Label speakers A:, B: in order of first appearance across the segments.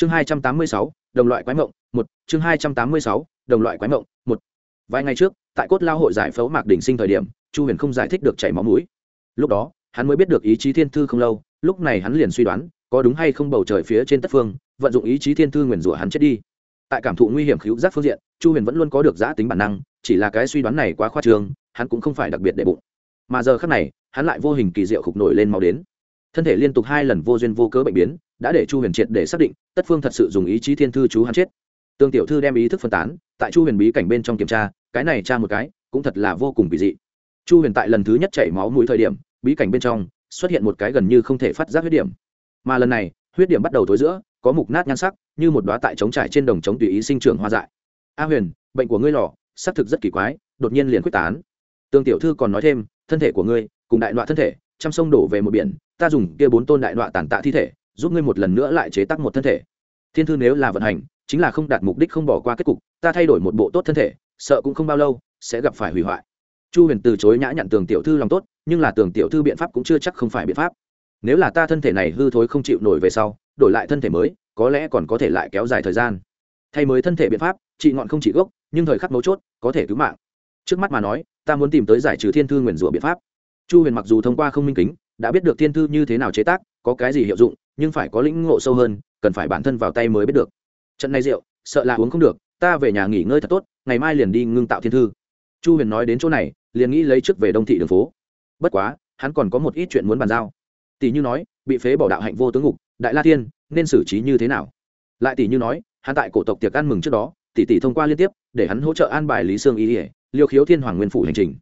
A: chương hai trăm tám mươi sáu, đồng loại quái mộng, một. Chương hai trăm tám mươi sáu, đồng loại quái mộng, một. Vài ngày trước, tại cốt lao hội giải phẫu mạc đỉnh sinh thời điểm, chu huyền không giải thích được chảy máu mũi. Lúc đó, hắn mới biết được ý chí thiên thư không lâu, lúc này hắn liền suy đoán, có đúng hay không bầu trời phía trên tất phương, vận dụng ý chí thiên thư nguyền rủa hắn chết đi. Tại cảm thụ nguy hiểm khíu giác phương diện, chu huyền vẫn luôn có được giã tính bản năng, chỉ là cái suy đoán này quá khoa trương, hắn cũng không phải đặc biệt để bụng. Mà giờ khác này, hắn lại vô hình kỳ diệu khục nổi lên máu đến thân thể liên tục hai lần vô duyên vô cớ bệnh biến, đã để chu huyền triệt để xác định, tất phương thật sự dùng ý chí thiên thư chú hắn chết. Tương tiểu thư đem ý thức phân tán, tại chu huyền bí cảnh bên trong kiểm tra, cái này tra một cái, cũng thật là vô cùng kỳ dị. Chu huyền tại lần thứ nhất chảy máu mũi thời điểm, bí cảnh bên trong, xuất hiện một cái gần như không thể phát giác huyết điểm. Mà lần này, huyết điểm bắt đầu tối giữa, có mục nát nhan sắc, như một đoá tại trống trải trên đồng trống tùy ý sinh trưởng hoa dại. A huyền, bệnh của ngươi lò, xác thực rất kỳ quái, đột nhiên liền quyết tán. Tương tiểu thư còn nói thêm, thân thể của ngươi, cùng đại loại thân thể trăm sông đổ về một biển, ta dùng kia bốn tôn đại đọa tàn tạ thi thể, giúp ngươi một lần nữa lại chế tác một thân thể. Thiên thư nếu là vận hành, chính là không đạt mục đích không bỏ qua kết cục, ta thay đổi một bộ tốt thân thể, sợ cũng không bao lâu, sẽ gặp phải hủy hoại. Chu huyền từ chối nhã nhặn tường tiểu thư lòng tốt, nhưng là tường tiểu thư biện pháp cũng chưa chắc không phải biện pháp. Nếu là ta thân thể này hư thối không chịu nổi về sau, đổi lại thân thể mới, có lẽ còn có thể lại kéo dài thời gian. Thay mới thân thể biện pháp, trị ngọn không trị gốc, nhưng thời khắc mấu chốt, có thể cứu mạng. Trước mắt mà nói, ta muốn tìm tới giải trừ thiên thư nguyền rủa biện pháp chu huyền mặc dù thông qua không minh kính, đã biết được thiên thư như thế nào chế tác, có cái gì hiệu dụng, nhưng phải có lĩnh ngộ sâu hơn, cần phải bản thân vào tay mới biết được. Trận này rượu, sợ là uống không được, ta về nhà nghỉ ngơi thật tốt, ngày mai liền đi ngưng tạo thiên thư. Chu huyền nói đến chỗ này, liền nghĩ lấy trước về đông thị đường phố. Bất quá, hắn còn có một ít chuyện muốn bàn giao. Tỷ như nói, bị phế bỏ đạo hạnh vô tướng ngục, đại la thiên, nên xử trí như thế nào? Lại tỷ như nói, hắn tại cổ tộc tiệc ăn mừng trước đó, tỷ tỷ thông qua liên tiếp, để hắn hỗ trợ an bài lý sương ý ỉa liêu khiếu thiên hoàng nguyên phủ hành trình.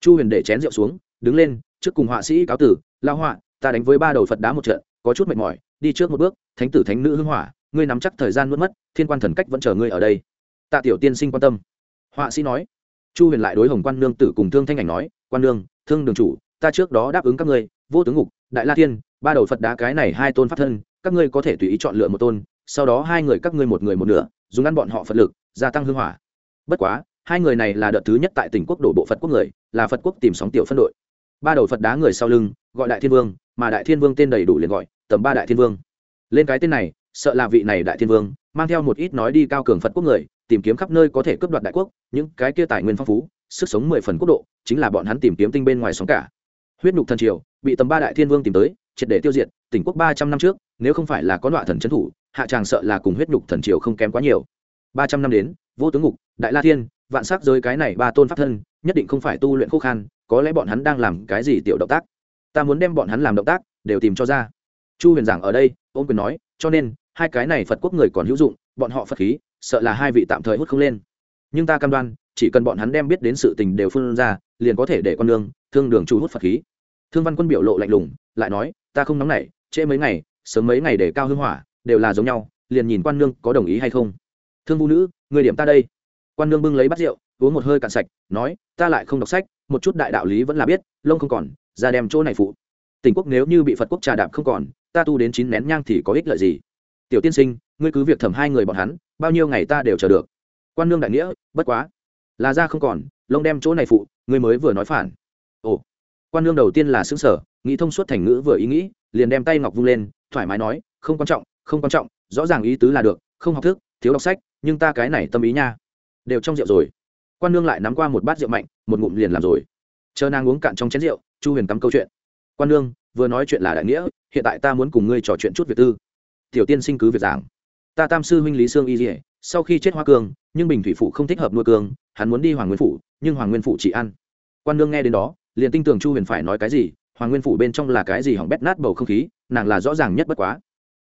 A: Chu huyền để chén rượu xuống đứng lên, trước cùng họa sĩ cáo tử lao họa, ta đánh với ba đầu phật đá một trận, có chút mệt mỏi, đi trước một bước, thánh tử thánh nữ hưng hỏa, ngươi nắm chắc thời gian mất mất, thiên quan thần cách vẫn chờ ngươi ở đây. Tạ tiểu tiên sinh quan tâm. Họa sĩ nói, chu huyền lại đối hồng quan nương tử cùng thương thanh ảnh nói, quan nương, thương đường chủ, ta trước đó đáp ứng các ngươi, vô tướng ngục, đại la thiên, ba đầu phật đá cái này hai tôn pháp thân, các ngươi có thể tùy ý chọn lựa một tôn, sau đó hai người các ngươi một người một nửa, dùng ăn bọn họ phật lực, gia tăng hưng hỏa. Bất quá, hai người này là đợt thứ nhất tại tỉnh quốc đổ bộ phật quốc người, là phật quốc tìm sóng tiểu phân đội ba đầu phật đá người sau lưng gọi đại thiên vương mà đại thiên vương tên đầy đủ liền gọi tầm ba đại thiên vương lên cái tên này sợ là vị này đại thiên vương mang theo một ít nói đi cao cường phật quốc người tìm kiếm khắp nơi có thể cướp đoạt đại quốc những cái kia tài nguyên phong phú sức sống mười phần quốc độ chính là bọn hắn tìm kiếm tinh bên ngoài sóng cả huyết nhục thần triều bị tầm ba đại thiên vương tìm tới triệt để tiêu diệt tỉnh quốc ba trăm năm trước nếu không phải là có đoạn thần trấn thủ hạ tràng sợ là cùng huyết nhục thần triều không kém quá nhiều ba trăm năm đến vô tướng ngục đại la thiên vạn sắc giới cái này ba tôn pháp thân nhất định không phải tu luyện khô khan, có lẽ bọn hắn đang làm cái gì tiểu động tác. Ta muốn đem bọn hắn làm động tác, đều tìm cho ra. Chu huyền giảng ở đây ôm quyền nói, cho nên, hai cái này phật quốc người còn hữu dụng, bọn họ phật khí, sợ là hai vị tạm thời hút không lên. Nhưng ta cam đoan, chỉ cần bọn hắn đem biết đến sự tình đều phương ra, liền có thể để con nương thương đường chủ hút phật khí. Thương văn quân biểu lộ lạnh lùng, lại nói, ta không nóng nảy, trễ mấy ngày, sớm mấy ngày để cao hưng hỏa, đều là giống nhau, liền nhìn quan nương có đồng ý hay không. Thương vũ nữ, người điểm ta đây. Quan nương bưng lấy bát rượu uống một hơi cạn sạch, nói, ta lại không đọc sách, một chút đại đạo lý vẫn là biết, lông không còn, ra đem chỗ này phụ. Tỉnh quốc nếu như bị phật quốc trà đạp không còn, ta tu đến chín nén nhang thì có ích lợi gì? Tiểu tiên sinh, ngươi cứ việc thẩm hai người bọn hắn, bao nhiêu ngày ta đều chờ được. Quan nương đại nghĩa, bất quá. Là ra không còn, lông đem chỗ này phụ, ngươi mới vừa nói phản. Ồ. Quan nương đầu tiên là xứng sở nghĩ thông suốt thành ngữ vừa ý nghĩ, liền đem tay ngọc vung lên, thoải mái nói, không quan trọng, không quan trọng, rõ ràng ý tứ là được, không học thức, thiếu đọc sách, nhưng ta cái này tâm ý nha. Đều trong rượu rồi quan nương lại nắm qua một bát rượu mạnh, một ngụm liền làm rồi. Chờ nàng uống cạn trong chén rượu, chu huyền cắm câu chuyện. Quan nương, vừa nói chuyện là đại nghĩa, hiện tại ta muốn cùng ngươi trò chuyện chút việc tư. Tiểu tiên sinh cứ việc giảng. Ta tam sư huynh lý sương y dỉa sau khi chết hoa cương, nhưng bình thủy phụ không thích hợp nuôi cương, hắn muốn đi hoàng nguyên phủ, nhưng hoàng nguyên phủ chỉ ăn. Quan nương nghe đến đó, liền tin tưởng chu huyền phải nói cái gì, hoàng nguyên phủ bên trong là cái gì hỏng bét nát bầu không khí, nàng là rõ ràng nhất bất quá.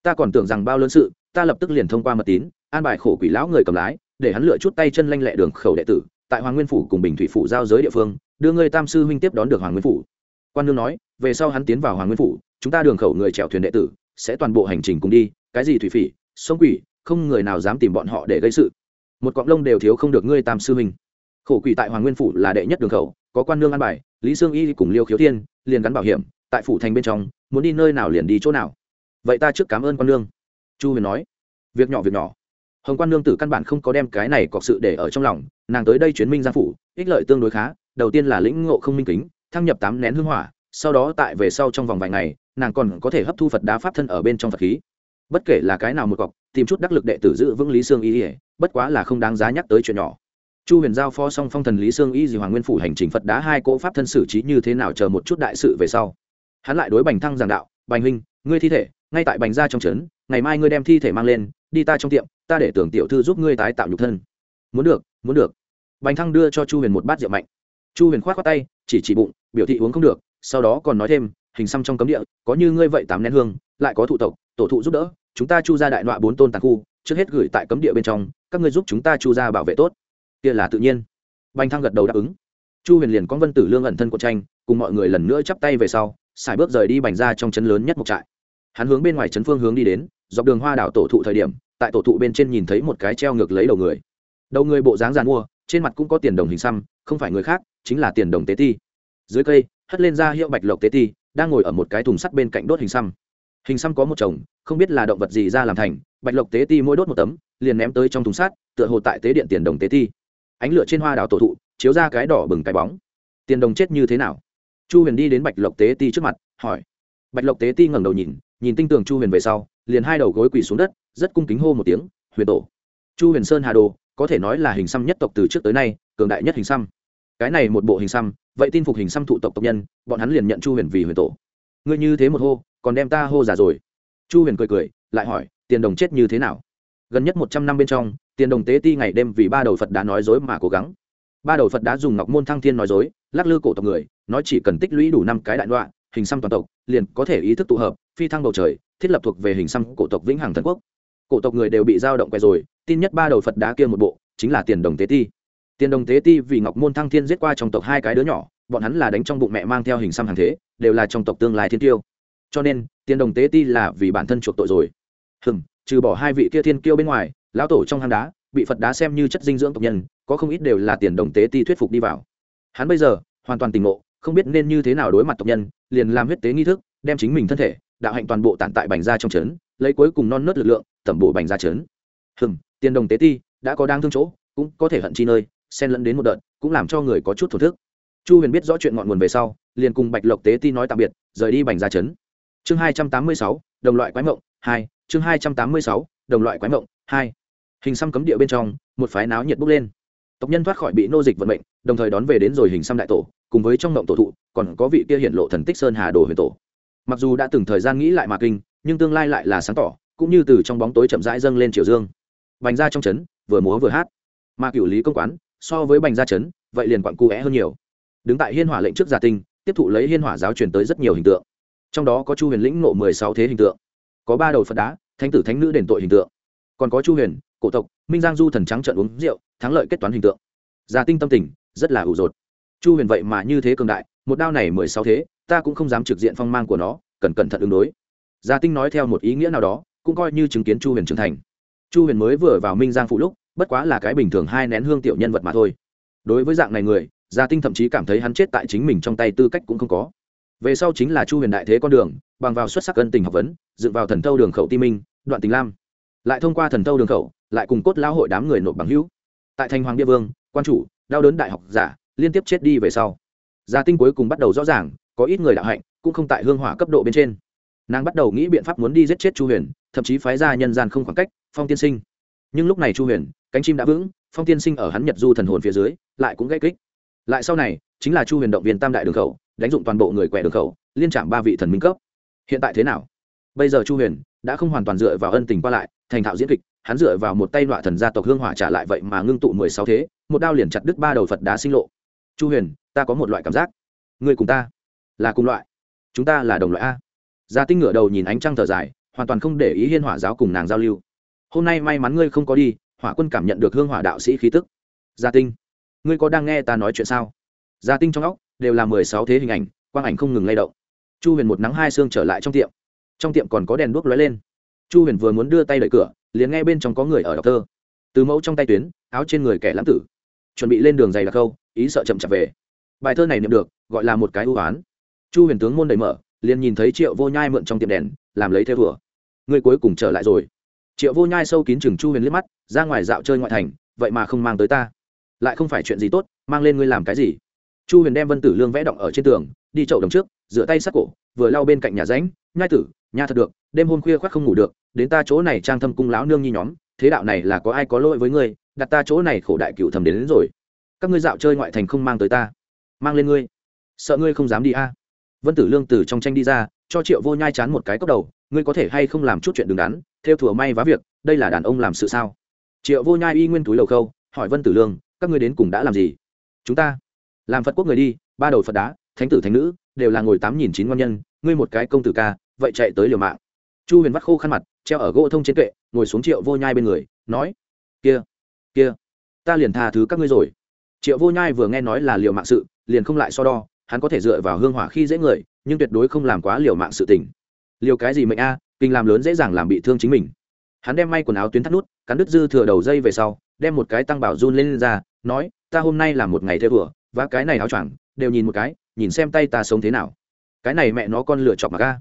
A: Ta còn tưởng rằng bao lớn sự, ta lập tức liền thông qua mật tín, an bài khổ quỷ lão người cầm lái, để hắn lựa chút tay chân lanh lẹ đường khẩu đệ tử tại hoàng nguyên phủ cùng bình thủy phủ giao giới địa phương, đưa người tam sư huynh tiếp đón được hoàng nguyên phủ. Quan nương nói, về sau hắn tiến vào hoàng nguyên phủ, chúng ta đường khẩu người chèo thuyền đệ tử, sẽ toàn bộ hành trình cùng đi, cái gì thủy phỉ, sông quỷ, không người nào dám tìm bọn họ để gây sự. Một cọng lông đều thiếu không được ngươi tam sư huynh. Khổ quỷ tại hoàng nguyên phủ là đệ nhất đường khẩu, có quan nương an bài, lý sương y cùng liêu khiếu thiên, liền gắn bảo hiểm, tại phủ thành bên trong, muốn đi nơi nào liền đi chỗ nào. Vậy ta trước cảm ơn quan nương. Chu huyền nói, việc nhỏ việc nhỏ hồng quan nương tử căn bản không có đem cái này có sự để ở trong lòng, nàng tới đây chuyến minh giang phủ, ích lợi tương đối khá, đầu tiên là lĩnh ngộ không minh kính, thăng nhập tám nén hương hỏa, sau đó tại về sau trong vòng vài ngày, nàng còn có thể hấp thu phật đá pháp thân ở bên trong phật khí. Bất kể là cái nào một cọc, tìm chút đắc lực đệ tử giữ vững lý sương y ỉa bất quá là không đáng giá nhắc tới chuyện nhỏ. Chu huyền giao phó xong phong thần lý sương y dì hoàng nguyên phủ hành trình phật đá hai cỗ pháp thân xử trí như thế nào chờ một chút đại sự về sau. Hắn lại đối bành thăng giảng đạo, bành huynh, ngươi thi thể, ngay tại bành gia trong trấn, ngày mai ngươi đem thi thể mang lên, đi ta trong tiệm ta để tưởng tiểu thư giúp ngươi tái tạo nhục thân. Muốn được muốn được. Bành thăng đưa cho chu huyền một bát rượu mạnh. Chu huyền k h o á t khoác tay, chỉ chỉ bụng, biểu thị uống không được, sau đó còn nói thêm, hình xăm trong cấm địa, có như ngươi vậy tám nén hương, lại có thụ tộc, tổ thụ giúp đỡ, chúng ta chu ra đại nọa bốn tôn tàn khu, trước hết gửi tại cấm địa bên trong, các ngươi giúp chúng ta chu ra bảo vệ tốt. Kia là tự nhiên. Bành thăng gật đầu đáp ứng. Chu huyền liền có vân tử lương ẩn thân của tranh, cùng mọi người lần nữa chắp tay về sau, xài bước rời đi bành ra trong chân lớn nhất một trại. Hắn hướng bên ngoài trấn phương hướng đi đến, dọc đường hoa đảo tổ thụ thời điểm tại tổ thụ bên trên nhìn thấy một cái treo ngược lấy đầu người. Đầu người bộ dáng giàn mua, trên mặt cũng có tiền đồng hình xăm, không phải người khác, chính là tiền đồng tế ti. Dưới cây, hất lên ra hiệu bạch lộc tế ti, đang ngồi ở một cái thùng sắt bên cạnh đốt hình xăm. Hình xăm có một chồng, không biết là động vật gì ra làm thành, bạch lộc tế ti mỗi đốt một tấm, liền ném tới trong thùng sắt, tựa hồ tại tế điện tiền đồng tế ti. Ánh lửa trên hoa đào tổ thụ, chiếu ra cái đỏ bừng cái bóng. Tiền đồng chết như thế nào? Chu huyền đi đến bạch lộc tế ti trước mặt, hỏi. Bạch lộc tế ti ngẩng đầu nhìn nhìn tinh tường chu huyền về sau, liền hai đầu gối quỳ xuống đất rất cung kính hô một tiếng, huyền tổ, chu huyền sơn hà đồ, có thể nói là hình xăm nhất tộc từ trước tới nay, cường đại nhất hình xăm. Cái này một bộ hình xăm, vậy tin phục hình xăm thụ tộc tộc nhân, bọn hắn liền nhận chu huyền vì huyền tổ. Ngươi như thế một hô, còn đem ta hô giả rồi. Chu huyền cười cười, lại hỏi, tiền đồng chết như thế nào? Gần nhất một trăm năm bên trong, tiền đồng tế ti ngày đêm vì ba đầu phật đã nói dối mà cố gắng. Ba đầu phật đã dùng ngọc môn thăng thiên nói dối, lắc lư cổ tộc người, nói chỉ cần tích lũy đủ năm cái đại đoạn, hình xăm toàn tộc, liền có thể ý thức tụ hợp, phi thăng bầu trời, thiết lập thuộc về hình xăm cổ tộc vĩnh hằng thần quốc cổ tộc người đều bị giao động quay rồi, tin nhất ba đầu phật đá kia một bộ, chính là tiền đồng tế ti. Tiền đồng tế ti vì ngọc môn thăng thiên giết qua trong tộc hai cái đứa nhỏ, bọn hắn là đánh trong bụng mẹ mang theo hình xăm hàng thế, đều là trong tộc tương lai thiên tiêu. Cho nên, tiền đồng tế ti là vì bản thân chuộc tội rồi. Hừm, trừ bỏ hai vị kia thiên kiêu bên ngoài, lão tổ trong hang đá, bị phật đá xem như chất dinh dưỡng tộc nhân, có không ít đều là tiền đồng tế ti thuyết phục đi vào. Hắn bây giờ, hoàn toàn tỉnh ngộ, không biết nên như thế nào đối mặt tộc nhân, liền làm huyết tế nghi thức, đem chính mình thân thể, đạo hạnh toàn bộ tản tại bành ra trong trấn, lấy cuối cùng non nớt lực lượng tẩm bổ bành ra trấn. Hừm, tiền đồng tế ti đã có đang thương chỗ, cũng có thể hận chi nơi, xen lẫn đến một đợt, cũng làm cho người có chút thổ thức. Chu huyền biết rõ chuyện ngọn nguồn về sau, liền cùng bạch lộc tế ti nói tạm biệt, rời đi bành ra trấn. Chương hai trăm tám mươi sáu, đồng loại quái mộng, hai, chương hai trăm tám mươi sáu, đồng loại quái mộng, hai. Hình xăm cấm địa bên trong, một phái náo nhiệt bốc lên. Tộc nhân thoát khỏi bị nô dịch vận mệnh, đồng thời đón về đến rồi hình xăm đại tổ, cùng với trong mộng tổ thụ, còn có vị kia hiện lộ thần tích sơn hà đồ huyền tổ. Mặc dù đã từng thời gian nghĩ lại mà kinh, nhưng tương lai lại là sáng tỏ cũng như từ trong bóng tối chậm rãi dâng lên triều dương. Bành ra trong trấn, vừa múa vừa hát. Mà cựu lý công quán, so với bành ra trấn, vậy liền quặn cụ é hơn nhiều. Đứng tại hiên hỏa lệnh trước gia tinh, tiếp thụ lấy hiên hỏa giáo truyền tới rất nhiều hình tượng. Trong đó có chu huyền lĩnh nộ mười sáu thế hình tượng, có ba đầu phật đá, thánh tử thánh nữ đền tội hình tượng. Còn có chu huyền, cổ tộc, minh giang du thần trắng trận uống rượu, thắng lợi kết toán hình tượng. Gia tinh tâm tình, rất là ủ rột. Chu huyền vậy mà như thế cường đại, một đao này mười sáu thế, ta cũng không dám trực diện phong mang của nó, cần cẩn thận ứng đối. Gia tinh nói theo một ý nghĩa nào đó cũng coi như chứng kiến chu huyền trưởng thành. Chu huyền mới vừa vào minh giang phụ lúc, bất quá là cái bình thường hai nén hương tiểu nhân vật mà thôi. Đối với dạng này người, gia tinh thậm chí cảm thấy hắn chết tại chính mình trong tay tư cách cũng không có. Về sau chính là chu huyền đại thế con đường, bằng vào xuất sắc ân tình học vấn, dựng vào thần thâu đường khẩu ti minh, đoạn tình lam. Lại thông qua thần thâu đường khẩu, lại cùng cốt lão hội đám người nộp bằng hữu. Tại thành hoàng địa vương, quan chủ, đau đớn đại học giả, liên tiếp chết đi về sau. Gia tinh cuối cùng bắt đầu rõ ràng, có ít người đạo hạnh, cũng không tại hương hỏa cấp độ bên trên nàng bắt đầu nghĩ biện pháp muốn đi giết chết chu huyền, thậm chí phái ra nhân gian không khoảng cách, phong tiên sinh. Nhưng lúc này chu huyền, cánh chim đã vững, phong tiên sinh ở hắn nhật du thần hồn phía dưới, lại cũng gây kích. Lại sau này, chính là chu huyền động viên tam đại đường khẩu, đánh dụng toàn bộ người quẹ đường khẩu, liên trạm ba vị thần minh cấp. Hiện tại thế nào? Bây giờ chu huyền đã không hoàn toàn dựa vào ân tình qua lại, thành thạo diễn kịch, hắn dựa vào một tay đọa thần gia tộc hương hỏa trả lại vậy mà ngưng tụ mười sáu thế, một đao liền chặt đứt ba đầu phật đá sinh lộ. Chu huyền, ta có một loại cảm giác. Người cùng ta là cùng loại. Chúng ta là đồng loại a gia tinh ngửa đầu nhìn ánh trăng thở dài, hoàn toàn không để ý hiên hỏa giáo cùng nàng giao lưu. Hôm nay may mắn ngươi không có đi, hỏa quân cảm nhận được hương hỏa đạo sĩ khí tức. Gia tinh, ngươi có đang nghe ta nói chuyện sao? Gia tinh trong óc đều là mười sáu thế hình ảnh, quang ảnh không ngừng lay động. Chu huyền một nắng hai xương trở lại trong tiệm. Trong tiệm còn có đèn đuốc lóe lên. Chu huyền vừa muốn đưa tay đợi cửa, liền nghe bên trong có người ở đọc thơ. Từ mẫu trong tay tuyến, áo trên người kẻ lãng tử. Chuẩn bị lên đường dày đặc khâu, ý sợ chậm chạp về. Bài thơ này niệm được, gọi là một cái ưu oán chu huyền tướng môn đầy mở liền nhìn thấy triệu vô nhai mượn trong tiệm đèn làm lấy theo vừa người cuối cùng trở lại rồi. Triệu vô nhai sâu kín chừng chu huyền liếc mắt ra ngoài dạo chơi ngoại thành vậy mà không mang tới ta. Lại không phải chuyện gì tốt mang lên ngươi làm cái gì? Chu huyền đem vân tử lương vẽ động ở trên tường đi chậu đồng trước rửa tay sát cổ vừa lau bên cạnh nhà ránh nhai tử nha thật được đêm hôm khuya khoác không ngủ được đến ta chỗ này trang thâm cung láo nương nhi nhóm thế đạo này là có ai có lỗi với ngươi đặt ta chỗ này khổ đại cựu thầm đến, đến rồi. Các ngươi dạo chơi ngoại thành không mang tới ta mang lên ngươi. Sợ ngươi không dám đi a. à vân tử lương từ trong tranh đi ra, cho triệu vô nhai chán một cái cốc đầu, ngươi có thể hay không làm chút chuyện đứng đắn, theo thùa may vá việc, đây là đàn ông làm sự sao? Triệu vô nhai y nguyên túi lầu khâu, hỏi vân tử lương, các ngươi đến cùng đã làm gì? Chúng ta làm phật quốc người đi, ba đầu phật đá, thánh tử thánh nữ, đều là ngồi tám nghìn chín ngon nhân, ngươi một cái công tử ca, vậy chạy tới liều mạng. Chu huyền vắt khô khăn mặt, treo ở gỗ thông trên kệ, ngồi xuống triệu vô nhai bên người, nói, kia kia, ta liền tha thứ các ngươi rồi. Triệu vô nhai vừa nghe nói là liều mạng sự, liền không lại so đo hắn có thể dựa vào hương hỏa khi dễ người nhưng tuyệt đối không làm quá liều mạng sự tình. Liều cái gì mệnh a kinh làm lớn dễ dàng làm bị thương chính mình. Hắn đem may quần áo tuyến thắt nút cắn đứt dư thừa đầu dây về sau đem một cái tăng bảo run lên, lên ra nói ta hôm nay là một ngày theo vừa và cái này áo choàng đều nhìn một cái nhìn xem tay ta sống thế nào. Cái này mẹ nó con lựa chọc mà ca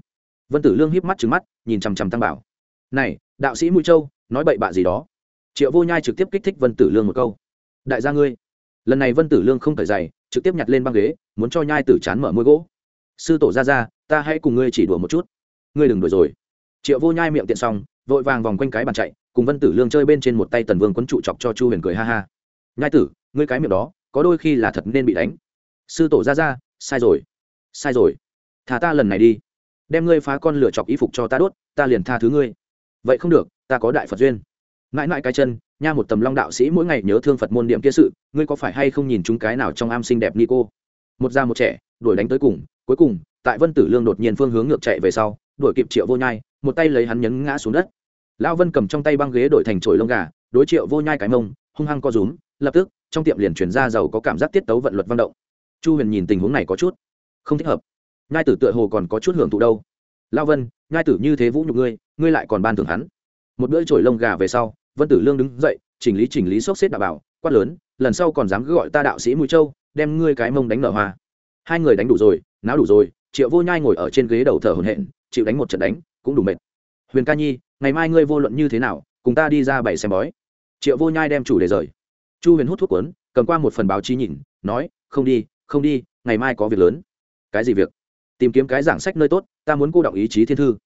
A: vân tử lương híp mắt trứng mắt nhìn chằm chằm tăng bảo. Này đạo sĩ mũi châu nói bậy bạ gì đó? Triệu vô nhai trực tiếp kích thích vân tử lương một câu. Đại gia ngươi. Lần này vân tử lương không thể dày trực tiếp nhặt lên băng ghế, muốn cho nhai tử chán mở môi gỗ. Sư tổ ra ra, ta hãy cùng ngươi chỉ đùa một chút. Ngươi đừng đuổi rồi. Triệu vô nhai miệng tiện xong, vội vàng vòng quanh cái bàn chạy, cùng vân tử lương chơi bên trên một tay tần vương quấn trụ chọc cho chu huyền cười ha ha. Nhai tử, ngươi cái miệng đó, có đôi khi là thật nên bị đánh. Sư tổ ra ra, sai rồi. Sai rồi. Thả ta lần này đi. Đem ngươi phá con lửa chọc y phục cho ta đốt, ta liền tha thứ ngươi. Vậy không được, ta có đại phật duyên mãi mãi cái chân, nha một tầm long đạo sĩ mỗi ngày nhớ thương phật môn điểm kia sự, ngươi có phải hay không nhìn chúng cái nào trong am xinh đẹp ni cô một già một trẻ, đuổi đánh tới cùng, cuối cùng, tại vân tử lương đột nhiên phương hướng ngược chạy về sau, đuổi kịp triệu vô nhai, một tay lấy hắn nhấn ngã xuống đất. Lão vân cầm trong tay băng ghế đổi thành chổi lông gà, đối triệu vô nhai cái mông, hung hăng co rúm, lập tức, trong tiệm liền chuyển ra giàu có cảm giác tiết tấu vận luật văn động. Chu huyền nhìn tình huống này có chút không thích hợp. Nhai tử tựa hồ còn có chút hưởng thụ đâu. Lao vân, nhai tử như thế vũ nhục ngươi ngươi lại còn ban thưởng hắn. Một bữa chổi lông gà về sau vân tử lương đứng dậy, chỉnh lý chỉnh lý xốc xếp đạo bảo, quát lớn, lần sau còn dám cứ gọi ta đạo sĩ mũi châu, đem ngươi cái mông đánh nở hoa. Hai người đánh đủ rồi, náo đủ rồi, triệu vô nhai ngồi ở trên ghế đầu thở hồn hện chịu đánh một trận đánh, cũng đủ mệt. Huyền ca nhi, ngày mai ngươi vô luận như thế nào, cùng ta đi ra bảy xem bói. Triệu vô nhai đem chủ đề rời. Chu huyền hút thuốc quấn cầm qua một phần báo chí nhìn, nói, không đi không đi, ngày mai có việc lớn. Cái gì việc? Tìm kiếm cái giảng sách nơi tốt, ta muốn cô đọng ý chí thiên thư.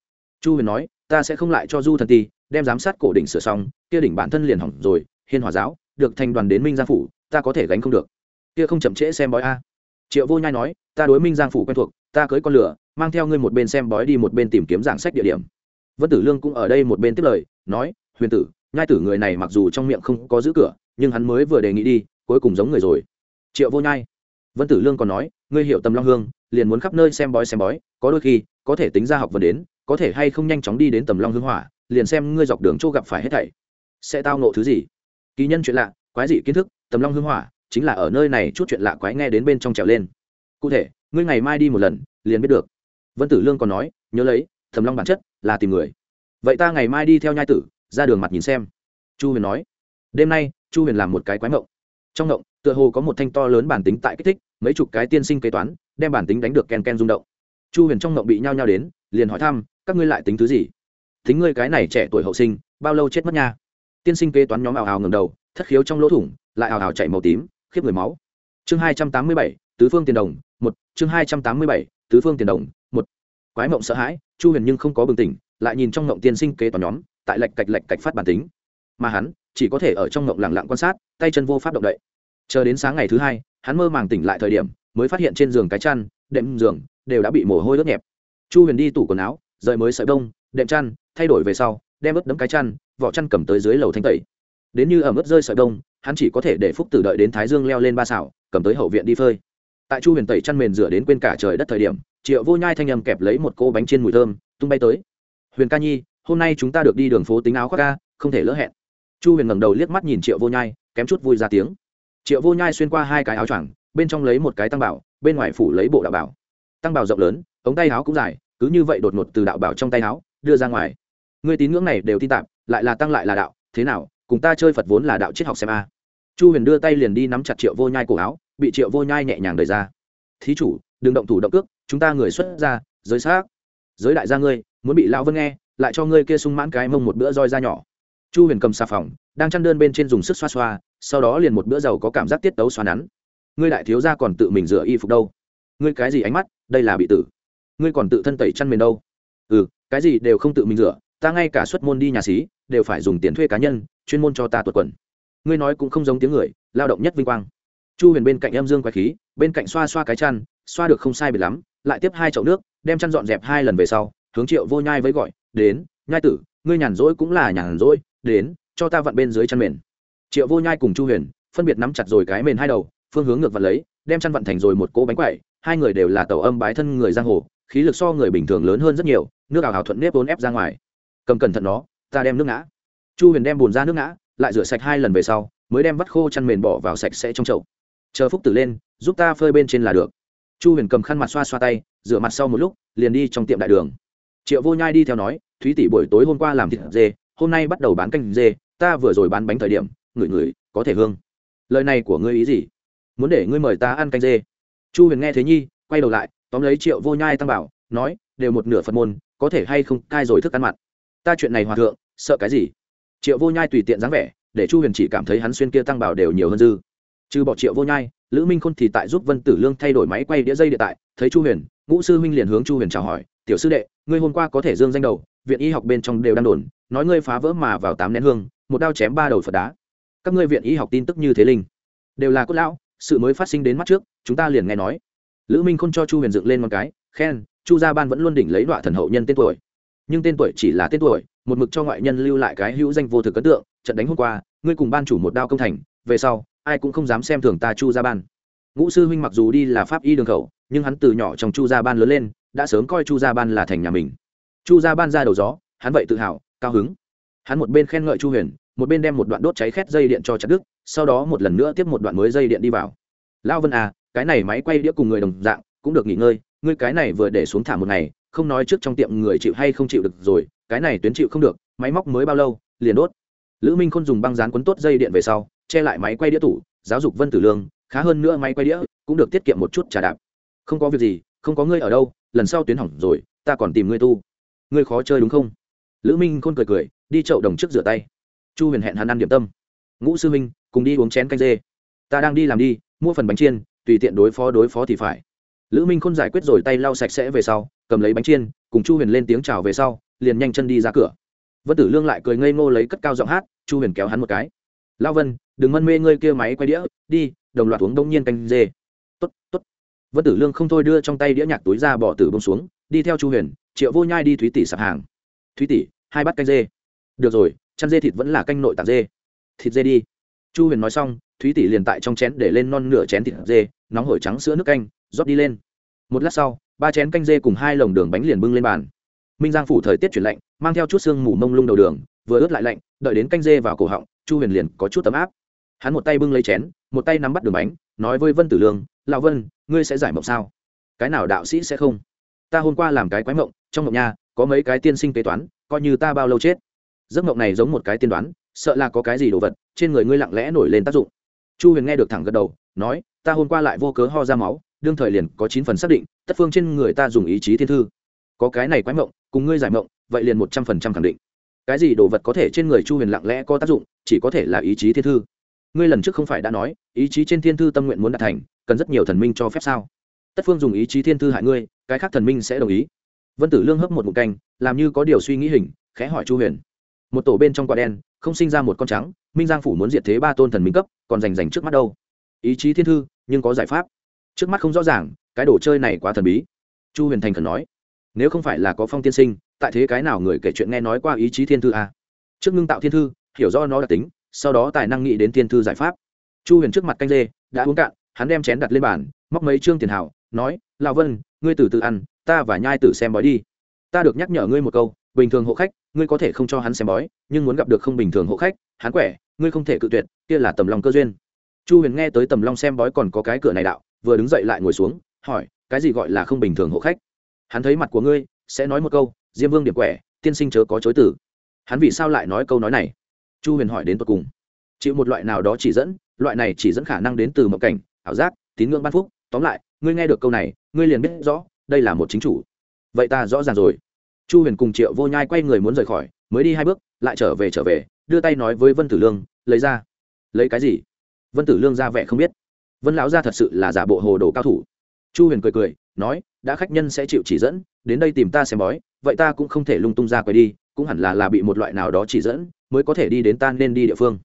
A: Chu huyền nói, ta sẽ không lại cho du thần ti đem giám sát cổ đỉnh sửa xong, kia đỉnh bản thân liền hỏng rồi, hiên hòa giáo, được thành đoàn đến minh giang phủ, ta có thể gánh không được. Kia không chậm trễ xem bói a. Triệu vô nhai nói, ta đối minh giang phủ quen thuộc, ta cưới con lửa, mang theo ngươi một bên xem bói đi một bên tìm kiếm giảng sách địa điểm. Vân tử lương cũng ở đây một bên tiếp lời, nói, huyền tử, nhai tử người này mặc dù trong miệng không có giữ cửa, nhưng hắn mới vừa đề nghị đi, cuối cùng giống người rồi. Triệu vô nhai. Vân tử lương còn nói, ngươi hiểu tầm long hương, liền muốn khắp nơi xem bói xem bói, có đôi khi, có thể tính ra học vấn đến, có thể hay không nhanh chóng đi đến tầm long hương hỏa liền xem ngươi dọc đường chỗ gặp phải hết thảy, sẽ tao nộ thứ gì. Kỳ nhân chuyện lạ, quái dị kiến thức, tầm long hương hỏa, chính là ở nơi này chút chuyện lạ quái nghe đến bên trong trèo lên. Cụ thể, ngươi ngày mai đi một lần, liền biết được. Vân tử lương còn nói, nhớ lấy, tầm long bản chất là tìm người. Vậy ta ngày mai đi theo nhai tử, ra đường mặt nhìn xem. Chu huyền nói, đêm nay, chu huyền làm một cái quái mộng trong mộng tựa hồ có một thanh to lớn bản tính tại kích thích, mấy chục cái tiên sinh kế toán, đem bản tính đánh được ken ken rung động. Chu huyền trong mộng bị nhao nhao đến, liền hỏi thăm, các ngươi lại tính thứ gì? Tính ngươi cái này trẻ tuổi hậu sinh, bao lâu chết mất nha? Tiên sinh kế toán nhóm ảo ảo ngầm đầu, thất khiếu trong lỗ thủng, lại ảo ảo chảy màu tím, khiếp người máu. Chương hai trăm tám mươi bảy, tứ phương tiền đồng, một. Chương hai trăm tám mươi bảy, tứ phương tiền đồng, một. Quái mộng sợ hãi, chu huyền nhưng không có bừng tỉnh, lại nhìn trong mộng tiên sinh kế toán nhóm, tại lệch cạch lệch cạch phát bản tính. Mà hắn, chỉ có thể ở trong mộng lặng lặng quan sát, tay chân vô pháp động đậy. Chờ đến sáng ngày thứ hai, hắn mơ màng tỉnh lại thời điểm, mới phát hiện trên giường cái chăn, đệm giường, đều đã bị mồ hôi ướt nhẹp. Chu huyền đi tủ quần áo, rời mới sợi đông đệm chăn thay đổi về sau đem ướt đấm cái chăn vỏ chăn cầm tới dưới lầu thanh tẩy. Đến như ở mức rơi sợi đông, hắn chỉ có thể để phúc tử đợi đến thái dương leo lên ba xảo cầm tới hậu viện đi phơi. Tại chu huyền tẩy chăn mền rửa đến quên cả trời đất thời điểm triệu vô nhai thanh âm kẹp lấy một cô bánh trên mùi thơm tung bay tới. Huyền ca nhi hôm nay chúng ta được đi đường phố tính áo khoác ca không thể lỡ hẹn. Chu huyền ngẩng đầu liếc mắt nhìn triệu vô nhai kém chút vui ra tiếng. Triệu vô nhai xuyên qua hai cái áo choàng bên trong lấy một cái tăng bảo bên ngoài phủ lấy bộ đạo bảo. Tăng bảo rộng lớn ống tay áo cũng dài cứ như vậy đột ngột từ đạo bảo trong tay áo đưa ra ngoài. Ngươi tín ngưỡng này đều tin tạp, lại là tăng lại là đạo, thế nào, cùng ta chơi phật vốn là đạo triết học xem a. Chu huyền đưa tay liền đi nắm chặt triệu vô nhai cổ áo, bị triệu vô nhai nhẹ nhàng đẩy ra. Thí chủ, đừng động thủ động cước, chúng ta người xuất ra giới xác. Giới đại gia ngươi, muốn bị lão vân nghe, lại cho ngươi kia sung mãn cái mông một bữa roi da nhỏ. Chu huyền cầm xà phòng, đang chăn đơn bên trên dùng sức xoa xoa, sau đó liền một bữa giàu có cảm giác tiết tấu xoa nắn. Ngươi đại thiếu gia còn tự mình rửa y phục đâu? Ngươi cái gì ánh mắt, đây là bị tử. Ngươi còn tự thân tẩy chăn mền đâu? Ừ cái gì đều không tự mình rửa ta ngay cả xuất môn đi nhà xí, đều phải dùng tiền thuê cá nhân, chuyên môn cho ta tuột quần. Ngươi nói cũng không giống tiếng người, lao động nhất vinh quang. Chu huyền bên cạnh âm dương quái khí, bên cạnh xoa xoa cái chăn, xoa được không sai biệt lắm, lại tiếp hai chậu nước, đem chăn dọn dẹp hai lần về sau, hướng triệu vô nhai với gọi, đến, nhai tử, ngươi nhàn rỗi cũng là nhàn rỗi, đến, cho ta vặn bên dưới chăn mền. Triệu vô nhai cùng chu huyền phân biệt nắm chặt rồi cái mền hai đầu, phương hướng ngược vặn lấy, đem chăn vặn thành rồi một cỗ bánh quậy hai người đều là tàu âm bái thân người giang hồ, khí lực so người bình thường lớn hơn rất nhiều, nước ảo hào thuận nếp vốn ép ra ngoài cầm cẩn thận nó, ta đem nước ngã. Chu huyền đem bùn ra nước ngã, lại rửa sạch hai lần về sau, mới đem vắt khô chăn mền bỏ vào sạch sẽ trong chậu. Chờ phúc tử lên, giúp ta phơi bên trên là được. Chu huyền cầm khăn mặt xoa xoa tay, rửa mặt sau một lúc, liền đi trong tiệm đại đường. Triệu vô nhai đi theo nói, thúy tỷ buổi tối hôm qua làm thịt dê, hôm nay bắt đầu bán canh dê, ta vừa rồi bán bánh thời điểm, ngửi ngửi, có thể hương. Lời này của ngươi ý gì? Muốn để ngươi mời ta ăn canh dê? Chu huyền nghe thế nhi, quay đầu lại, tóm lấy triệu vô nhai tăng bảo, nói, đều một nửa phật môn, có thể hay không cai rồi thức ăn mặn ta chuyện này hòa thượng, sợ cái gì? Triệu vô nhai tùy tiện dáng vẻ, để chu huyền chỉ cảm thấy hắn xuyên kia tăng bảo đều nhiều hơn dư. Trừ bỏ triệu vô nhai, lữ minh khôn thì tại giúp vân tử lương thay đổi máy quay đĩa dây địa tại, thấy chu huyền, ngũ sư huynh liền hướng chu huyền chào hỏi, tiểu sư đệ, ngươi hôm qua có thể dương danh đầu, viện y học bên trong đều đang đồn, nói ngươi phá vỡ mà vào tám nén hương, một đao chém ba đầu phật đá. Các ngươi viện y học tin tức như thế linh, đều là cốt lão, sự mới phát sinh đến mắt trước, chúng ta liền nghe nói. Lữ minh khôn cho chu huyền dựng lên một cái, khen, chu gia ban vẫn luôn đỉnh lấy đoạn thần hậu nhân tên tuổi nhưng tên tuổi chỉ là tên tuổi, một mực cho ngoại nhân lưu lại cái hữu danh vô thực ấn tượng, trận đánh hôm qua, ngươi cùng ban chủ một đao công thành, về sau, ai cũng không dám xem thường ta chu gia ban. Ngũ sư huynh mặc dù đi là pháp y đường khẩu, nhưng hắn từ nhỏ trong chu gia ban lớn lên, đã sớm coi chu gia ban là thành nhà mình. Chu gia ban ra đầu gió, hắn vậy tự hào, cao hứng. Hắn một bên khen ngợi chu huyền, một bên đem một đoạn đốt cháy khét dây điện cho chặt đức sau đó một lần nữa tiếp một đoạn mới dây điện đi vào. Lão vân à cái này máy quay đĩa cùng người đồng dạng, cũng được nghỉ ngơi, ngươi cái này vừa để xuống thả một ngày không nói trước trong tiệm người chịu hay không chịu được rồi, cái này tuyến chịu không được, máy móc mới bao lâu, liền đốt. Lữ minh khôn dùng băng dán quấn tốt dây điện về sau, che lại máy quay đĩa tủ, giáo dục vân tử lương, khá hơn nữa máy quay đĩa, cũng được tiết kiệm một chút trà đạp. Không có việc gì, không có ngươi ở đâu, lần sau tuyến hỏng rồi, ta còn tìm ngươi tu. Ngươi khó chơi đúng không? Lữ minh khôn cười cười, đi chậu đồng trước rửa tay. Chu huyền hẹn hắn ăn điểm tâm. Ngũ sư minh cùng đi uống chén canh dê. Ta đang đi làm đi, mua phần bánh chiên, tùy tiện đối phó đối phó thì phải. Lữ minh khôn giải quyết rồi tay lau sạch sẽ về sau cầm lấy bánh chiên, cùng chu huyền lên tiếng chào về sau, liền nhanh chân đi ra cửa. Vân tử lương lại cười ngây ngô lấy cất cao giọng hát, chu huyền kéo hắn một cái. Lao vân, đừng mân mê ngươi kia máy quay đĩa, đi, đồng loạt uống đông nhiên canh dê. Tốt tốt. Vân tử lương không thôi đưa trong tay đĩa nhạc túi ra bỏ tử bông xuống, đi theo chu huyền, triệu vô nhai đi thúy tỷ sạp hàng. Thúy tỷ, hai bát canh dê. Được rồi, chăn dê thịt vẫn là canh nội tạc dê. Thịt dê đi. Chu huyền nói xong, thúy tỷ liền tại trong chén để lên non nửa chén thịt dê, nóng hổi trắng sữa nước canh, rót đi lên. Một lát sau ba chén canh dê cùng hai lồng đường bánh liền bưng lên bàn. Minh giang phủ thời tiết chuyển lạnh, mang theo chút sương mù mông lung đầu đường, vừa ướt lại lạnh, đợi đến canh dê vào cổ họng, chu huyền liền có chút tấm áp. Hắn một tay bưng lấy chén, một tay nắm bắt đường bánh, nói với vân tử lương, lão vân, ngươi sẽ giải mộng sao? Cái nào đạo sĩ sẽ không? Ta hôm qua làm cái quái mộng, trong mộng nha, có mấy cái tiên sinh kế toán, coi như ta bao lâu chết. Giấc mộng này giống một cái tiên đoán, sợ là có cái gì đồ vật, trên người ngươi lặng lẽ nổi lên tác dụng. Chu huyền nghe được thẳng gật đầu, nói, ta hôm qua lại vô cớ ho ra máu đương thời liền có chín phần xác định, tất phương trên người ta dùng ý chí thiên thư. Có cái này quái mộng, cùng ngươi giải mộng, vậy liền một trăm phần trăm khẳng định. Cái gì đồ vật có thể trên người chu huyền lặng lẽ có tác dụng, chỉ có thể là ý chí thiên thư. Ngươi lần trước không phải đã nói, ý chí trên thiên thư tâm nguyện muốn đạt thành, cần rất nhiều thần minh cho phép sao? Tất phương dùng ý chí thiên thư hại ngươi, cái khác thần minh sẽ đồng ý. Vân tử lương hấp một mục canh, làm như có điều suy nghĩ hình, khẽ hỏi chu huyền. Một tổ bên trong quả đen, không sinh ra một con trắng, minh giang phủ muốn diệt thế ba tôn thần minh cấp, còn rành rành trước mắt đâu? Ý chí thiên thư, nhưng có giải pháp trước mắt không rõ ràng, cái đồ chơi này quá thần bí. Chu huyền thành khẩn nói, nếu không phải là có phong tiên sinh, tại thế cái nào người kể chuyện nghe nói qua ý chí thiên thư à? trước ngưng tạo thiên thư, hiểu do nó đặc tính, sau đó tài năng nghĩ đến thiên thư giải pháp. Chu huyền trước mặt canh dê đã uống cạn, hắn đem chén đặt lên bàn, móc mấy chương tiền hảo, nói lao vân, ngươi từ từ ăn, ta và nhai tử xem bói đi. Ta được nhắc nhở ngươi một câu, bình thường hộ khách, ngươi có thể không cho hắn xem bói, nhưng muốn gặp được không bình thường hộ khách, hắn quẻ, ngươi không thể cự tuyệt, kia là tầm lòng cơ duyên. Chu huyền nghe tới tầm long xem bói còn có cái cửa này đạo vừa đứng dậy lại ngồi xuống, hỏi, cái gì gọi là không bình thường hộ khách? Hắn thấy mặt của ngươi, sẽ nói một câu, diêm vương điểm quẻ, tiên sinh chớ có chối tử hắn vì sao lại nói câu nói này? Chu huyền hỏi đến tột cùng. Chịu một loại nào đó chỉ dẫn, loại này chỉ dẫn khả năng đến từ mộng cảnh, ảo giác, tín ngưỡng ban phúc. Tóm lại, ngươi nghe được câu này, ngươi liền biết rõ, đây là một chính chủ. Vậy ta rõ ràng rồi. Chu huyền cùng triệu vô nhai quay người muốn rời khỏi, mới đi hai bước, lại trở về trở về, đưa tay nói với vân tử lương, lấy ra. Lấy cái gì? Vân tử lương ra vẻ không biết vân lão ra thật sự là giả bộ hồ đồ cao thủ. Chu huyền cười cười, nói, đã khách nhân sẽ chịu chỉ dẫn, đến đây tìm ta xem bói, vậy ta cũng không thể lung tung ra quay đi, cũng hẳn là là bị một loại nào đó chỉ dẫn, mới có thể đi đến ta nên đi địa phương.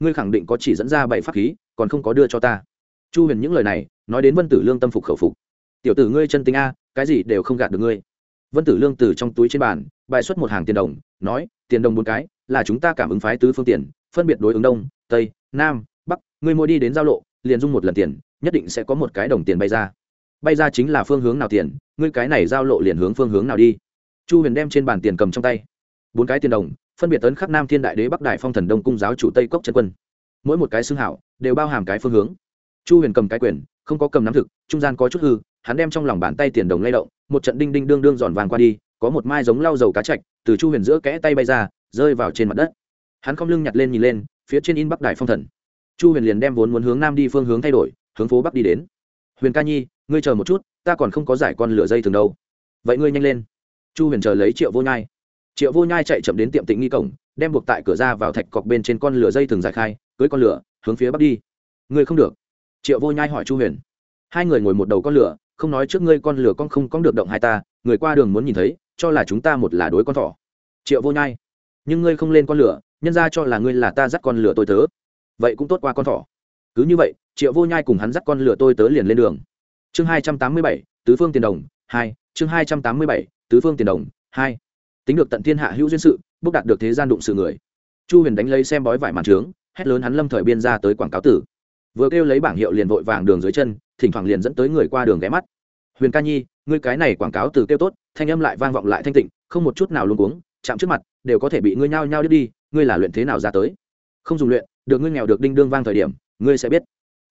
A: Ngươi khẳng định có chỉ dẫn ra bảy pháp khí, còn không có đưa cho ta. Chu huyền những lời này, nói đến vân tử lương tâm phục khẩu phục. Tiểu tử ngươi chân tính a, cái gì đều không gạt được ngươi. Vân tử lương từ trong túi trên bàn bài xuất một hàng tiền đồng, nói, tiền đồng bốn cái, là chúng ta cảm ứng phái tứ phương tiền, phân biệt đối ứng đông, tây, nam, bắc, ngươi mua đi đến giao lộ liền dung một lần tiền, nhất định sẽ có một cái đồng tiền bay ra. Bay ra chính là phương hướng nào tiền, ngươi cái này giao lộ liền hướng phương hướng nào đi. Chu huyền đem trên bàn tiền cầm trong tay. Bốn cái tiền đồng, phân biệt tấn khắc nam thiên đại đế, bắc đại phong thần đông cung giáo chủ tây cốc trần quân. Mỗi một cái xương hảo, đều bao hàm cái phương hướng. Chu huyền cầm cái quyền, không có cầm nắm thực, trung gian có chút hư, hắn đem trong lòng bàn tay tiền đồng lay động, một trận đinh đinh đương đương giòn vàng qua đi, có một mai giống lau dầu cá chạch, từ chu huyền giữa kẽ tay bay ra, rơi vào trên mặt đất. Hắn không lưng nhặt lên nhìn lên, phía trên in bắc đại phong thần chu huyền liền đem vốn muốn hướng nam đi phương hướng thay đổi, hướng phố bắc đi đến. Huyền ca nhi, ngươi chờ một chút, ta còn không có giải con lửa dây thường đâu. Vậy ngươi nhanh lên. Chu huyền chờ lấy triệu vô nhai. Triệu vô nhai chạy chậm đến tiệm tịnh nghi cổng, đem buộc tại cửa ra vào thạch cọc bên trên con lửa dây thường giải khai, cưới con lửa, hướng phía bắc đi. Ngươi không được. Triệu vô nhai hỏi chu huyền. Hai người ngồi một đầu con lửa, không nói trước ngươi con lửa con không có được động hai ta, người qua đường muốn nhìn thấy, cho là chúng ta một là đối con thỏ. Triệu vô nhai. Nhưng ngươi không lên con lửa, nhân ra cho là ngươi là ta dắt con lửa tôi tớ vậy cũng tốt qua con thỏ. Cứ như vậy, triệu vô nhai cùng hắn dắt con lửa tôi tớ liền lên đường. Chương hai trăm tám mươi bảy, tứ phương tiền đồng, hai, chương hai trăm tám mươi bảy, tứ phương tiền đồng, hai. Tính được tận thiên hạ hữu duyên sự, bốc đạt được thế gian đụng sự người. Chu huyền đánh lấy xem bói vải màn trướng, hét lớn hắn lâm thời biên ra tới quảng cáo tử. Vừa kêu lấy bảng hiệu liền vội vàng đường dưới chân, thỉnh thoảng liền dẫn tới người qua đường ghé mắt. Huyền ca nhi, ngươi cái này quảng cáo từ kêu tốt, thanh âm lại vang vọng lại thanh tịnh, không một chút nào luôn cuống, chạm trước mặt, đều có thể bị ngươi nhao nhao đi đi, ngươi là luyện thế nào ra tới? Không dùng luyện được ngươi nghèo được đinh đương vang thời điểm, ngươi sẽ biết.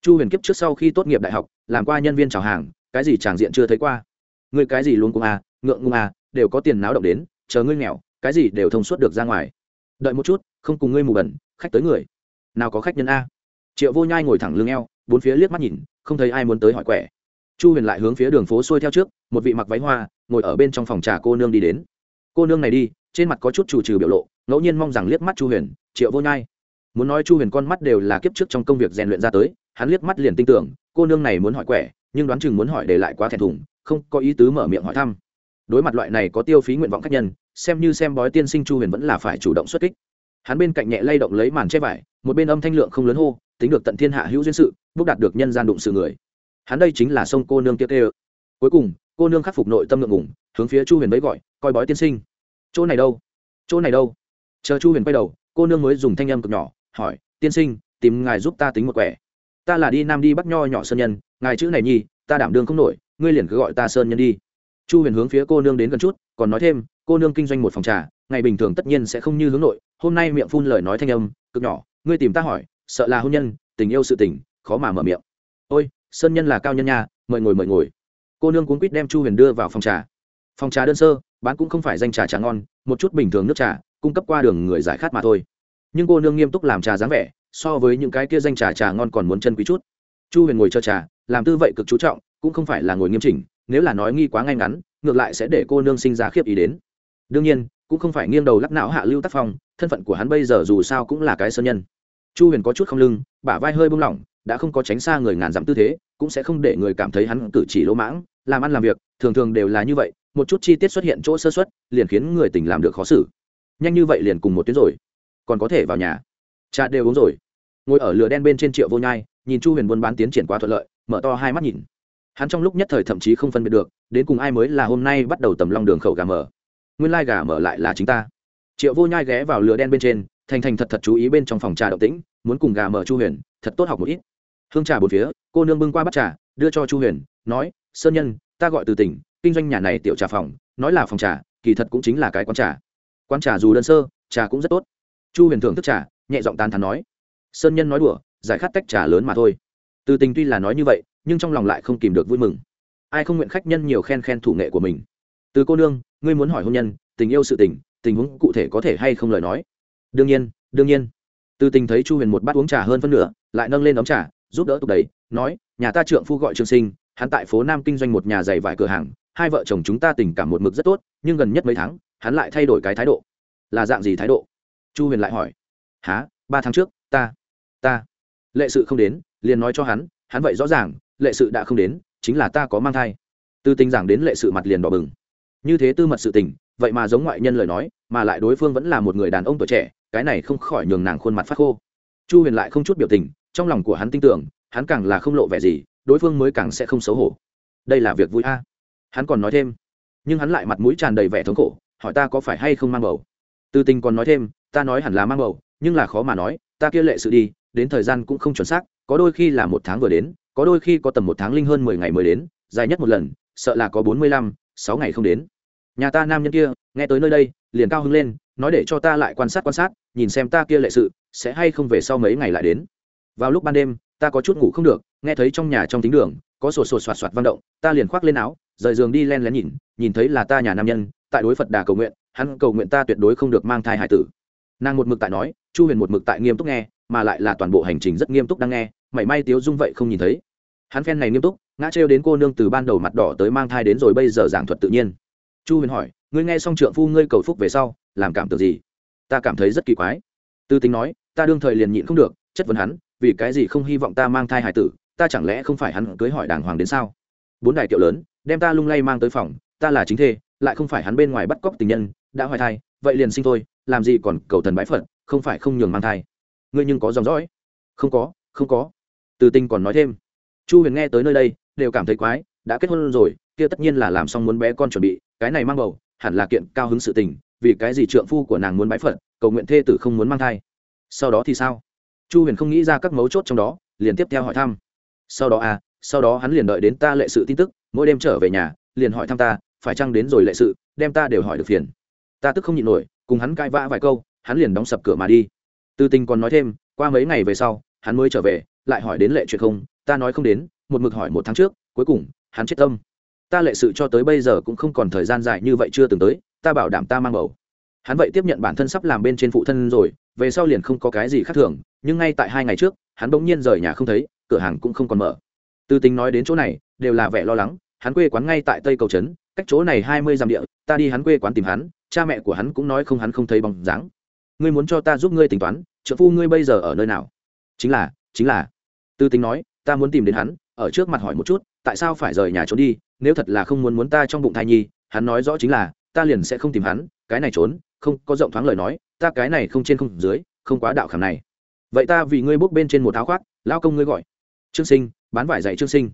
A: Chu huyền kiếp trước sau khi tốt nghiệp đại học, làm qua nhân viên chào hàng, cái gì tràng diện chưa thấy qua. Ngươi cái gì luôn cũng à ngượng ngung à đều có tiền náo động đến, chờ ngươi nghèo, cái gì đều thông suốt được ra ngoài. Đợi một chút, không cùng ngươi mù bẩn, khách tới người. Nào có khách nhân a. Triệu vô nhai ngồi thẳng lưng eo, bốn phía liếc mắt nhìn, không thấy ai muốn tới hỏi quẻ. Chu huyền lại hướng phía đường phố xuôi theo trước, một vị mặc váy hoa, ngồi ở bên trong phòng trà cô nương đi đến. Cô nương này đi, trên mặt có chút chủ trừ biểu lộ, ngẫu nhiên mong rằng liếc mắt chu huyền, triệu vô nhai muốn nói chu huyền con mắt đều là kiếp trước trong công việc rèn luyện ra tới, hắn liếc mắt liền tin tưởng, cô nương này muốn hỏi quẻ, nhưng đoán chừng muốn hỏi để lại quá thẹn thùng, không có ý tứ mở miệng hỏi thăm. Đối mặt loại này có tiêu phí nguyện vọng khách nhân, xem như xem bói tiên sinh chu huyền vẫn là phải chủ động xuất kích. Hắn bên cạnh nhẹ lay động lấy màn che vải, một bên âm thanh lượng không lớn hô, tính được tận thiên hạ hữu duyên sự, bốc đạt được nhân gian đụng sự người. Hắn đây chính là sông cô nương tiêu tê cuối cùng, cô nương khắc phục nội tâm ngượng ngủng hướng phía chu huyền mới gọi, coi bói tiên sinh. Chỗ này đâu? Chỗ này đâu? Chờ chu huyền quay đầu, cô nương mới dùng thanh âm cực nhỏ hỏi, tiên sinh, tìm ngài giúp ta tính một quẻ. Ta là đi nam đi bắc nho nhỏ sơn nhân, ngài chữ này nhi, ta đảm đương không nổi, ngươi liền cứ gọi ta sơn nhân đi. Chu huyền hướng phía cô nương đến gần chút, còn nói thêm, cô nương kinh doanh một phòng trà, ngày bình thường tất nhiên sẽ không như hướng nội, hôm nay miệng phun lời nói thanh âm, cực nhỏ, ngươi tìm ta hỏi, sợ là hôn nhân, tình yêu sự tình, khó mà mở miệng. Ôi, sơn nhân là cao nhân nha, mời ngồi mời ngồi. Cô nương cuốn quýt đem chu huyền đưa vào phòng trà. Phòng trà đơn sơ, bán cũng không phải danh trà trà ngon, một chút bình thường nước trà, cung cấp qua đường người giải khát mà thôi nhưng cô nương nghiêm túc làm trà dáng vẻ, so với những cái kia danh trà trà ngon còn muốn chân quý chút. Chu huyền ngồi cho trà, làm tư vậy cực chú trọng, cũng không phải là ngồi nghiêm chỉnh, nếu là nói nghi quá ngay ngắn, ngược lại sẽ để cô nương sinh ra khiếp ý đến. Đương nhiên, cũng không phải nghiêng đầu lắc não hạ lưu tác phong, thân phận của hắn bây giờ dù sao cũng là cái sơn nhân. Chu huyền có chút không lưng, bả vai hơi bung lỏng, đã không có tránh xa người ngàn dặm tư thế, cũng sẽ không để người cảm thấy hắn cử chỉ lỗ mãng, làm ăn làm việc, thường thường đều là như vậy, một chút chi tiết xuất hiện chỗ sơ xuất liền khiến người tình làm được khó xử. Nhanh như vậy liền cùng một tuyến rồi còn có thể vào nhà. Cha đều uống rồi. Ngồi ở lửa đen bên trên triệu vô nhai, nhìn chu huyền buôn bán tiến triển quá thuận lợi, mở to hai mắt nhìn. Hắn trong lúc nhất thời thậm chí không phân biệt được, đến cùng ai mới là hôm nay bắt đầu tầm long đường khẩu gà mở. Nguyên lai gà mở lại là chính ta. Triệu vô nhai ghé vào lửa đen bên trên, thành thành thật thật chú ý bên trong phòng trà động tĩnh, muốn cùng gà mở chu huyền, thật tốt học một ít. Hương trà bốn phía, cô nương bưng qua bắt trà, đưa cho chu huyền, nói, sơn nhân, ta gọi từ tỉnh, kinh doanh nhà này tiểu trà phòng, nói là phòng trà, kỳ thật cũng chính là cái quán trà. Quán trà dù đơn sơ, trà cũng rất tốt chu huyền thưởng thức trà, nhẹ giọng tán thắn nói, sơn nhân nói đùa, giải khát tách trà lớn mà thôi. Từ tình tuy là nói như vậy, nhưng trong lòng lại không kìm được vui mừng. Ai không nguyện khách nhân nhiều khen khen thủ nghệ của mình? Từ cô nương, ngươi muốn hỏi hôn nhân, tình yêu sự tình tình huống cụ thể có thể hay không lời nói? Đương nhiên đương nhiên. Từ tình thấy chu huyền một bát uống trà hơn phân nửa, lại nâng lên đóng trà, giúp đỡ tục đầy nói, nhà ta trượng phu gọi trương sinh, hắn tại phố nam kinh doanh một nhà giày vải cửa hàng, hai vợ chồng chúng ta tình cảm một mực rất tốt, nhưng gần nhất mấy tháng, hắn lại thay đổi cái thái độ. Là dạng gì thái độ? Chu huyền lại hỏi há ba tháng trước, ta ta, lệ sự không đến, liền nói cho hắn hắn vậy rõ ràng, lệ sự đã không đến, chính là ta có mang thai. Từ tình giảng đến lệ sự mặt liền đỏ bừng. Như thế tư mật sự tình, vậy mà giống ngoại nhân lời nói, mà lại đối phương vẫn là một người đàn ông tuổi trẻ, cái này không khỏi nhường nàng khuôn mặt phát khô. Chu huyền lại không chút biểu tình, trong lòng của hắn tin tưởng, hắn càng là không lộ vẻ gì, đối phương mới càng sẽ không xấu hổ. Đây là việc vui a. Hắn còn nói thêm, nhưng hắn lại mặt mũi tràn đầy vẻ thống khổ, hỏi ta có phải hay không mang bầu. Tư tình còn nói thêm ta nói hẳn là mang bầu, nhưng là khó mà nói, ta kia lệ sự đi, đến thời gian cũng không chuẩn xác, có đôi khi là một tháng vừa đến, có đôi khi có tầm một tháng linh hơn mười ngày mới đến, dài nhất một lần, sợ là có bốn mươi lăm, sáu ngày không đến. Nhà ta nam nhân kia, nghe tới nơi đây, liền cao hứng lên, nói để cho ta lại quan sát quan sát, nhìn xem ta kia lệ sự, sẽ hay không về sau mấy ngày lại đến. Vào lúc ban đêm, ta có chút ngủ không được, nghe thấy trong nhà trong tính đường, có sổ sổ soạt soạt vang động, ta liền khoác lên áo, rời giường đi len lén nhìn nhìn thấy là ta nhà nam nhân, tại đối phật đà cầu nguyện, hắn cầu nguyện ta tuyệt đối không được mang thai hải tử nàng một mực tại nói, chu huyền một mực tại nghiêm túc nghe, mà lại là toàn bộ hành trình rất nghiêm túc đang nghe, mảy may tiếu dung vậy không nhìn thấy. Hắn phen này nghiêm túc, ngã trêu đến cô nương từ ban đầu mặt đỏ tới mang thai đến rồi bây giờ giảng thuật tự nhiên. Chu huyền hỏi, ngươi nghe xong trượng phu ngươi cầu phúc về sau, làm cảm tưởng gì? Ta cảm thấy rất kỳ quái. Tư tính nói, ta đương thời liền nhịn không được, chất vấn hắn, vì cái gì không hy vọng ta mang thai hải tử, ta chẳng lẽ không phải hắn cưới hỏi đàng hoàng đến sao? Bốn đại kiệu lớn, đem ta lung lay mang tới phòng, ta là chính thê, lại không phải hắn bên ngoài bắt cóc tình nhân, đã hoài thai, vậy liền sinh thôi làm gì còn cầu thần bái phật, không phải không nhường mang thai. Ngươi nhưng có dòng dõi. Không có không có. Từ tinh còn nói thêm. Chu huyền nghe tới nơi đây, đều cảm thấy quái, đã kết hôn rồi, kia tất nhiên là làm xong muốn bé con chuẩn bị, cái này mang bầu, hẳn là kiện cao hứng sự tình, vì cái gì trượng phu của nàng muốn bái phật, cầu nguyện thê tử không muốn mang thai. Sau đó thì sao? Chu huyền không nghĩ ra các mấu chốt trong đó, liền tiếp theo hỏi thăm. Sau đó à sau đó hắn liền đợi đến ta lệ sự tin tức, mỗi đêm trở về nhà, liền hỏi thăm ta, phải chăng đến rồi lệ sự, đem ta đều hỏi được phiền. Ta tức không nhịn nổi cùng hắn cãi vã vài câu, hắn liền đóng sập cửa mà đi. Tư tình còn nói thêm, qua mấy ngày về sau, hắn mới trở về, lại hỏi đến lệ chuyện không, ta nói không đến, một mực hỏi một tháng trước, cuối cùng, hắn chết tâm. Ta lệ sự cho tới bây giờ cũng không còn thời gian dài như vậy chưa từng tới, ta bảo đảm ta mang bầu. Hắn vậy tiếp nhận bản thân sắp làm bên trên phụ thân rồi, về sau liền không có cái gì khác thường, nhưng ngay tại hai ngày trước, hắn bỗng nhiên rời nhà không thấy, cửa hàng cũng không còn mở. Từ tính nói đến chỗ này, đều là vẻ lo lắng, hắn quê quán ngay tại tây cầu trấn, cách chỗ này hai mươi dặm địa, ta đi hắn quê quán tìm hắn cha mẹ của hắn cũng nói không hắn không thấy bóng dáng. Ngươi muốn cho ta giúp ngươi tính toán, trợ phu ngươi bây giờ ở nơi nào? Chính là chính là. Tư tính nói, ta muốn tìm đến hắn, ở trước mặt hỏi một chút, tại sao phải rời nhà trốn đi, nếu thật là không muốn muốn ta trong bụng thai nhi, hắn nói rõ chính là, ta liền sẽ không tìm hắn, cái này trốn, không, có rộng thoáng lời nói, ta cái này không trên không dưới, không quá đạo khảm này. Vậy ta vì ngươi bốc bên trên một áo khoác, lao công ngươi gọi. Trương sinh, bán vải dạy trương sinh.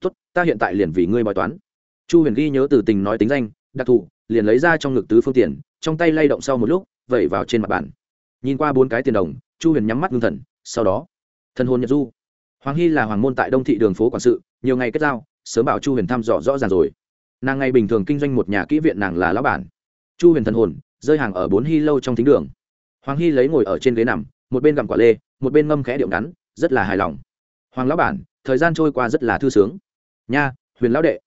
A: Tốt, ta hiện tại liền vì ngươi bói toán. Chu huyền ghi nhớ từ tình nói tính danh đặc thù, liền lấy ra trong ngực tứ phương tiền, trong tay lay động sau một lúc, vẩy vào trên mặt bàn. Nhìn qua bốn cái tiền đồng, chu huyền nhắm mắt ngưng thần, sau đó thân hồn nhật du. Hoàng hy là hoàng môn tại đông thị đường phố quản sự, nhiều ngày kết giao, sớm bảo chu huyền thăm dò rõ ràng rồi. Nàng ngày bình thường kinh doanh một nhà kỹ viện nàng là lão bản. Chu huyền thần hồn, rơi hàng ở bốn hy lâu trong thính đường. Hoàng hy lấy ngồi ở trên ghế nằm, một bên gặm quả lê, một bên ngâm khẽ điệu ngắn, rất là hài lòng. Hoàng lão bản, thời gian trôi qua rất là thư sướng. Nha, huyền lão đệ.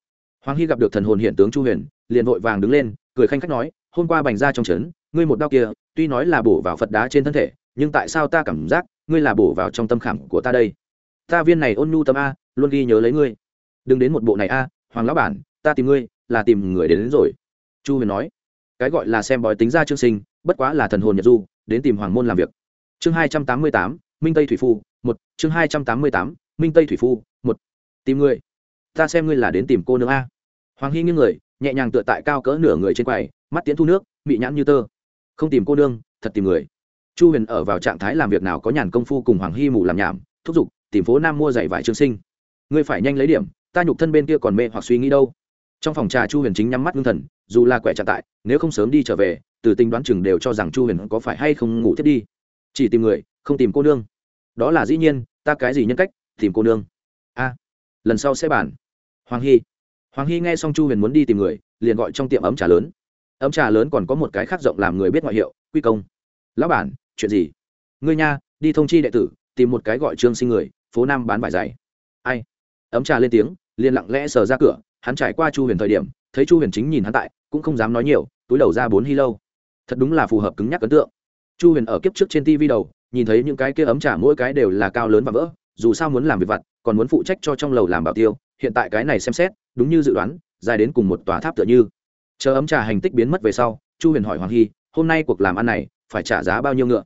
A: Hoàng hy gặp được thần hồn hiện tướng chu huyền liền vội vàng đứng lên cười khanh khách nói hôm qua bành ra trong trấn ngươi một đau kia tuy nói là bổ vào phật đá trên thân thể nhưng tại sao ta cảm giác ngươi là bổ vào trong tâm khảm của ta đây? Ta viên này ôn nhu tâm a luôn ghi nhớ lấy ngươi. Đừng đến một bộ này a hoàng lão bản ta tìm ngươi là tìm người đến, đến rồi. Chu huyền nói. Cái gọi là xem bói tính ra chương sinh bất quá là thần hồn nhật du đến tìm hoàng môn làm việc. Chương hai trăm tám mươi tám minh tây thủy phu một. Chương hai trăm tám mươi tám minh tây thủy phu một. Tìm ngươi ta xem ngươi là đến tìm cô nương a. Hoàng hy nghiêng người nhẹ nhàng tựa tại cao cỡ nửa người trên quầy, mắt tiến thu nước bị nhãn như tơ. Không tìm cô nương, thật tìm người. Chu huyền ở vào trạng thái làm việc nào có nhàn công phu cùng hoàng hy mù làm nhảm, thúc giục, tìm phố nam mua giày vải trương sinh. Ngươi phải nhanh lấy điểm, ta nhục thân bên kia còn mê hoặc suy nghĩ đâu. Trong phòng trà chu huyền chính nhắm mắt ngưng thần, dù là quẻ trạng tại, nếu không sớm đi trở về, từ tình đoán chừng đều cho rằng chu huyền có phải hay không ngủ thiết đi. Chỉ tìm người, không tìm cô nương. Đó là dĩ nhiên, ta cái gì nhân cách, tìm cô nương. A, lần sau sẽ bàn. Hoàng hy hoàng hy nghe xong chu huyền muốn đi tìm người, liền gọi trong tiệm ấm trà lớn. Ấm trà lớn còn có một cái khác rộng làm người biết ngoại hiệu, quy công. Lão bản, chuyện gì? Ngươi nha, đi thông chi đệ tử, tìm một cái gọi trương sinh người, phố nam bán vải dày ai? Ấm trà lên tiếng, liền lặng lẽ sờ ra cửa, hắn trải qua chu huyền thời điểm, thấy chu huyền chính nhìn hắn tại, cũng không dám nói nhiều, túi đầu ra bốn hy lâu. Thật đúng là phù hợp cứng nhắc ấn tượng. Chu huyền ở kiếp trước trên tv đầu, nhìn thấy những cái kia ấm trà mỗi cái đều là cao lớn và vỡ, dù sao muốn làm việc vặt còn muốn phụ trách cho trong lầu làm bảo tiêu, hiện tại cái này xem xét, đúng như dự đoán, dài đến cùng một tòa tháp tựa như. Chờ ấm trà hành tích biến mất về sau, chu huyền hỏi hoàng hy, hôm nay cuộc làm ăn này, phải trả giá bao nhiêu ngựa?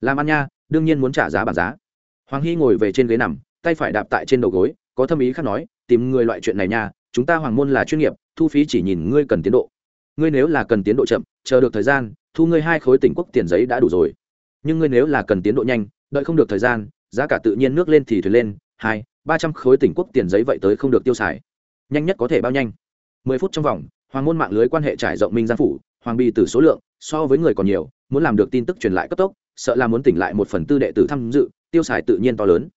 A: Làm ăn nha, đương nhiên muốn trả giá bản giá. Hoàng hy ngồi về trên ghế nằm, tay phải đạp tại trên đầu gối, có thâm ý khác nói, tìm người loại chuyện này nha, chúng ta hoàng môn là chuyên nghiệp, thu phí chỉ nhìn ngươi cần tiến độ. Ngươi nếu là cần tiến độ chậm, chờ được thời gian, thu ngươi hai khối tỉnh quốc tiền giấy đã đủ rồi. Nhưng ngươi nếu là cần tiến độ nhanh, đợi không được thời gian, giá cả tự nhiên nước lên thì thuyền lên, hai ba trăm khối tỉnh quốc tiền giấy vậy tới không được tiêu xài. Nhanh nhất có thể bao nhanh. Mười phút trong vòng, hoàng môn mạng lưới quan hệ trải rộng minh giang phủ, hoàng bi từ số lượng, so với người còn nhiều, muốn làm được tin tức truyền lại cấp tốc, sợ là muốn tỉnh lại một phần tư đệ tử tham dự, tiêu xài tự nhiên to lớn.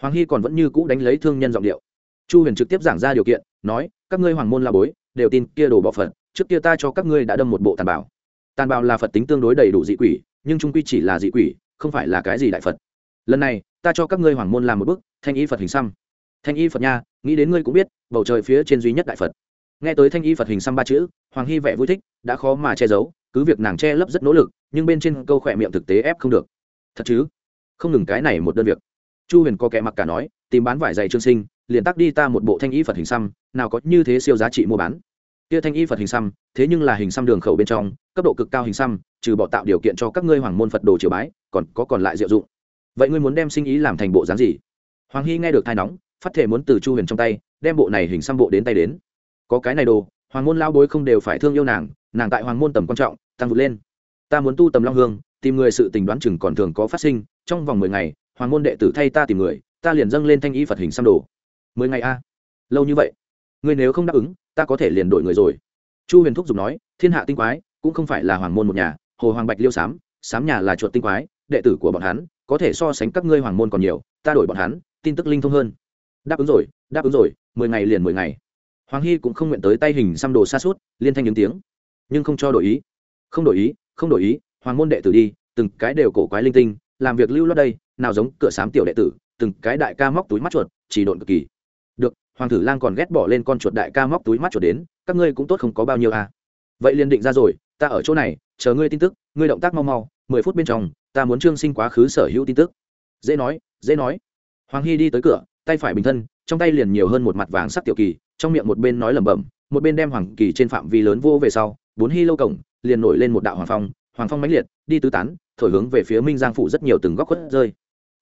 A: Hoàng hy còn vẫn như cũ đánh lấy thương nhân giọng điệu. Chu huyền trực tiếp giảng ra điều kiện, nói, các ngươi hoàng môn la bối, đều tin kia đồ bỏ phật, trước kia ta cho các ngươi đã đâm một bộ tàn bảo tàn bảo là phật tính tương đối đầy đủ dị quỷ, nhưng trung quy chỉ là dị quỷ, không phải là cái gì đại phật. Lần này ta cho các ngươi hoàng môn làm một bức, thanh y phật hình xăm. Thanh y phật nha, nghĩ đến ngươi cũng biết, bầu trời phía trên duy nhất đại phật. Nghe tới thanh y phật hình xăm ba chữ, hoàng hy vẻ vui thích, đã khó mà che giấu, cứ việc nàng che lấp rất nỗ lực, nhưng bên trên câu khỏe miệng thực tế ép không được. Thật chứ? Không ngừng cái này một đơn việc. Chu huyền có kẻ mặc cả nói, tìm bán vải dày trương sinh, liền tắc đi ta một bộ thanh y phật hình xăm, nào có như thế siêu giá trị mua bán. Kia thanh y phật hình xăm, thế nhưng là hình xăm đường khẩu bên trong, cấp độ cực cao hình xăm, trừ bỏ tạo điều kiện cho các ngươi hoàng môn phật đồ triều bái, còn có còn lại diệu dụng vậy ngươi muốn đem sinh ý làm thành bộ dáng gì? Hoàng hy nghe được thai nóng, phát thể muốn từ chu huyền trong tay, đem bộ này hình xăm bộ đến tay đến. Có cái này đồ, hoàng môn lao bối không đều phải thương yêu nàng nàng tại hoàng môn tầm quan trọng, tăng vượt lên. Ta muốn tu tầm long hương, tìm người sự tình đoán chừng còn thường có phát sinh, trong vòng mười ngày, hoàng môn đệ tử thay ta tìm người, ta liền dâng lên thanh y phật hình xăm đồ. Mười ngày a? Lâu như vậy? Ngươi nếu không đáp ứng, ta có thể liền đổi người rồi. Chu huyền thúc giục nói, thiên hạ tinh quái, cũng không phải là hoàng môn một nhà, hồ hoàng bạch liêu sám sám nhà là chuột tinh quái, đệ tử của bọn hắn có thể so sánh các ngươi hoàng môn còn nhiều, ta đổi bọn hắn, tin tức linh thông hơn. Đáp ứng rồi, đáp ứng rồi, mười ngày liền mười ngày. Hoàng hy cũng không nguyện tới tay hình xăm đồ xa suốt, liên thanh những tiếng. Nhưng không cho đổi ý. Không đổi ý, không đổi ý, hoàng môn đệ tử đi, từng cái đều cổ quái linh tinh, làm việc lưu lót đây, nào giống cửa sám tiểu đệ tử, từng cái đại ca móc túi mắt chuột, chỉ độn cực kỳ. Được, hoàng tử lang còn ghét bỏ lên con chuột đại ca móc túi mắt chuột đến, các ngươi cũng tốt không có bao nhiêu à. Vậy liền định ra rồi, ta ở chỗ này, chờ ngươi tin tức, ngươi động tác mau mau, mười phút bên trong ta muốn trương sinh quá khứ sở hữu tin tức. Dễ nói dễ nói. Hoàng hy đi tới cửa, tay phải bình thân, trong tay liền nhiều hơn một mặt vàng sắc tiểu kỳ, trong miệng một bên nói lẩm bẩm, một bên đem hoàng kỳ trên phạm vi lớn vô về sau, bốn hy lâu cổng, liền nổi lên một đạo hoàng phong hoàng phong mãnh liệt, đi tứ tán, thổi hướng về phía minh giang phủ rất nhiều từng góc khuất rơi.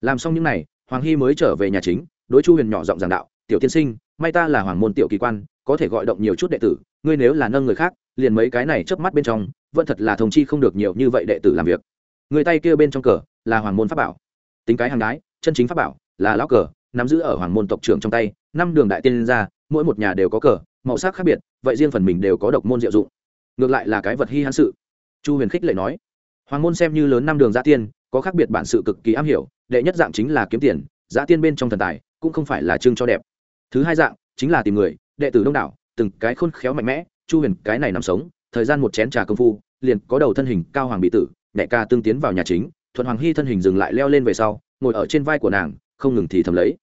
A: Làm xong những n à y hoàng hy mới trở về nhà chính, đối chu huyền nhỏ giọng giảng đạo, tiểu tiên sinh, may ta là hoàng môn tiểu kỳ quan, có thể gọi động nhiều chút đệ tử, ngươi nếu là nâng người khác, liền mấy cái này chớp mắt bên trong, vẫn thật là thông chi không được nhiều như vậy đệ tử làm việc người tay kia bên trong cờ là hoàng môn pháp bảo. Tính cái hàng đái, chân chính pháp bảo là lão cờ, nắm giữ ở hoàng môn tộc trưởng trong tay, năm đường đại tiên ra, mỗi một nhà đều có cờ, màu sắc khác biệt, vậy riêng phần mình đều có độc môn diệu dụng. Ngược lại là cái vật hy hãn sự. Chu huyền khích lệ nói, hoàng môn xem như lớn năm đường giã tiên, có khác biệt bản sự cực kỳ am hiểu, đệ nhất dạng chính là kiếm tiền giã tiên bên trong thần tài cũng không phải là chương cho đẹp. Thứ hai dạng chính là tìm người, đệ tử đông đảo, từng cái khôn khéo mạnh mẽ, chu huyền cái này nằm sống, thời gian một chén trà công phu, liền có đầu thân hình cao hoàng bị tử nhẹ ca tương tiến vào nhà chính, thuận hoàng hy thân hình dừng lại leo lên về sau, ngồi ở trên vai của nàng, không ngừng thì thầm lấy.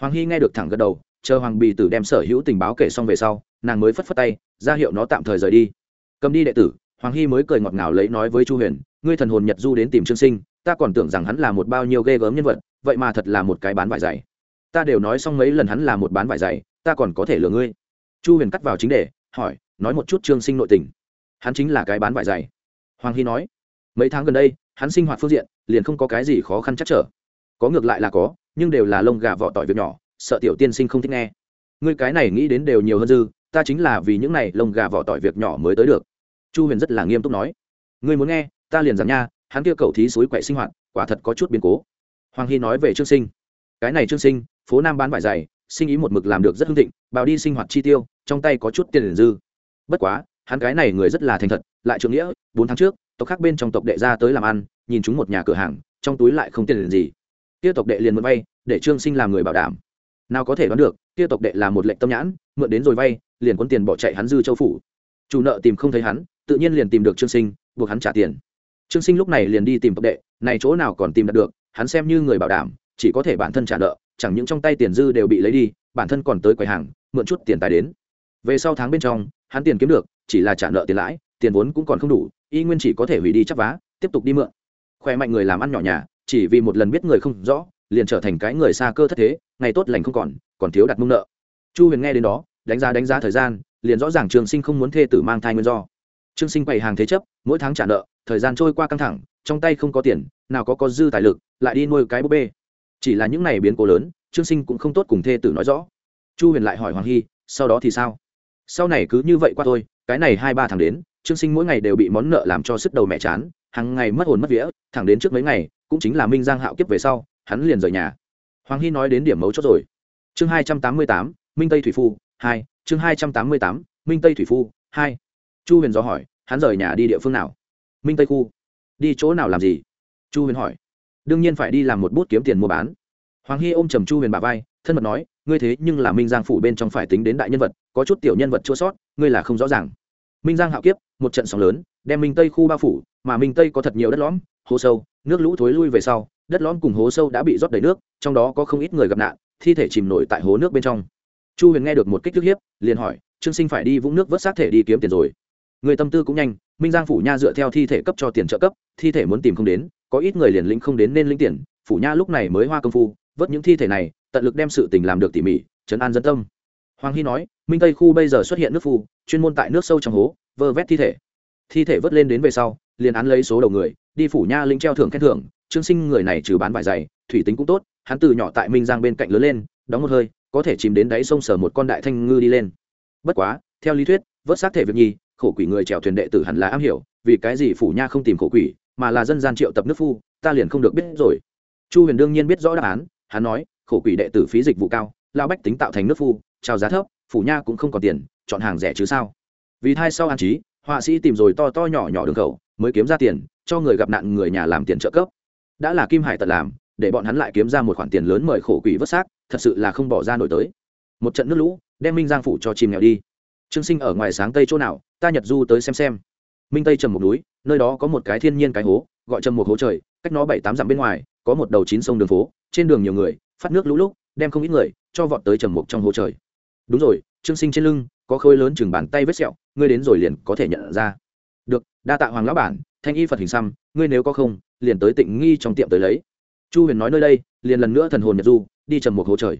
A: Hoàng hy nghe được thẳng gật đầu, chờ hoàng bì tử đem sở hữu tình báo kể xong về sau, nàng mới phất phất tay, ra hiệu nó tạm thời rời đi. Cầm đi đệ tử, hoàng hy mới cười ngọt ngào lấy nói với chu huyền, ngươi thần hồn nhật du đến tìm trương sinh, ta còn tưởng rằng hắn là một bao nhiêu ghê gớm nhân vật, vậy mà thật là một cái bán vải dày. Ta đều nói xong mấy lần hắn là một bán vải dày, ta còn có thể lừa ngươi. Chu huyền cắt vào chính đề, hỏi, nói một chút trương sinh nội tình. Hắn chính là cái bán vải dày. Hoàng hy nói mấy tháng gần đây, hắn sinh hoạt phương diện liền không có cái gì khó khăn chắc trở. Có ngược lại là có, nhưng đều là lông gà vỏ tỏi việc nhỏ, sợ tiểu tiên sinh không thích nghe. Ngươi cái này nghĩ đến đều nhiều hơn dư, ta chính là vì những này lông gà vỏ tỏi việc nhỏ mới tới được. Chu huyền rất là nghiêm túc nói. Ngươi muốn nghe, ta liền giảng nha, hắn kia cầu thí suối quậy sinh hoạt, quả thật có chút biến cố. Hoàng hy nói về trương sinh. Cái này trương sinh, phố nam bán vải dày, sinh ý một mực làm được rất hưng thịnh, bào đi sinh hoạt chi tiêu, trong tay có chút tiền dư. Bất quá, hắn cái này người rất là thành thật, lại trưởng nghĩa, bốn tháng trước tộc khác bên trong tộc đệ ra tới làm ăn, nhìn chúng một nhà cửa hàng, trong túi lại không tiền liền gì. Kia tộc đệ liền mượn vay, để trương sinh làm người bảo đảm. Nào có thể đoán được, kia tộc đệ là một lệnh tâm nhãn, mượn đến rồi vay, liền quân tiền bỏ chạy hắn dư châu phủ. Chủ nợ tìm không thấy hắn, tự nhiên liền tìm được trương sinh, buộc hắn trả tiền. Trương sinh lúc này liền đi tìm tộc đệ, này chỗ nào còn tìm được, hắn xem như người bảo đảm, chỉ có thể bản thân trả nợ, chẳng những trong tay tiền dư đều bị lấy đi, bản thân còn tới quầy hàng, mượn chút tiền tài đến. Về sau tháng bên trong, hắn tiền kiếm được, chỉ là trả nợ tiền lãi, tiền vốn cũng còn không đủ y nguyên chỉ có thể hủy đi chắp vá, tiếp tục đi mượn. Khỏe mạnh người làm ăn nhỏ nhà, chỉ vì một lần biết người không rõ, liền trở thành cái người xa cơ thất thế, ngày tốt lành không còn còn thiếu đặt mông nợ. Chu huyền nghe đến đó, đánh giá đánh giá thời gian, liền rõ ràng trường sinh không muốn thê tử mang thai nguyên do. Trương sinh bày hàng thế chấp, mỗi tháng trả nợ, thời gian trôi qua căng thẳng, trong tay không có tiền, nào có có dư tài lực, lại đi nuôi cái búp bê. Chỉ là những này biến cố lớn, trương sinh cũng không tốt cùng thê tử nói rõ. Chu huyền lại hỏi hoàng hy, sau đó thì sao? Sau này cứ như vậy qua thôi, cái này hai ba tháng đến trương sinh mỗi ngày đều bị món nợ làm cho sức đầu mẹ chán, hàng ngày mất hồn mất vía, thẳng đến trước mấy ngày, cũng chính là minh giang hạo kiếp về sau, hắn liền rời nhà. Hoàng hy nói đến điểm mấu chốt rồi. Chương hai trăm tám mươi tám, minh tây thủy phu, hai, chương hai trăm tám mươi tám, minh tây thủy phu, hai. Chu huyền do hỏi, hắn rời nhà đi địa phương nào? Minh tây khu. Đi chỗ nào làm gì? Chu huyền hỏi. Đương nhiên phải đi làm một bút kiếm tiền mua bán. Hoàng hy ôm trầm chu huyền bà vai, thân mật nói, ngươi thế nhưng là minh giang phủ bên trong phải tính đến đại nhân vật, có chút tiểu nhân vật chua sót, ngươi là không rõ ràng minh giang hạo kiếp, một trận sóng lớn, đem minh tây khu bao phủ, mà minh tây có thật nhiều đất lõm, hố sâu, nước lũ thối lui về sau, đất lõm cùng hố sâu đã bị rót đầy nước, trong đó có không ít người gặp nạn, thi thể chìm nổi tại hố nước bên trong. Chu huyền nghe được một kích thước hiếp, liền hỏi, trương sinh phải đi vũng nước vớt xác thể đi kiếm tiền rồi. Người tâm tư cũng nhanh, minh giang phủ nha dựa theo thi thể cấp cho tiền trợ cấp, thi thể muốn tìm không đến, có ít người liền lĩnh không đến nên lĩnh tiền, phủ nha lúc này mới hoa công phu, vớt những thi thể này, tận lực đem sự tình làm được tỉ mỉ, trấn an dân tâm hoàng hy nói minh tây khu bây giờ xuất hiện nước phù, chuyên môn tại nước sâu trong hố vơ vét thi thể. Thi thể vớt lên đến về sau liền án lấy số đầu người đi phủ nha linh treo thưởng khen thưởng trương sinh người này trừ bán vải dày thủy tính cũng tốt hắn từ nhỏ tại minh giang bên cạnh lớn lên đóng một hơi có thể chìm đến đáy sông sở một con đại thanh ngư đi lên. Bất quá theo lý thuyết vớt xác thể việc nhi khổ quỷ người chèo thuyền đệ tử hẳn là am hiểu vì cái gì phủ nha không tìm khổ quỷ mà là dân gian triệu tập nước phu ta liền không được biết rồi. Chu huyền đương nhiên biết rõ đáp án hắn nói khổ quỷ đệ tử phí dịch vụ cao lao bách tính tạo thành nước phu, trao giá thấp, phủ nha cũng không còn tiền, chọn hàng rẻ chứ sao? Vì thai sau an trí, họa sĩ tìm rồi to to nhỏ nhỏ đường khẩu, mới kiếm ra tiền, cho người gặp nạn người nhà làm tiền trợ cấp. Đã là kim hải tận làm, để bọn hắn lại kiếm ra một khoản tiền lớn mời khổ quỷ vớt xác, thật sự là không bỏ ra nổi tới. Một trận nước lũ, đem minh giang phủ cho chìm nghèo đi. Trương sinh ở ngoài sáng tây chỗ nào, ta nhật du tới xem xem. Minh tây trầm một núi, nơi đó có một cái thiên nhiên cái hố, gọi trầm một hố trời, cách nó bảy tám dặm bên ngoài, có một đầu chín sông đường phố, trên đường nhiều người, phát nước lũ lúc, đem không ít người cho vọt tới trầm mục trong hố trời. Đúng rồi, trương sinh trên lưng, có khối lớn chừng bàn tay vết sẹo, ngươi đến rồi liền có thể nhận ra. Được, đa tạ hoàng lão bản, thanh y phật hình xăm, ngươi nếu có không, liền tới tịnh nghi trong tiệm tới lấy. Chu huyền nói nơi đây, liền lần nữa thần hồn nhật du, đi trầm một hố trời.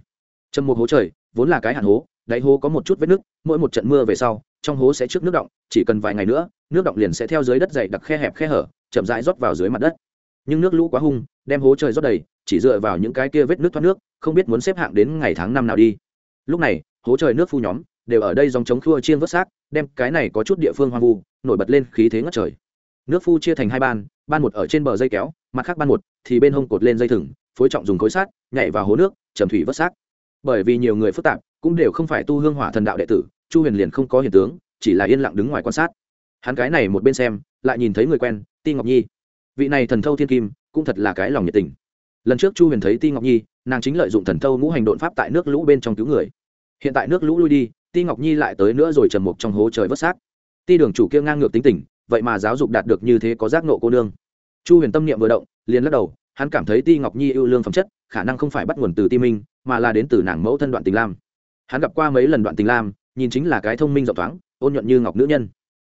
A: Trầm một hố trời, vốn là cái hạn hố, đáy hố có một chút vết nước, mỗi một trận mưa về sau, trong hố sẽ trước nước động, chỉ cần vài ngày nữa, nước động liền sẽ theo dưới đất dày đặc khe hẹp khe hở, chậm rãi rót vào dưới mặt đất. Nhưng nước lũ quá hung, đem hố trời rót đầy chỉ dựa vào những cái kia vết nước thoát nước, không biết muốn xếp hạng đến ngày tháng năm nào đi. Lúc này, hố trời nước phu nhóm đều ở đây dòng chống khua chiên vớt xác, đem cái này có chút địa phương hoang vu, nổi bật lên khí thế ngất trời. Nước phu chia thành hai ban ban một ở trên bờ dây kéo, mặt khác ban một thì bên hông cột lên dây thừng, phối trọng dùng khối sát nhảy vào hố nước, trầm thủy vớt xác. Bởi vì nhiều người phức tạp, cũng đều không phải tu hương hỏa thần đạo đệ tử, chu huyền liền không có hiện tướng, chỉ là yên lặng đứng ngoài quan sát. Hắn cái này một bên xem, lại nhìn thấy người quen, ti ngọc nhi. Vị này thần thâu thiên kim, cũng thật là cái lòng nhiệt tình lần trước chu huyền thấy ti ngọc nhi, nàng chính lợi dụng thần thâu ngũ hành đột pháp tại nước lũ bên trong cứu người. Hiện tại nước lũ lui đi, ti ngọc nhi lại tới nữa rồi trầm mục trong hố trời vớt xác. Ti đường chủ kia ngang ngược tính tình, vậy mà giáo dục đạt được như thế có giác nộ cô nương. Chu huyền tâm niệm vừa động, liền lắc đầu, hắn cảm thấy ti ngọc nhi ưu lương phẩm chất, khả năng không phải bắt nguồn từ ti minh, mà là đến từ nàng mẫu thân đoạn tình lam. Hắn gặp qua mấy lần đoạn tình lam, nhìn chính là cái thông minh rộng thoáng, ôn nhuận như ngọc nữ nhân.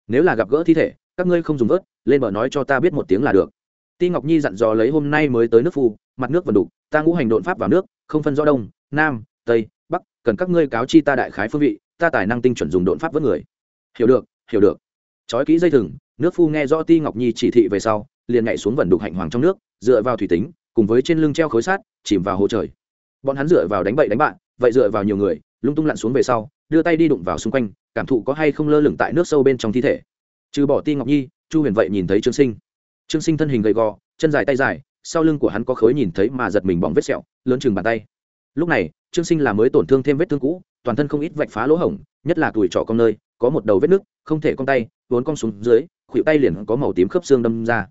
A: Nếu là gặp gỡ thi thể, các ngươi không dùng vớt, lên bờ nói cho ta biết một tiếng là được. Ti ngọc nhi dặn dò lấy hôm nay mới tới nước phu mặt nước vần đục ta ngũ hành độn pháp vào nước, không phân rõ đông, nam, tây, bắc, cần các ngươi cáo chi ta đại khái phương vị, ta tài năng tinh chuẩn dùng độn pháp với người. Hiểu được hiểu được. Trói kỹ dây thừng, nước phu nghe rõ ti ngọc nhi chỉ thị về sau, liền nhảy xuống vần đục hạnh hoàng trong nước, dựa vào thủy tính, cùng với trên lưng treo khối sát chìm vào hồ trời. Bọn hắn dựa vào đánh bậy đánh bạn, vậy dựa vào nhiều người, lung tung lặn xuống về sau, đưa tay đi đụng vào xung quanh, cảm thụ có hay không lơ lửng tại nước sâu bên trong thi thể. Trừ bỏ ti ngọc nhi, chu huyền vậy nhìn thấy trương sinh. Trương sinh thân hình gầy gò, chân dài tay dài sau lưng của hắn có khối nhìn thấy mà giật mình bỏng vết sẹo, lớn chừng bàn tay. Lúc này, trương sinh là mới tổn thương thêm vết thương cũ, toàn thân không ít vạch phá lỗ hổng, nhất là tuổi trọ cong nơi, có một đầu vết nứt, không thể cong tay vốn cong xuống dưới, khuỷu tay liền có màu tím khớp xương đâm ra.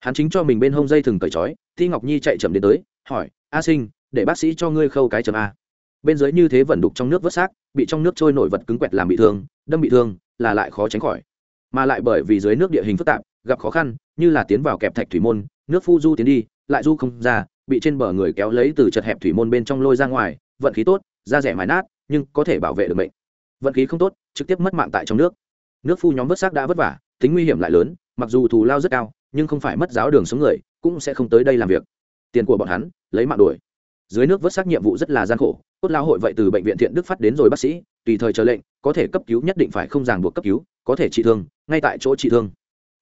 A: Hắn chính cho mình bên hông dây thừng cởi trói, thi ngọc nhi chạy chậm đến tới, hỏi, a sinh, để bác sĩ cho ngươi khâu cái chấm a. Bên dưới như thế vẫn đục trong nước vớt xác, bị trong nước trôi nổi vật cứng quẹt làm bị thương, đâm bị thương, là lại khó tránh khỏi. Mà lại bởi vì dưới nước địa hình phức tạp, gặp khó khăn, như là tiến vào kẹp thạch thủy môn, nước phu du tiến đi lại du không ra, bị trên bờ người kéo lấy từ chật hẹp thủy môn bên trong lôi ra ngoài, vận khí tốt, da rẻ mái nát, nhưng có thể bảo vệ được mệnh. Vận khí không tốt, trực tiếp mất mạng tại trong nước. Nước phu nhóm vớt xác đã vất vả, tính nguy hiểm lại lớn, mặc dù thù lao rất cao, nhưng không phải mất giáo đường sống người, cũng sẽ không tới đây làm việc. Tiền của bọn hắn, lấy mạng đuổi. Dưới nước vớt xác nhiệm vụ rất là gian khổ cốt lao hội vậy từ bệnh viện thiện đức phát đến rồi bác sĩ, tùy thời chờ lệnh, có thể cấp cứu nhất định phải không ràng buộc cấp cứu, có thể trị thương, ngay tại chỗ trị thương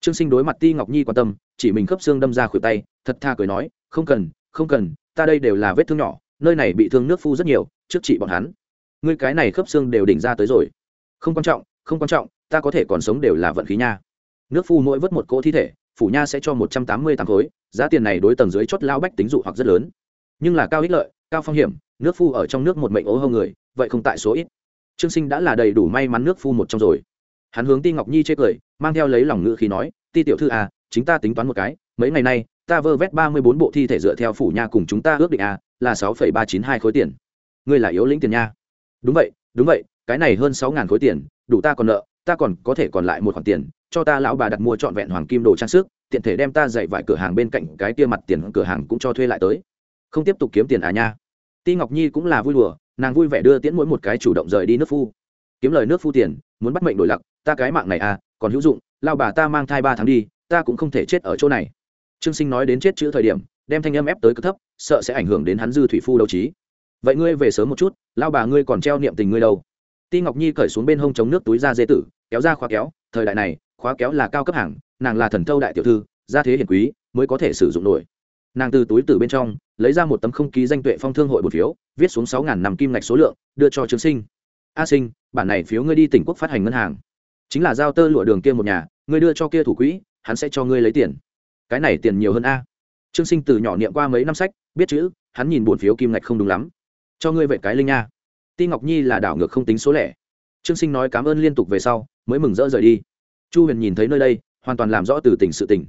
A: trương sinh đối mặt ti ngọc nhi quan tâm, chỉ mình khớp xương đâm ra khuỷu tay, thật tha cười nói, không cần không cần, ta đây đều là vết thương nhỏ, nơi này bị thương nước phu rất nhiều, trước chị bọn hắn. Ngươi cái này khớp xương đều đỉnh ra tới rồi. Không quan trọng, không quan trọng, ta có thể còn sống đều là vận khí nha. Nước phu mỗi vớt một cỗ thi thể, phủ nha sẽ cho một trăm tám mươi tám khối, giá tiền này đối tầng dưới chót lao bách tính dụ hoặc rất lớn. Nhưng là cao ích lợi, cao phong hiểm, nước phu ở trong nước một mệnh ố hâu người, vậy không tại số ít. Trương sinh đã là đầy đủ may mắn nước phu một trong rồi hắn hướng ti ngọc nhi chê cười, mang theo lấy lòng ngự khi nói, ti tiểu thư à chính ta tính toán một cái, mấy ngày nay, ta vơ vét ba mươi bốn bộ thi thể dựa theo phủ nha cùng chúng ta ước định à là sáu phẩy ba chín hai khối tiền. Ngươi là yếu lĩnh tiền nha. Đúng vậy đúng vậy, cái này hơn sáu ngàn khối tiền, đủ ta còn nợ, ta còn có thể còn lại một khoản tiền, cho ta lão bà đặt mua trọn vẹn hoàng kim đồ trang sức, tiện thể đem ta dạy vải cửa hàng bên cạnh cái kia mặt tiền cửa hàng cũng cho thuê lại tới. Không tiếp tục kiếm tiền à nha. Ti ngọc nhi cũng là vui đùa, nàng vui vẻ đưa tiễn mỗi một cái chủ động rời đi nước phu. Kiếm lời nước phu tiền, muốn bắt mệnh đổi lặc ta cái mạng này à còn hữu dụng, lao bà ta mang thai ba tháng đi, ta cũng không thể chết ở chỗ này. Trương sinh nói đến chết chữ thời điểm, đem thanh âm ép tới cực thấp, sợ sẽ ảnh hưởng đến hắn dư thủy phu đấu trí. Vậy ngươi về sớm một chút, lao bà ngươi còn treo niệm tình ngươi đâu? Ti ngọc nhi cởi xuống bên hông chống nước túi ra dê tử, kéo ra khóa kéo, thời đại này, khóa kéo là cao cấp hàng, nàng là thần thâu đại tiểu thư, gia thế hiển quý, mới có thể sử dụng nổi. Nàng từ túi từ bên trong, lấy ra một tấm không ký danh tuệ phong thương hội một phiếu, viết xuống sáu ngàn năm kim ngạch số lượng, đưa cho trương sinh. A sinh, bản này phiếu ngươi đi tỉnh quốc phát hành ngân hàng chính là giao tơ lụa đường kia một nhà, ngươi đưa cho kia thủ quỹ, hắn sẽ cho ngươi lấy tiền. Cái này tiền nhiều hơn a. Trương sinh từ nhỏ niệm qua mấy năm sách, biết chữ, hắn nhìn buồn phiếu kim ngạch không đúng lắm. Cho ngươi vậy cái linh nha. Ti ngọc nhi là đảo ngược không tính số lẻ. Trương sinh nói cảm ơn liên tục về sau, mới mừng rỡ rời đi. Chu huyền nhìn thấy nơi đây, hoàn toàn làm rõ từ tình sự tình.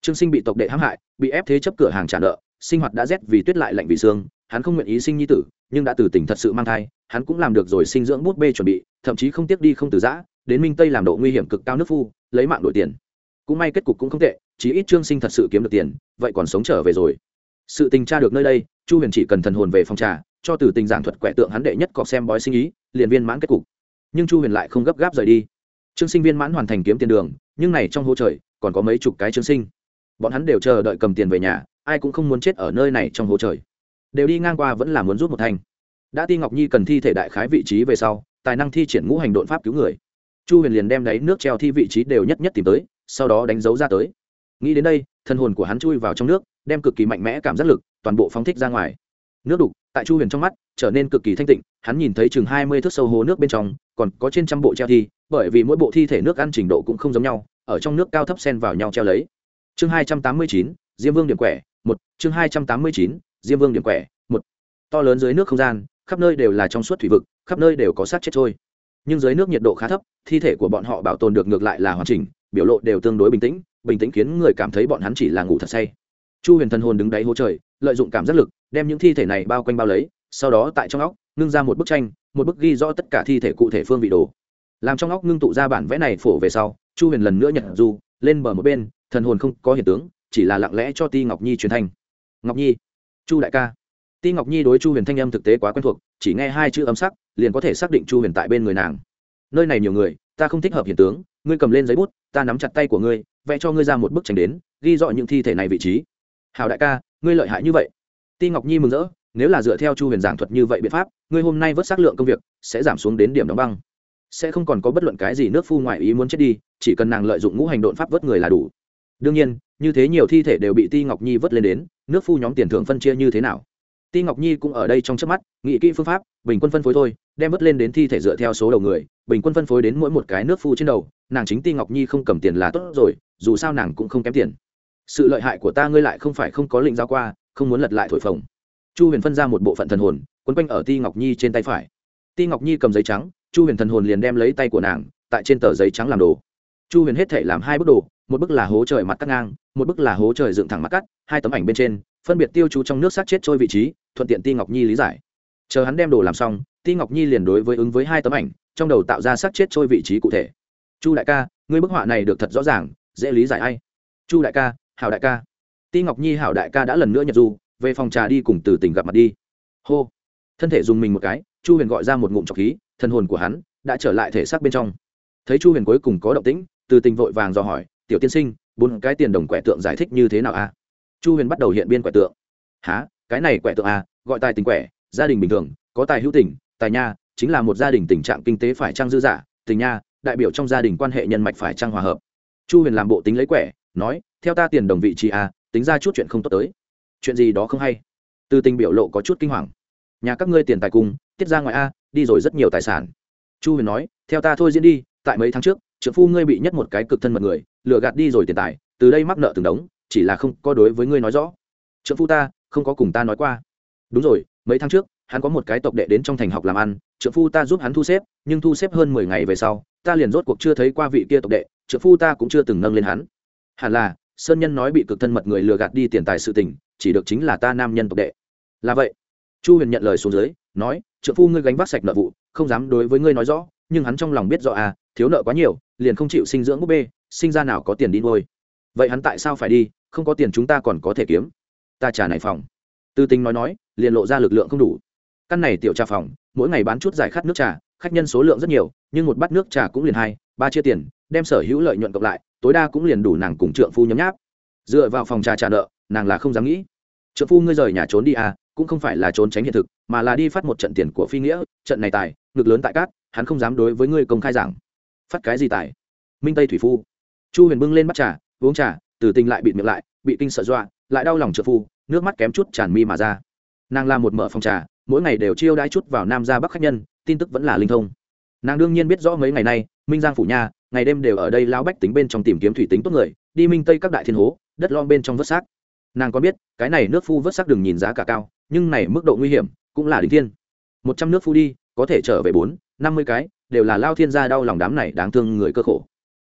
A: trương sinh bị tộc đệ hãm hại, bị ép thế chấp cửa hàng trả nợ, sinh hoạt đã rét vì tuyết lại lạnh vì xương hắn không nguyện ý sinh nhi tử, nhưng đã từ tình thật sự mang thai, hắn cũng làm được rồi sinh dưỡng bút bê chuẩn bị, thậm chí không tiếc đi không từ giã đến minh tây làm độ nguy hiểm cực cao nước phu, lấy mạng đổi tiền. Cũng may kết cục cũng không tệ, chí ít trương sinh thật sự kiếm được tiền, vậy còn sống trở về rồi. Sự tình tra được nơi đây, chu huyền chỉ cần thần hồn về phòng trà, cho từ tình giảng thuật quẻ tượng hắn đệ nhất cọc xem bói sinh ý, liền viên mãn kết cục. Nhưng chu huyền lại không gấp gáp rời đi. Trương sinh viên mãn hoàn thành kiếm tiền đường, nhưng này trong hố trời, còn có mấy chục cái trương sinh. Bọn hắn đều chờ đợi cầm tiền về nhà, ai cũng không muốn chết ở nơi này trong hố trời. Đều đi ngang qua vẫn là muốn rút một thanh. Đã ti ngọc nhi cần thi thể đại khái vị trí về sau, tài năng thi triển ngũ hành đột pháp cứu người chu huyền liền đem đáy nước treo thi vị trí đều nhất nhất tìm tới, sau đó đánh dấu ra tới. Nghĩ đến đây, thân hồn của hắn chui vào trong nước, đem cực kỳ mạnh mẽ cảm giác lực, toàn bộ phóng thích ra ngoài. Nước đục, tại chu huyền trong mắt, trở nên cực kỳ thanh tịnh, hắn nhìn thấy chừng hai mươi thước sâu hồ nước bên trong, còn có trên trăm bộ treo thi, bởi vì mỗi bộ thi thể nước ăn trình độ cũng không giống nhau, ở trong nước cao thấp sen vào nhau treo lấy. Chương hai trăm tám mươi chín, diêm vương điểm quẻ, một, chương hai trăm tám mươi chín, diêm vương điểm quẻ, một. To lớn dưới nước không gian, khắp nơi đều là trong suốt thủy vực, khắp nơi đều có sát chết trôi nhưng dưới nước nhiệt độ khá thấp, thi thể của bọn họ bảo tồn được ngược lại là hoàn chỉnh, biểu lộ đều tương đối bình tĩnh bình tĩnh khiến người cảm thấy bọn hắn chỉ là ngủ thật say. Chu huyền thần hồn đứng đáy hố trời, lợi dụng cảm giác lực, đem những thi thể này bao quanh bao lấy, sau đó tại trong óc, ngưng ra một bức tranh, một bức ghi rõ tất cả thi thể cụ thể phương vị đồ. Làm trong óc ngưng tụ ra bản vẽ này phổ về sau, chu huyền lần nữa nhận du lên bờ một bên, thần hồn không có hiện tướng, chỉ là lặng lẽ cho ti ngọc nhi truyền thanh. Ngọc nhi, chu đại ca. Ti ngọc nhi đối chu huyền thanh âm thực tế quá quen thuộc, chỉ nghe hai chữ âm sắc liền có thể xác định chu huyền tại bên người nàng. Nơi này nhiều người, ta không thích hợp hiện tướng, ngươi cầm lên giấy bút, ta nắm chặt tay của ngươi, vẽ cho ngươi ra một bức tranh đến, ghi rõ những thi thể này vị trí. Hào đại ca, ngươi lợi hại như vậy. Ti ngọc nhi mừng rỡ, nếu là dựa theo chu huyền giảng thuật như vậy biện pháp, ngươi hôm nay vớt xác lượng công việc, sẽ giảm xuống đến điểm đóng băng. Sẽ không còn có bất luận cái gì nước phu ngoại ý muốn chết đi, chỉ cần nàng lợi dụng ngũ hành đột pháp vớt người là đủ. Đương nhiên, như thế nhiều thi thể đều bị ti ngọc nhi vớt lên đến, nước phu nhóm tiền thưởng phân chia như thế nào? Ti ngọc nhi cũng ở đây trong trước mắt nghị kỹ phương pháp, bình quân phân phối thôi, đem vớt lên đến thi thể dựa theo số đầu người, bình quân phân phối đến mỗi một cái nước phu trên đầu, nàng chính ti ngọc nhi không cầm tiền là tốt rồi, dù sao nàng cũng không kém tiền. Sự lợi hại của ta ngươi lại không phải không có lệnh giao qua, không muốn lật lại thổi phồng. Chu huyền phân ra một bộ phận thần hồn, quấn quanh ở ti ngọc nhi trên tay phải. Ti ngọc nhi cầm giấy trắng, chu huyền thần hồn liền đem lấy tay của nàng, tại trên tờ giấy trắng làm đồ. Chu huyền hết thể làm hai bức đồ, một bức là hố trời mặt cắt ngang, một bức là hố trời dựng thẳng mặt cắt, hai tấm ảnh bên trên phân biệt tiêu chú trong nước sát chết trôi vị trí, thuận tiện ti ngọc nhi lý giải. Chờ hắn đem đồ làm xong, ti ngọc nhi liền đối với ứng với hai tấm ảnh, trong đầu tạo ra sát chết trôi vị trí cụ thể. Chu đại ca, ngươi bức họa này được thật rõ ràng, dễ lý giải ai? Chu đại ca, hảo đại ca. Ti ngọc nhi hảo đại ca đã lần nữa nhập du, về phòng trà đi cùng từ tỉnh gặp mặt đi. Hô. Thân thể dùng mình một cái, chu huyền gọi ra một ngụm trọc khí thân hồn của hắn đã trở lại thể xác bên trong. Thấy chu huyền cuối cùng có động tĩnh, từ tình vội vàng dò hỏi, tiểu tiên sinh, bốn cái tiền đồng quẻ tượng giải thích như thế nào a? Chu huyền bắt đầu hiện biên quẻ tượng. Há cái này quẻ tượng à? gọi tài tình quẻ gia đình bình thường có tài hữu tình tài nha chính là một gia đình tình trạng kinh tế phải trăng dư giả tình nha đại biểu trong gia đình quan hệ nhân mạch phải trăng hòa hợp. Chu huyền làm bộ tính lấy quẻ nói theo ta tiền đồng vị trí à, tính ra chút chuyện không tốt tới. Chuyện gì đó không hay. Từ tình biểu lộ có chút kinh hoàng. Nhà các ngươi tiền tài cung tiết ra ngoài a đi rồi rất nhiều tài sản. Chu huyền nói theo ta thôi diễn đi tại mấy tháng trước trượng phu ngươi bị nhất một cái cực thân mật người lừa gạt đi rồi tiền tài từ đây mắc nợ từng đống chỉ là không có đối với ngươi nói rõ. Trượng phu ta, không có cùng ta nói qua. Đúng rồi, mấy tháng trước, hắn có một cái tộc đệ đến trong thành học làm ăn, trượng phu ta giúp hắn thu xếp, nhưng thu xếp hơn mười ngày về sau, ta liền rốt cuộc chưa thấy qua vị kia tộc đệ, trượng phu ta cũng chưa từng nâng lên hắn. Hẳn là, sơn nhân nói bị cực thân mật người lừa gạt đi tiền tài sự tình, chỉ được chính là ta nam nhân tộc đệ. Là vậy. Chu huyền nhận lời xuống dưới, nói, trượng phu ngươi gánh vác sạch nợ vụ, không dám đối với ngươi nói rõ, nhưng hắn trong lòng biết rõ à thiếu nợ quá nhiều, liền không chịu sinh dưỡng búp bê, sinh ra nào có tiền đi nuôi vậy hắn tại sao phải đi? Không có tiền chúng ta còn có thể kiếm. Ta trả này phòng. Tư tính nói nói, liền lộ ra lực lượng không đủ. Căn này tiểu trà phòng, mỗi ngày bán chút giải khát nước trà, khách nhân số lượng rất nhiều, nhưng một bát nước trà cũng liền hai, ba chia tiền, đem sở hữu lợi nhuận cộng lại, tối đa cũng liền đủ nàng cùng trượng phu nhấm nháp. Dựa vào phòng trà trả nợ, nàng là không dám nghĩ. Trượng phu ngươi rời nhà trốn đi à cũng không phải là trốn tránh hiện thực, mà là đi phát một trận tiền của phi nghĩa, trận này tài, ngực lớn tại cát, hắn không dám đối với ngươi công khai giảng. Phát cái gì tài? Minh tây thủy phu. Chu huyền bưng lên bắt trà uống trà, từ tình lại bị miệng lại, bị kinh sợ dọa, lại đau lòng trợ phu, nước mắt kém chút tràn mi mà ra. Nàng làm một mở phòng trà, mỗi ngày đều chiêu đãi chút vào nam ra bắc khách nhân, tin tức vẫn là linh thông. Nàng đương nhiên biết rõ mấy ngày nay, minh giang phủ nha ngày đêm đều ở đây lao bách tính bên trong tìm kiếm thủy tính tốt người, đi minh tây các đại thiên hố, đất lom bên trong vớt xác. Nàng có biết, cái này nước phu vớt xác đừng nhìn giá cả cao, nhưng này mức độ nguy hiểm cũng là đỉnh thiên. Một trăm nước phu đi, có thể trở về bốn, năm mươi cái, đều là lao thiên gia đau lòng đám này đáng thương người cơ khổ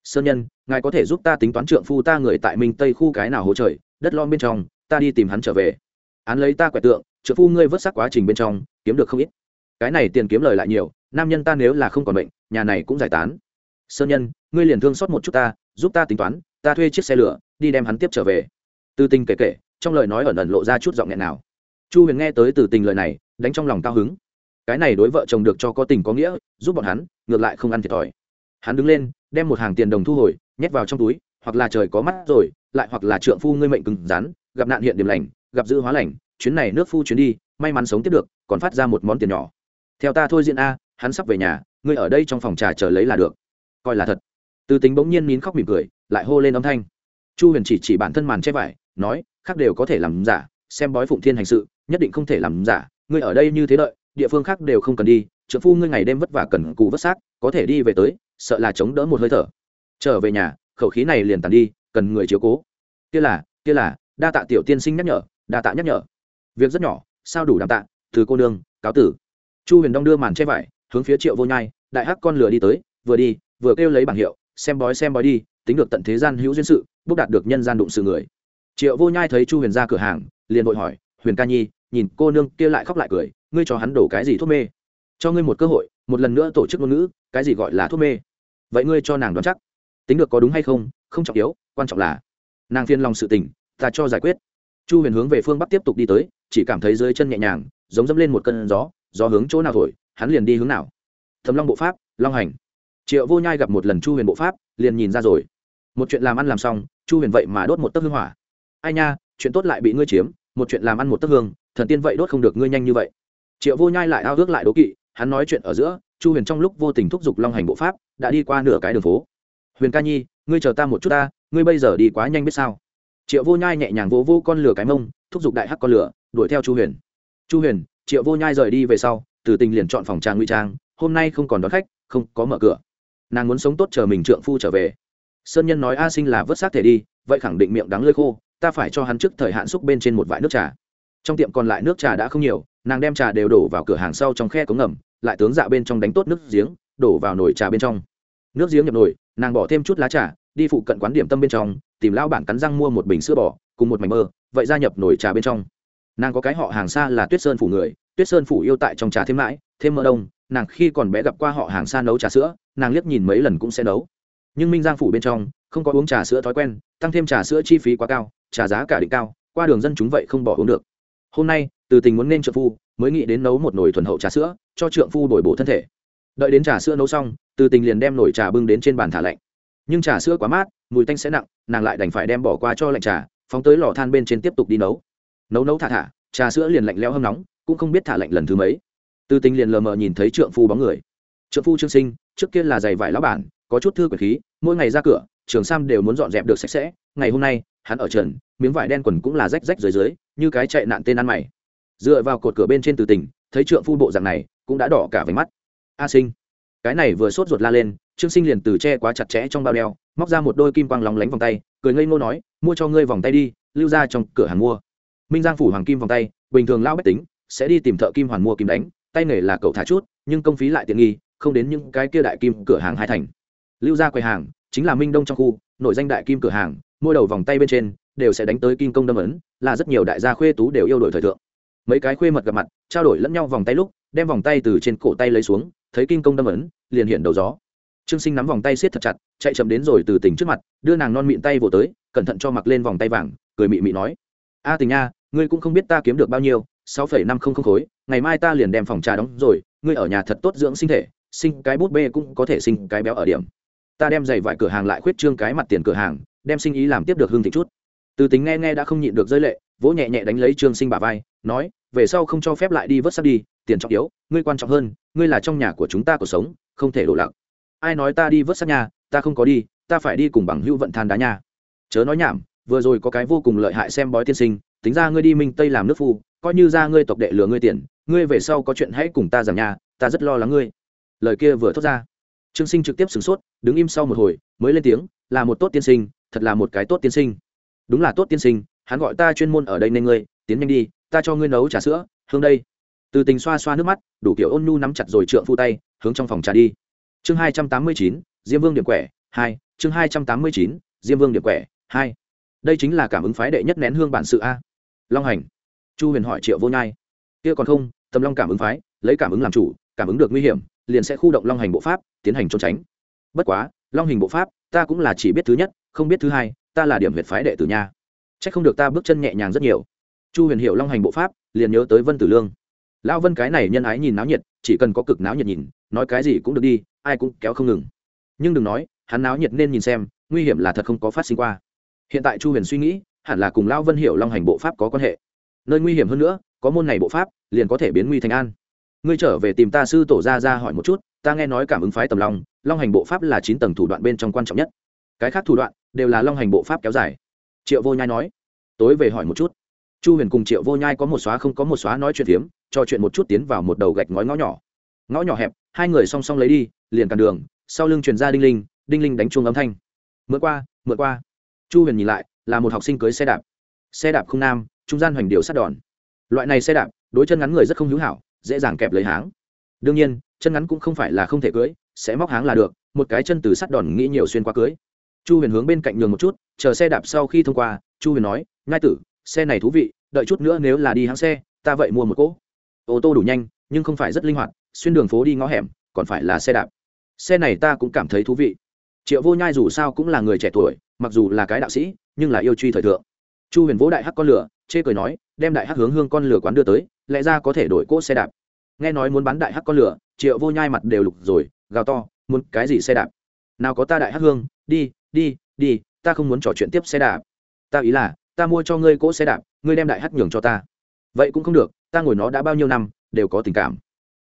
A: sơn nhân, ngài có thể giúp ta tính toán trượng phu ta người tại minh tây khu cái nào hỗ trời, đất lon bên trong, ta đi tìm hắn trở về. Án lấy ta quẹt tượng, trượng phu ngươi vớt xác quá trình bên trong, kiếm được không ít. Cái này tiền kiếm lời lại nhiều, nam nhân ta nếu là không còn bệnh, nhà này cũng giải tán. Sơn nhân, ngươi liền thương xót một chút ta, giúp ta tính toán, ta thuê chiếc xe lửa, đi đem hắn tiếp trở về. Từ tình kể kể, trong lời nói ẩn ẩn lộ ra chút giọng nghẹn nào. Chu huyền nghe tới từ tình lời này, đánh trong lòng cao hứng. Cái này đối vợ chồng được cho có tình có nghĩa, giúp bọn hắn, ngược lại không ăn thiệt thòi. Hắn đứng lên đem một hàng tiền đồng thu hồi, nhét vào trong túi, hoặc là trời có mắt rồi, lại hoặc là trượng phu ngươi mệnh cứng rắn, gặp nạn hiện điểm lành, gặp dữ hóa lành, chuyến này nước phu chuyến đi, may mắn sống tiếp được, còn phát ra một món tiền nhỏ. Theo ta thôi diện a, hắn sắp về nhà, ngươi ở đây trong phòng trà chờ lấy là được. Coi là thật. Từ tính bỗng nhiên nín khóc mỉm cười, lại hô lên âm thanh. Chu huyền chỉ chỉ bản thân màn che vải, nói, khác đều có thể làm giả, xem bói phụng thiên hành sự, nhất định không thể làm giả, ngươi ở đây như thế đợi, địa phương khác đều không cần đi trợ phu ngươi ngày đêm vất vả cần cù vất xác, có thể đi về tới sợ là chống đỡ một hơi thở. Trở về nhà, khẩu khí này liền tàn đi, cần người chiếu cố. Kia là kia là, đa tạ tiểu tiên sinh nhắc nhở, đa tạ nhắc nhở. Việc rất nhỏ, sao đủ đàm tạ, từ cô nương, cáo tử. Chu huyền đông đưa màn che vải, hướng phía triệu vô nhai, đại hắc con lửa đi tới, vừa đi, vừa kêu lấy bảng hiệu, xem bói xem bói đi, tính được tận thế gian hữu duyên sự bốc đạt được nhân gian đụng sự người. Triệu vô nhai thấy chu huyền ra cửa hàng, liền vội hỏi, huyền ca nhi, nhìn cô nương kia lại khóc lại cười, ngươi cho hắn đổ cái gì thuốc mê? Cho ngươi một cơ hội, một lần nữa tổ chức ngôn ngữ, cái gì gọi là thuốc mê. Vậy ngươi cho nàng đoán chắc, tính được có đúng hay không không trọng yếu, quan trọng là nàng phiên lòng sự tình, ta cho giải quyết. Chu huyền hướng về phương bắc tiếp tục đi tới, chỉ cảm thấy dưới chân nhẹ nhàng, giống dẫm lên một cơn gió gió hướng chỗ nào thổi, hắn liền đi hướng nào. Thầm long bộ pháp, long hành. Triệu vô nhai gặp một lần chu huyền bộ pháp, liền nhìn ra rồi. Một chuyện làm ăn làm xong, chu huyền vậy mà đốt một tấc hương hỏa. Ai nha, chuyện tốt lại bị ngươi chiếm, một chuyện làm ăn một tấc hương, thần tiên vậy đốt không được ngươi nhanh như vậy. Triệu vô nhai lại ao ước lại đố kỵ hắn nói chuyện ở giữa, chu huyền trong lúc vô tình thúc giục long hành bộ pháp, đã đi qua nửa cái đường phố. Huyền ca nhi, ngươi chờ ta một chút ta, ngươi bây giờ đi quá nhanh biết sao? Triệu vô nhai nhẹ nhàng vỗ vô con lửa cái mông, thúc giục đại hắc con lửa, đuổi theo chu huyền. Chu huyền, triệu vô nhai rời đi về sau, từ tình liền chọn phòng trang ngụy trang, hôm nay không còn đón khách, không có mở cửa. Nàng muốn sống tốt chờ mình trượng phu trở về. Sơn nhân nói a sinh là vớt xác thể đi, vậy khẳng định miệng đắng lơi khô, ta phải cho hắn trước thời hạn xúc bên trên một vại nước trà trong tiệm còn lại nước trà đã không nhiều, nàng đem trà đều đổ vào cửa hàng sau trong khe cống ngầm, lại tướng dạ bên trong đánh tốt nước giếng, đổ vào nồi trà bên trong. Nước giếng nhập nồi, nàng bỏ thêm chút lá trà, đi phụ cận quán điểm tâm bên trong, tìm lao bản cắn răng mua một bình sữa bò, cùng một mảnh mơ, vậy gia nhập nồi trà bên trong. Nàng có cái họ hàng xa là tuyết sơn phủ người, tuyết sơn phủ yêu tại trong trà thêm mãi, thêm mỡ đông, nàng khi còn bé gặp qua họ hàng xa nấu trà sữa, nàng liếc nhìn mấy lần cũng sẽ nấu. Nhưng minh giang phủ bên trong, không có uống trà sữa thói quen, tăng thêm trà sữa chi phí quá cao, trà giá cả định cao, qua đường dân chúng vậy không bỏ uống được hôm nay, từ tình muốn nên trợ phu, mới nghĩ đến nấu một nồi thuần hậu trà sữa, cho trượng phu đổi bổ thân thể. Đợi đến trà sữa nấu xong, từ tình liền đem nồi trà bưng đến trên bàn thả lạnh. Nhưng trà sữa quá mát, mùi tanh sẽ nặng, nàng lại đành phải đem bỏ qua cho lạnh trà, phóng tới lò than bên trên tiếp tục đi nấu. Nấu nấu thả thả, trà sữa liền lạnh leo hâm nóng, cũng không biết thả lạnh lần thứ mấy. Từ tình liền lờ mờ nhìn thấy trượng phu bóng người. Trượng phu trương sinh, trước kia là giày vải lão bản, có chút thư quyển khí, mỗi ngày ra cửa, trường sam đều muốn dọn dẹp được sạch sẽ. Ngày hôm nay, hắn ở trần miếng vải đen quần cũng là rách rách dưới dưới, như cái chạy nạn tên ăn mày. Dựa vào cột cửa bên trên từ tỉnh thấy trượng phu bộ dạng này, cũng đã đỏ cả váy mắt. A sinh, cái này vừa sốt ruột la lên, trương sinh liền từ che quá chặt chẽ trong bao đeo, móc ra một đôi kim quang lóng lánh vòng tay, cười ngây ngô nói, mua cho ngươi vòng tay đi, lưu ra trong cửa hàng mua. Minh giang phủ hoàng kim vòng tay, bình thường lao bách tính sẽ đi tìm thợ kim hoàn mua kim đánh, tay nghề là cậu thả chút, nhưng công phí lại tiện nghi, không đến những cái kia đại kim cửa hàng hai thành. Lưu ra quầy hàng chính là minh đông trong khu nội danh đại kim cửa hàng, mua đầu vòng tay bên trên đều sẽ đánh tới kim công đâm ấn, là rất nhiều đại gia khuê tú đều yêu đổi thời thượng. Mấy cái khuê mật gặp mặt, trao đổi lẫn nhau vòng tay lúc, đem vòng tay từ trên cổ tay lấy xuống, thấy kim công đâm ấn, liền hiện đầu gió. Trương sinh nắm vòng tay siết thật chặt, chạy chậm đến rồi từ tỉnh trước mặt, đưa nàng non mịn tay vỗ tới, cẩn thận cho mặc lên vòng tay vàng, cười mị mị nói, a tình nha, ngươi cũng không biết ta kiếm được bao nhiêu, sáu phẩy năm không không khối, ngày mai ta liền đem phòng trà đóng rồi, ngươi ở nhà thật tốt dưỡng sinh thể, sinh cái bút bê cũng có thể sinh cái béo ở điểm. Ta đem giày vải cửa hàng lại khuyết trương cái mặt tiền cửa hàng, đem sinh ý làm tiếp được hương thị chút từ tính nghe nghe đã không nhịn được rơi lệ, vỗ nhẹ nhẹ đánh lấy trương sinh bà vai, nói, về sau không cho phép lại đi vớt sắt đi, tiền trọng yếu, ngươi quan trọng hơn, ngươi là trong nhà của chúng ta cuộc sống, không thể đổ lặng. Ai nói ta đi vớt sắt nhà, ta không có đi, ta phải đi cùng bằng hữu vận than đá nhà. Chớ nói nhảm, vừa rồi có cái vô cùng lợi hại xem bói tiên sinh, tính ra ngươi đi minh tây làm nước phu, coi như ra ngươi tộc đệ lừa ngươi tiền, ngươi về sau có chuyện hãy cùng ta giảm nhà, ta rất lo lắng ngươi. Lời kia vừa thốt ra, trương sinh trực tiếp sửng sốt, đứng im sau một hồi, mới lên tiếng, là một tốt tiên sinh, thật là một cái tốt tiên sinh đúng là tốt tiên sinh, hắn gọi ta chuyên môn ở đây nên ngươi, tiến nhanh đi, ta cho ngươi nấu trà sữa hương đây. Từ tình xoa xoa nước mắt, đủ kiểu ôn nhu nắm chặt rồi trượng phu tay, hướng trong phòng trà đi. Chương hai trăm tám mươi chín, diêm vương điểm quẻ, hai, chương hai trăm tám mươi chín, diêm vương điểm quẻ, hai. Đây chính là cảm ứng phái đệ nhất nén hương bản sự a. Long hành. Chu huyền hỏi triệu vô nhai. Kia còn không tâm long cảm ứng phái, lấy cảm ứng làm chủ, cảm ứng được nguy hiểm, liền sẽ khu động long hành bộ pháp, tiến hành trốn tránh. Bất quá, long hình bộ pháp, ta cũng là chỉ biết thứ nhất, không biết thứ hai ta là điểm huyệt phái đệ tử nha. C h ắ c không được ta bước chân nhẹ nhàng rất nhiều. Chu huyền hiệu long hành bộ pháp, liền nhớ tới vân tử lương. Lão vân cái này nhân ái nhìn náo nhiệt, chỉ cần có cực náo nhiệt nhìn, nói cái gì cũng được đi, ai cũng kéo không ngừng. Nhưng đừng nói, hắn náo nhiệt nên nhìn xem, nguy hiểm là thật không có phát sinh qua. Hiện tại chu huyền suy nghĩ, hẳn là cùng lão vân hiệu long hành bộ pháp có quan hệ. Nơi nguy hiểm hơn nữa, có môn này bộ pháp, liền có thể biến nguy thành an. Ngươi trở về tìm ta sư tổ ra ra hỏi một chút, ta nghe nói cảm ứng phái tầm long long hành bộ pháp là chín tầng thủ đoạn bên trong quan trọng nhất. Cái khác thủ đoạn đều là long hành bộ pháp kéo dài. Triệu vô nhai nói, tối về hỏi một chút. Chu huyền cùng triệu vô nhai có một xóa không có một xóa nói chuyện phiếm trò chuyện một chút tiến vào một đầu gạch ngói ngõ nhỏ. Ngõ nhỏ hẹp, hai người song song lấy đi, liền cản đường, sau lưng truyền ra đinh linh đinh linh đánh chuông âm thanh. Mượn qua mượn qua. Chu huyền nhìn lại, là một học sinh cưới xe đạp. Xe đạp không nam, trung gian hoành điều sắt đòn. Loại này xe đạp, đối chân ngắn người rất không hữu hảo, dễ dàng kẹp lấy háng. Đương nhiên, chân ngắn cũng không phải là không thể cưới, sẽ móc háng là được, một cái chân từ sắt đòn nghĩ nhiều xuyên qua cưới chu huyền hướng bên cạnh nhường một chút, chờ xe đạp sau khi thông qua, chu huyền nói ngai tử, xe này thú vị, đợi chút nữa nếu là đi hãng xe, ta vậy mua một cỗ. Ô tô đủ nhanh, nhưng không phải rất linh hoạt, xuyên đường phố đi ngõ hẻm, còn phải là xe đạp. Xe này ta cũng cảm thấy thú vị. Triệu vô nhai dù sao cũng là người trẻ tuổi, mặc dù là cái đạo sĩ, nhưng là yêu truy thời thượng. Chu huyền vỗ đại hắc con lửa, chê cười nói, đem đại hắc hướng hương con lửa quán đưa tới, lẽ ra có thể đổi cỗ xe đạp. Nghe nói muốn bán đại hắc con lửa, triệu vô nhai mặt đều lục rồi, gào to, muốn cái gì xe đạp? Nào có ta đại hắc hương, đi đi đi, ta không muốn trò chuyện tiếp xe đạp. Ta ý là, ta mua cho ngươi cỗ xe đạp, ngươi đem đại hắc nhường cho ta. Vậy cũng không được, ta ngồi nó đã bao nhiêu năm, đều có tình cảm.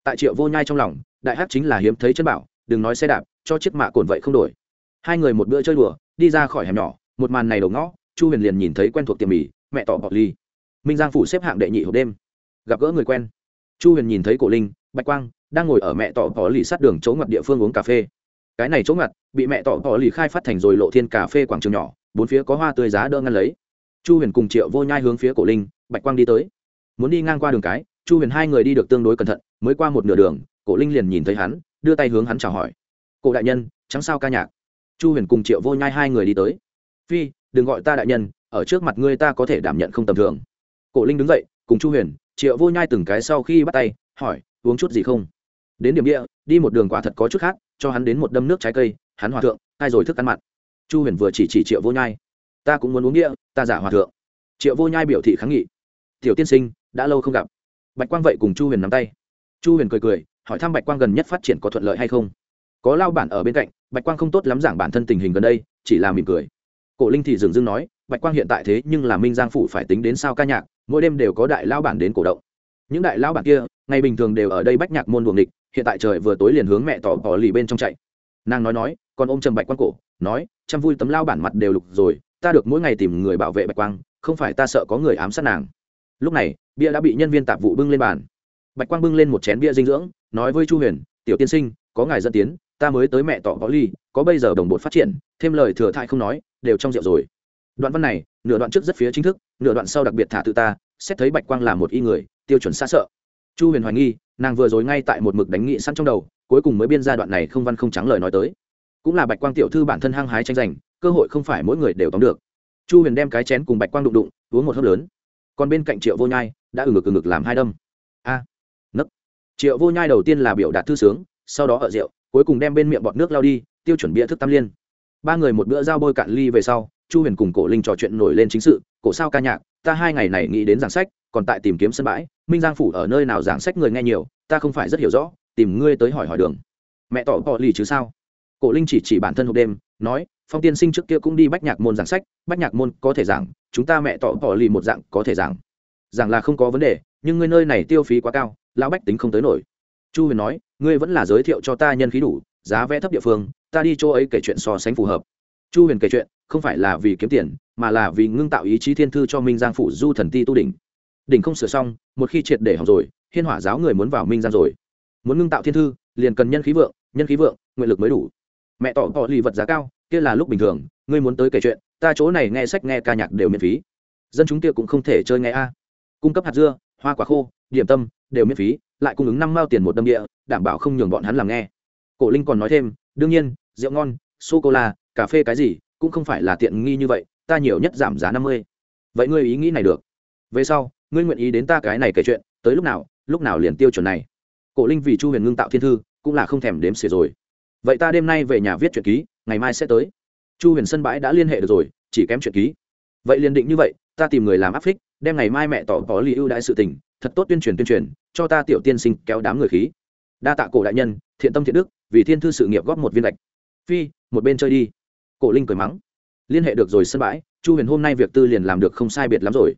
A: Tại triệu vô nhai trong lòng, đại hắc chính là hiếm thấy chân bảo, đừng nói xe đạp, cho chiếc mạ cồn vậy không đổi. Hai người một bữa chơi đùa, đi ra khỏi hẻm nhỏ, một màn này đầu ngõ, chu huyền liền nhìn thấy quen thuộc tiệm mì, mẹ tỏ bọc ly. Minh giang phủ xếp hạng đệ nhị hộp đêm. Gặp gỡ người quen. Chu huyền nhìn thấy cổ linh, bạch quang, đang ngồi ở mẹ tỏ bỏ lì sát đường chỗ ngoặt địa phương uống cà phê cái này chỗ ngặt, bị mẹ tỏ tỏ lì khai phát thành rồi lộ thiên cà phê quảng trường nhỏ, bốn phía có hoa tươi giá đỡ ngăn lấy. Chu huyền cùng triệu vô nhai hướng phía cổ linh, bạch quang đi tới. Muốn đi ngang qua đường cái, chu huyền hai người đi được tương đối cẩn thận, mới qua một nửa đường, cổ linh liền nhìn thấy hắn, đưa tay hướng hắn chào hỏi. Cổ đại nhân trắng sao ca nhạc. Chu huyền cùng triệu vô nhai hai người đi tới. Phi, đừng gọi ta đại nhân, ở trước mặt ngươi ta có thể đảm nhận không tầm thường. Cổ linh đứng dậy, cùng chu huyền, triệu vô nhai từng cái sau khi bắt tay, hỏi, uống chút gì không? Đến điểm địa, đi một đường quả thật có chút khác, cho hắn đến một đâm nước trái cây, hắn hòa thượng hai rồi thức ăn mặn. Chu huyền vừa chỉ chỉ triệu vô nhai. Ta cũng muốn uống địa, ta giả hòa thượng. Triệu vô nhai biểu thị kháng nghị. Tiểu tiên sinh, đã lâu không gặp. Bạch quang vậy cùng chu huyền nắm tay. Chu huyền cười cười, hỏi thăm bạch quang gần nhất phát triển có thuận lợi hay không? Có lao bản ở bên cạnh, bạch quang không tốt lắm giảng bản thân tình hình gần đây, chỉ là mỉm cười. Cổ linh thì dừng dưng nói, bạch quang hiện tại thế nhưng là minh giang phủ phải tính đến sao ca nhạc, mỗi đêm đều có đại lao bản đến cổ động. Những đại lao bản kia ngày bình thường đều ở đây bách nhạc môn buồng địch, hiện tại trời vừa tối liền hướng mẹ tỏ bỏ lì bên trong chạy. Nàng nói nói, còn ôm trầm bạch quang cổ, nói chăm vui tấm lao bản mặt đều lục rồi, ta được mỗi ngày tìm người bảo vệ bạch quang, không phải ta sợ có người ám sát nàng. Lúc này, bia đã bị nhân viên tạp vụ bưng lên bàn. Bạch quang bưng lên một chén bia dinh dưỡng, nói với chu huyền, tiểu tiên sinh, có ngài dẫn tiến, ta mới tới mẹ tỏ có ly có bây giờ đồng bột phát triển, thêm lời thừa thại không nói, đều trong rượu rồi. Đoạn văn này, nửa đoạn trước rất phía chính thức, nửa đoạn sau đặc biệt thả tự ta, xét thấy bạch quang là một y người, tiêu chuẩn xa sợ chu huyền hoài nghi, nàng vừa rồi ngay tại một mực đánh nghị sẵn trong đầu, cuối cùng mới biên ra đoạn này không văn không trắng lời nói tới. Cũng là bạch quang tiểu thư bản thân hăng hái tranh giành, cơ hội không phải mỗi người đều tóm được. Chu huyền đem cái chén cùng bạch quang đụng đụng, uống một hớp lớn. Còn bên cạnh triệu vô nhai đã ừng ngực ừng ngực làm hai đâm. A, nấc. Triệu vô nhai đầu tiên là biểu đạt thư sướng, sau đó ở rượu, cuối cùng đem bên miệng bọt nước lao đi, tiêu chuẩn bia thức tam liên. Ba người một bữa giao bôi cạn ly về sau, chu huyền cùng cổ linh trò chuyện nổi lên chính sự, cổ sao ca nhạc, ta hai ngày này nghĩ đến giảng sách, còn tại tìm kiếm sân bãi minh giang phủ ở nơi nào giảng sách người nghe nhiều, ta không phải rất hiểu rõ, tìm ngươi tới hỏi hỏi đường. Mẹ tỏ bỏ lì chứ sao? Cổ linh chỉ chỉ bản thân hộp đêm, nói, phong tiên sinh trước kia cũng đi bách nhạc môn giảng sách, bách nhạc môn có thể giảng, chúng ta mẹ tỏ bỏ lì một dạng có thể giảng. Giảng là không có vấn đề, nhưng ngươi nơi này tiêu phí quá cao, lão bách tính không tới nổi. Chu huyền nói, ngươi vẫn là giới thiệu cho ta nhân khí đủ, giá vé thấp địa phương, ta đi chỗ ấy kể chuyện so sánh phù hợp. Chu huyền kể chuyện, không phải là vì kiếm tiền, mà là vì ngưng tạo ý chí thiên thư cho minh giang phủ du thần ti tu đỉnh đỉnh không sửa xong, một khi triệt để học rồi, hiên hỏa giáo người muốn vào minh gian rồi. Muốn ngưng tạo thiên thư, liền cần nhân khí vượng, nhân khí vượng, nguyện lực mới đủ. Mẹ tỏ tỏ lì vật giá cao, kia là lúc bình thường, ngươi muốn tới kể chuyện, ta chỗ này nghe sách, nghe ca nhạc đều miễn phí. Dân chúng kia cũng không thể chơi nghe a. Cung cấp hạt dưa, hoa quả khô, điểm tâm, đều miễn phí, lại cung ứng năm mao tiền một đâm địa, đảm bảo không nhường bọn hắn làm nghe. Cổ linh còn nói thêm, đương nhiên, rượu ngon sô cô la cà phê cái gì, cũng không phải là tiện nghi như vậy, ta nhiều nhất giảm giá năm mươi. Vậy ngươi ý nghĩ này được. Về sau ngươi nguyện ý đến ta cái này kể chuyện, tới lúc nào lúc nào liền tiêu chuẩn này. Cổ linh vì chu huyền ngưng tạo thiên thư, cũng là không thèm đếm xỉa rồi. Vậy ta đêm nay về nhà viết chuyện ký, ngày mai sẽ tới. Chu huyền sân bãi đã liên hệ được rồi, chỉ kém chuyện ký. Vậy liền định như vậy, ta tìm người làm áp phích, đem ngày mai mẹ tỏ có lý ưu đại sự tình, thật tốt tuyên truyền tuyên truyền, cho ta tiểu tiên sinh kéo đám người khí. Đa tạ cổ đại nhân, thiện tâm thiện đức, vì thiên thư sự nghiệp góp một viên lạch phi, một bên chơi đi. Cổ linh cười mắng. Liên hệ được rồi sân bãi, chu huyền hôm nay việc tư liền làm được không sai biệt lắm rồi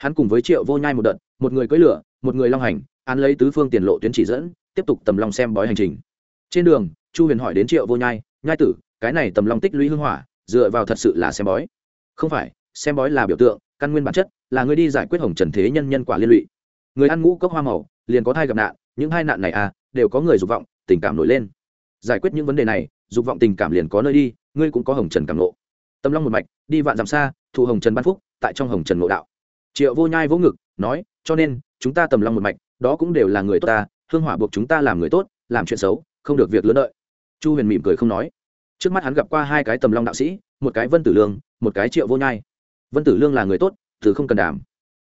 A: hắn cùng với triệu vô nhai một đợt, một người cưỡi lửa, một người long hành, án lấy tứ phương tiền lộ tuyến chỉ dẫn, tiếp tục tầm long xem bói hành trình. Trên đường, chu huyền hỏi đến triệu vô nhai nhai tử, cái này tầm long tích lũy hưng hỏa, dựa vào thật sự là xem bói? Không phải, xem bói là biểu tượng, căn nguyên bản chất, là người đi giải quyết hồng trần thế nhân nhân quả liên lụy. Người ăn ngũ cốc hoa màu, liền có thai gặp nạn, những hai nạn này à đều có người dục vọng, tình cảm nổi lên. Giải quyết những vấn đề này, dục vọng tình cảm liền có nơi đi, ngươi cũng có hồng trần cảm nộ tâm long một mạch, đi vạn dặm xa, thụ hồng trần ban phúc, tại trong hồng trần ngộ đạo triệu vô nhai vỗ ngực, nói, cho nên, chúng ta tầm long một mạch, đó cũng đều là người tốt ta, hương hỏa buộc chúng ta làm người tốt, làm chuyện xấu, không được việc lớn đợi. Chu huyền mỉm cười không nói. Trước mắt hắn gặp qua hai cái tầm long đạo sĩ, một cái vân tử lương, một cái triệu vô nhai. Vân tử lương là người tốt từ không cần đảm.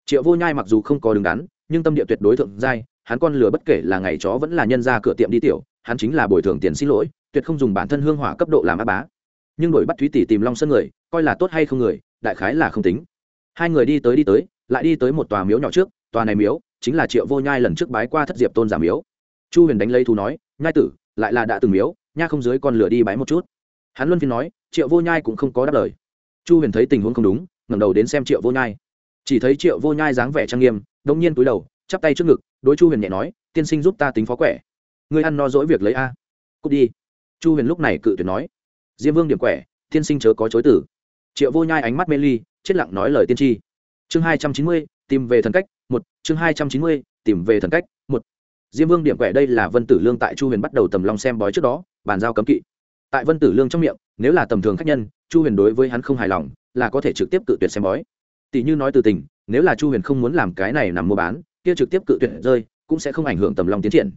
A: Triệu vô nhai mặc dù không có đứng đắn, nhưng tâm địa tuyệt đối thượng giai, hắn con lừa bất kể là ngày chó vẫn là nhân ra cửa tiệm đi tiểu, hắn chính là bồi thường tiền xin lỗi, tuyệt không dùng bản thân hương hỏa cấp độ làm á bá. Nhưng đổi bắt thúy tỷ tìm long sân người, coi là tốt hay không người, đại khái là không tính. Hai người đi tới đi tới lại đi tới một tòa miếu nhỏ trước, tòa này miếu chính là triệu vô nhai lần trước bái qua thất diệp tôn giả miếu. Chu huyền đánh lấy thú nói, nhai tử, lại là đã từng miếu, nha không dưới con lửa đi bái một chút. Hắn luân phiên nói, triệu vô nhai cũng không có đáp lời. Chu huyền thấy tình huống không đúng, ngẩng đầu đến xem triệu vô nhai. Chỉ thấy triệu vô nhai dáng vẻ trang nghiêm, đông nhiên túi đầu, chắp tay trước ngực, đối chu huyền nhẹ nói, tiên sinh giúp ta tính phó quẻ. Ngươi ăn no dỗi việc lấy a. Cút đi. Chu huyền lúc này cự tuyệt nói. Diêm vương điểm quẻ, tiên sinh chớ có chối tử triệu vô nhai ánh mắt mê ly, chết lặng nói lời tiên tri chương hai trăm chín mươi, tìm về thần cách, một. Chương hai trăm chín mươi, tìm về thần cách, một. Diêm vương điểm quẻ đây là vân tử lương tại chu huyền bắt đầu tầm long xem bói trước đó, bàn giao cấm kỵ. Tại vân tử lương trong miệng, nếu là tầm thường khách nhân, chu huyền đối với hắn không hài lòng, là có thể trực tiếp cự tuyệt xem bói. Tỷ như nói từ tình, nếu là chu huyền không muốn làm cái này nằm mua bán, kia trực tiếp cự tuyệt rơi, cũng sẽ không ảnh hưởng tầm long tiến triển.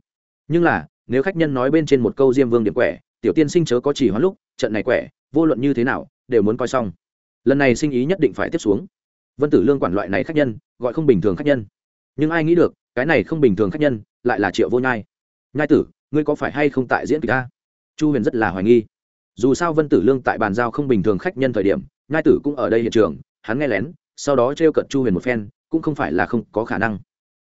A: Nhưng là, nếu khách nhân nói bên trên một câu diêm vương điểm quẻ, tiểu tiên sinh chớ có chỉ hoãn lúc, trận này quẻ, vô luận như thế nào, đều muốn coi xong. Lần này sinh ý nhất định phải tiếp xuống vân tử lương quản loại này khách nhân, gọi không bình thường khách nhân. Nhưng ai nghĩ được, cái này không bình thường khách nhân, lại là triệu vô nhai. Nhai tử, ngươi có phải hay không tại diễn kịch ta chu huyền rất là hoài nghi. Dù sao vân tử lương tại bàn giao không bình thường khách nhân thời điểm, nhai tử cũng ở đây hiện trường, hắn nghe lén, sau đó t r e o cận chu huyền một phen, cũng không phải là không có khả năng.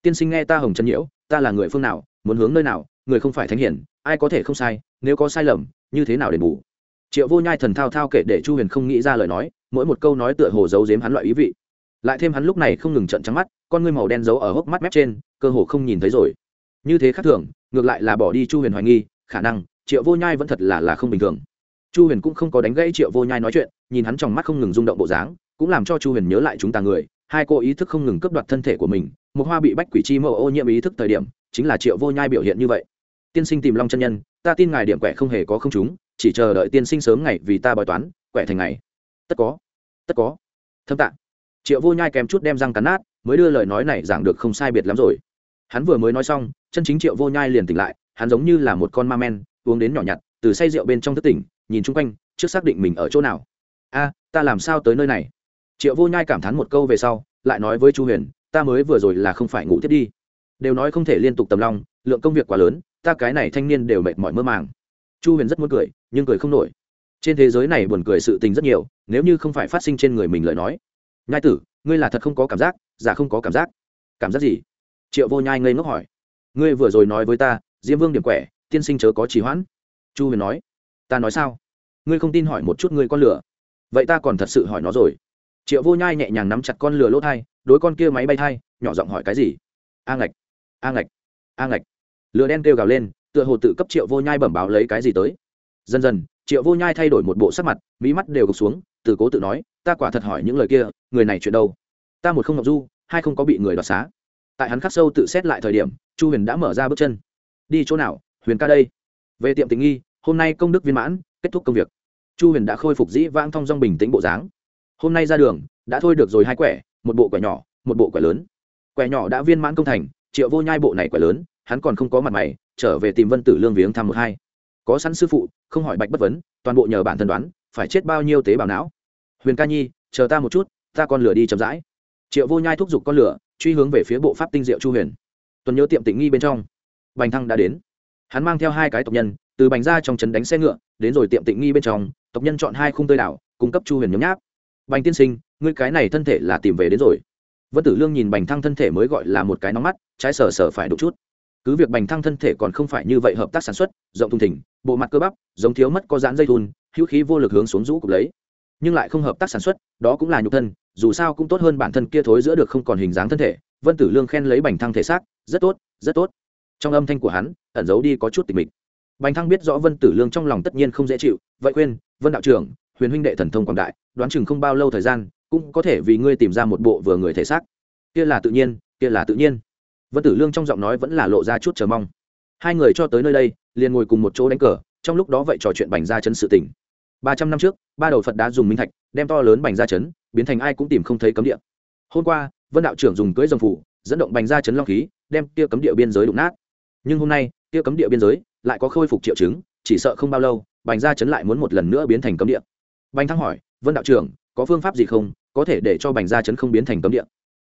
A: Tiên sinh nghe ta hồng trần nhiễu, ta là người phương nào, muốn hướng nơi nào, người không phải thánh hiển, ai có thể không sai, nếu có sai lầm, như thế nào để bù? Triệu vô nhai thần thao thao kể để chu huyền không nghĩ ra lời nói, mỗi một câu nói tựa hồ giấu giếm hắn loại ý vị lại thêm hắn lúc này không ngừng trận trắng mắt, con ngươi màu đen giấu ở hốc mắt mép trên, cơ hồ không nhìn thấy rồi. Như thế khác thường, ngược lại là bỏ đi chu huyền hoài nghi, khả năng, triệu vô nhai vẫn thật là là không bình thường. Chu huyền cũng không có đánh gãy triệu vô nhai nói chuyện, nhìn hắn trong mắt không ngừng rung động bộ dáng, cũng làm cho chu huyền nhớ lại chúng ta người. Hai cô ý thức không ngừng cướp đoạt thân thể của mình, một hoa bị bách quỷ chi mẫu ô nhiễm ý thức thời điểm, chính là triệu vô nhai biểu hiện như vậy. Tiên sinh tìm long chân nhân, ta tin ngài điểm quẻ không hề có không chúng chỉ chờ đợi tiên sinh sớm ngày vì ta bói toán, quẻ thành ngày. Tất có tất có. Thâm tạng triệu vô nhai kèm chút đem răng cắn nát, mới đưa lời nói này giảng được không sai biệt lắm rồi. Hắn vừa mới nói xong, chân chính triệu vô nhai liền tỉnh lại, hắn giống như là một con ma men, uống đến nhỏ nhặt, từ say rượu bên trong thất tỉnh, nhìn chung quanh, trước xác định mình ở chỗ nào. A, ta làm sao tới nơi này? Triệu vô nhai cảm thán một câu về sau, lại nói với chu huyền, ta mới vừa rồi là không phải ngủ thiết đi. Đều nói không thể liên tục tầm long, lượng công việc quá lớn, ta cái này thanh niên đều mệt mỏi mơ màng. Chu huyền rất muốn cười, nhưng cười không nổi. Trên thế giới này buồn cười sự tình rất nhiều, nếu như không phải phát sinh trên người mình lời nói nhai tử, ngươi là thật không có cảm giác, giả không có cảm giác. Cảm giác gì? Triệu vô nhai ngây ngốc hỏi. Ngươi vừa rồi nói với ta, diêm vương điểm quẻ, tiên sinh chớ có trì hoãn. Chu huyền nói. Ta nói sao? Ngươi không tin hỏi một chút ngươi con lửa. Vậy ta còn thật sự hỏi nó rồi. Triệu vô nhai nhẹ nhàng nắm chặt con lửa lỗ thai, đối con kia máy bay thai, nhỏ giọng hỏi cái gì? A ngạch a ngạch a ngạch. Lửa đen kêu gào lên, tựa hồ tự cấp triệu vô nhai bẩm báo lấy cái gì tới. Dần dần triệu vô nhai thay đổi một bộ sắc mặt, mí mắt đều gục xuống, từ cố tự nói, ta quả thật hỏi những lời kia, người này chuyện đâu? Ta một không ngọc du, hai không có bị người đoạt xá. Tại hắn khắc sâu tự xét lại thời điểm, chu huyền đã mở ra bước chân. Đi chỗ nào, huyền ca đây? Về tiệm tình nghi, hôm nay công đức viên mãn, kết thúc công việc. Chu huyền đã khôi phục dĩ vãng thong dong bình tĩnh bộ dáng. Hôm nay ra đường, đã thôi được rồi hai quẻ, một bộ quẻ nhỏ, một bộ quẻ lớn. Quẻ nhỏ đã viên mãn công thành, triệu vô nhai bộ này quẻ lớn, hắn còn không có mặt mày, trở về tìm vân tử lương viếng thăm một hai có sẵn sư phụ, không hỏi bạch bất vấn, toàn bộ nhờ bản thân đoán, phải chết bao nhiêu tế bào não. Huyền ca nhi, chờ ta một chút, ta con lửa đi chậm rãi. Triệu vô nhai thúc giục con lửa, truy hướng về phía bộ pháp tinh diệu chu huyền. Tuần nhớ tiệm tịnh nghi bên trong. Bành thăng đã đến. Hắn mang theo hai cái tộc nhân, từ bành ra trong trấn đánh xe ngựa, đến rồi tiệm tịnh nghi bên trong, tộc nhân chọn hai khung tơi đảo, cung cấp chu huyền nhấm nháp. Bành tiên sinh, ngươi cái này thân thể là tìm về đến rồi. Vân tử lương nhìn bành thăng thân thể mới gọi là một cái nóng mắt, trái sở sở phải đụng chút cứ việc bành thăng thân thể còn không phải như vậy hợp tác sản xuất, rộng thùng thỉnh bộ mặt cơ bắp, giống thiếu mất có dán dây thun, hữu khí vô lực hướng xuống rũ cục lấy. Nhưng lại không hợp tác sản xuất, đó cũng là nhục thân, dù sao cũng tốt hơn bản thân kia thối giữa được không còn hình dáng thân thể. Vân tử lương khen lấy bành thăng thể xác, rất tốt rất tốt. Trong âm thanh của hắn, ẩn giấu đi có chút tình mịch. Bành thăng biết rõ vân tử lương trong lòng tất nhiên không dễ chịu, vậy khuyên, vân đạo trưởng, huyền huynh đệ thần thông quảng đại, đoán chừng không bao lâu thời gian, cũng có thể vì ngươi tìm ra một bộ vừa người thể xác. Kia là tự nhiên, kia là tự nhiên vân tử lương trong giọng nói vẫn là lộ ra chút chờ mong. Hai người cho tới nơi đây, liền ngồi cùng một chỗ đánh cờ, trong lúc đó vậy trò chuyện bành ra chấn sự tỉnh ba trăm năm trước, ba đầu phật đã dùng minh thạch, đem to lớn bành ra chấn, biến thành ai cũng tìm không thấy cấm địa. Hôm qua, vân đạo trưởng dùng cưới dòng phủ, dẫn động bành ra chấn long khí, đem kia cấm địa biên giới đụng nát. Nhưng hôm nay, kia cấm địa biên giới lại có khôi phục triệu chứng, chỉ sợ không bao lâu, bành ra chấn lại muốn một lần nữa biến thành cấm địa. Bành thăng hỏi, vân đạo trưởng, có phương pháp gì không? Có thể để cho bành ra chấn không biến thành cấm địa?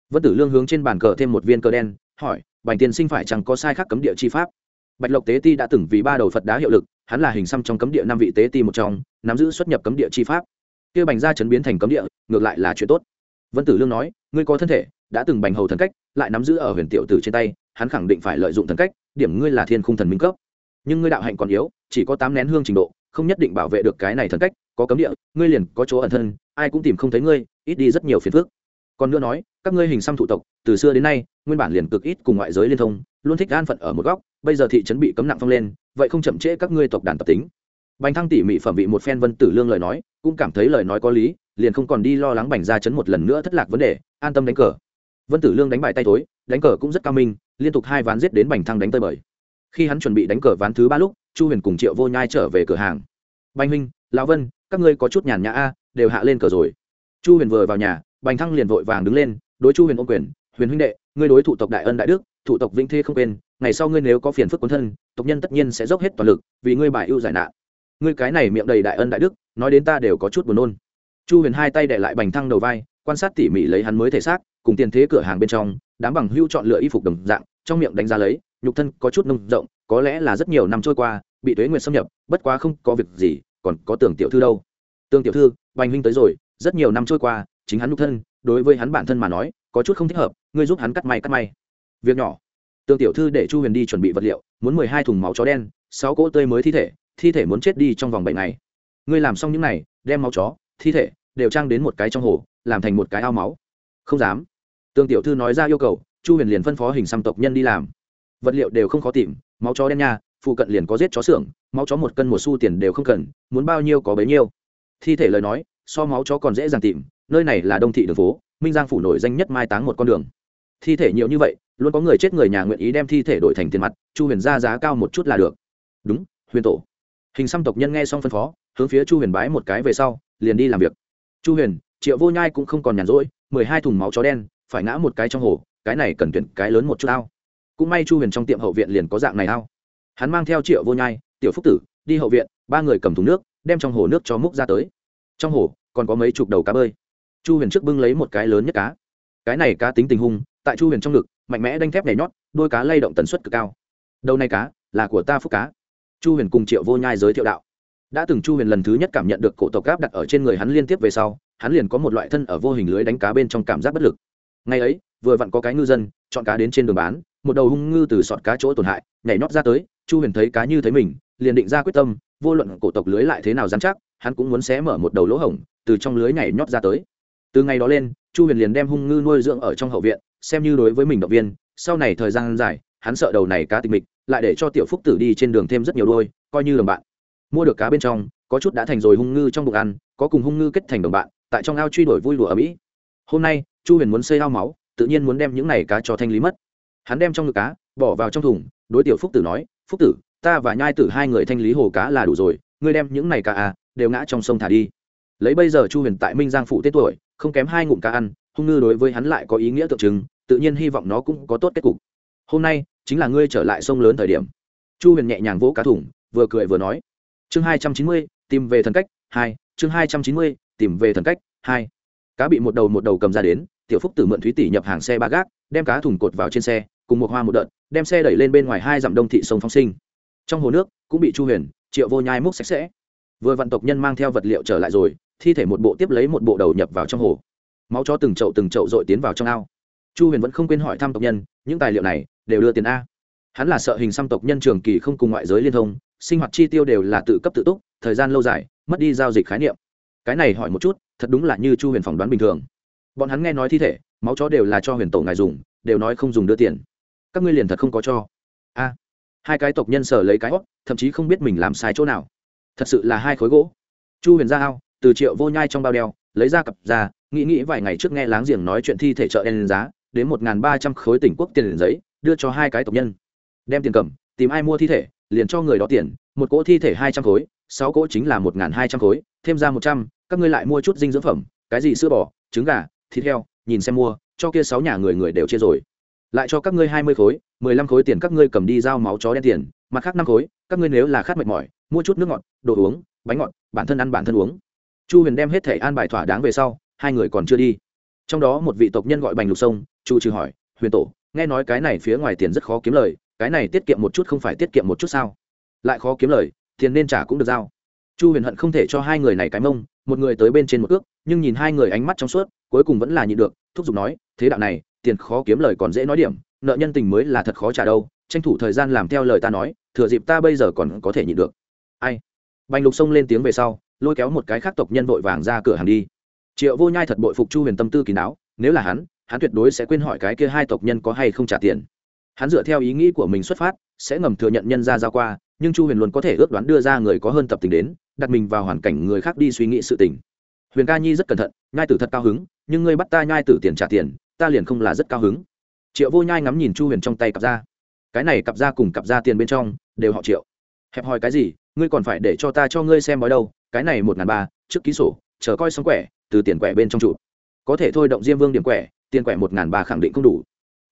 A: Vân tử lương hướng trên bàn cờ thêm một viên cờ đen hỏi, bành tiên sinh phải chẳng có sai khác cấm địa chi pháp? Bạch lộc tế ti đã từng vì ba đầu phật đá hiệu lực, hắn là hình xăm trong cấm địa năm vị tế ti một trong, nắm giữ xuất nhập cấm địa chi pháp. Kia bành ra chấn biến thành cấm địa, ngược lại là chuyện tốt. Vân tử lương nói, ngươi có thân thể, đã từng bành hầu thần cách, lại nắm giữ ở huyền tiểu tử trên tay, hắn khẳng định phải lợi dụng thần cách, điểm ngươi là thiên khung thần minh cấp. Nhưng ngươi đạo hạnh còn yếu, chỉ có tám nén hương trình độ, không nhất định bảo vệ được cái này thần cách, có cấm địa, ngươi liền có chỗ ẩn thân, ai cũng tìm không thấy ngươi, ít đi rất nhiều phiền phức. Còn nữa nói các ngươi hình xăm thủ tộc, từ xưa đến nay, nguyên bản liền cực ít cùng ngoại giới liên thông, luôn thích an phận ở một góc, bây giờ thị trấn bị cấm nặng phong lên, vậy không chậm trễ các ngươi tộc đàn tập tính. Bành thăng tỉ mỉ phẩm vị một phen vân tử lương lời nói, cũng cảm thấy lời nói có lý, liền không còn đi lo lắng bành ra chấn một lần nữa thất lạc vấn đề, an tâm đánh cờ. Vân tử lương đánh bài tay tối, đánh cờ cũng rất cao minh, liên tục hai ván giết đến bành thăng đánh tơi bời. Khi hắn chuẩn bị đánh cờ ván thứ ba lúc, chu huyền cùng triệu vô nhai trở về cửa hàng. Bành huynh, lão vân, các ngươi có chút nhàn nhã a, đều hạ lên cờ rồi. Chu huyền vừa vào nhà, bành thăng liền vội vàng đứng lên đối chu huyền ô quyền, huyền huynh đệ, ngươi đối thủ tộc đại ân đại đức, thủ tộc vĩnh thê không quên, ngày sau ngươi nếu có phiền phức cuốn thân, tộc nhân tất nhiên sẽ dốc hết toàn lực vì ngươi bài ưu giải nạn. Ngươi cái này miệng đầy đại ân đại đức, nói đến ta đều có chút buồn nôn. Chu huyền hai tay đệ lại bành thăng đầu vai, quan sát tỉ mỉ lấy hắn mới thể xác, cùng tiền thế cửa hàng bên trong, đám bằng hưu chọn lựa y phục đồng dạng, trong miệng đánh giá lấy, nhục thân có chút nông rộng, có lẽ là rất nhiều năm trôi qua, bị tuế nguyệt xâm nhập, bất quá không có việc gì, còn có tưởng tiểu thư đâu. Tương tiểu thư, bành huynh tới rồi, rất nhiều năm trôi qua, chính hắn nhục thân đối với hắn bản thân mà nói, có chút không thích hợp, ngươi giúp hắn cắt may cắt may. Việc nhỏ. Tương tiểu thư để chu huyền đi chuẩn bị vật liệu, muốn mười hai thùng máu chó đen, sáu cỗ tươi mới thi thể thi thể muốn chết đi trong vòng bảy ngày. Ngươi làm xong những này, đem máu chó, thi thể, đều trang đến một cái trong hồ, làm thành một cái ao máu. Không dám. Tương tiểu thư nói ra yêu cầu, chu huyền liền phân phó hình xăm tộc nhân đi làm. Vật liệu đều không khó tìm, máu chó đen nha, phụ cận liền có giết chó xưởng, máu chó một cân một xu tiền đều không cần, muốn bao nhiêu có bấy nhiêu. Thi thể lời nói, so máu chó còn dễ dàng tìm nơi này là đông thị đường phố, minh giang phủ nổi danh nhất mai táng một con đường. Thi thể nhiều như vậy, luôn có người chết người nhà nguyện ý đem thi thể đổi thành tiền mặt, chu huyền ra giá cao một chút là được. Đúng, huyền tổ. Hình xăm tộc nhân nghe xong phân phó, hướng phía chu huyền bái một cái về sau, liền đi làm việc. Chu huyền, triệu vô nhai cũng không còn nhàn rỗi, mười hai thùng máu chó đen, phải ngã một cái trong hồ, cái này cần tuyển cái lớn một chút ao. Cũng may chu huyền trong tiệm hậu viện liền có dạng này ao. Hắn mang theo triệu vô nhai, tiểu phúc tử, đi hậu viện, ba người cầm thùng nước, đem trong hồ nước cho múc ra tới. Trong hồ, còn có mấy chục đầu cá bơi chu huyền trước bưng lấy một cái lớn nhất cá. Cái này cá tính tình hung, tại chu huyền trong ngực, mạnh mẽ đanh thép nhảy nhót, đôi cá lay động tần suất cực cao. Đầu này cá, là của ta phúc cá. Chu huyền cùng triệu vô nhai giới thiệu đạo. Đã từng chu huyền lần thứ nhất cảm nhận được cổ tộc gáp đặt ở trên người hắn liên tiếp về sau, hắn liền có một loại thân ở vô hình lưới đánh cá bên trong cảm giác bất lực. Ngày ấy, vừa vặn có cái ngư dân, chọn cá đến trên đường bán, một đầu hung ngư từ sọt cá chỗ tổn hại, nhảy nhót ra tới, chu huyền thấy cá như thấy mình, liền định ra quyết tâm, vô luận cổ tộc lưới lại thế nào dám chắc, hắn cũng muốn xé mở một đầu lỗ hổng, từ trong lưới nhảy nhót ra tới từ ngày đó lên, chu huyền liền đem hung ngư nuôi dưỡng ở trong hậu viện, xem như đối với mình động viên. Sau này thời gian dài, hắn sợ đầu này cá tịch mịch, lại để cho tiểu phúc tử đi trên đường thêm rất nhiều đôi, coi như đồng bạn. Mua được cá bên trong, có chút đã thành rồi hung ngư trong bụng ăn, có cùng hung ngư kết thành đồng bạn, tại trong ao truy đuổi vui đùa ở mỹ hôm nay, chu huyền muốn xây ao máu, tự nhiên muốn đem những này cá cho thanh lý mất. Hắn đem trong ngực cá, bỏ vào trong thùng, đối tiểu phúc tử nói, phúc tử, ta và nhai tử hai người thanh lý hồ cá là đủ rồi, ngươi đem những này cá à đều ngã trong sông thả đi lấy bây giờ chu huyền tại minh giang phụ tết tuổi, không kém hai ngụm cá ăn, hung ngư đối với hắn lại có ý nghĩa tượng trưng, tự nhiên hy vọng nó cũng có tốt kết cục. Hôm nay, chính là ngươi trở lại sông lớn thời điểm. Chu huyền nhẹ nhàng vỗ cá thủng, vừa cười vừa nói. Chương hai trăm chín mươi, tìm về thần cách, hai, chương hai trăm chín mươi, tìm về thần cách, hai. Cá bị một đầu một đầu cầm ra đến, tiểu phúc tử mượn thúy tỷ nhập hàng xe ba gác, đem cá thủng cột vào trên xe, cùng một hoa một đợt, đem xe đẩy lên bên ngoài hai dặm đông thị sông phong sinh. Trong hồ nước, cũng bị chu huyền, triệu vô nhai múc sạch sẽ. Vừa vận tộc nhân mang theo vật liệu trở lại rồi thi thể một bộ tiếp lấy một bộ đầu nhập vào trong hồ. Máu cho từng chậu từng chậu dội tiến vào trong ao. Chu huyền vẫn không quên hỏi thăm tộc nhân, những tài liệu này đều đưa tiền a. Hắn là sợ hình xăm tộc nhân trường kỳ không cùng ngoại giới liên thông, sinh hoạt chi tiêu đều là tự cấp tự túc, thời gian lâu dài, mất đi giao dịch khái niệm. Cái này hỏi một chút, thật đúng là như chu huyền phỏng đoán bình thường. Bọn hắn nghe nói thi thể, máu chó đều là cho huyền tổ ngài dùng, đều nói không dùng đưa tiền. Các ngươi liền thật không có cho. A. Hai cái tộc nhân sở lấy cái hót thậm chí không biết mình làm sai chỗ nào. Thật sự là hai khối gỗ. Chu huyền ra ao từ triệu vô nhai trong bao đeo, lấy ra cặp ra, nghĩ nghĩ vài ngày trước nghe láng giềng nói chuyện thi thể chợ đen giá, đến một ba trăm khối tỉnh quốc tiền giấy, đưa cho hai cái tộc nhân. Đem tiền cầm, tìm ai mua thi thể, liền cho người đó tiền, một cỗ thi thể hai trăm khối, sáu cỗ chính là một hai trăm khối, thêm ra một trăm, các ngươi lại mua chút dinh dưỡng phẩm, cái gì sữa bò, trứng gà, thịt heo, nhìn xem mua, cho kia sáu nhà người người đều chia rồi. Lại cho các ngươi hai mươi khối, mười lăm khối tiền các ngươi cầm đi giao máu chó đen tiền, mặt khác năm khối, các ngươi nếu là khát mệt mỏi, mua chút nước ngọt, đồ uống, bánh ngọt, bản thân ăn bản thân uống chu huyền đem hết thẻ an bài thỏa đáng về sau, hai người còn chưa đi. Trong đó một vị tộc nhân gọi bành lục sông, chu trừ hỏi, huyền tổ, nghe nói cái này phía ngoài tiền rất khó kiếm lời, cái này tiết kiệm một chút không phải tiết kiệm một chút sao? Lại khó kiếm lời, tiền nên trả cũng được giao. Chu huyền hận không thể cho hai người này cái mông, một người tới bên trên một ước, nhưng nhìn hai người ánh mắt trong suốt, cuối cùng vẫn là nhịn được, thúc giục nói, thế đạo này, tiền khó kiếm lời còn dễ nói điểm, nợ nhân tình mới là thật khó trả đâu, tranh thủ thời gian làm theo lời ta nói, thừa dịp ta bây giờ còn có thể nhịn được. Ai? Bành lục xông lên tiếng về sau lôi kéo một cái khác tộc nhân vội vàng ra cửa hàng đi. Triệu vô nhai thật bội phục chu huyền tâm tư kỳ đáo nếu là hắn hắn tuyệt đối sẽ quên hỏi cái kia hai tộc nhân có hay không trả tiền. Hắn dựa theo ý nghĩ của mình xuất phát, sẽ ngầm thừa nhận nhân ra giao qua, nhưng chu huyền luôn có thể ước đoán đưa ra người có hơn tập tình đến, đặt mình vào hoàn cảnh người khác đi suy nghĩ sự tình. Huyền ca nhi rất cẩn thận, nhai tử thật cao hứng, nhưng ngươi bắt ta nhai tử tiền trả tiền, ta liền không là rất cao hứng. Triệu vô nhai ngắm nhìn chu huyền trong tay cặp ra cái này cặp ra cùng cặp ra tiền bên trong, đều họ triệu. Hẹp hòi cái gì, ngươi còn phải để cho ta cho ngươi xem bói đâu cái này một ngàn ba trước ký sổ chờ coi xong quẻ từ tiền quẻ bên trong trụ có thể thôi động diêm vương điểm quẻ tiền quẻ một ngàn ba khẳng định không đủ.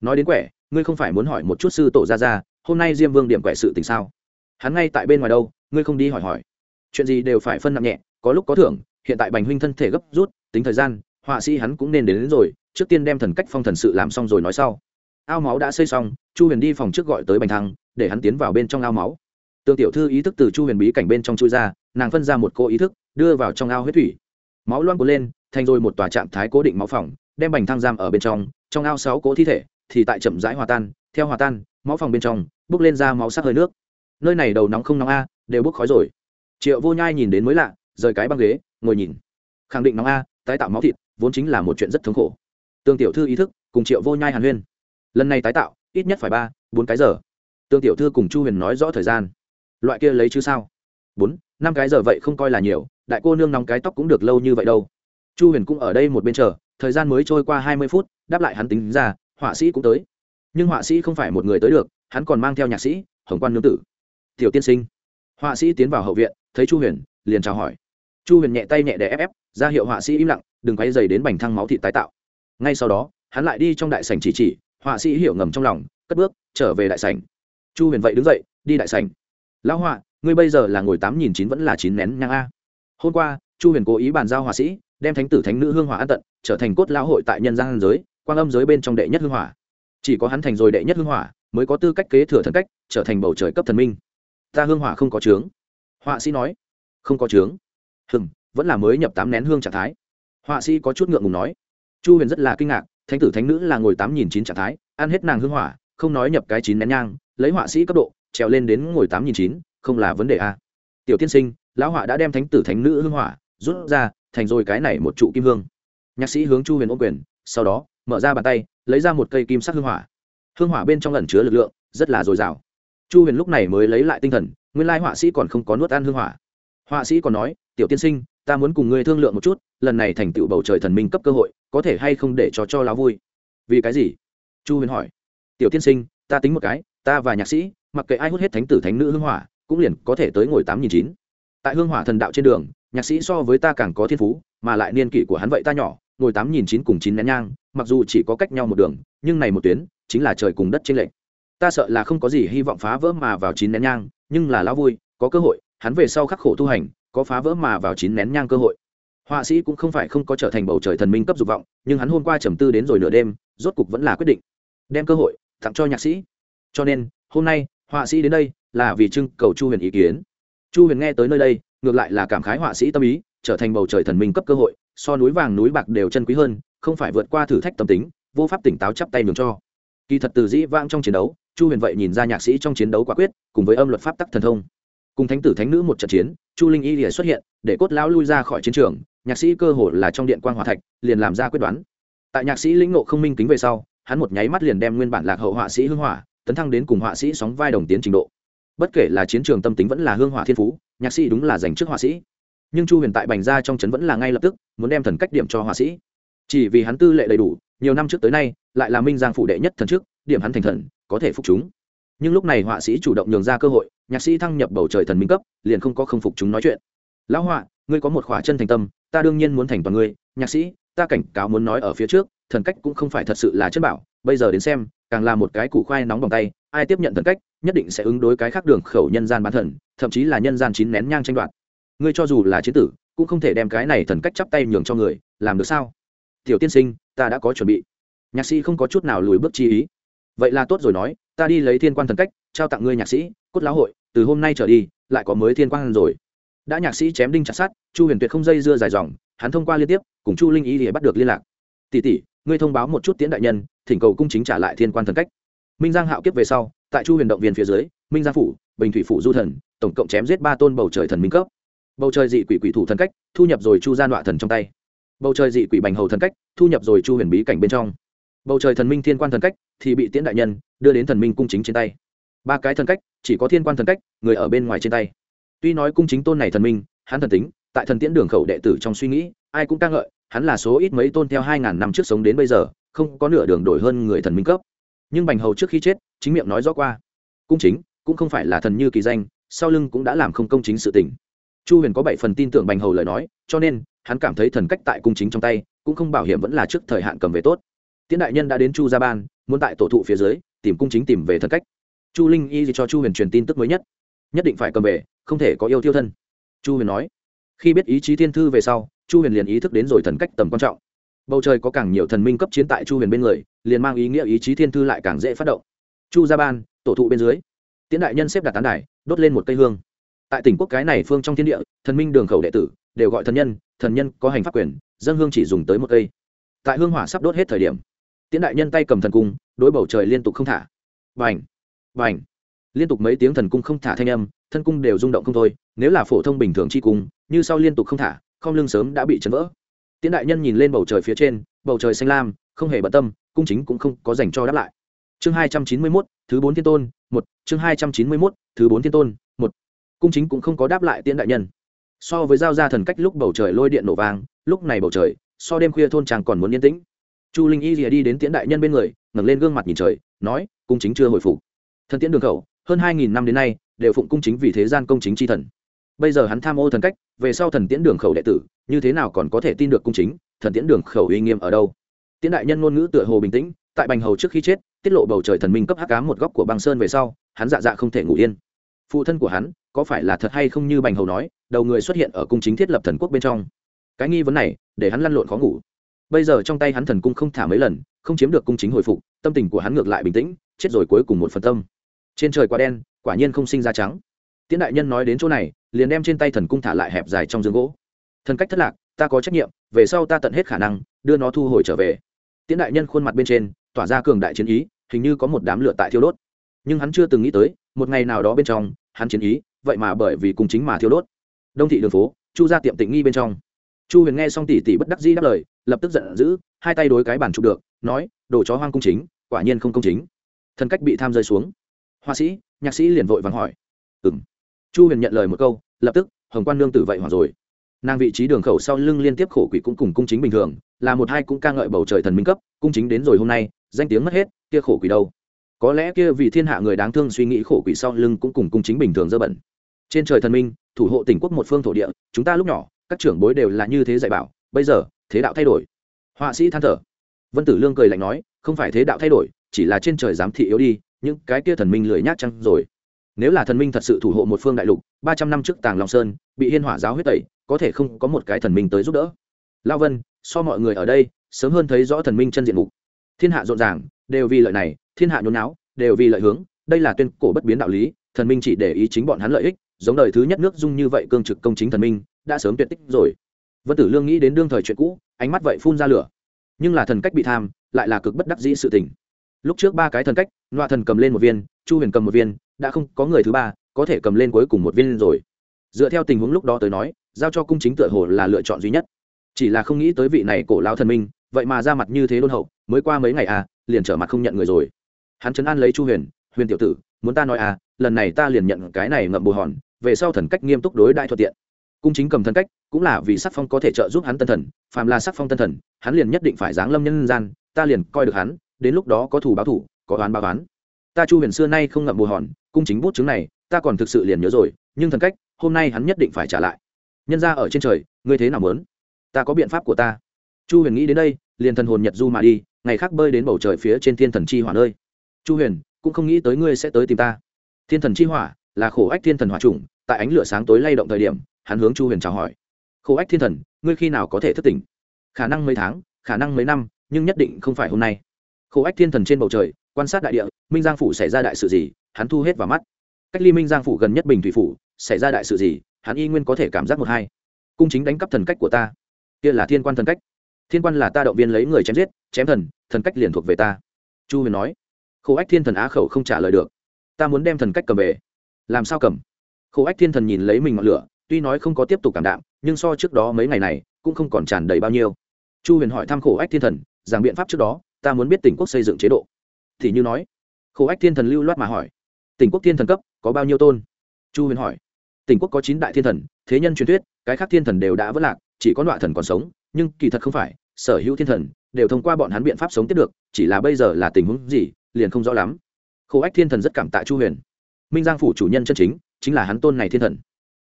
A: Nói đến quẻ ngươi không phải muốn hỏi một chút sư tổ ra ra hôm nay diêm vương điểm quẻ sự tình sao? Hắn ngay tại bên ngoài đâu ngươi không đi hỏi hỏi. Chuyện gì đều phải phân nặng nhẹ có lúc có thưởng hiện tại bành huynh thân thể gấp rút tính thời gian họa sĩ hắn cũng nên đến, đến rồi trước tiên đem thần cách phong thần sự làm xong rồi nói sau. Ao máu đã xây xong chu huyền đi phòng trước gọi tới bành thăng để hắn tiến vào bên trong ao máu. Tương tiểu thư ý thức từ chu huyền bí cảnh bên trong chui ra nàng phân ra một cô ý thức, đưa vào trong ao huyết thủy. Máu loang cuốn lên, thành rồi một tòa trạng thái cố định máu phòng, đem bành thang giam ở bên trong trong ao sáu cỗ thi thể thì tại chậm rãi hòa tan. Theo hòa tan, máu phòng bên trong bốc lên ra máu sắc hơi nước. Nơi này đầu nóng không nóng a, đều bốc khói rồi. Triệu vô nhai nhìn đến mới lạ, rời cái băng ghế, ngồi nhìn. Khẳng định nóng a, tái tạo máu thịt vốn chính là một chuyện rất thống khổ. Tương tiểu thư ý thức cùng triệu vô nhai hàn huyên. Lần này tái tạo, ít nhất phải ba, bốn cái giờ. Tương tiểu thư cùng chu huyền nói rõ thời gian. Loại kia lấy chứ sao? Bốn năm cái giờ vậy không coi là nhiều, đại cô nương nóng cái tóc cũng được lâu như vậy đâu. Chu huyền cũng ở đây một bên chờ, thời gian mới trôi qua hai mươi phút, đáp lại hắn tính ra, họa sĩ cũng tới. Nhưng họa sĩ không phải một người tới được, hắn còn mang theo nhạc sĩ, hồng quan nương tử. Tiểu tiên sinh. Họa sĩ tiến vào hậu viện, thấy chu huyền, liền chào hỏi. Chu huyền nhẹ tay nhẹ để ép ép, ra hiệu họa sĩ im lặng, đừng quay dày đến bành thăng máu thịt tái tạo. Ngay sau đó, hắn lại đi trong đại sảnh chỉ chỉ, họa sĩ hiểu ngầm trong lòng, cất bước, trở về đại sảnh. Chu huyền vậy đứng dậy, đi đại sảnh. Lão họa ngươi bây giờ là ngồi tám nghìn chín vẫn là chín nén nhang a. Hôm qua, chu huyền cố ý bàn giao họa sĩ, đem thánh tử, thánh nữ hương hỏa an tận, trở thành cốt lão hội tại nhân gian giới, quang âm giới bên trong đệ nhất hương hỏa. Chỉ có hắn thành rồi đệ nhất hương hỏa, mới có tư cách kế thừa thần cách, trở thành bầu trời cấp thần minh. Ta hương hỏa không có trướng họa sĩ nói, không có trướng hừng vẫn là mới nhập tám nén hương trạng thái. Họa sĩ có chút ngượng ngùng nói. Chu huyền rất là kinh ngạc, thánh tử, thánh nữ là ngồi tám nghìn chín trạng thái, ăn hết nàng hương hỏa, không nói nhập cái chín nén nhang, lấy họa sĩ cấp độ, trèo lên đến ngồi tám nghìn chín không là vấn đề a tiểu tiên sinh, lão họa đã đem thánh tử thánh nữ hương hỏa rút ra, thành rồi cái này một trụ kim hương. Nhạc sĩ hướng chu huyền ôm quyền, sau đó, mở ra bàn tay, lấy ra một cây kim sắc hương hỏa hương hỏa bên trong ẩn chứa lực lượng, rất là dồi dào. Chu huyền lúc này mới lấy lại tinh thần, nguyên lai họa sĩ còn không có nuốt ăn hương hỏa họa sĩ còn nói, tiểu tiên sinh, ta muốn cùng ngươi thương lượng một chút, lần này thành tựu bầu trời thần minh cấp cơ hội, có thể hay không để cho cho lão vui? Vì cái gì? Chu huyền hỏi. Tiểu tiên sinh, ta tính một cái, ta và nhạc sĩ, mặc kệ ai hút hết thánh tử thánh nữ hương hỏa cũng liền có thể tới ngồi tám nghìn chín. Tại hương hỏa thần đạo trên đường, nhạc sĩ so với ta càng có thiên phú, mà lại niên kỷ của hắn vậy ta nhỏ, ngồi tám nghìn chín cùng chín nén nhang, mặc dù chỉ có cách nhau một đường, nhưng này một tuyến, chính là trời cùng đất trên lệnh ta sợ là không có gì hy vọng phá vỡ mà vào chín nén nhang, nhưng là lão vui, có cơ hội, hắn về sau khắc khổ tu hành, có phá vỡ mà vào chín nén nhang cơ hội. Họa sĩ cũng không phải không có trở thành bầu trời thần minh cấp dục vọng, nhưng hắn hôm qua trầm tư đến rồi nửa đêm, rốt cục vẫn là quyết định, đem cơ hội tặng cho nhạc sĩ. Cho nên, hôm nay, họa sĩ đến đây là vì trưng cầu chu huyền ý kiến. Chu huyền nghe tới nơi đây, ngược lại là cảm khái họa sĩ tâm ý, trở thành bầu trời thần minh cấp cơ hội, so núi vàng núi bạc đều chân quý hơn, không phải vượt qua thử thách tâm tính, vô pháp tỉnh táo chắp tay nhường cho. Kỳ thật từ dĩ vãng trong chiến đấu, chu huyền vậy nhìn ra nhạc sĩ trong chiến đấu quả quyết, cùng với âm luật pháp tắc thần thông. Cùng thánh tử thánh nữ một trận chiến, chu linh y lìa xuất hiện, để cốt lão lui ra khỏi chiến trường, nhạc sĩ cơ hồ là trong điện quan hòa thạch, liền làm ra quyết đoán. Tại nhạc sĩ lĩnh ngộ không minh kính về sau, hắn một nháy mắt liền đem nguyên bản lạc hậu họa sĩ hưng hỏa, tấn thăng đến cùng họa sĩ sóng vai đồng tiến trình độ bất kể là chiến trường tâm tính vẫn là hương hỏa thiên phú, nhạc sĩ đúng là dành trước họa sĩ. Nhưng chu huyền tại bành ra trong trấn vẫn là ngay lập tức, muốn đem thần cách điểm cho họa sĩ. Chỉ vì hắn tư lệ đầy đủ, nhiều năm trước tới nay, lại là minh giang phủ đệ nhất thần trước, điểm hắn thành thần, có thể phục chúng. Nhưng lúc này họa sĩ chủ động nhường ra cơ hội, nhạc sĩ thăng nhập bầu trời thần minh cấp, liền không có không phục chúng nói chuyện. Lão họa, ngươi có một khỏa chân thành tâm, ta đương nhiên muốn thành toàn ngươi. Nhạc sĩ, ta cảnh cáo muốn nói ở phía trước, thần cách cũng không phải thật sự là chất bảo, bây giờ đến xem càng là một cái củ khoai nóng bằng tay, ai tiếp nhận thần cách, nhất định sẽ ứng đối cái khác đường khẩu nhân gian bán thần, thậm chí là nhân gian chín nén nhang tranh đoạt. Ngươi cho dù là chiến tử, cũng không thể đem cái này thần cách chắp tay nhường cho người, làm được sao? Tiểu tiên sinh, ta đã có chuẩn bị. Nhạc sĩ không có chút nào lùi bước chi ý. Vậy là tốt rồi nói, ta đi lấy thiên quan thần cách, trao tặng ngươi nhạc sĩ, cốt lão hội, từ hôm nay trở đi, lại có mới thiên quan rồi. Đã nhạc sĩ chém đinh chặt sát chu huyền tuyệt không dây dưa dài dòng, hắn thông qua liên tiếp, cùng chu linh ý để bắt được liên lạc. Tỷ tỷ ngươi thông báo một chút tiễn đại nhân, thỉnh cầu cung chính trả lại thiên quan thần cách. Minh giang hạo kiếp về sau, tại chu huyền động viên phía dưới, minh giang phủ, bình thủy phủ du thần, tổng cộng chém giết ba tôn bầu trời thần minh cấp. Bầu trời dị quỷ quỷ thủ thần cách, thu nhập rồi chu gian đoạ thần trong tay. Bầu trời dị quỷ bành hầu thần cách, thu nhập rồi chu huyền bí cảnh bên trong. Bầu trời thần minh thiên quan thần cách, thì bị tiễn đại nhân đưa đến thần minh cung chính trên tay. Ba cái thần cách, chỉ có thiên quan thần cách, người ở bên ngoài trên tay. Tuy nói cung chính tôn này thần minh, hắn thần tính, tại thần tiễn đường khẩu đệ tử trong suy nghĩ, ai cũng ca ngợi hắn là số ít mấy tôn theo hai ngàn năm trước sống đến bây giờ, không có nửa đường đổi hơn người thần minh cấp. Nhưng bành hầu trước khi chết, chính miệng nói rõ qua. Cung chính, cũng không phải là thần như kỳ danh, sau lưng cũng đã làm không công chính sự tình. Chu huyền có bảy phần tin tưởng bành hầu lời nói, cho nên, hắn cảm thấy thần cách tại cung chính trong tay, cũng không bảo hiểm vẫn là trước thời hạn cầm về tốt. Tiễn đại nhân đã đến chu gia ban, muốn tại tổ thụ phía dưới, tìm cung chính tìm về thần cách. Chu linh y cho chu huyền truyền tin tức mới nhất. Nhất định phải cầm về, không thể có yêu tiêu thân. Chu huyền nói khi biết ý chí thiên thư về sau, chu huyền liền ý thức đến rồi thần cách tầm quan trọng. Bầu trời có càng nhiều thần minh cấp chiến tại chu huyền bên người, liền mang ý nghĩa ý chí thiên thư lại càng dễ phát động. Chu gia ban, tổ thụ bên dưới, tiễn đại nhân xếp đặt tán đài, đốt lên một cây hương. Tại tỉnh quốc cái này phương trong thiên địa, thần minh đường khẩu đệ tử đều gọi thần nhân thần nhân có hành pháp quyền, dân hương chỉ dùng tới một cây. Tại hương hỏa sắp đốt hết thời điểm, tiễn đại nhân tay cầm thần cung, đối bầu trời liên tục không thả. Vành vành liên tục mấy tiếng thần cung không thả thanh âm, thân cung đều rung động không thôi, nếu là phổ thông bình thường chi cung như sau liên tục không thả, không lưng sớm đã bị chấn vỡ. Tiễn đại nhân nhìn lên bầu trời phía trên, bầu trời xanh lam, không hề bận tâm, cung chính cũng không có dành cho đáp lại. Chương hai trăm chín mươi mốt, thứ bốn thiên tôn, một. Chương hai trăm chín mươi mốt, thứ bốn thiên tôn, một. Cung chính cũng không có đáp lại tiễn đại nhân. So với giao ra thần cách lúc bầu trời lôi điện nổ vang, lúc này bầu trời, so đêm khuya thôn chàng còn muốn yên tĩnh. Chu linh y rìa đi đến tiễn đại nhân bên người, ngẩng lên gương mặt nhìn trời, nói, cung chính chưa hồi phục. Thần tiễn đường khẩu, hơn hai nghìn năm đến nay, đều phụng cung chính vì thế gian công chính chi thần bây giờ hắn tham ô thần cách, về sau thần tiễn đường khẩu đệ tử, như thế nào còn có thể tin được cung chính, thần tiễn đường khẩu uy nghiêm ở đâu? Tiễn đại nhân ngôn ngữ tựa hồ bình tĩnh, tại bành hầu trước khi chết, tiết lộ bầu trời thần minh cấp hắc ám một góc của băng sơn về sau, hắn dạ dạ không thể ngủ yên. Phụ thân của hắn, có phải là thật hay không như bành hầu nói, đầu người xuất hiện ở cung chính thiết lập thần quốc bên trong. Cái nghi vấn này, để hắn lăn lộn khó ngủ. Bây giờ trong tay hắn thần cung không thả mấy lần, không chiếm được cung chính hồi phục, tâm tình của hắn ngược lại bình tĩnh, chết rồi cuối cùng một phần tâm. Trên trời quá đen, quả nhiên không sinh ra trắng. Tiễn đại nhân nói đến chỗ này liền đem trên tay thần cung thả lại hẹp dài trong giường gỗ. Thần cách thất lạc, ta có trách nhiệm, về sau ta tận hết khả năng, đưa nó thu hồi trở về. Tiễn đại nhân khuôn mặt bên trên, tỏa ra cường đại chiến ý, hình như có một đám lửa tại thiêu đốt. Nhưng hắn chưa từng nghĩ tới, một ngày nào đó bên trong, hắn chiến ý, vậy mà bởi vì cùng chính mà thiêu đốt. Đông thị đường phố, chu ra tiệm tịnh nghi bên trong. Chu huyền nghe xong tỉ tỉ bất đắc dĩ đáp lời, lập tức giận dữ, hai tay đối cái bàn chụp được, nói, đồ chó hoang công chính, quả nhiên không công chính. Thần cách bị tham rơi xuống. Họa sĩ, nhạc sĩ liền vội vàng hỏi. Ừ m chu huyền nhận lời một câu, lập tức, hồng quan nương tử vậy hoặc rồi. Nàng vị trí đường khẩu sau lưng liên tiếp khổ quỷ cũng cùng cung chính bình thường, là một hai cũng ca ngợi bầu trời thần minh cấp, cung chính đến rồi hôm nay, danh tiếng mất hết, kia khổ quỷ đâu? Có lẽ kia vì thiên hạ người đáng thương suy nghĩ khổ quỷ sau lưng cũng cùng cung chính bình thường dơ bẩn. Trên trời thần minh, thủ hộ tỉnh quốc một phương thổ địa, chúng ta lúc nhỏ, các trưởng bối đều là như thế dạy bảo, bây giờ, thế đạo thay đổi. Họa sĩ than thở. Vân tử lương cười lạnh nói, không phải thế đạo thay đổi, chỉ là trên trời giám thị yếu đi, những cái kia thần minh lười nhác chăng rồi nếu là thần minh thật sự thủ hộ một phương đại lục, ba trăm năm trước tàng long sơn bị hiên hỏa giáo huyết tẩy, có thể không có một cái thần minh tới giúp đỡ. Lao vân, so mọi người ở đây, sớm hơn thấy rõ thần minh chân diện mục. Thiên hạ rộn ràng, đều vì lợi này, thiên hạ nhốn náo đều vì lợi hướng, đây là tuyên cổ bất biến đạo lý, thần minh chỉ để ý chính bọn hắn lợi ích, giống đời thứ nhất nước dung như vậy cương trực công chính thần minh, đã sớm tuyệt tích rồi. Vân tử lương nghĩ đến đương thời chuyện cũ, ánh mắt vậy phun ra lửa. Nhưng là thần cách bị tham, lại là cực bất đắc dĩ sự tình. Lúc trước ba cái thần cách loa thần cầm lên một viên, chu huyền cầm một viên đã không có người thứ ba, có thể cầm lên cuối cùng một viên rồi. Dựa theo tình huống lúc đó tới nói, giao cho cung chính tựa hồ là lựa chọn duy nhất. Chỉ là không nghĩ tới vị này cổ lao thần minh, vậy mà ra mặt như thế đôn hậu, mới qua mấy ngày à liền trở mặt không nhận người rồi. Hắn chấn an lấy chu huyền huyền tiểu tử, muốn ta nói à lần này ta liền nhận cái này ngậm bù hòn, về sau thần cách nghiêm túc đối đại thuận tiện. Cung chính cầm thần cách, cũng là vì sắc phong có thể trợ giúp hắn tân thần, phàm là sắc phong tân thần, hắn liền nhất định phải giáng lâm nhân gian, ta liền coi được hắn, đến lúc đó có thủ báo thủ có oán báo oán ta chu huyền xưa nay không ngậm bù hòn, cung chính bút chứng này, ta còn thực sự liền nhớ rồi, nhưng thần cách, hôm nay hắn nhất định phải trả lại. Nhân ra ở trên trời, ngươi thế nào muốn? Ta có biện pháp của ta. Chu huyền nghĩ đến đây, liền thần hồn nhật du mà đi, ngày khác bơi đến bầu trời phía trên thiên thần chi hỏa nơi. Chu huyền, cũng không nghĩ tới ngươi sẽ tới tìm ta. Thiên thần chi hỏa là khổ ách thiên thần hỏa trùng tại ánh lửa sáng tối lay động thời điểm, hắn hướng chu huyền chào hỏi. Khổ ách thiên thần, ngươi khi nào có thể thức tỉnh? Khả năng mấy tháng, khả năng mấy năm, nhưng nhất định không phải hôm nay. Khổ ách thiên thần trên bầu trời quan sát đại địa, minh giang phủ xảy ra đại sự gì, hắn thu hết vào mắt. Cách ly minh giang phủ gần nhất bình thủy phủ, xảy ra đại sự gì, hắn y nguyên có thể cảm giác một hai. Cung chính đánh cắp thần cách của ta. Kia là thiên quan thần cách. Thiên quan là ta động viên lấy người chém giết, chém thần thần cách liền thuộc về ta. Chu huyền nói. Khổ ách thiên thần á khẩu không trả lời được. Ta muốn đem thần cách cầm về. Làm sao cầm? Khổ ách thiên thần nhìn lấy mình ngọn lửa, tuy nói không có tiếp tục cảm đạm, nhưng so trước đó mấy ngày này, cũng không còn tràn đầy bao nhiêu. Chu huyền hỏi thăm khổ ách thiên thần, rằng biện pháp trước đó, ta muốn biết tỉnh quốc xây dựng chế độ thì như nói. Khổ ách thiên thần lưu loát mà hỏi. Tỉnh quốc thiên thần cấp, có bao nhiêu tôn? Chu huyền hỏi. Tỉnh quốc có chín đại thiên thần, thế nhân truyền thuyết, cái khác thiên thần đều đã vất lạc, chỉ có đoạn thần còn sống, nhưng kỳ thật không phải, sở hữu thiên thần đều thông qua bọn hắn biện pháp sống tiếp được, chỉ là bây giờ là tình huống gì, liền không rõ lắm. Khổ ách thiên thần rất cảm tạ chu huyền. Minh giang phủ chủ nhân chân chính chính là hắn tôn này thiên thần.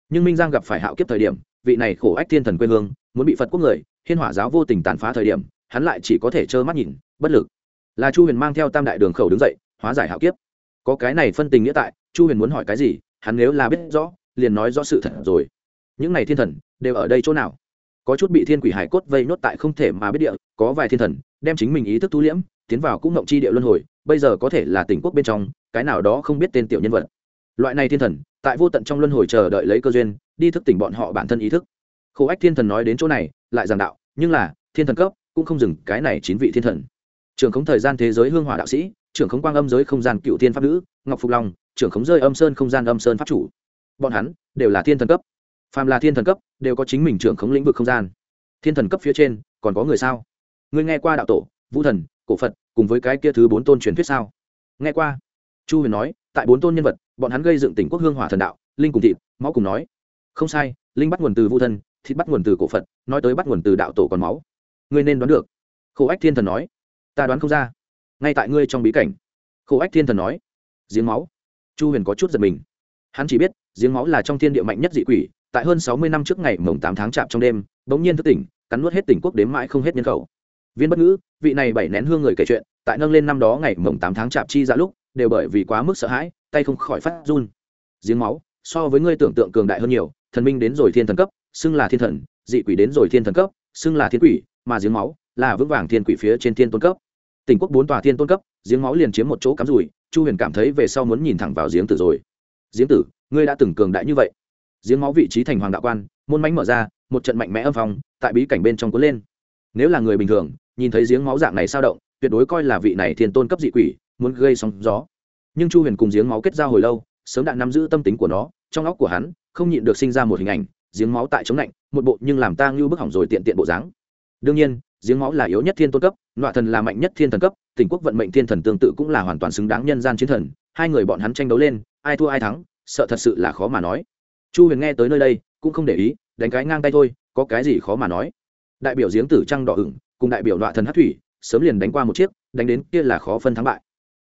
A: Nhưng minh giang gặp phải hạo kiếp thời điểm, vị này khổ ách thiên thần quê hương, muốn bị phật quốc người, hiên hỏa giáo vô tình tàn phá thời điểm, hắn lại chỉ có thể trơ mắt nhìn, bất lực là chu huyền mang theo tam đại đường khẩu đứng dậy, hóa giải hạo kiếp. Có cái này phân tình nghĩa tại, chu huyền muốn hỏi cái gì, hắn nếu là biết rõ, liền nói rõ sự thật rồi. Những này thiên thần, đều ở đây chỗ nào? Có chút bị thiên quỷ hải cốt vây nốt tại không thể mà biết địa, có vài thiên thần, đem chính mình ý thức thu liễm, tiến vào cũng ngộng chi địa luân hồi, bây giờ có thể là tỉnh quốc bên trong, cái nào đó không biết tên tiểu nhân vật. Loại này thiên thần, tại vô tận trong luân hồi chờ đợi lấy cơ duyên, đi thức tỉnh bọn họ bản thân ý thức. Khổ ách thiên thần nói đến chỗ này, lại giảng đạo, nhưng là, thiên thần cấp, cũng không dừng cái này chín vị thiên thần trưởng khống thời gian thế giới hương hỏa đạo sĩ, trưởng khống quang âm giới không gian cựu thiên pháp nữ, ngọc phục long, trưởng khống rơi âm sơn không gian âm sơn pháp chủ. Bọn hắn đều là thiên thần cấp. Phàm là thiên thần cấp, đều có chính mình trưởng khống lĩnh vực không gian. Thiên thần cấp phía trên, còn có người sao? Ngươi nghe qua đạo tổ, vũ thần, cổ phật, cùng với cái kia thứ bốn tôn truyền thuyết sao? Nghe qua. Chu huyền nói, tại bốn tôn nhân vật, bọn hắn gây dựng tỉnh quốc hương hỏa thần đạo, linh cùng thịt, máu cùng nói. Không sai, linh bắt nguồn từ vũ thần, thịt bắt nguồn từ cổ phật, nói tới bắt nguồn từ đạo tổ còn máu. Ngươi nên đoán được. Khổ ách thiên thần nói ta đoán không ra. Ngay tại ngươi trong bí cảnh, khổ ách thiên thần nói, giếng máu. Chu huyền có chút giật mình. Hắn chỉ biết, giếng máu là trong thiên địa mạnh nhất dị quỷ, tại hơn sáu mươi năm trước ngày mồng tám tháng chạp trong đêm, bỗng nhiên thức tỉnh, cắn nuốt hết tỉnh quốc đến mãi không hết nhân khẩu. Viên bất ngữ, vị này bảy nén hương người kể chuyện, tại nâng lên năm đó ngày mồng tám tháng chạp chi ra lúc, đều bởi vì quá mức sợ hãi, tay không khỏi phát run. Giếng máu, so với ngươi tưởng tượng cường đại hơn nhiều, thần minh đến rồi thiên thần cấp, xưng là thiên thần, dị quỷ đến rồi thiên thần cấp, xưng là thiên quỷ, mà giếng máu là vững vàng thiên quỷ phía trên thiên tôn cấp tỉnh quốc bốn tòa thiên tôn cấp, giếng máu liền chiếm một chỗ cắm rủi, chu huyền cảm thấy về sau muốn nhìn thẳng vào giếng tử rồi. Giếng tử, ngươi đã từng cường đại như vậy. Giếng máu vị trí thành hoàng đạo quan, môn mánh mở ra, một trận mạnh mẽ âm phong tại bí cảnh bên trong cuốn lên. Nếu là người bình thường, nhìn thấy giếng máu dạng này sao động, tuyệt đối coi là vị này thiên tôn cấp dị quỷ, muốn gây sóng gió. Nhưng chu huyền cùng giếng máu kết giao hồi lâu, sớm đã nắm giữ tâm tính của nó, trong óc của hắn không nhịn được sinh ra một hình ảnh, giếng máu tại chống lạnh, một bộ nhưng làm ta ngưu bức hỏng rồi tiện tiện bộ dáng. Đương nhiên giếng máu là yếu nhất thiên tôn cấp, nọa thần là mạnh nhất thiên thần cấp, tỉnh quốc vận mệnh thiên thần tương tự cũng là hoàn toàn xứng đáng nhân gian chiến thần, hai người bọn hắn tranh đấu lên, ai thua ai thắng, sợ thật sự là khó mà nói. Chu huyền nghe tới nơi đây, cũng không để ý, đánh cái ngang tay thôi, có cái gì khó mà nói. Đại biểu giếng tử trăng đỏ ửng, cùng đại biểu nọa thần hát thủy, sớm liền đánh qua một chiếc, đánh đến kia là khó phân thắng bại.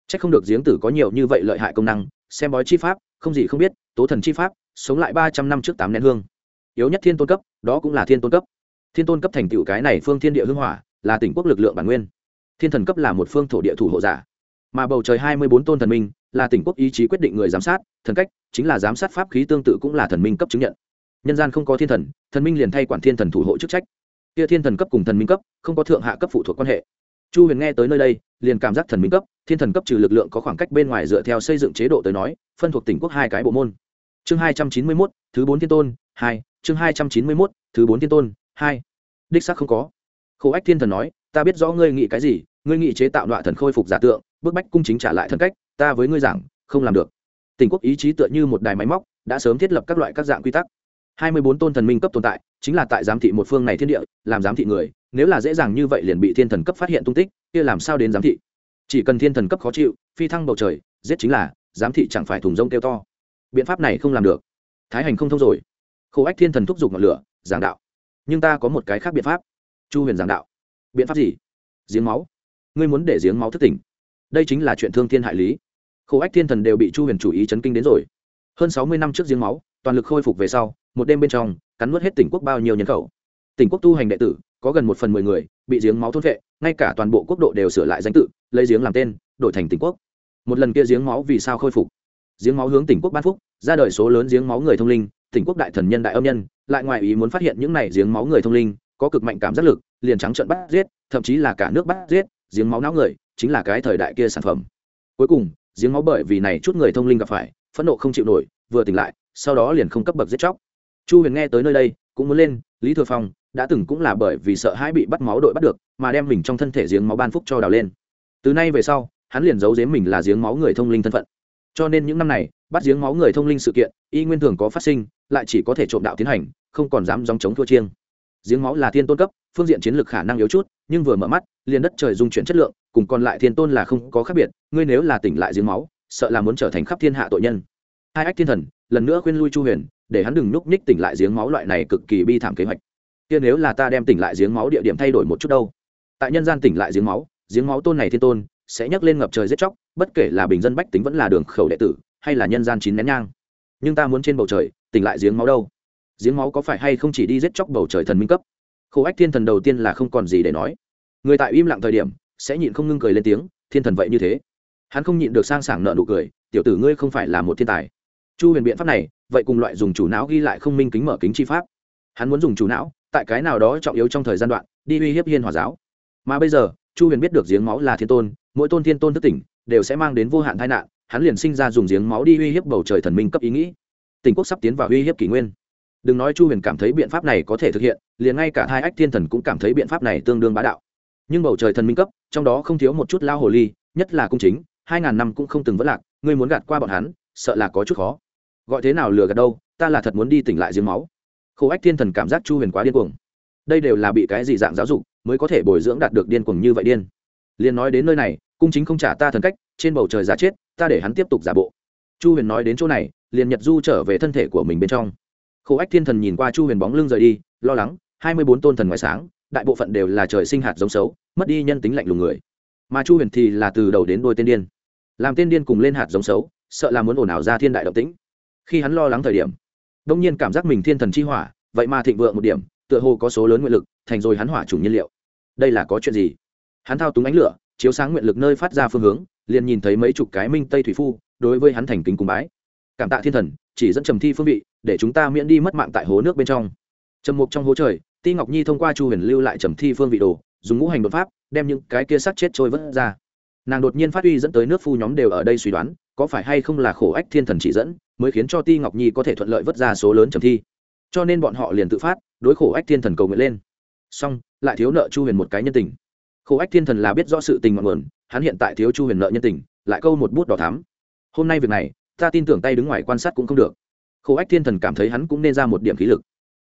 A: C h ắ c không được giếng tử có nhiều như vậy lợi hại công năng, xem bói chi pháp, không gì không biết, tố thần chi pháp, sống lại ba trăm năm trước tám nén hương. Yếu nhất thiên tôn cấp, đó cũng là thiên tôn cấp thiên tôn cấp thành tựu cái này phương thiên địa hưng hỏa, là tỉnh quốc lực lượng bản nguyên. Thiên thần cấp là một phương thổ địa thủ hộ giả. Mà bầu trời hai mươi bốn tôn thần minh, là tỉnh quốc ý chí quyết định người giám sát, thần cách, chính là giám sát pháp khí tương tự cũng là thần minh cấp chứng nhận. Nhân gian không có thiên thần thần minh liền thay quản thiên thần thủ hộ chức trách. Kia thiên thần cấp cùng thần minh cấp, không có thượng hạ cấp phụ thuộc quan hệ. Chu huyền nghe tới nơi đây, liền cảm giác thần minh cấp, thiên thần cấp trừ lực lượng có khoảng cách bên ngoài dựa theo xây dựng chế độ tới nói, phân thuộc tỉnh quốc hai cái bộ môn. Chương hai trăm chín mươi mốt, thứ bốn thiên tôn, hai, chương hai trăm chín mươi mốt, thứ bốn thiên tôn hai. Đích xác không có. Khổ ách thiên thần nói, ta biết rõ ngươi nghĩ cái gì, ngươi nghĩ chế tạo đoạn thần khôi phục giả tượng, bức bách cung chính trả lại thân cách, ta với ngươi giảng, không làm được. Tỉnh quốc ý chí tựa như một đài máy móc, đã sớm thiết lập các loại các dạng quy tắc. Hai mươi bốn tôn thần minh cấp tồn tại, chính là tại giám thị một phương này thiên địa, làm giám thị người, nếu là dễ dàng như vậy liền bị thiên thần cấp phát hiện tung tích, kia làm sao đến giám thị? Chỉ cần thiên thần cấp khó chịu, phi thăng bầu trời, giết chính là, giám thị chẳng phải thùng rông kêu to. Biện pháp này không làm được. Thái hành không thông rồi. Khổ ách thiên thần thúc giục ngọn lửa, giảng đạo nhưng ta có một cái khác biện pháp. Chu huyền giảng đạo. Biện pháp gì? Giếng máu. Ngươi muốn để giếng máu thất tỉnh. Đây chính là chuyện thương thiên hại lý. Khổ ách thiên thần đều bị chu huyền chủ ý chấn kinh đến rồi. Hơn sáu mươi năm trước giếng máu, toàn lực khôi phục về sau, một đêm bên trong, cắn nuốt hết tỉnh quốc bao nhiêu nhân khẩu. Tỉnh quốc tu hành đệ tử, có gần một phần mười người, bị giếng máu thôn vệ ngay cả toàn bộ quốc độ đều sửa lại danh tự, lấy giếng làm tên, đổi thành tỉnh quốc. Một lần kia giếng máu vì sao khôi phục? Giếng máu hướng tỉnh quốc ban phúc, ra đời số lớn giếng máu người thông linh, tỉnh quốc đại thần nhân đại âm nhân lại ngoài ý muốn phát hiện những này giếng máu người thông linh, có cực mạnh cảm giác lực, liền trắng trợn bắt giết, thậm chí là cả nước bắt giết, giếng máu não người chính là cái thời đại kia sản phẩm. Cuối cùng, giếng máu bởi vì này chút người thông linh gặp phải, phẫn nộ không chịu nổi, vừa tỉnh lại, sau đó liền không cấp bậc giết chóc. Chu huyền nghe tới nơi đây, cũng muốn lên, lý thừa phong đã từng cũng là bởi vì sợ hãi bị bắt máu đội bắt được, mà đem mình trong thân thể giếng máu ban phúc cho đào lên. Từ nay về sau, hắn liền giấu giếm mình là giếng máu người thông linh thân phận. Cho nên những năm này, bắt giếng máu người thông linh sự kiện, y nguyên thường có phát sinh lại chỉ có thể trộm đạo tiến hành, không còn dám dòng chống thua chiêng. Giếng máu là thiên tôn cấp, phương diện chiến lược khả năng yếu chút, nhưng vừa mở mắt, liền đất trời dung chuyển chất lượng, cùng còn lại thiên tôn là không có khác biệt, ngươi nếu là tỉnh lại giếng máu, sợ là muốn trở thành khắp thiên hạ tội nhân. Hai ách thiên thần, lần nữa khuyên lui chu huyền, để hắn đừng núp ních tỉnh lại giếng máu loại này cực kỳ bi thảm kế hoạch. Kia nếu là ta đem tỉnh lại giếng máu địa điểm thay đổi một chút đâu. Tại nhân gian tỉnh lại giếng máu giếng máu tôn này thiên tôn, sẽ nhấc lên ngập trời giết chóc, bất kể là bình dân bách tính vẫn là đường khẩu đệ tử, hay là nhân gian chín nén nhang. Nhưng ta muốn trên bầu trời tỉnh lại giếng máu đâu. Giếng máu có phải hay không chỉ đi giết chóc bầu trời thần minh cấp? Khổ ách thiên thần đầu tiên là không còn gì để nói. Người tại im lặng thời điểm, sẽ nhịn không ngưng cười lên tiếng, thiên thần vậy như thế? Hắn không nhịn được sang sảng nợ nụ cười, tiểu tử ngươi không phải là một thiên tài. Chu huyền biện pháp này, vậy cùng loại dùng chủ não ghi lại không minh kính mở kính chi pháp. Hắn muốn dùng chủ não, tại cái nào đó trọng yếu trong thời gian đoạn, đi uy hiếp hiên hòa giáo. Mà bây giờ, chu huyền biết được giếng máu là thiên tôn, mỗi tôn thiên tôn thức tỉnh, đều sẽ mang đến vô hạn tai nạn, hắn liền sinh ra dùng giếng máu đi uy hiếp bầu trời thần minh cấp ý nghĩ tỉnh quốc sắp tiến vào uy hiếp kỷ nguyên. Đừng nói chu huyền cảm thấy biện pháp này có thể thực hiện, liền ngay cả hai ách thiên thần cũng cảm thấy biện pháp này tương đương bá đạo. Nhưng bầu trời thần minh cấp, trong đó không thiếu một chút lao hồ ly, nhất là cung chính, hai ngàn năm cũng không từng vất lạc, ngươi muốn gạt qua bọn hắn, sợ là có chút khó. Gọi thế nào lừa gạt đâu, ta là thật muốn đi tỉnh lại giếng máu. Khổ ách thiên thần cảm giác chu huyền quá điên cuồng. Đây đều là bị cái gì dạng giáo dục mới có thể bồi dưỡng đạt được điên cuồng như vậy điên. Liền nói đến nơi này, cung chính không trả ta thần cách, trên bầu trời giả chết, ta để hắn tiếp tục giả bộ chu huyền nói đến chỗ này, liền nhật du trở về thân thể của mình bên trong. Khổ ách thiên thần nhìn qua chu huyền bóng lưng rời đi, lo lắng, hai mươi bốn tôn thần ngoài sáng, đại bộ phận đều là trời sinh hạt giống xấu, mất đi nhân tính lạnh lùng người. Mà chu huyền thì là từ đầu đến đôi tên điên. Làm tên điên cùng lên hạt giống xấu, sợ là muốn ồn ào ra thiên đại động tĩnh. Khi hắn lo lắng thời điểm, đông nhiên cảm giác mình thiên thần chi hỏa, vậy mà thịnh vượng một điểm, tựa hồ có số lớn nguyện lực, thành rồi hắn hỏa chủ nhiên liệu. Đây là có chuyện gì? Hắn thao túng ánh lửa, chiếu sáng nguyện lực nơi phát ra phương hướng, liền nhìn thấy mấy chục cái minh tây thủy phu đối với hắn thành kính cung bái. Cảm tạ thiên thần, chỉ dẫn trầm thi phương vị, để chúng ta miễn đi mất mạng tại hố nước bên trong. Trầm mục trong hố trời, ti ngọc nhi thông qua chu huyền lưu lại trầm thi phương vị đồ, dùng ngũ hành đột pháp, đem những cái kia sắc chết trôi vớt ra. Nàng đột nhiên phát huy dẫn tới nước phu nhóm đều ở đây suy đoán, có phải hay không là khổ ách thiên thần chỉ dẫn, mới khiến cho ti ngọc nhi có thể thuận lợi vớt ra số lớn trầm thi. Cho nên bọn họ liền tự phát, đối khổ ách thiên thần cầu nguyện lên. Xong, lại thiếu nợ chu huyền một cái nhân tình. Khổ ách thiên thần là biết rõ sự tình ngọn nguồn, hắn hiện tại thiếu chu huyền nợ nhân tình, lại câu một bút đỏ thắm hôm nay việc này, ta tin tưởng tay đứng ngoài quan sát cũng không được. Khổ ách thiên thần cảm thấy hắn cũng nên ra một điểm khí lực.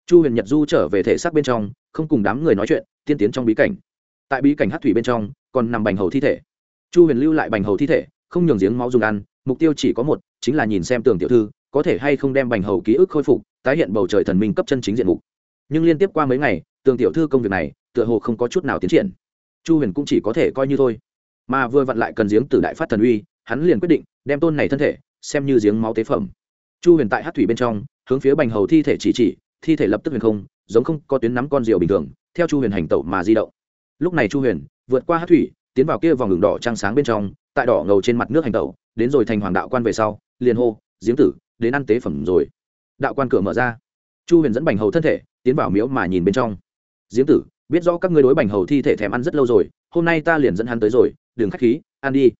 A: Chu huyền nhật du trở về thể xác bên trong, không cùng đám người nói chuyện, tiên tiến trong bí cảnh. Tại bí cảnh hát thủy bên trong, còn nằm bành hầu thi thể. Chu huyền lưu lại bành hầu thi thể, không nhường giếng máu dùng ăn, mục tiêu chỉ có một, chính là nhìn xem tường tiểu thư, có thể hay không đem bành hầu ký ức khôi phục, tái hiện bầu trời thần minh cấp chân chính diện mục. Nhưng liên tiếp qua mấy ngày tường tiểu thư công việc này, tựa hồ không có chút nào tiến triển. Chu huyền cũng chỉ có thể coi như thôi. Mà vừa vặn lại cần giếng từ đại phát thần uy hắn liền quyết định đem tôn này thân thể xem như giếng máu tế phẩm. Chu huyền tại hát thủy bên trong, hướng phía bành hầu thi thể chỉ chỉ, thi thể lập tức huyền không, giống không có tuyến nắm con rượu bình thường, theo chu huyền hành tẩu mà di động. Lúc này chu huyền vượt qua hát thủy, tiến vào kia vòng đường đỏ trăng sáng bên trong, tại đỏ ngầu trên mặt nước hành tẩu, đến rồi thành hoàng đạo quan về sau, liền hô, giếng tử, đến ăn tế phẩm rồi. Đạo quan cửa mở ra. Chu huyền dẫn bành hầu thân thể, tiến vào miếu mà nhìn bên trong. Giếng tử, biết rõ các ngươi đối bành hầu thi thể thèm ăn rất lâu rồi, hôm nay ta liền dẫn hắn tới rồi, đừng k h á c h khí, ăn đi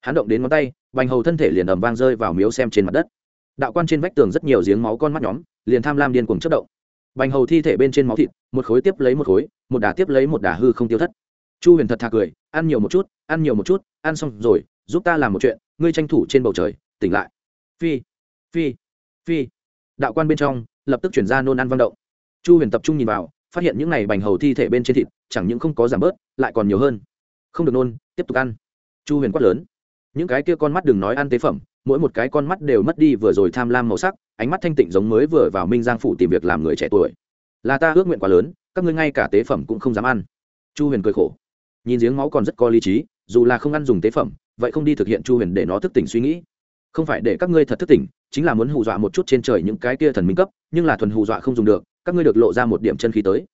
A: hắn động đến ngón tay, bành hầu thân thể liền ầm vang rơi vào miếu xem trên mặt đất. Đạo quan trên vách tường rất nhiều giếng máu con mắt nhóm, liền tham lam điên cuồng chất động. Bành hầu thi thể bên trên máu thịt, một khối tiếp lấy một khối, một đà tiếp lấy một đà hư không tiêu thất. Chu huyền thật thà cười, ăn nhiều một chút, ăn nhiều một chút, ăn xong rồi, giúp ta làm một chuyện, ngươi tranh thủ trên bầu trời, tỉnh lại. Phi phi phi. Đạo quan bên trong, lập tức chuyển ra nôn ăn vang động. Chu huyền tập trung nhìn vào, phát hiện những n à y bành hầu thi thể bên trên thịt, chẳng những không có giảm bớt, lại còn nhiều hơn. Không được nôn, tiếp tục ăn. Chu huyền quát lớn những cái kia con mắt đừng nói ăn tế phẩm, mỗi một cái con mắt đều mất đi vừa rồi tham lam màu sắc, ánh mắt thanh tịnh giống mới vừa vào minh giang phủ tìm việc làm người trẻ tuổi. Là ta ước nguyện quá lớn, các ngươi ngay cả tế phẩm cũng không dám ăn. Chu huyền cười khổ. Nhìn giếng máu còn rất có lý trí, dù là không ăn dùng tế phẩm, vậy không đi thực hiện chu huyền để nó thức tỉnh suy nghĩ. Không phải để các ngươi thật thức tỉnh, chính là muốn hù dọa một chút trên trời những cái kia thần minh cấp, nhưng là thuần hù dọa không dùng được, các ngươi được lộ ra một điểm chân khí tới.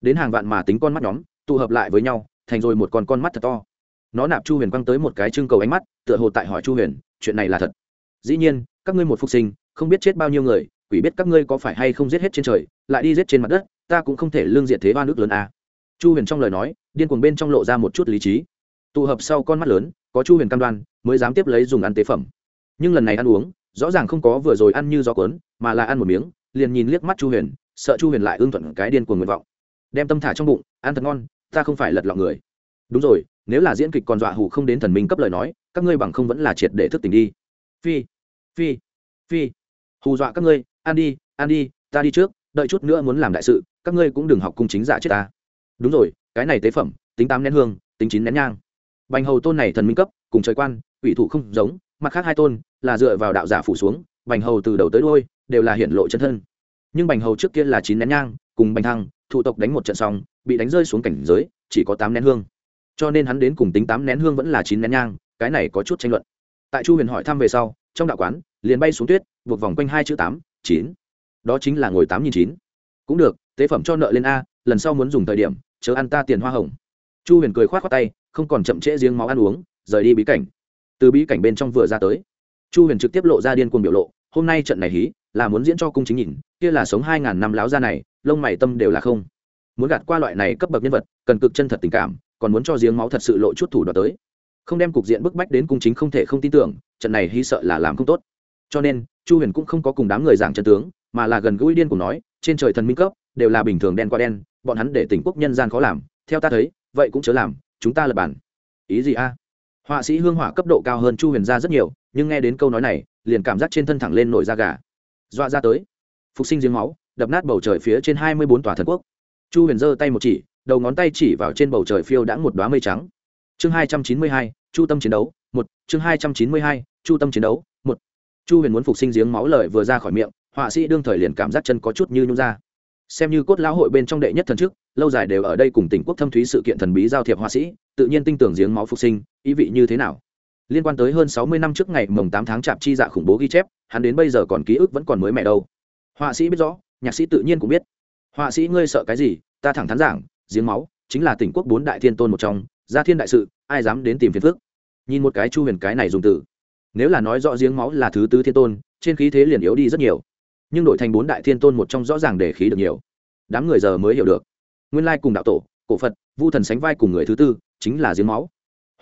A: Đến hàng vạn mà tính con mắt nhóm, tụ hợp lại với nhau, thành rồi một con con mắt thật to. Nó nạp chu huyền quăng tới một cái trưng cầu ánh mắt tựa hồ tại hỏi chu huyền, chuyện này là thật? Dĩ nhiên, các ngươi một phục sinh, không biết chết bao nhiêu người, quỷ biết các ngươi có phải hay không giết hết trên trời, lại đi giết trên mặt đất, ta cũng không thể lương diện thế ba nước lớn a chu huyền trong lời nói, điên cuồng bên trong lộ ra một chút lý trí. Tụ hợp sau con mắt lớn, có chu huyền cam đoan, mới dám tiếp lấy dùng ăn tế phẩm. Nhưng lần này ăn uống, rõ ràng không có vừa rồi ăn như gió cuốn, mà là ăn một miếng, liền nhìn liếc mắt chu huyền, sợ chu huyền lại ưng thuận cái điên cuồng nguyện vọng. Đem tâm thả trong bụng, ăn thật ngon, ta không phải lật lọng người đúng rồi, nếu là diễn kịch còn dọa hù không đến thần minh cấp lời nói, các ngươi bằng không vẫn là triệt để thức tỉnh đi. Phi phi phi. Hù dọa các ngươi, ăn đi ăn đi, ta đi trước, đợi chút nữa muốn làm đại sự, các ngươi cũng đừng học cung chính giả chết ta. Đúng rồi, cái này tế phẩm, tính tám nén hương, tính chín nén nhang. Bành hầu tôn này thần minh cấp, cùng trời quan ủy thủ không giống, mặt khác hai tôn, là dựa vào đạo giả phủ xuống, bành hầu từ đầu tới đôi đều là hiện lộ chân thân. Nhưng bành hầu trước kia là chín nén nhang, cùng bành thăng thụ tộc đánh một trận xong, bị đánh rơi xuống cảnh giới, chỉ có tám nén hương cho nên hắn đến cùng tính tám nén hương vẫn là chín nén nhang, cái này có chút tranh luận. Tại chu huyền hỏi thăm về sau, trong đạo quán, liền bay xuống tuyết, buộc vòng quanh hai chữ tám, chín. Đó chính là ngồi tám nghìn chín. Cũng được, tế phẩm cho nợ lên a, lần sau muốn dùng thời điểm, chớ ăn ta tiền hoa hồng. Chu huyền cười k h o á t khoác tay, không còn chậm trễ giếng máu ăn uống, rời đi bí cảnh. Từ bí cảnh bên trong vừa ra tới, chu huyền trực tiếp lộ ra điên cuồng biểu lộ, hôm nay trận này hí, là muốn diễn cho cung chính nhìn, kia là sống hai ngàn năm láo ra này, lông mày tâm đều là không. Muốn gạt qua loại này cấp bậc nhân vật, cần cực chân thật tình cảm còn muốn cho giếng máu thật sự lộ chút thủ đoạn tới. Không đem cục diện bức bách đến cung chính không thể không tin tưởng, trận này hy sợ là làm không tốt. Cho nên, chu huyền cũng không có cùng đám người giảng chân tướng, mà là gần gũi điên cùng nói, trên trời thần minh cấp, đều là bình thường đen qua đen, bọn hắn để tỉnh quốc nhân gian khó làm, theo ta thấy, vậy cũng chớ làm, chúng ta là bản. Ý gì a? Họa sĩ hương hỏa cấp độ cao hơn chu huyền ra rất nhiều, nhưng nghe đến câu nói này, liền cảm giác trên thân thẳng lên nổi da gà. Dọa ra tới. Phục sinh giếng máu, đập nát bầu trời phía trên hai mươi bốn tòa thần quốc. Chu huyền giơ tay một chỉ đầu ngón tay chỉ vào trên bầu trời phiêu đã một đoá mây trắng. Chương hai trăm chín mươi hai, chu tâm chiến đấu, một. Chương hai trăm chín mươi hai, chu tâm chiến đấu, một. Chu huyền muốn phục sinh giếng máu lợi vừa ra khỏi miệng, họa sĩ đương thời liền cảm giác chân có chút như nhung ra. Xem như cốt lão hội bên trong đệ nhất thần chức, lâu dài đều ở đây cùng tỉnh quốc thâm thúy sự kiện thần bí giao thiệp họa sĩ, tự nhiên tin tưởng giếng máu phục sinh, ý vị như thế nào. Liên quan tới hơn sáu mươi năm trước ngày mồng tám tháng chạp chi dạ khủng bố ghi chép, hắn đến bây giờ còn ký ức vẫn còn mới mẻ đâu. Họa sĩ biết rõ, nhạc sĩ tự nhiên cũng biết. Họa sĩ ngươi sợ cái gì, ta thẳng thắn giảng giếng máu, chính là tỉnh quốc bốn đại thiên tôn một trong, gia thiên đại sự, ai dám đến tìm phiền phước nhìn một cái chu huyền cái này dùng từ, nếu là nói rõ giếng máu là thứ tứ thiên tôn, trên khí thế liền yếu đi rất nhiều. Nhưng đổi thành bốn đại thiên tôn một trong rõ ràng để khí được nhiều. Đám người giờ mới hiểu được. Nguyên lai cùng đạo tổ, cổ phật, vu thần sánh vai cùng người thứ tư, chính là giếng máu.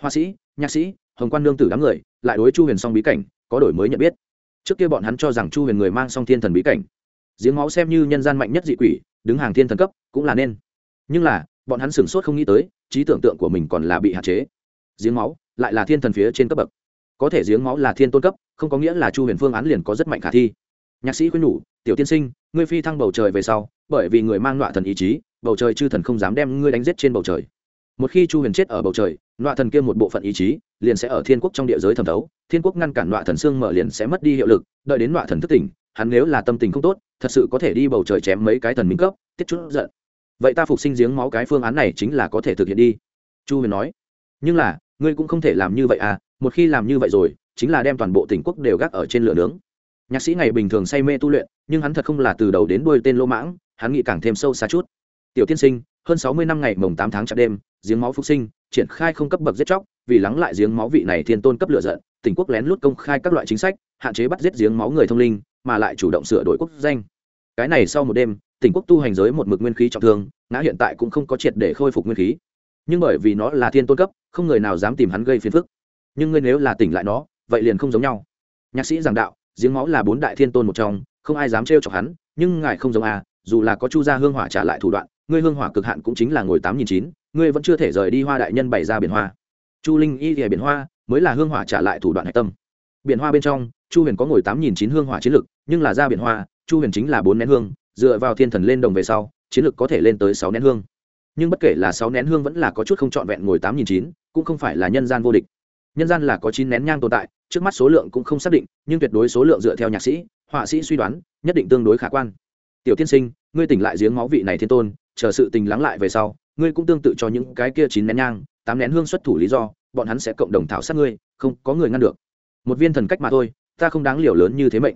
A: Hoa sĩ, nhạc sĩ, hồng quan nương tử đám người, lại đối chu huyền song bí cảnh, có đổi mới nhận biết. Trước kia bọn hắn cho rằng chu huyền người mang song thiên thần bí cảnh. Giếng máu xem như nhân gian mạnh nhất dị quỷ, đứng hàng thiên thần cấp, cũng là nên nhưng là, bọn hắn sửng sốt không nghĩ tới, trí tưởng tượng của mình còn là bị hạn chế. Giếng máu lại là thiên thần phía trên cấp bậc. Có thể giếng máu là thiên tôn cấp, không có nghĩa là chu huyền phương án liền có rất mạnh khả thi. Nhạc sĩ khuyên nhủ, tiểu tiên sinh, ngươi phi thăng bầu trời về sau, bởi vì người mang nọa thần ý chí, bầu trời chư thần không dám đem ngươi đánh giết trên bầu trời. Một khi chu huyền chết ở bầu trời, nọa thần kia một bộ phận ý chí liền sẽ ở thiên quốc trong địa giới thẩm thấu, thiên quốc ngăn cản nọa thần xương mở liền sẽ mất đi hiệu lực, đợi đến nọa thần thức tỉnh, hắn nếu là tâm tình không tốt, thật sự có thể đi bầu trời chém mấy cái thần minh cấp, tiết chút giận vậy ta phục sinh giếng máu cái phương án này chính là có thể thực hiện đi. Chu huyền nói. Nhưng là, ngươi cũng không thể làm như vậy à một khi làm như vậy rồi, chính là đem toàn bộ tỉnh quốc đều gác ở trên lửa nướng. Nhạc sĩ ngày bình thường say mê tu luyện, nhưng hắn thật không là từ đầu đến đuôi tên lỗ mãng, hắn nghĩ càng thêm sâu xa chút. Tiểu tiên sinh, hơn sáu mươi năm ngày mồng tám tháng chặt đêm, giếng máu phục sinh, triển khai không cấp bậc giết chóc, vì lắng lại giếng máu vị này thiên tôn cấp lựa giận, tỉnh quốc lén lút công khai các loại chính sách, hạn chế bắt giết giếng máu người thông linh, mà lại chủ động sửa đổi quốc danh. Cái này sau một đêm tỉnh quốc tu hành giới một mực nguyên khí trọng thương, ngã hiện tại cũng không có triệt để khôi phục nguyên khí. Nhưng bởi vì nó là thiên tôn cấp, không người nào dám tìm hắn gây phiền phức. Nhưng ngươi nếu là tỉnh lại nó, vậy liền không giống nhau. Nhạc sĩ giảng đạo, giếng máu là bốn đại thiên tôn một trong, không ai dám trêu chọc hắn, nhưng ngài không giống à dù là có chu gia hương hỏa trả lại thủ đoạn, ngươi hương hỏa cực hạn cũng chính là ngồi tám nghìn chín, ngươi vẫn chưa thể rời đi hoa đại nhân bày ra biển hoa. Chu linh y thìa biển hoa mới là hương hỏa trả lại thủ đoạn hạch tâm. Biển hoa bên trong, chu huyền có ngồi tám nghìn chín hương hỏa chiến lực, nhưng là ra biển hoa, chu huyền chính là bốn nén hương dựa vào thiên thần lên đồng về sau, chiến lược có thể lên tới sáu nén hương. Nhưng bất kể là sáu nén hương vẫn là có chút không trọn vẹn ngồi tám nghìn chín, cũng không phải là nhân gian vô địch. Nhân gian là có chín nén nhang tồn tại, trước mắt số lượng cũng không xác định, nhưng tuyệt đối số lượng dựa theo nhạc sĩ, họa sĩ suy đoán, nhất định tương đối khả quan. Tiểu tiên sinh, ngươi tỉnh lại giếng máu vị này thiên tôn, chờ sự tình lắng lại về sau, ngươi cũng tương tự cho những cái kia chín nén nhang, tám nén hương xuất thủ lý do, bọn hắn sẽ cộng đồng thảo sát ngươi, không có người ngăn được. Một viên thần cách mà thôi, ta không đáng liều lớn như thế mệnh.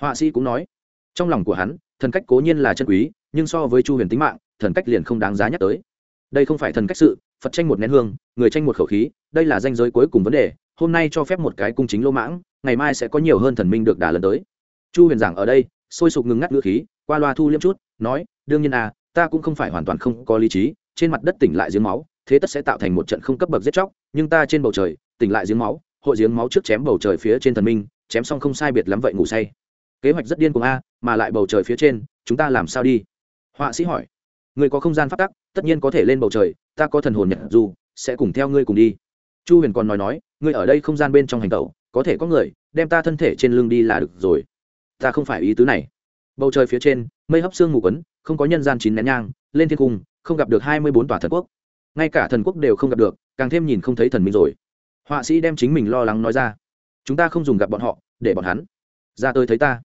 A: Họa sĩ cũng nói. Trong lòng của hắn thần cách cố nhiên là chân quý, nhưng so với chu huyền tính mạng, thần cách liền không đáng giá nhắc tới. Đây không phải thần cách sự, phật tranh một nén hương, người tranh một khẩu khí, đây là danh giới cuối cùng vấn đề, hôm nay cho phép một cái cung chính lô mãng, ngày mai sẽ có nhiều hơn thần minh được đả lần tới. Chu huyền giảng ở đây, sôi sục ngừng ngắt ngữ khí, qua loa thu liêm chút, nói, đương nhiên à ta cũng không phải hoàn toàn không có lý trí, trên mặt đất tỉnh lại giếng máu, thế tất sẽ tạo thành một trận không cấp bậc giết chóc, nhưng ta trên bầu trời, tỉnh lại giếng máu, hội giếng máu trước chém bầu trời phía trên thần minh, chém xong không sai biệt lắm vậy ngủ say kế hoạch rất điên cuồng a, mà lại bầu trời phía trên, chúng ta làm sao đi? Họa sĩ hỏi. Người có không gian phát tắc, tất nhiên có thể lên bầu trời, ta có thần hồn nhật dù, sẽ cùng theo ngươi cùng đi. Chu huyền còn nói nói, ngươi ở đây không gian bên trong hành tẩu, có thể có người, đem ta thân thể trên lưng đi là được rồi. Ta không phải ý tứ này. Bầu trời phía trên, mây hấp xương mù quấn, không có nhân gian chín nén nhang, lên thiên cung, không gặp được hai mươi bốn tòa thần quốc. Ngay cả thần quốc đều không gặp được, càng thêm nhìn không thấy thần minh rồi. Họa sĩ đem chính mình lo lắng nói ra. Chúng ta không dùng gặp bọn họ, để bọn hắn ra tới thấy ta.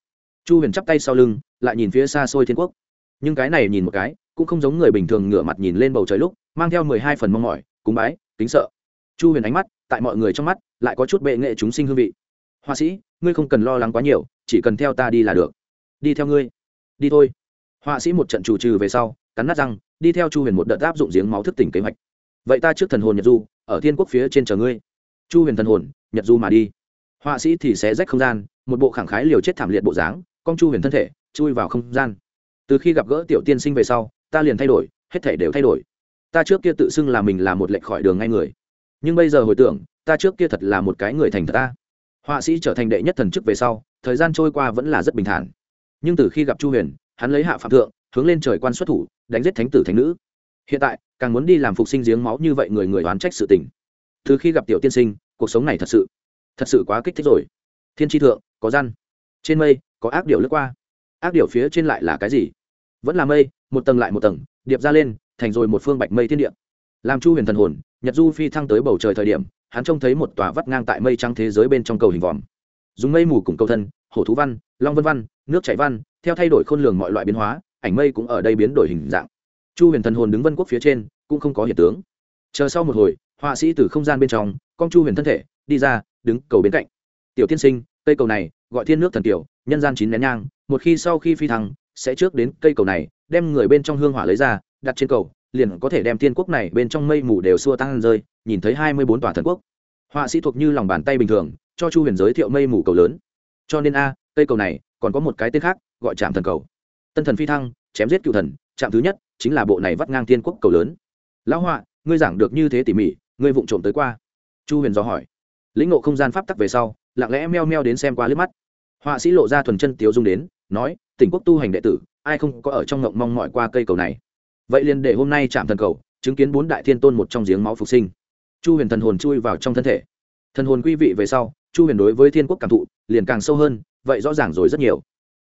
A: Chu huyền chắp tay sau lưng, lại nhìn phía xa xôi thiên quốc. Nhưng cái này nhìn một cái, cũng không giống người bình thường ngửa mặt nhìn lên bầu trời lúc, mang theo mười hai phần mong mỏi, cúng bái, kính sợ. Chu huyền ánh mắt, tại mọi người trong mắt, lại có chút bệ nghệ chúng sinh hương vị. Họa sĩ, ngươi không cần lo lắng quá nhiều, chỉ cần theo ta đi là được. Đi theo ngươi. Đi thôi. Họa sĩ một trận chủ trừ về sau, cắn nát răng, đi theo chu huyền một đợt áp dụng giếng máu thức tỉnh kế hoạch. Vậy ta trước thần hồn nhật du, ở thiên quốc phía trên chờ ngươi. Chu huyền thần hồn, nhật du mà đi. Họa sĩ thì sẽ rách không gian một bộ khẳng khái liều chết thảm liệt bộ dáng con chu huyền thân thể, chui vào không gian. Từ khi gặp gỡ tiểu tiên sinh về sau, ta liền thay đổi, hết thể đều thay đổi. Ta trước kia tự xưng là mình là một lệch khỏi đường ngay người. Nhưng bây giờ hồi tưởng, ta trước kia thật là một cái người thành thật ta. Họa sĩ trở thành đệ nhất thần chức về sau, thời gian trôi qua vẫn là rất bình thản. Nhưng từ khi gặp chu huyền, hắn lấy hạ phạm thượng, hướng lên trời quan xuất thủ, đánh giết thánh tử thánh nữ. Hiện tại, càng muốn đi làm phục sinh giếng máu như vậy người người đoán trách sự tình. Từ khi gặp tiểu tiên sinh, cuộc sống này thật sự thật sự quá kích thích rồi. Thiên tri thượng có răn. Trên mây, có ác điệu lướt qua. Ác điệu phía trên lại là cái gì? Vẫn là mây, một tầng lại một tầng, điệp ra lên, thành rồi một phương bạch mây thiên địa. Làm chu huyền thần hồn, nhật du phi thăng tới bầu trời thời điểm, hắn trông thấy một tòa vắt ngang tại mây trắng thế giới bên trong cầu hình vòm. Dùng mây mù cùng cầu thân, hổ thú văn, long vân văn, nước chảy văn, theo thay đổi khôn lường mọi loại biến hóa, ảnh mây cũng ở đây biến đổi hình dạng. Chu huyền thần hồn đứng vân quốc phía trên, cũng không có hiện tướng. Chờ sau một hồi, họa sĩ từ không gian bên trong, con chu huyền thân thể, đi ra, đứng cầu bên cạnh. Tiểu tiên sinh cây cầu này gọi thiên nước thần tiểu nhân gian chín nén nhang, một khi sau khi phi thăng, sẽ trước đến cây cầu này, đem người bên trong hương hỏa lấy ra, đặt trên cầu, liền có thể đem thiên quốc này bên trong mây mù đều xua tăng rơi, nhìn thấy hai mươi bốn tòa thần quốc. Họa sĩ thuộc như lòng bàn tay bình thường, cho chu huyền giới thiệu mây mù cầu lớn. Cho nên a, cây cầu này còn có một cái tên khác, gọi trạm thần cầu. Tân thần phi thăng, chém giết cựu thần, trạm thứ nhất chính là bộ này vắt ngang thiên quốc cầu lớn. Lão họa, ngươi giảng được như thế tỉ mỉ, ngươi vụng trộm tới qua. Chu huyền do hỏi. Lĩnh ngộ không gian pháp tắc về sau lặng lẽ meo meo đến xem qua liếc mắt. Họa sĩ lộ ra thuần chân tiếu dung đến, nói, tỉnh quốc tu hành đệ tử, ai không có ở trong ngộng mong mỏi qua cây cầu này? Vậy liền để hôm nay chạm thần cầu, chứng kiến bốn đại thiên tôn một trong giếng máu phục sinh. Chu huyền thần hồn chui vào trong thân thể. Thần hồn quy vị về sau, chu huyền đối với thiên quốc cảm thụ liền càng sâu hơn, vậy rõ ràng rồi rất nhiều.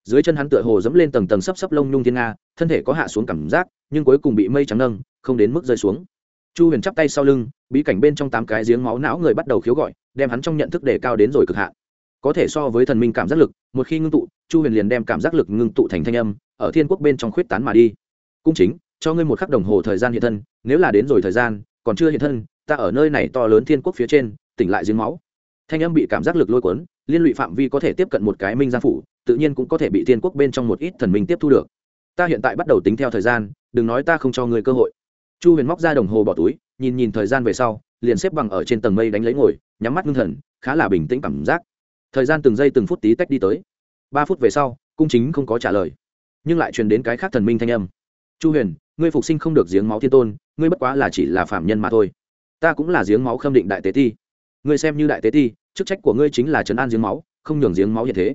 A: Dưới chân hắn tựa hồ dẫm lên tầng tầng sấp sấp lông nhung thiên nga, thân thể có hạ xuống cảm giác, nhưng cuối cùng bị mây trắng nâng, không đến mức rơi xuống. Chu huyền chắp tay sau lưng, bí cảnh bên trong tám cái giếng máu não người bắt đầu khiếu gọi đem hắn trong nhận thức đề cao đến rồi cực hạn. Có thể so với thần minh cảm giác lực, một khi ngưng tụ, chu huyền liền đem cảm giác lực ngưng tụ thành thanh âm, ở thiên quốc bên trong khuyết tán mà đi. Cung chính, cho ngươi một khắc đồng hồ thời gian hiện thân, nếu là đến rồi thời gian, còn chưa hiện thân, ta ở nơi này to lớn thiên quốc phía trên, tỉnh lại giếng máu. Thanh âm bị cảm giác lực lôi cuốn, liên lụy phạm vi có thể tiếp cận một cái minh gia phủ, tự nhiên cũng có thể bị thiên quốc bên trong một ít thần minh tiếp thu được. Ta hiện tại bắt đầu tính theo thời gian, đừng nói ta không cho ngươi cơ hội chu huyền móc ra đồng hồ bỏ túi, nhìn nhìn thời gian về sau, liền xếp bằng ở trên tầng mây đánh lấy ngồi, nhắm mắt ngưng thần, khá là bình tĩnh cảm giác. Thời gian từng giây từng phút tí tách đi tới. Ba phút về sau, cung chính không có trả lời, nhưng lại truyền đến cái khác thần minh thanh âm. Chu huyền, ngươi phục sinh không được giếng máu thiên tôn, ngươi bất quá là chỉ là phạm nhân mà thôi. Ta cũng là giếng máu khâm định đại tế ti. Ngươi xem như đại tế ti, chức trách của ngươi chính là trấn an giếng máu, không nhường giếng máu hiện thế.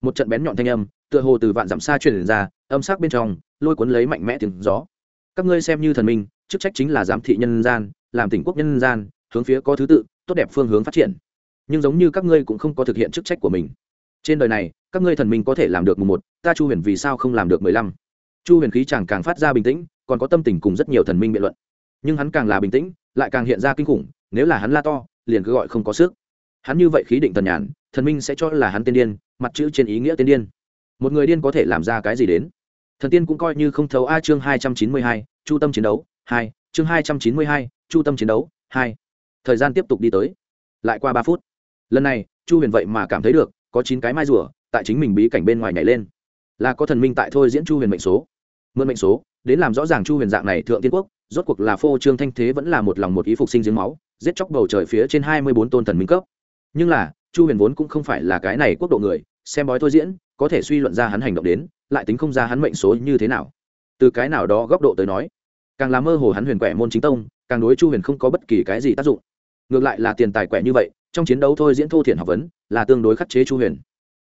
A: Một trận bén nhọn thanh âm, tựa hồ từ vạn dặm xa truyền ra, âm sắc bên trong, lôi cuốn lấy mạnh mẽ tiếng gió. Các ngươi xem như thần minh chức trách chính là giám thị nhân gian, làm tỉnh quốc nhân gian, hướng phía có thứ tự, tốt đẹp phương hướng phát triển. Nhưng giống như các ngươi cũng không có thực hiện chức trách của mình. Trên đời này, các ngươi thần minh có thể làm được mùng một, ta chu huyền vì sao không làm được mười lăm? Chu huyền khí chàng càng phát ra bình tĩnh, còn có tâm tình cùng rất nhiều thần minh biện luận. Nhưng hắn càng là bình tĩnh, lại càng hiện ra kinh khủng, nếu là hắn la to, liền cứ gọi không có sức. Hắn như vậy khí định thần nhàn, thần minh sẽ cho là hắn tên điên, mặt chữ trên ý nghĩa tên điên. Một người điên có thể làm ra cái gì đến? Thần tiên cũng coi như không thấu a chương hai trăm chín mươi hai, chu tâm chiến đấu hai, chương hai trăm chín mươi hai, chu tâm chiến đấu, hai. Thời gian tiếp tục đi tới. Lại qua ba phút. Lần này, chu huyền vậy mà cảm thấy được, có chín cái mai rùa, tại chính mình bí cảnh bên ngoài nhảy lên. Là có thần minh tại thôi diễn chu huyền mệnh số. Mượn mệnh số, đến làm rõ ràng chu huyền dạng này thượng tiên quốc, rốt cuộc là phô trương thanh thế vẫn là một lòng một ý phục sinh giếng máu, giết chóc bầu trời phía trên hai mươi bốn tôn thần minh cấp. Nhưng là, chu huyền vốn cũng không phải là cái này quốc độ người, xem bói thôi diễn, có thể suy luận ra hắn hành động đến, lại tính không ra hắn mệnh số như thế nào. Từ cái nào đó góc độ tới nói càng làm mơ hồ hắn huyền quẻ môn chính tông, càng đối chu huyền không có bất kỳ cái gì tác dụng. Ngược lại là tiền tài quẻ như vậy, trong chiến đấu thôi diễn thô thiện học vấn, là tương đối khắc chế chu huyền.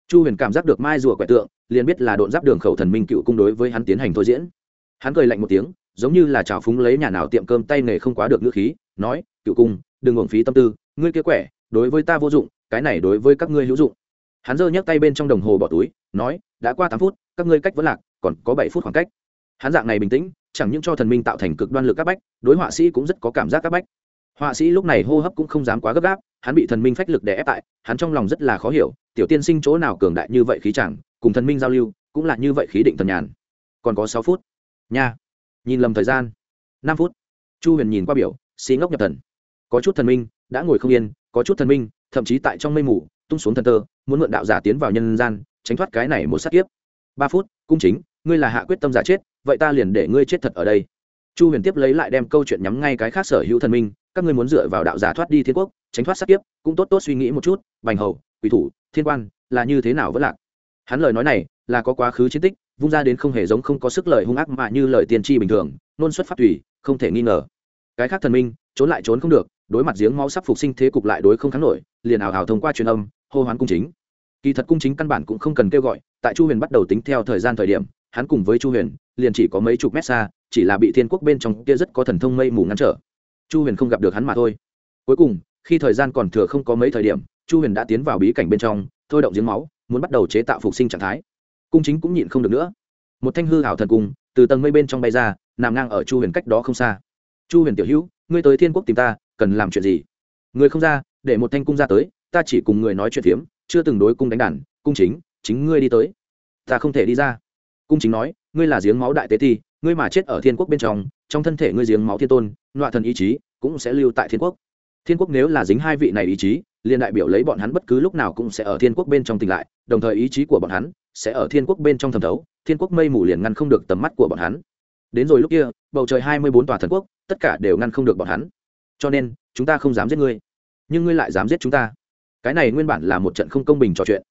A: Chu huyền cảm giác được mai rùa quẻ tượng, liền biết là độn giáp đường khẩu thần minh cựu cung đối với hắn tiến hành thôi diễn. Hắn cười lạnh một tiếng, giống như là trào phúng lấy nhà nào tiệm cơm tay nghề không quá được ngữ khí, nói, cựu cung, đừng uổng phí tâm tư, ngươi kia quẻ, đối với ta vô dụng, cái này đối với các ngươi hữu dụng. Hắn giơ nhấc tay bên trong đồng hồ bỏ túi, nói, đã qua tám phút, các ngươi cách vẫn lạc, còn có bảy phút khoảng cách. Hắn dạng này bình tĩnh chẳng những cho thần minh tạo thành cực đoan lực các bách, đối họa sĩ cũng rất có cảm giác các bách. Họa sĩ lúc này hô hấp cũng không dám quá gấp gáp, hắn bị thần minh phách lực đè ép tại, hắn trong lòng rất là khó hiểu, tiểu tiên sinh chỗ nào cường đại như vậy khí chẳng, cùng thần minh giao lưu, cũng là như vậy khí định thần nhàn. Còn có sáu phút. Nha. Nhìn lầm thời gian. Năm phút. Chu huyền nhìn qua biểu, xí ngốc nhập thần. Có chút thần minh, đã ngồi không yên, có chút thần minh, thậm chí tại trong mây mù, tung xuống thần tơ, muốn mượn đạo giả tiến vào nhân gian, tránh thoát cái này một sát kiếp. Ba phút, cung chính, ngươi là hạ quyết tâm giả chết vậy ta liền để ngươi chết thật ở đây. Chu huyền tiếp lấy lại đem câu chuyện nhắm ngay cái khác sở hữu thần minh, các ngươi muốn dựa vào đạo giả thoát đi thiên quốc, tránh thoát sát kiếp, cũng tốt tốt suy nghĩ một chút, bành hầu, quỷ thủ, thiên quan, là như thế nào vẫn lạc? Hắn lời nói này, là có quá khứ chiến tích, vung ra đến không hề giống không có sức lời hung ác mà như lời tiên tri bình thường, nôn xuất phát tùy, không thể nghi ngờ. Cái khác thần minh, trốn lại trốn không được, đối mặt giếng máu sắp phục sinh thế cục lại đối không kháng nổi, liền ảo hào thông qua truyền âm, hô hoán cung chính. Kỳ thật cung chính căn bản cũng không cần kêu gọi, tại chu huyền bắt đầu tính theo thời gian thời điểm, hắn cùng với chu huyền liền chỉ có mấy chục mét xa, chỉ là bị thiên quốc bên trong kia rất có thần thông mây mù ngăn trở. Chu huyền không gặp được hắn mà thôi. Cuối cùng, khi thời gian còn thừa không có mấy thời điểm, chu huyền đã tiến vào bí cảnh bên trong, thôi động giếng máu, muốn bắt đầu chế tạo phục sinh trạng thái. Cung chính cũng nhịn không được nữa. Một thanh hư hảo thần cung, từ tầng mây bên trong bay ra, nằm ngang ở chu huyền cách đó không xa. Chu huyền tiểu hữu, ngươi tới thiên quốc tìm ta, cần làm chuyện gì? Người không ra, để một thanh cung ra tới, ta chỉ cùng người nói chuyện phiếm, chưa từng đối cung đánh đàn, cung chính chính ngươi đi tới. Ta không thể đi ra. Cung chính nói ngươi là giếng máu đại tế ti, ngươi mà chết ở thiên quốc bên trong trong thân thể ngươi giếng máu thiên tôn loại thần ý chí cũng sẽ lưu tại thiên quốc. Thiên quốc nếu là dính hai vị này ý chí, liền đại biểu lấy bọn hắn bất cứ lúc nào cũng sẽ ở thiên quốc bên trong tỉnh lại, đồng thời ý chí của bọn hắn sẽ ở thiên quốc bên trong thẩm thấu, thiên quốc mây mù liền ngăn không được tầm mắt của bọn hắn. Đến rồi lúc kia, bầu trời hai mươi bốn tòa thần quốc, tất cả đều ngăn không được bọn hắn. Cho nên, chúng ta không dám giết ngươi. Nhưng ngươi lại dám giết chúng ta. Cái này nguyên bản là một trận không công bình trò chuyện.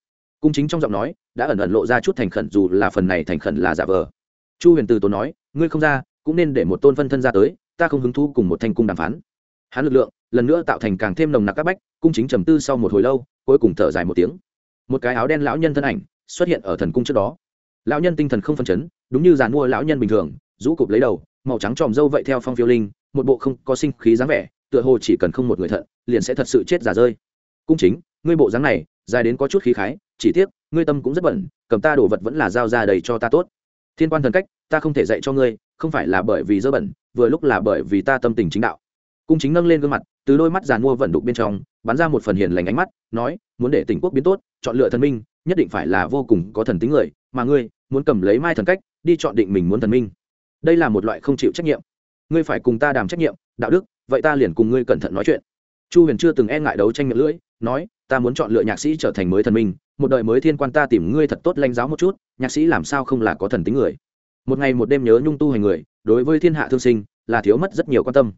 A: Cung chính trong giọng nói đã ẩn ẩn lộ ra chút thành khẩn, dù là phần này thành khẩn là giả vờ chu huyền từ tốn nói, ngươi không ra, cũng nên để một tôn phân thân ra tới, ta không hứng thu cùng một thành cung đàm phán. Hắn lực lượng, lần nữa tạo thành càng thêm nồng nặc các bách, cung chính trầm tư sau một hồi lâu, cuối cùng thở dài một tiếng. Một cái áo đen lão nhân thân ảnh xuất hiện ở thần cung trước đó. Lão nhân tinh thần không phân chấn, đúng như giàn mua lão nhân bình thường, rũ cụp lấy đầu, màu trắng tròm dâu vậy theo phong phiêu linh, một bộ không có sinh khí dáng vẻ, tựa hồ chỉ cần không một người thận, liền sẽ thật sự chết giả rơi. Cung chính, ngươi bộ dáng này, dài đến có chút khí khái, chỉ tiếc, ngươi tâm cũng rất bẩn, cầm ta đổ vật vẫn là giao ra đầy cho ta tốt thiên quan thần cách, ta không thể dạy cho ngươi, không phải là bởi vì dơ bẩn, vừa lúc là bởi vì ta tâm tình chính đạo. Cung chính nâng lên gương mặt, từ đôi mắt giàn mua vận đục bên trong, bắn ra một phần hiền lành ánh mắt, nói, muốn để tỉnh quốc biến tốt, chọn lựa thần minh, nhất định phải là vô cùng có thần tính người, mà ngươi, muốn cầm lấy mai thần cách, đi chọn định mình muốn thần minh. Đây là một loại không chịu trách nhiệm. Ngươi phải cùng ta đàm trách nhiệm, đạo đức, vậy ta liền cùng ngươi cẩn thận nói chuyện. Chu huyền chưa từng e ngại đấu tranh miệng lưỡi, nói, ta muốn chọn lựa nhạc sĩ trở thành mới thần minh, một đời mới thiên quan ta tìm ngươi thật tốt lãnh giáo một chút nhạc sĩ làm sao không là có thần tính người? Một ngày một đêm nhớ nhung tu hành người, đối với thiên hạ thương sinh, là thiếu mất rất nhiều quan tâm.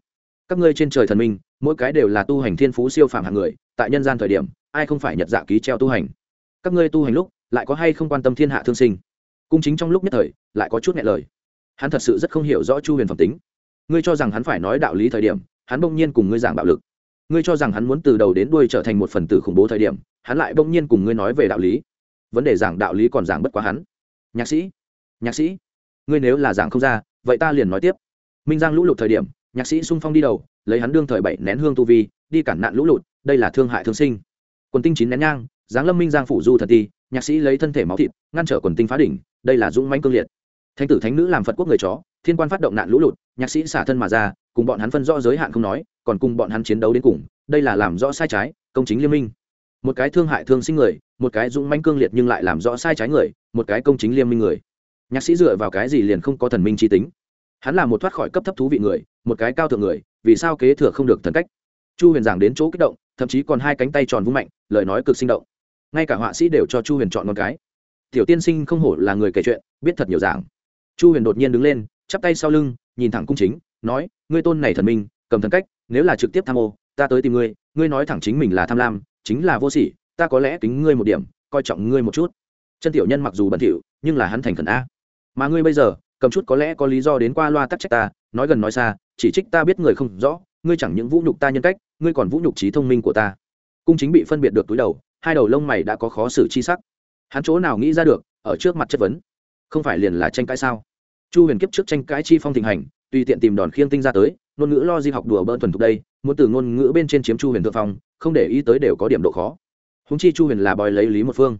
A: Các ngươi trên trời thần minh, mỗi cái đều là tu hành thiên phú siêu phàm hạng người, tại nhân gian thời điểm, ai không phải nhật dạ ký treo tu hành? Các ngươi tu hành lúc, lại có hay không quan tâm thiên hạ thương sinh? Cung chính trong lúc nhất thời, lại có chút nhẹ lời. Hắn thật sự rất không hiểu rõ chu huyền phẩm tính. Ngươi cho rằng hắn phải nói đạo lý thời điểm, hắn bỗng nhiên cùng ngươi giảng bạo lực. Ngươi cho rằng hắn muốn từ đầu đến đuôi trở thành một phần tử khủng bố thời điểm, hắn lại bỗng nhiên cùng ngươi nói về đạo lý vấn đề giảng đạo lý còn giảng bất quá hắn. Nhạc sĩ nhạc sĩ, ngươi nếu là giảng không ra, vậy ta liền nói tiếp. Minh giang lũ lụt thời điểm, nhạc sĩ sung phong đi đầu, lấy hắn đương thời bảy nén hương tu vi, đi cản nạn lũ lụt, đây là thương hại thương sinh. Quần tinh chín nén nhang, giáng lâm minh giang phủ du thần ti, nhạc sĩ lấy thân thể máu thịt, ngăn trở quần tinh phá đỉnh, đây là dũng manh cương liệt. Thánh tử thánh nữ làm phật quốc người chó, thiên quan phát động nạn lũ lụt, nhạc sĩ xả thân mà ra, cùng bọn hắn phân rõ giới hạn không nói, còn cùng bọn hắn chiến đấu đến cùng, đây là làm rõ sai trái, công chính liên minh một cái thương hại thương sinh người, một cái dũng manh cương liệt nhưng lại làm rõ sai trái người, một cái công chính liên minh người. Nhạc sĩ dựa vào cái gì liền không có thần minh chi tính? Hắn là một thoát khỏi cấp thấp thú vị người, một cái cao thượng người, vì sao kế thừa không được thần cách? Chu huyền giảng đến chỗ kích động, thậm chí còn hai cánh tay tròn vung mạnh, lời nói cực sinh động. Ngay cả họa sĩ đều cho chu huyền chọn con cái. Tiểu tiên sinh không hổ là người kể chuyện, biết thật nhiều giảng. Chu huyền đột nhiên đứng lên, chắp tay sau lưng, nhìn thẳng cung chính, nói, ngươi tôn này thần minh, cầm thần cách, nếu là trực tiếp tham ô, ta tới tìm ngươi ngươi nói thẳng chính mình là tham lam chính là vô sỉ, ta có lẽ kính ngươi một điểm, coi trọng ngươi một chút. Chân tiểu nhân mặc dù bẩn thỉu, nhưng là hắn thành khẩn a. Mà ngươi bây giờ, cầm chút có lẽ có lý do đến qua loa tắc trách ta, nói gần nói xa, chỉ trích ta biết người không rõ, ngươi chẳng những vũ nhục ta nhân cách, ngươi còn vũ nhục trí thông minh của ta. Cung chính bị phân biệt được túi đầu, hai đầu lông mày đã có khó xử chi sắc. Hắn chỗ nào nghĩ ra được, ở trước mặt chất vấn. Không phải liền là tranh cãi sao? Chu huyền kiếp trước tranh cãi chi phong thịnh hành, tùy tiện tìm đòn khiêng tinh ra tới ngôn ngữ lo di học đùa bơn thuần thục đây, muốn từ ngôn ngữ bên trên chiếm chu huyền thượng phong, không để ý tới đều có điểm độ khó. Húng chi chu huyền là bòi lấy lý một phương.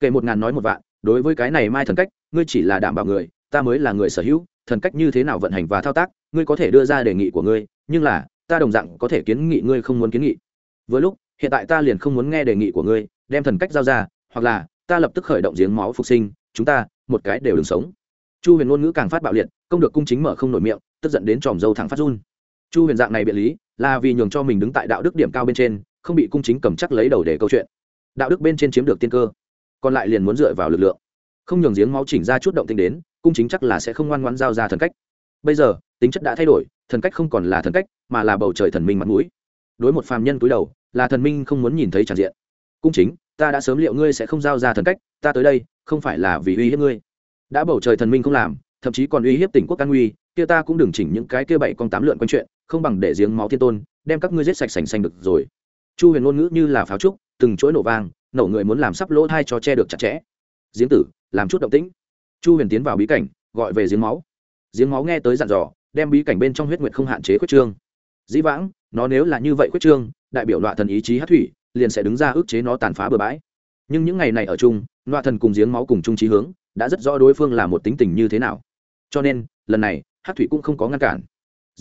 A: Kể một ngàn nói một vạn, đối với cái này mai thần cách, ngươi chỉ là đảm bảo người, ta mới là người sở hữu, thần cách như thế nào vận hành và thao tác, ngươi có thể đưa ra đề nghị của ngươi, nhưng là, ta đồng dạng có thể kiến nghị ngươi không muốn kiến nghị. Với lúc, hiện tại ta liền không muốn nghe đề nghị của ngươi, đem thần cách giao ra, hoặc là, ta lập tức khởi động giếng máu phục sinh, chúng ta, một cái đều đừng sống. Chu huyền ngôn ngữ càng phát bạo liệt, công được cung chính mở không nổi miệng, tức giận đến tròm dâu thẳng phát run chu huyền dạng này biện lý, là vì nhường cho mình đứng tại đạo đức điểm cao bên trên, không bị cung chính cầm chắc lấy đầu để câu chuyện. Đạo đức bên trên chiếm được tiên cơ, còn lại liền muốn dựa vào lực lượng. Không nhường giếng máu chỉnh ra chút động tinh đến, cung chính chắc là sẽ không ngoan ngoan giao ra thần cách. Bây giờ, tính chất đã thay đổi, thần cách không còn là thần cách, mà là bầu trời thần minh mặt mũi. Đối một phàm nhân cúi đầu, là thần minh không muốn nhìn thấy tràn diện. Cung chính, ta đã sớm liệu ngươi sẽ không giao ra thần cách, ta tới đây, không phải là vì uy hiếp ngươi. Đã bầu trời thần minh không làm, thậm chí còn uy hiếp tỉnh quốc an uy kia ta cũng đừng chỉnh những cái kia bảy con tám lượn quanh chuyện không bằng để giếng máu thiên tôn, đem các ngươi giết sạch sành xanh được rồi. Chu huyền ngôn ngữ như là pháo trúc, từng chuỗi nổ vang, nổ người muốn làm sắp lỗ thai cho che được chặt chẽ. Giếng tử, làm chút động tĩnh. Chu huyền tiến vào bí cảnh, gọi về giếng máu. Giếng máu nghe tới dặn dò, đem bí cảnh bên trong huyết nguyệt không hạn chế khuyết trương. Dĩ vãng, nó nếu là như vậy khuyết trương, đại biểu loại thần ý chí hát thủy, liền sẽ đứng ra ức chế nó tàn phá bừa bãi. Nhưng những ngày này ở chung loại thần cùng giếng máu cùng chung trí hướng, đã rất rõ đối phương là một tính tình như thế nào. Cho nên, lần này hát thủy cũng không có ngăn cản.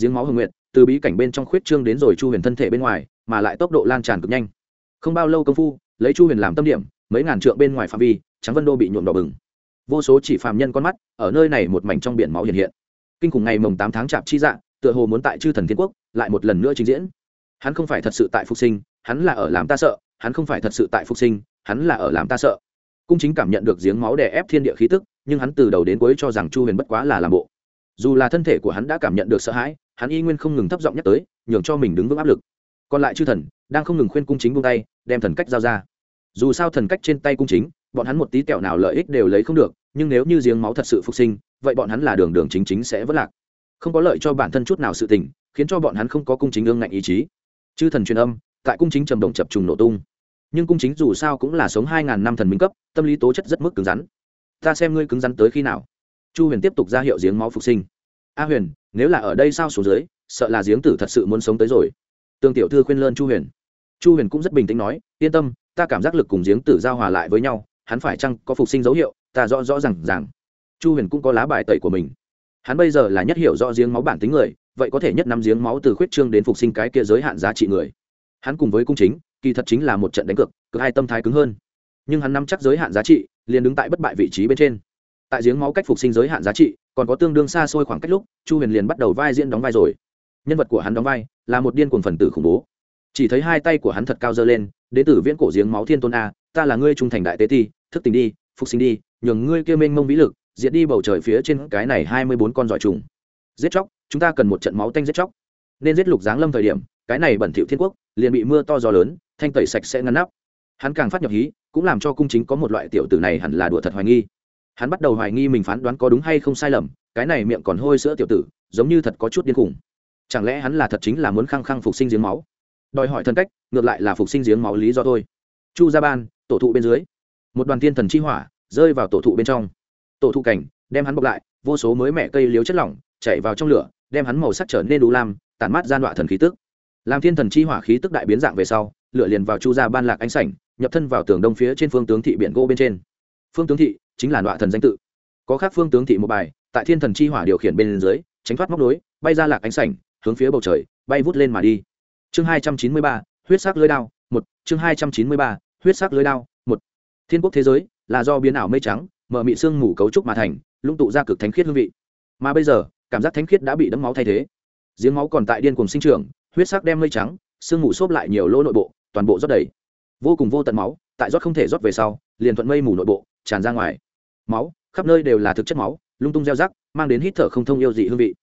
A: Giếng máu hồng nguyện từ bí cảnh bên trong khuyết trương đến rồi chu huyền thân thể bên ngoài, mà lại tốc độ lan tràn cực nhanh. Không bao lâu công phu, lấy chu huyền làm tâm điểm, mấy ngàn trượng bên ngoài phạm vi trắng vân đô bị nhuộm đỏ bừng. Vô số chỉ phàm nhân con mắt, ở nơi này một mảnh trong biển máu hiện hiện. Kinh khủng ngày mồng tám tháng chạp chi dạ tựa hồ muốn tại chư thần thiên quốc, lại một lần nữa trình diễn. Hắn không phải thật sự tại phục sinh, hắn là ở làm ta sợ, hắn không phải thật sự tại phục sinh, hắn là ở làm ta sợ. Cung chính cảm nhận được giếng máu đè ép thiên địa khí tức, nhưng hắn từ đầu đến cuối cho rằng chu huyền bất quá là làm bộ dù là thân thể của hắn đã cảm nhận được sợ hãi, hắn y nguyên không ngừng thấp giọng nhắc tới, nhường cho mình đứng vững áp lực. Còn lại chư thần, đang không ngừng khuyên cung chính buông tay, đem thần cách giao ra. Dù sao thần cách trên tay cung chính, bọn hắn một tí kẹo nào lợi ích đều lấy không được, nhưng nếu như giếng máu thật sự phục sinh, vậy bọn hắn là đường đường chính chính sẽ vất lạc. Không có lợi cho bản thân chút nào sự tình, khiến cho bọn hắn không có cung chính ương ngạnh ý chí. Chư thần truyền âm, tại cung chính trầm đồng chập trùng nổ tung. Nhưng cung chính dù sao cũng là sống hai ngàn năm thần minh cấp, tâm lý tố chất rất mức cứng rắn. Ta xem ngươi cứng rắn tới khi nào chu huyền tiếp tục ra hiệu giếng máu phục sinh. A huyền, nếu là ở đây sao xuống dưới, sợ là giếng tử thật sự muốn sống tới rồi. Tương tiểu thư khuyên lơn chu huyền. Chu huyền cũng rất bình tĩnh nói, yên tâm, ta cảm giác lực cùng giếng tử giao hòa lại với nhau, hắn phải chăng có phục sinh dấu hiệu, ta rõ rõ r à n g rằng chu huyền cũng có lá bài tẩy của mình. Hắn bây giờ là nhất hiểu rõ giếng máu bản tính người, vậy có thể nhất nắm giếng máu từ khuyết trương đến phục sinh cái kia giới hạn giá trị người. Hắn cùng với cung chính, kỳ thật chính là một trận đánh cược, cực hai tâm thái cứng hơn. Nhưng hắn nắm chắc giới hạn giá trị, liền đứng tại bất bại vị trí bên trên tại giếng máu cách phục sinh giới hạn giá trị, còn có tương đương xa xôi khoảng cách lúc, chu huyền liền bắt đầu vai diễn đóng vai rồi. Nhân vật của hắn đóng vai là một điên cuồng phần tử khủng bố. Chỉ thấy hai tay của hắn thật cao dơ lên đến từ viễn cổ giếng máu thiên tôn a, ta là ngươi trung thành đại tế ti, thức tình đi, phục sinh đi, nhường ngươi kêu mênh mông vĩ lực, diệt đi bầu trời phía trên cái này hai mươi bốn con giỏi trùng. Giết chóc, chúng ta cần một trận máu tanh giết chóc. Nên giết lục giáng lâm thời điểm, cái này bẩn thiệu thiên quốc liền bị mưa to gió lớn, thanh tẩy sạch sẽ ngăn nắp. Hắn càng phát nhập hí, cũng làm cho cung chính có một loại tiểu tử này hẳn là đùa thật hoài nghi hắn bắt đầu hoài nghi mình phán đoán có đúng hay không sai lầm, cái này miệng còn hôi sữa tiểu tử, giống như thật có chút điên khủng chẳng lẽ hắn là thật chính là muốn khăng khăng phục sinh giếng máu? Đòi hỏi thân cách, ngược lại là phục sinh giếng máu lý do thôi. Chu gia ban, tổ thụ bên dưới. Một đoàn tiên thần chi hỏa rơi vào tổ thụ bên trong. Tổ thụ cảnh, đem hắn bọc lại, vô số mới mẹ cây liếu chất lỏng chạy vào trong lửa, đem hắn màu sắc trở nên đủ lam, tản mát gian đoạn thần khí tức. Làm thiên thần chi hỏa khí tức đại biến dạng về sau, lửa liền vào chu gia ban lạc ánh sảnh, nhập thân vào tường đông phía trên phương tướng thị biển gỗ bên trên. Phương tướng thị chính là đoạn thần danh tự. Có khác phương tướng thị một bài, tại thiên thần chi hỏa điều khiển bên dưới, tránh thoát móc nối, bay ra lạc ánh sảnh, hướng phía bầu trời, bay vút lên mà đi. Chương hai trăm chín mươi ba, huyết sắc lưới đao, một. Chương hai trăm chín mươi ba, huyết sắc lưới đao, một. Thiên quốc thế giới là do biến ảo mây trắng, mở mị sương mù cấu trúc mà thành, lũng tụ ra cực thánh khiết hương vị. Mà bây giờ, cảm giác thánh khiết đã bị đấm máu thay thế. Giếng máu còn tại điên cùng sinh trưởng, huyết sắc đem mây trắng sương mù xốp lại nhiều lỗ nội bộ, toàn bộ rót đầy. Vô cùng vô tận máu, tại rót không thể rót về sau, liền thuận mây mù nội bộ, tràn ra ngoài máu, khắp nơi đều là thực chất máu, lung tung gieo rắc, mang đến hít thở không thông yêu dị hương vị.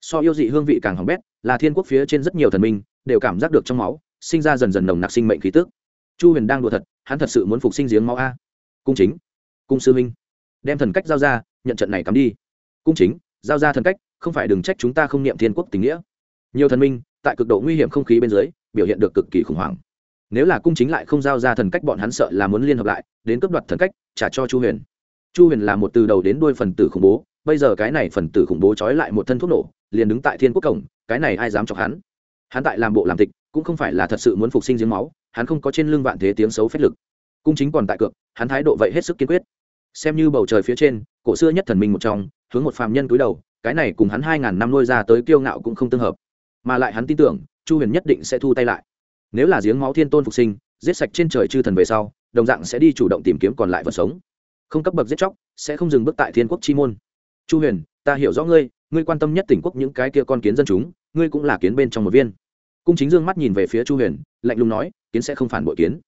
A: So yêu dị hương vị càng hỏng bét, là thiên quốc phía trên rất nhiều thần minh đều cảm giác được trong máu sinh ra dần dần nồng nặc sinh mệnh khí tức. Chu huyền đang đùa thật, hắn thật sự muốn phục sinh giếng máu a. Cung chính, cung sư minh đem thần cách giao ra, nhận trận này cắm đi. Cung chính, giao ra thần cách, không phải đừng trách chúng ta không niệm thiên quốc tình nghĩa. Nhiều thần minh, tại cực độ nguy hiểm không khí bên dưới, biểu hiện được cực kỳ khủng hoảng. Nếu là cung chính lại không giao ra thần cách, bọn hắn sợ là muốn liên hợp lại, đến cướp đoạt thần cách, trả cho chu huyền chu huyền là một từ đầu đến đuôi phần tử khủng bố, bây giờ cái này phần tử khủng bố trói lại một thân thuốc nổ, liền đứng tại thiên quốc cổng, cái này ai dám chọc hắn? Hắn tại làm bộ làm tịch, cũng không phải là thật sự muốn phục sinh giếng máu, hắn không có trên lưng vạn thế tiếng xấu phép lực. Cung chính còn tại cược, hắn thái độ vậy hết sức kiên quyết. Xem như bầu trời phía trên, cổ xưa nhất thần minh một trong, hướng một phàm nhân cúi đầu, cái này cùng hắn hai ngàn năm nuôi ra tới kiêu ngạo cũng không tương hợp. Mà lại hắn tin tưởng, chu huyền nhất định sẽ thu tay lại. Nếu là giếng máu thiên tôn phục sinh, giết sạch trên trời chư thần về sau, đồng dạng sẽ đi chủ động tìm kiếm còn lại vật sống không cấp bậc giết chóc, sẽ không dừng bước tại thiên quốc chi môn. Chu huyền, ta hiểu rõ ngươi ngươi quan tâm nhất tỉnh quốc những cái kia con kiến dân chúng, ngươi cũng là kiến bên trong một viên. Cung chính dương mắt nhìn về phía chu huyền, lạnh lùng nói, kiến sẽ không phản bội kiến.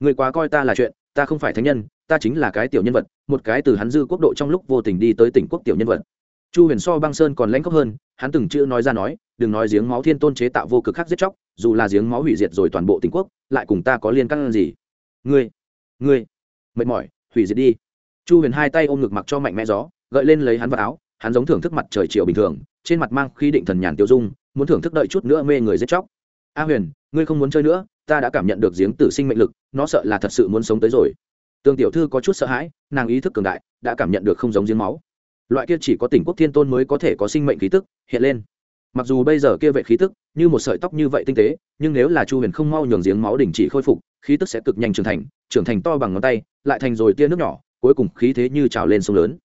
A: Ngươi quá coi ta là chuyện, ta không phải thánh nhân, ta chính là cái tiểu nhân vật, một cái từ hắn dư quốc độ trong lúc vô tình đi tới tỉnh quốc tiểu nhân vật. Chu huyền so băng sơn còn lãnh khốc hơn, hắn từng chữ nói ra nói, đừng nói giếng máu thiên tôn chế tạo vô cực khắc giết chóc, dù là giếng máu hủy diệt rồi toàn bộ tỉnh quốc, lại cùng ta có liên căn gì? Ngươi ngươi, mệt mỏi, hủy diệt đi chu huyền hai tay ôm ngực mặc cho mạnh mẽ gió, gợi lên lấy hắn vào áo, hắn giống thưởng thức mặt trời chiều bình thường, trên mặt mang khi định thần nhàn tiêu dung, muốn thưởng thức đợi chút nữa mê người giết chóc. A huyền, ngươi không muốn chơi nữa, ta đã cảm nhận được giếng tử sinh mệnh lực, nó sợ là thật sự muốn sống tới rồi. Tương tiểu thư có chút sợ hãi, nàng ý thức cường đại, đã cảm nhận được không giống giếng máu. Loại kia chỉ có tỉnh quốc thiên tôn mới có thể có sinh mệnh khí tức, hiện lên. Mặc dù bây giờ kia vệ khí tức, như một sợi tóc như vậy tinh tế, nhưng nếu là chu huyền không mau nhường giếng máu đình chỉ khôi phục, khí tức sẽ cực nhanh trưởng thành trưởng thành to bằng ngón tay, lại thành rồi tia nước nhỏ cuối cùng khí thế như trào lên sông lớn.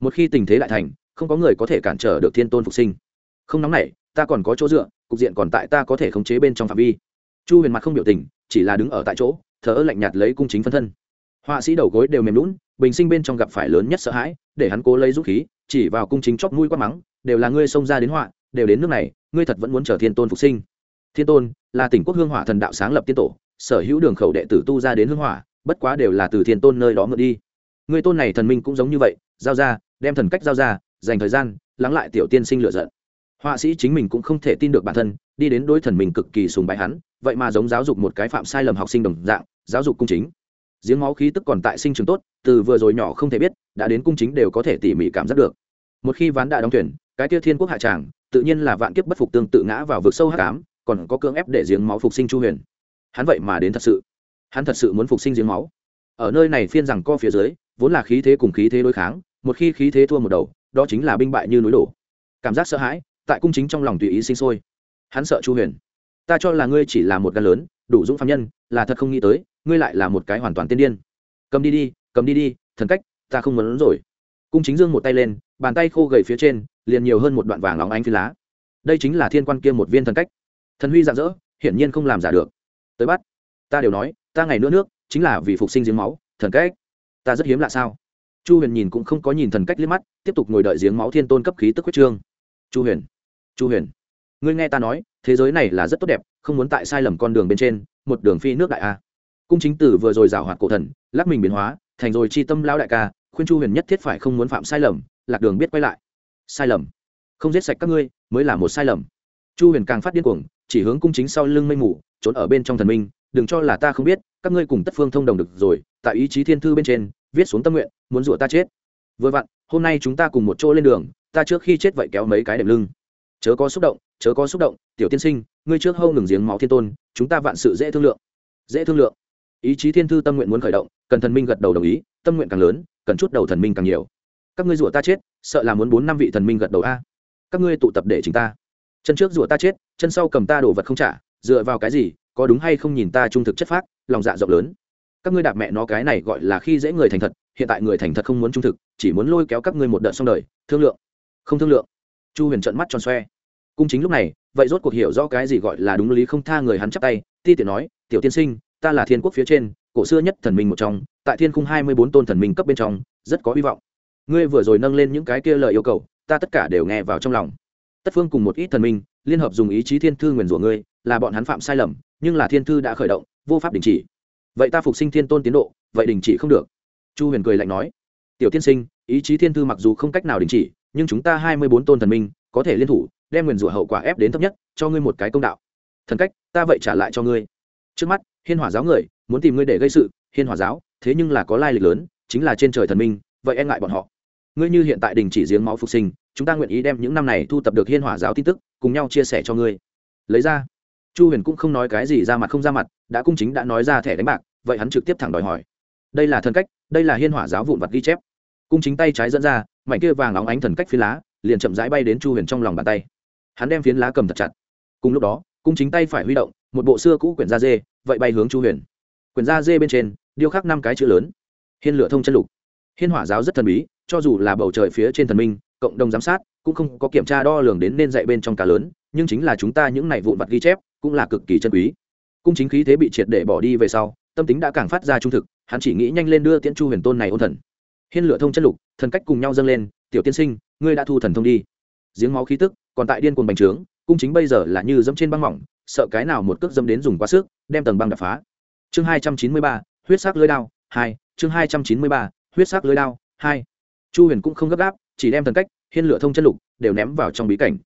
A: Một khi tình thế lại thành, không có người có thể cản trở được thiên tôn phục sinh. Không nóng này ta còn có chỗ dựa, cục diện còn tại ta có thể khống chế bên trong phạm vi. Chu huyền mặt không biểu tình, chỉ là đứng ở tại chỗ, thờ ơ lạnh nhạt lấy cung chính phân thân. Họa sĩ đầu gối đều mềm lún bình sinh bên trong gặp phải lớn nhất sợ hãi, để hắn cố lấy dũng khí, chỉ vào cung chính chóp mũi quát mắng, đều là ngươi xông ra đến họa, đều đến nước này, ngươi thật vẫn muốn chờ thiên tôn phục sinh. Thiên tôn là tỉnh quốc hương hỏa thần đạo sáng lập tiên tổ, sở hữu đường khẩu đệ tử tu ra đến hương hỏa, bất quá đều là từ thiên tôn nơi đó mượn đi người tôn này thần minh cũng giống như vậy, giao ra, đem thần cách giao ra, dành thời gian, lắng lại tiểu tiên sinh lựa giận. Họa sĩ chính mình cũng không thể tin được bản thân, đi đến đối thần mình cực kỳ sùng bái hắn, vậy mà giống giáo dục một cái phạm sai lầm học sinh đồng dạng, giáo dục cung chính. Giếng máu khí tức còn tại sinh trường tốt, từ vừa rồi nhỏ không thể biết, đã đến cung chính đều có thể tỉ mỉ cảm giác được. Một khi ván đã đóng thuyền, cái tiêu thiên quốc hạ tràng, tự nhiên là vạn kiếp bất phục tương tự ngã vào vực sâu hạ cám còn có cưỡng ép để giếng máu phục sinh chu huyền. Hắn vậy mà đến thật sự. Hắn thật sự muốn phục sinh giếng máu ở nơi này phiên rằng co phía dưới, vốn là khí thế cùng khí thế đối kháng, một khi khí thế thua một đầu, đó chính là binh bại như núi đổ. Cảm giác sợ hãi, tại cung chính trong lòng tùy ý sinh sôi. Hắn sợ chu huyền. Ta cho là ngươi chỉ là một gan lớn, đủ dũng phạm nhân, là thật không nghĩ tới, ngươi lại là một cái hoàn toàn tiên điên. Cầm đi đi, cầm đi đi, thần cách, ta không muốn rồi. Cung chính dương một tay lên, bàn tay khô gầy phía trên, liền nhiều hơn một đoạn vàng óng ánh phi lá. Đây chính là thiên quan kia một viên thần cách. Thần huy dạng dỡ hiển nhiên không làm giả được. Tới bắt. Ta đều nói, ta ngày nữa nước chính là vì phục sinh giếng máu, thần cách. Ta rất hiếm lạ sao? Chu huyền nhìn cũng không có nhìn thần cách liếc mắt, tiếp tục ngồi đợi giếng máu thiên tôn cấp khí tức huyết trương. Chu huyền chu huyền, ngươi nghe ta nói, thế giới này là rất tốt đẹp, không muốn tại sai lầm con đường bên trên, một đường phi nước đại a. Cung chính tử vừa rồi giảo hoạt cổ thần, lắc mình biến hóa, thành rồi chi tâm lão đại ca, khuyên chu huyền nhất thiết phải không muốn phạm sai lầm, lạc đường biết quay lại. Sai lầm. Không giết sạch các ngươi, mới là một sai lầm. Chu huyền càng phát điên cuồng, chỉ hướng cung chính sau lưng mây mù, trốn ở bên trong thần minh, đừng cho là ta không biết các ngươi cùng tất phương thông đồng được rồi, tại ý chí thiên thư bên trên, viết xuống tâm nguyện, muốn rủa ta chết. Vừa vặn, hôm nay chúng ta cùng một chỗ lên đường, ta trước khi chết vậy kéo mấy cái đệm lưng. Chớ có xúc động, chớ có xúc động, tiểu tiên sinh, ngươi trước hâu ngừng giếng máu thiên tôn, chúng ta vạn sự dễ thương lượng. Dễ thương lượng. Ý chí thiên thư tâm nguyện muốn khởi động, cần thần minh gật đầu đồng ý, tâm nguyện càng lớn, cần chút đầu thần minh càng nhiều. Các ngươi rủa ta chết, sợ là muốn bốn năm vị thần minh gật đầu a. Các ngươi tụ tập để chính ta. Chân trước rủa ta chết, chân sau cầm ta đổ vật không trả, dựa vào cái gì có đúng hay không nhìn ta trung thực chất phác, lòng dạ rộng lớn. Các ngươi đạp mẹ nó cái này gọi là khi dễ người thành thật, hiện tại người thành thật không muốn trung thực, chỉ muốn lôi kéo các ngươi một đợt xong đời, thương lượng. Không thương lượng. Chu huyền trận mắt tròn xoe. Cung chính lúc này, vậy rốt cuộc hiểu rõ cái gì gọi là đúng lý không tha người hắn chắp tay, ti tiện nói, tiểu tiên sinh, ta là thiên quốc phía trên, cổ xưa nhất thần minh một trong, tại thiên khung hai mươi bốn tôn thần minh cấp bên trong, rất có hy vọng. Ngươi vừa rồi nâng lên những cái kia lời yêu cầu, ta tất cả đều nghe vào trong lòng. Tất phương cùng một ít thần minh, liên hợp dùng ý chí thiên thư nguyền rủa ngươi, là bọn hắn phạm sai lầm nhưng là thiên thư đã khởi động, vô pháp đình chỉ. Vậy ta phục sinh thiên tôn tiến độ, vậy đình chỉ không được. Chu huyền cười lạnh nói, tiểu tiên sinh, ý chí thiên thư mặc dù không cách nào đình chỉ, nhưng chúng ta hai mươi bốn tôn thần minh, có thể liên thủ, đem nguyền rủa hậu quả ép đến thấp nhất, cho ngươi một cái công đạo. Thần cách, ta vậy trả lại cho ngươi. Trước mắt, hiên hỏa giáo người, muốn tìm ngươi để gây sự, hiên hỏa giáo, thế nhưng là có lai lịch lớn, chính là trên trời thần minh, vậy e ngại bọn họ. Ngươi như hiện tại đình chỉ giếng máu phục sinh, chúng ta nguyện ý đem những năm này thu tập được hiên hỏa giáo tin tức, cùng nhau chia sẻ cho ngươi. Lấy ra chu huyền cũng không nói cái gì ra mặt không ra mặt, đã cung chính đã nói ra thẻ đánh bạc, vậy hắn trực tiếp thẳng đòi hỏi. Đây là thần cách, đây là hiên hỏa giáo vụn vặt ghi chép. Cung chính tay trái dẫn ra, mảnh kia vàng óng ánh thần cách phiến lá, liền chậm rãi bay đến chu huyền trong lòng bàn tay. Hắn đem phiến lá cầm thật chặt. Cùng lúc đó, cung chính tay phải huy động, một bộ xưa cũ quyển da dê, vậy bay hướng chu huyền. Quyển da dê bên trên, điêu khắc năm cái chữ lớn. Hiên lửa thông chân lục. Hiên hỏa giáo rất thần bí, cho dù là bầu trời phía trên thần minh cộng đồng giám sát, cũng không có kiểm tra đo lường đến nên dạy bên trong cá lớn, nhưng chính là chúng ta những này vụn vặt ghi chép, cũng là cực kỳ chân quý. Cung chính khí thế bị triệt để bỏ đi về sau, tâm tính đã càng phát ra trung thực, hắn chỉ nghĩ nhanh lên đưa tiễn chu huyền tôn này ôn thần. Hiên lửa thông chân lục, thần cách cùng nhau dâng lên, tiểu tiên sinh, ngươi đã thu thần thông đi. Giếng máu khí tức, còn tại điên cuồng bành trướng, cung chính bây giờ là như dẫm trên băng mỏng, sợ cái nào một cước dẫm đến dùng quá sức, đem tầng băng đập phá. Chương hai trăm chín mươi ba, huyết sắc lưới đao, hai, chương hai trăm chín mươi ba, huyết sắc lưới đao, hai. Chu huyền cũng không gấp gáp chỉ đem thần cách, hiên lửa thông chân lục đều ném vào trong bí cảnh.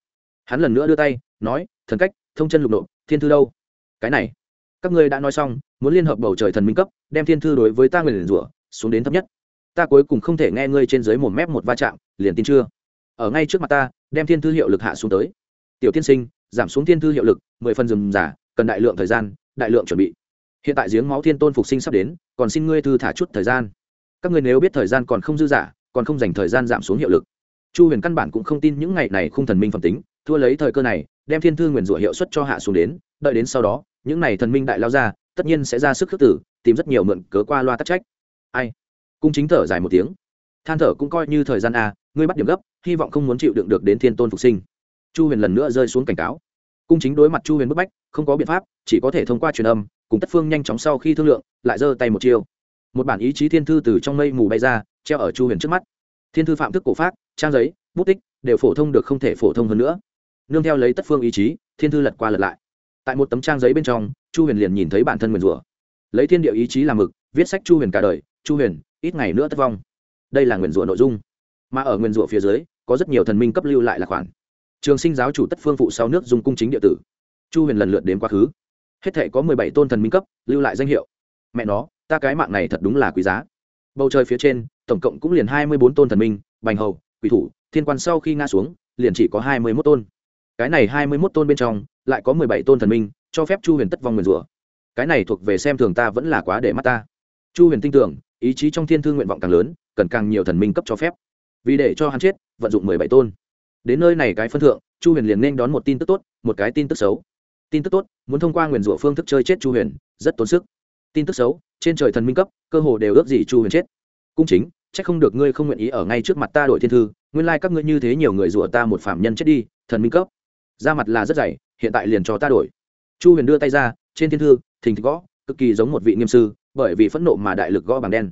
A: Hắn lần nữa đưa tay, nói, thần cách, thông chân lục nộp thiên thư đâu? Cái này, các ngươi đã nói xong, muốn liên hợp bầu trời thần minh cấp, đem thiên thư đối với ta người liền rủa, xuống đến thấp nhất. Ta cuối cùng không thể nghe ngươi trên dưới một mép một va chạm, liền tin chưa? Ở ngay trước mặt ta, đem thiên thư hiệu lực hạ xuống tới. Tiểu tiên sinh, giảm xuống thiên thư hiệu lực, mười phần dừng giả cần đại lượng thời gian, đại lượng chuẩn bị. Hiện tại giếng máu thiên tôn phục sinh sắp đến, còn xin ngươi thư thả chút thời gian. Các ngươi nếu biết thời gian còn không dư giả còn không dành thời gian giảm xuống hiệu lực. Chu huyền căn bản cũng không tin những ngày này không thần minh phẩm tính, thua lấy thời cơ này, đem thiên thư nguyền rủa hiệu suất cho hạ xuống đến, đợi đến sau đó, những này thần minh đại lao ra, tất nhiên sẽ ra sức khước tử, tìm rất nhiều mượn cớ qua loa tắc trách. Ai? Cung chính thở dài một tiếng. Than thở cũng coi như thời gian a, ngươi bắt điểm gấp, hy vọng không muốn chịu đựng được đến thiên tôn phục sinh. Chu huyền lần nữa rơi xuống cảnh cáo. Cung chính đối mặt chu huyền bức bách, không có biện pháp, chỉ có thể thông qua truyền âm, cùng tất phương nhanh chóng sau khi thương lượng, lại giơ tay một chiêu một bản ý chí thiên thư từ trong mây mù bay ra, treo ở chu huyền trước mắt. Thiên thư phạm thức cổ pháp trang giấy, bút tích đều phổ thông được không thể phổ thông hơn nữa. Nương theo lấy tất phương ý chí, thiên thư lật qua lật lại. Tại một tấm trang giấy bên trong, chu huyền liền nhìn thấy bản thân nguyền rủa. Lấy thiên địa ý chí làm mực, viết sách chu huyền cả đời, chu huyền, ít ngày nữa thất vong. Đây là nguyền rủa nội dung. Mà ở nguyền rủa phía dưới, có rất nhiều thần minh cấp lưu lại là khoản. Trường sinh giáo chủ tất phương phụ sau nước dùng cung chính địa tử. Chu huyền lần lượt đến quá khứ. Hết thể có mười bảy tôn thần minh cấp, lưu lại danh hiệu. Mẹ nó ta cái mạng này thật đúng là quý giá. Bầu trời phía trên, tổng cộng cũng liền hai mươi bốn tôn thần minh, bành hầu, quỷ thủ, thiên quan sau khi ngã xuống, liền chỉ có hai mươi mốt tôn. Cái này hai mươi mốt tôn bên trong, lại có mười bảy tôn thần minh, cho phép chu huyền tất vong nguyền rủa. Cái này thuộc về xem thường ta vẫn là quá để mắt ta. Chu huyền tin tưởng, ý chí trong thiên thương nguyện vọng càng lớn, cần càng nhiều thần minh cấp cho phép. Vì để cho hắn chết, vận dụng mười bảy tôn. Đến nơi này cái phân thượng, chu huyền liền nên đón một tin tức tốt, một cái tin tức xấu. Tin tức tốt, muốn thông qua nguyền rủa phương thức chơi chết chu huyền, rất tốn sức. Tin tức xấu trên trời thần minh cấp, cơ hồ đều ước gì chu huyền chết. Cung chính trách không được ngươi không nguyện ý ở ngay trước mặt ta đổi thiên thư, nguyên lai、like、các ngươi như thế nhiều người rủa ta một phạm nhân chết đi, thần minh cấp. Da mặt là rất dày, hiện tại liền cho ta đổi. Chu huyền đưa tay ra, trên thiên thư, thình thịch gõ, cực kỳ giống một vị nghiêm sư, bởi vì phẫn nộ mà đại lực gõ bằng đen.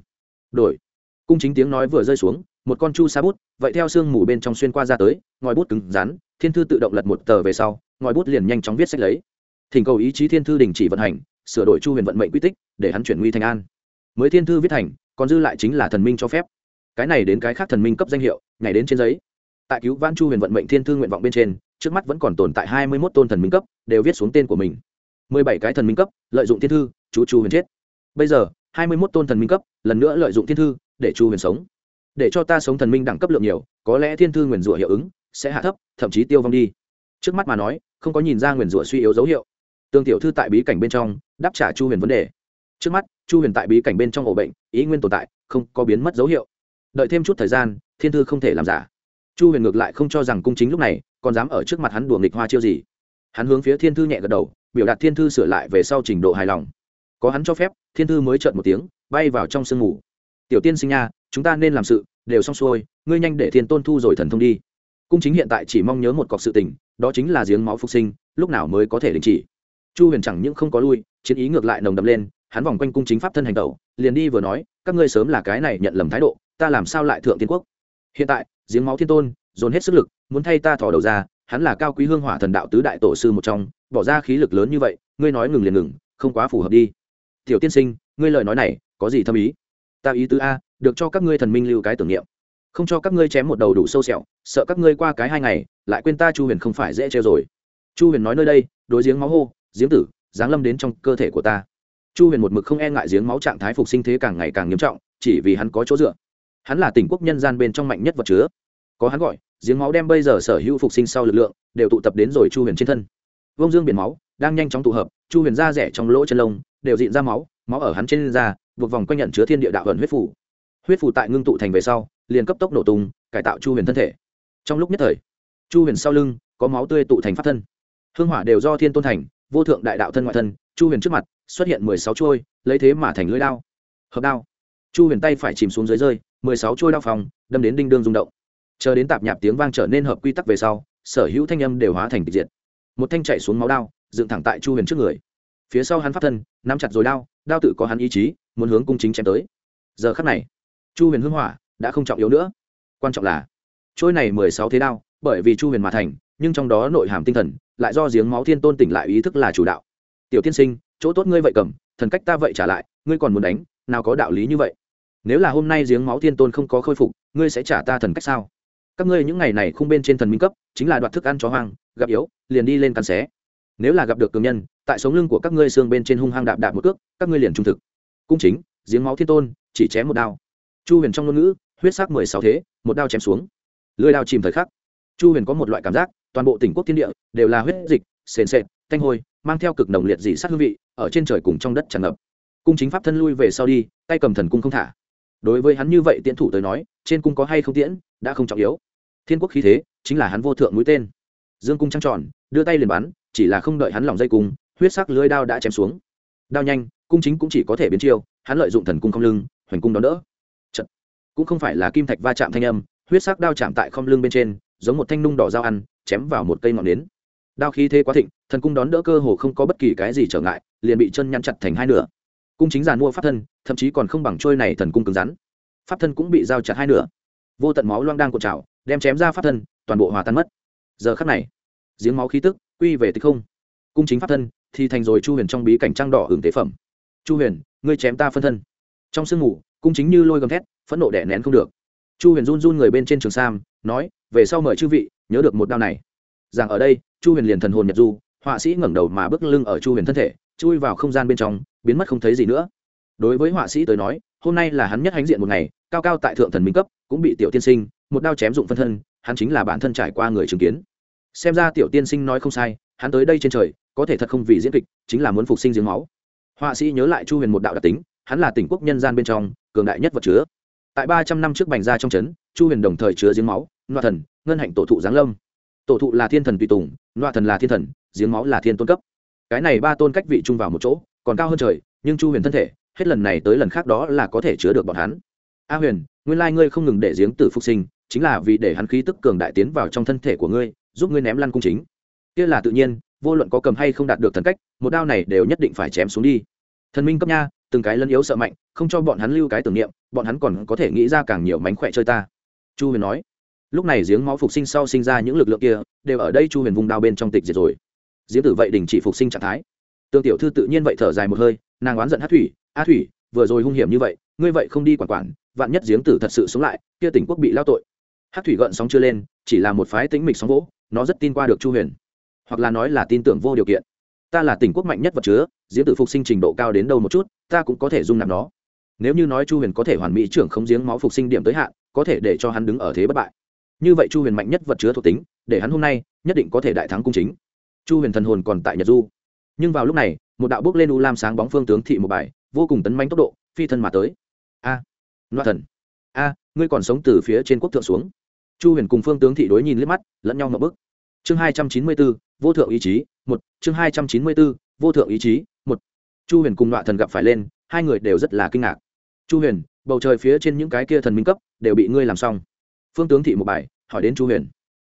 A: Đổi. Cung chính tiếng nói vừa rơi xuống, một con chu sa bút, vậy theo sương mù bên trong xuyên qua ra tới, ngòi bút cứng rắn, thiên thư tự động lật một tờ về sau, ngòi bút liền nhanh chóng viết sách lấy. Thỉnh cầu ý chí thiên thư đình chỉ vận hành sửa đổi chu huyền vận mệnh quy tích, để hắn chuyển nguy thành an. Mới thiên thư viết thành, còn dư lại chính là thần minh cho phép. Cái này đến cái khác thần minh cấp danh hiệu ngày đến trên giấy. Tại cứu vãn chu huyền vận mệnh thiên thư nguyện vọng bên trên, trước mắt vẫn còn tồn tại hai mươi mốt tôn thần minh cấp, đều viết xuống tên của mình. mười bảy cái thần minh cấp, lợi dụng thiên thư, chú chu huyền chết. Bây giờ, hai mươi mốt tôn thần minh cấp, lần nữa lợi dụng thiên thư, để chu huyền sống. Để cho ta sống thần minh đẳng cấp lượng nhiều, có lẽ thiên thư nguyền rủa hiệu ứng sẽ hạ thấp, thậm chí tiêu vong đi. Trước mắt mà nói, không có nhìn ra nguyền rủa suy yếu dấu hiệu. Tương tiểu thư tại bí cảnh bên trong đáp trả chu huyền vấn đề. Trước mắt, chu huyền tại bí cảnh bên trong ổ bệnh, ý nguyên tồn tại, không có biến mất dấu hiệu. Đợi thêm chút thời gian, thiên thư không thể làm giả. Chu huyền ngược lại không cho rằng cung chính lúc này còn dám ở trước mặt hắn đùa nghịch hoa chiêu gì. Hắn hướng phía thiên thư nhẹ gật đầu, biểu đạt thiên thư sửa lại về sau trình độ hài lòng. Có hắn cho phép, thiên thư mới trợn một tiếng, bay vào trong sương ngủ tiểu tiên sinh nha, chúng ta nên làm sự, đều xong xuôi, ngươi nhanh để thiên tôn thu rồi thần thông đi. Cung chính hiện tại chỉ mong nhớ một cọc sự tình, đó chính là giếng máu phục sinh, lúc nào mới có thể đình chỉ chu huyền chẳng những không có lui, chiến ý ngược lại nồng đậm lên, hắn vòng quanh cung chính pháp thân hành tẩu, liền đi vừa nói, các ngươi sớm là cái này nhận lầm thái độ, ta làm sao lại thượng tiên quốc? Hiện tại, giếng máu thiên tôn, dồn hết sức lực, muốn thay ta thò đầu ra, hắn là cao quý hương hỏa thần đạo tứ đại tổ sư một trong, bỏ ra khí lực lớn như vậy, ngươi nói ngừng liền ngừng, không quá phù hợp đi. Tiểu tiên sinh, ngươi lời nói này, có gì thâm ý? Ta ý tứ a, được cho các ngươi thần minh lưu cái tưởng niệm. Không cho các ngươi chém một đầu đủ sâu sẹo, sợ các ngươi qua cái hai ngày, lại quên ta chu huyền không phải dễ treo rồi. Chu huyền nói nơi đây, đối giếng máu hô giếng tử, giáng lâm đến trong cơ thể của ta. Chu huyền một mực không e ngại giếng máu trạng thái phục sinh thế càng ngày càng nghiêm trọng, chỉ vì hắn có chỗ dựa. Hắn là tỉnh quốc nhân gian bên trong mạnh nhất vật chứa. Có hắn gọi, giếng máu đem bây giờ sở hữu phục sinh sau lực lượng, đều tụ tập đến rồi chu huyền trên thân. Vông dương biển máu, đang nhanh chóng tụ hợp, chu huyền da rẻ trong lỗ chân lông, đều dịn ra máu máu ở hắn trên da, buộc vòng quanh nhận chứa thiên địa đạo hận huyết phủ. Huyết phủ tại ngưng tụ thành về sau, liền cấp tốc nổ tung, cải tạo chu huyền thân thể. Trong lúc nhất thời, chu huyền sau lưng, có máu tươi tụ thành pháp thân. Hương hỏa đều do thiên tôn thành vô thượng đại đạo thân ngoại thân, chu huyền trước mặt, xuất hiện mười sáu trôi lấy thế mà thành lưỡi đao. Hợp đao. Chu huyền tay phải chìm xuống dưới rơi, mười sáu trôi đao phòng, đâm đến đinh đương rung động. Chờ đến tạp nhạp tiếng vang trở nên hợp quy tắc về sau, sở hữu thanh âm đều hóa thành tịch diệt. Một thanh chạy xuống máu đao, dựng thẳng tại chu huyền trước người. Phía sau hắn pháp thân, nắm chặt rồi đao đao tự có hắn ý chí, muốn hướng cung chính chém tới. Giờ khắc này, chu huyền hưng hỏa, đã không trọng yếu nữa. Quan trọng là trôi này mười sáu thế đao, bởi vì chu huyền mà thành, nhưng trong đó nội hàm tinh thần lại do giếng máu thiên tôn tỉnh lại ý thức là chủ đạo. Tiểu tiên sinh, chỗ tốt ngươi vậy cầm, thần cách ta vậy trả lại, ngươi còn muốn đánh, nào có đạo lý như vậy? Nếu là hôm nay giếng máu thiên tôn không có khôi phục, ngươi sẽ trả ta thần cách sao? Các ngươi những ngày này không bên trên thần minh cấp, chính là đoạt thức ăn chó hoang, gặp yếu, liền đi lên cắn xé. Nếu là gặp được cường nhân, tại sống lưng của các ngươi xương bên trên hung hăng đạp đạp một cước, các ngươi liền trung thực. Cung chính, giếng máu thiên tôn, chỉ chém một đao. Chu huyền trong ngôn ngữ, huyết sắc mười sáu thế, một đao chém xuống. Lưới đao chìm thời khắc. Chu huyền có một loại cảm giác toàn bộ tỉnh quốc thiên địa đều là huyết dịch, sền sệt, thanh hôi, mang theo cực nồng liệt dị sát hương vị, ở trên trời cùng trong đất tràn ngập. Cung chính pháp thân lui về sau đi, tay cầm thần cung không thả. Đối với hắn như vậy tiễn thủ tới nói, trên cung có hay không tiễn, đã không trọng yếu. Thiên quốc khí thế, chính là hắn vô thượng mũi tên. Dương cung trăng tròn, đưa tay liền bắn, chỉ là không đợi hắn lòng dây cung, huyết sắc lưới đao đã chém xuống. Đao nhanh, cung chính cũng chỉ có thể biến chiêu, hắn lợi dụng thần cung không lưng, hoành cung đón đỡ. Chật. cũng không phải là kim thạch va chạm thanh âm, huyết sắc đao chạm tại không lưng bên trên, giống một thanh nung đỏ dao ăn chém vào một cây ngọn nến. Đao khí thế quá thịnh, thần cung đón đỡ cơ hồ không có bất kỳ cái gì trở ngại, liền bị chân nhăn chặt thành hai nửa. Cung chính giàn mua pháp thân, thậm chí còn không bằng trôi này thần cung cứng rắn. Pháp thân cũng bị dao chặt hai nửa. Vô tận máu loang đang cột trào, đem chém ra pháp thân, toàn bộ hòa tan mất. Giờ khắc này, giếng máu khí tức quy về tịch không. Cung chính pháp thân thì thành rồi chu huyền trong bí cảnh trăng đỏ hưởng tế phẩm. Chu huyền, ngươi chém ta phân thân. Trong sương ngủ cung chính như lôi gầm thét, phẫn nộ đẻ nén không được. Chu huyền run run người bên trên trường sam, nói, về sau mời chư vị nhớ được một đao này. Rằng ở đây, chu huyền liền thần hồn nhật du, họa sĩ ngẩng đầu mà bước lưng ở chu huyền thân thể, chui vào không gian bên trong, biến mất không thấy gì nữa. Đối với họa sĩ tới nói, hôm nay là hắn nhất hãnh diện một ngày, cao cao tại thượng thần minh cấp, cũng bị tiểu tiên sinh, một đao chém dụng phân thân, hắn chính là bản thân trải qua người chứng kiến. Xem ra tiểu tiên sinh nói không sai, hắn tới đây trên trời, có thể thật không vì diễn kịch, chính là muốn phục sinh giếng máu. Họa sĩ nhớ lại chu huyền một đạo đặc tính, hắn là tỉnh quốc nhân gian bên trong, cường đại nhất vật chứa. Tại ba trăm năm trước bành ra trong trấn, chu huyền đồng thời chứa giếng máu, loạn thần ngân hạnh tổ thụ giáng lâm. Tổ thụ là thiên thần tùy tùng loạ thần là thiên thần, giếng máu là thiên tôn cấp. Cái này ba tôn cách vị chung vào một chỗ, còn cao hơn trời, nhưng chu huyền thân thể, hết lần này tới lần khác đó là có thể chứa được bọn hắn. A huyền, nguyên lai ngươi không ngừng để giếng tử phục sinh, chính là vì để hắn khí tức cường đại tiến vào trong thân thể của ngươi, giúp ngươi ném lăn cung chính. Kia là tự nhiên, vô luận có cầm hay không đạt được thần cách, một đao này đều nhất định phải chém xuống đi. Thần minh cấp nha, từng cái lân yếu sợ mạnh, không cho bọn hắn lưu cái tưởng niệm, bọn hắn còn có thể nghĩ ra càng nhiều mánh khỏe chơi ta. Chu huyền nói lúc này giếng máu phục sinh sau sinh ra những lực lượng kia, đều ở đây chu huyền vùng đao bên trong tịch diệt rồi. Giếng tử vậy đình chỉ phục sinh trạng thái. Tương tiểu thư tự nhiên vậy thở dài một hơi, nàng oán giận hát thủy a thủy, vừa rồi hung hiểm như vậy, ngươi vậy không đi quản quản, vạn nhất giếng tử thật sự sống lại, kia tỉnh quốc bị lao tội. Hát thủy gợn sóng chưa lên, chỉ là một phái tĩnh mịch sóng vỗ, nó rất tin qua được chu huyền. Hoặc là nói là tin tưởng vô điều kiện. Ta là tỉnh quốc mạnh nhất vật chứa, giếng tử phục sinh trình độ cao đến đâu một chút, ta cũng có thể dung nạp nó. Nếu như nói chu huyền có thể hoàn mỹ trưởng không giếng máu phục sinh điểm tới hạn, có thể để cho hắn đứng ở thế bất bại như vậy chu huyền mạnh nhất vật chứa thuộc tính để hắn hôm nay nhất định có thể đại thắng cung chính. Chu huyền thần hồn còn tại nhật du. Nhưng vào lúc này một đạo bước lên u lam sáng bóng phương tướng thị một bài vô cùng tấn manh tốc độ phi thân mà tới. A à, loa thần. A ngươi còn sống từ phía trên quốc thượng xuống. Chu huyền cùng phương tướng thị đối nhìn liếc mắt lẫn nhau ngậm bức. Chương hai trăm chín mươi bốn vô thượng ý chí một. Chương hai trăm chín mươi bốn vô thượng ý chí một. Chu huyền cùng loạ thần gặp phải lên hai người đều rất là kinh ngạc. Chu huyền bầu trời phía trên những cái kia thần minh cấp đều bị ngươi làm xong phương tướng thị một bài, hỏi đến chu huyền.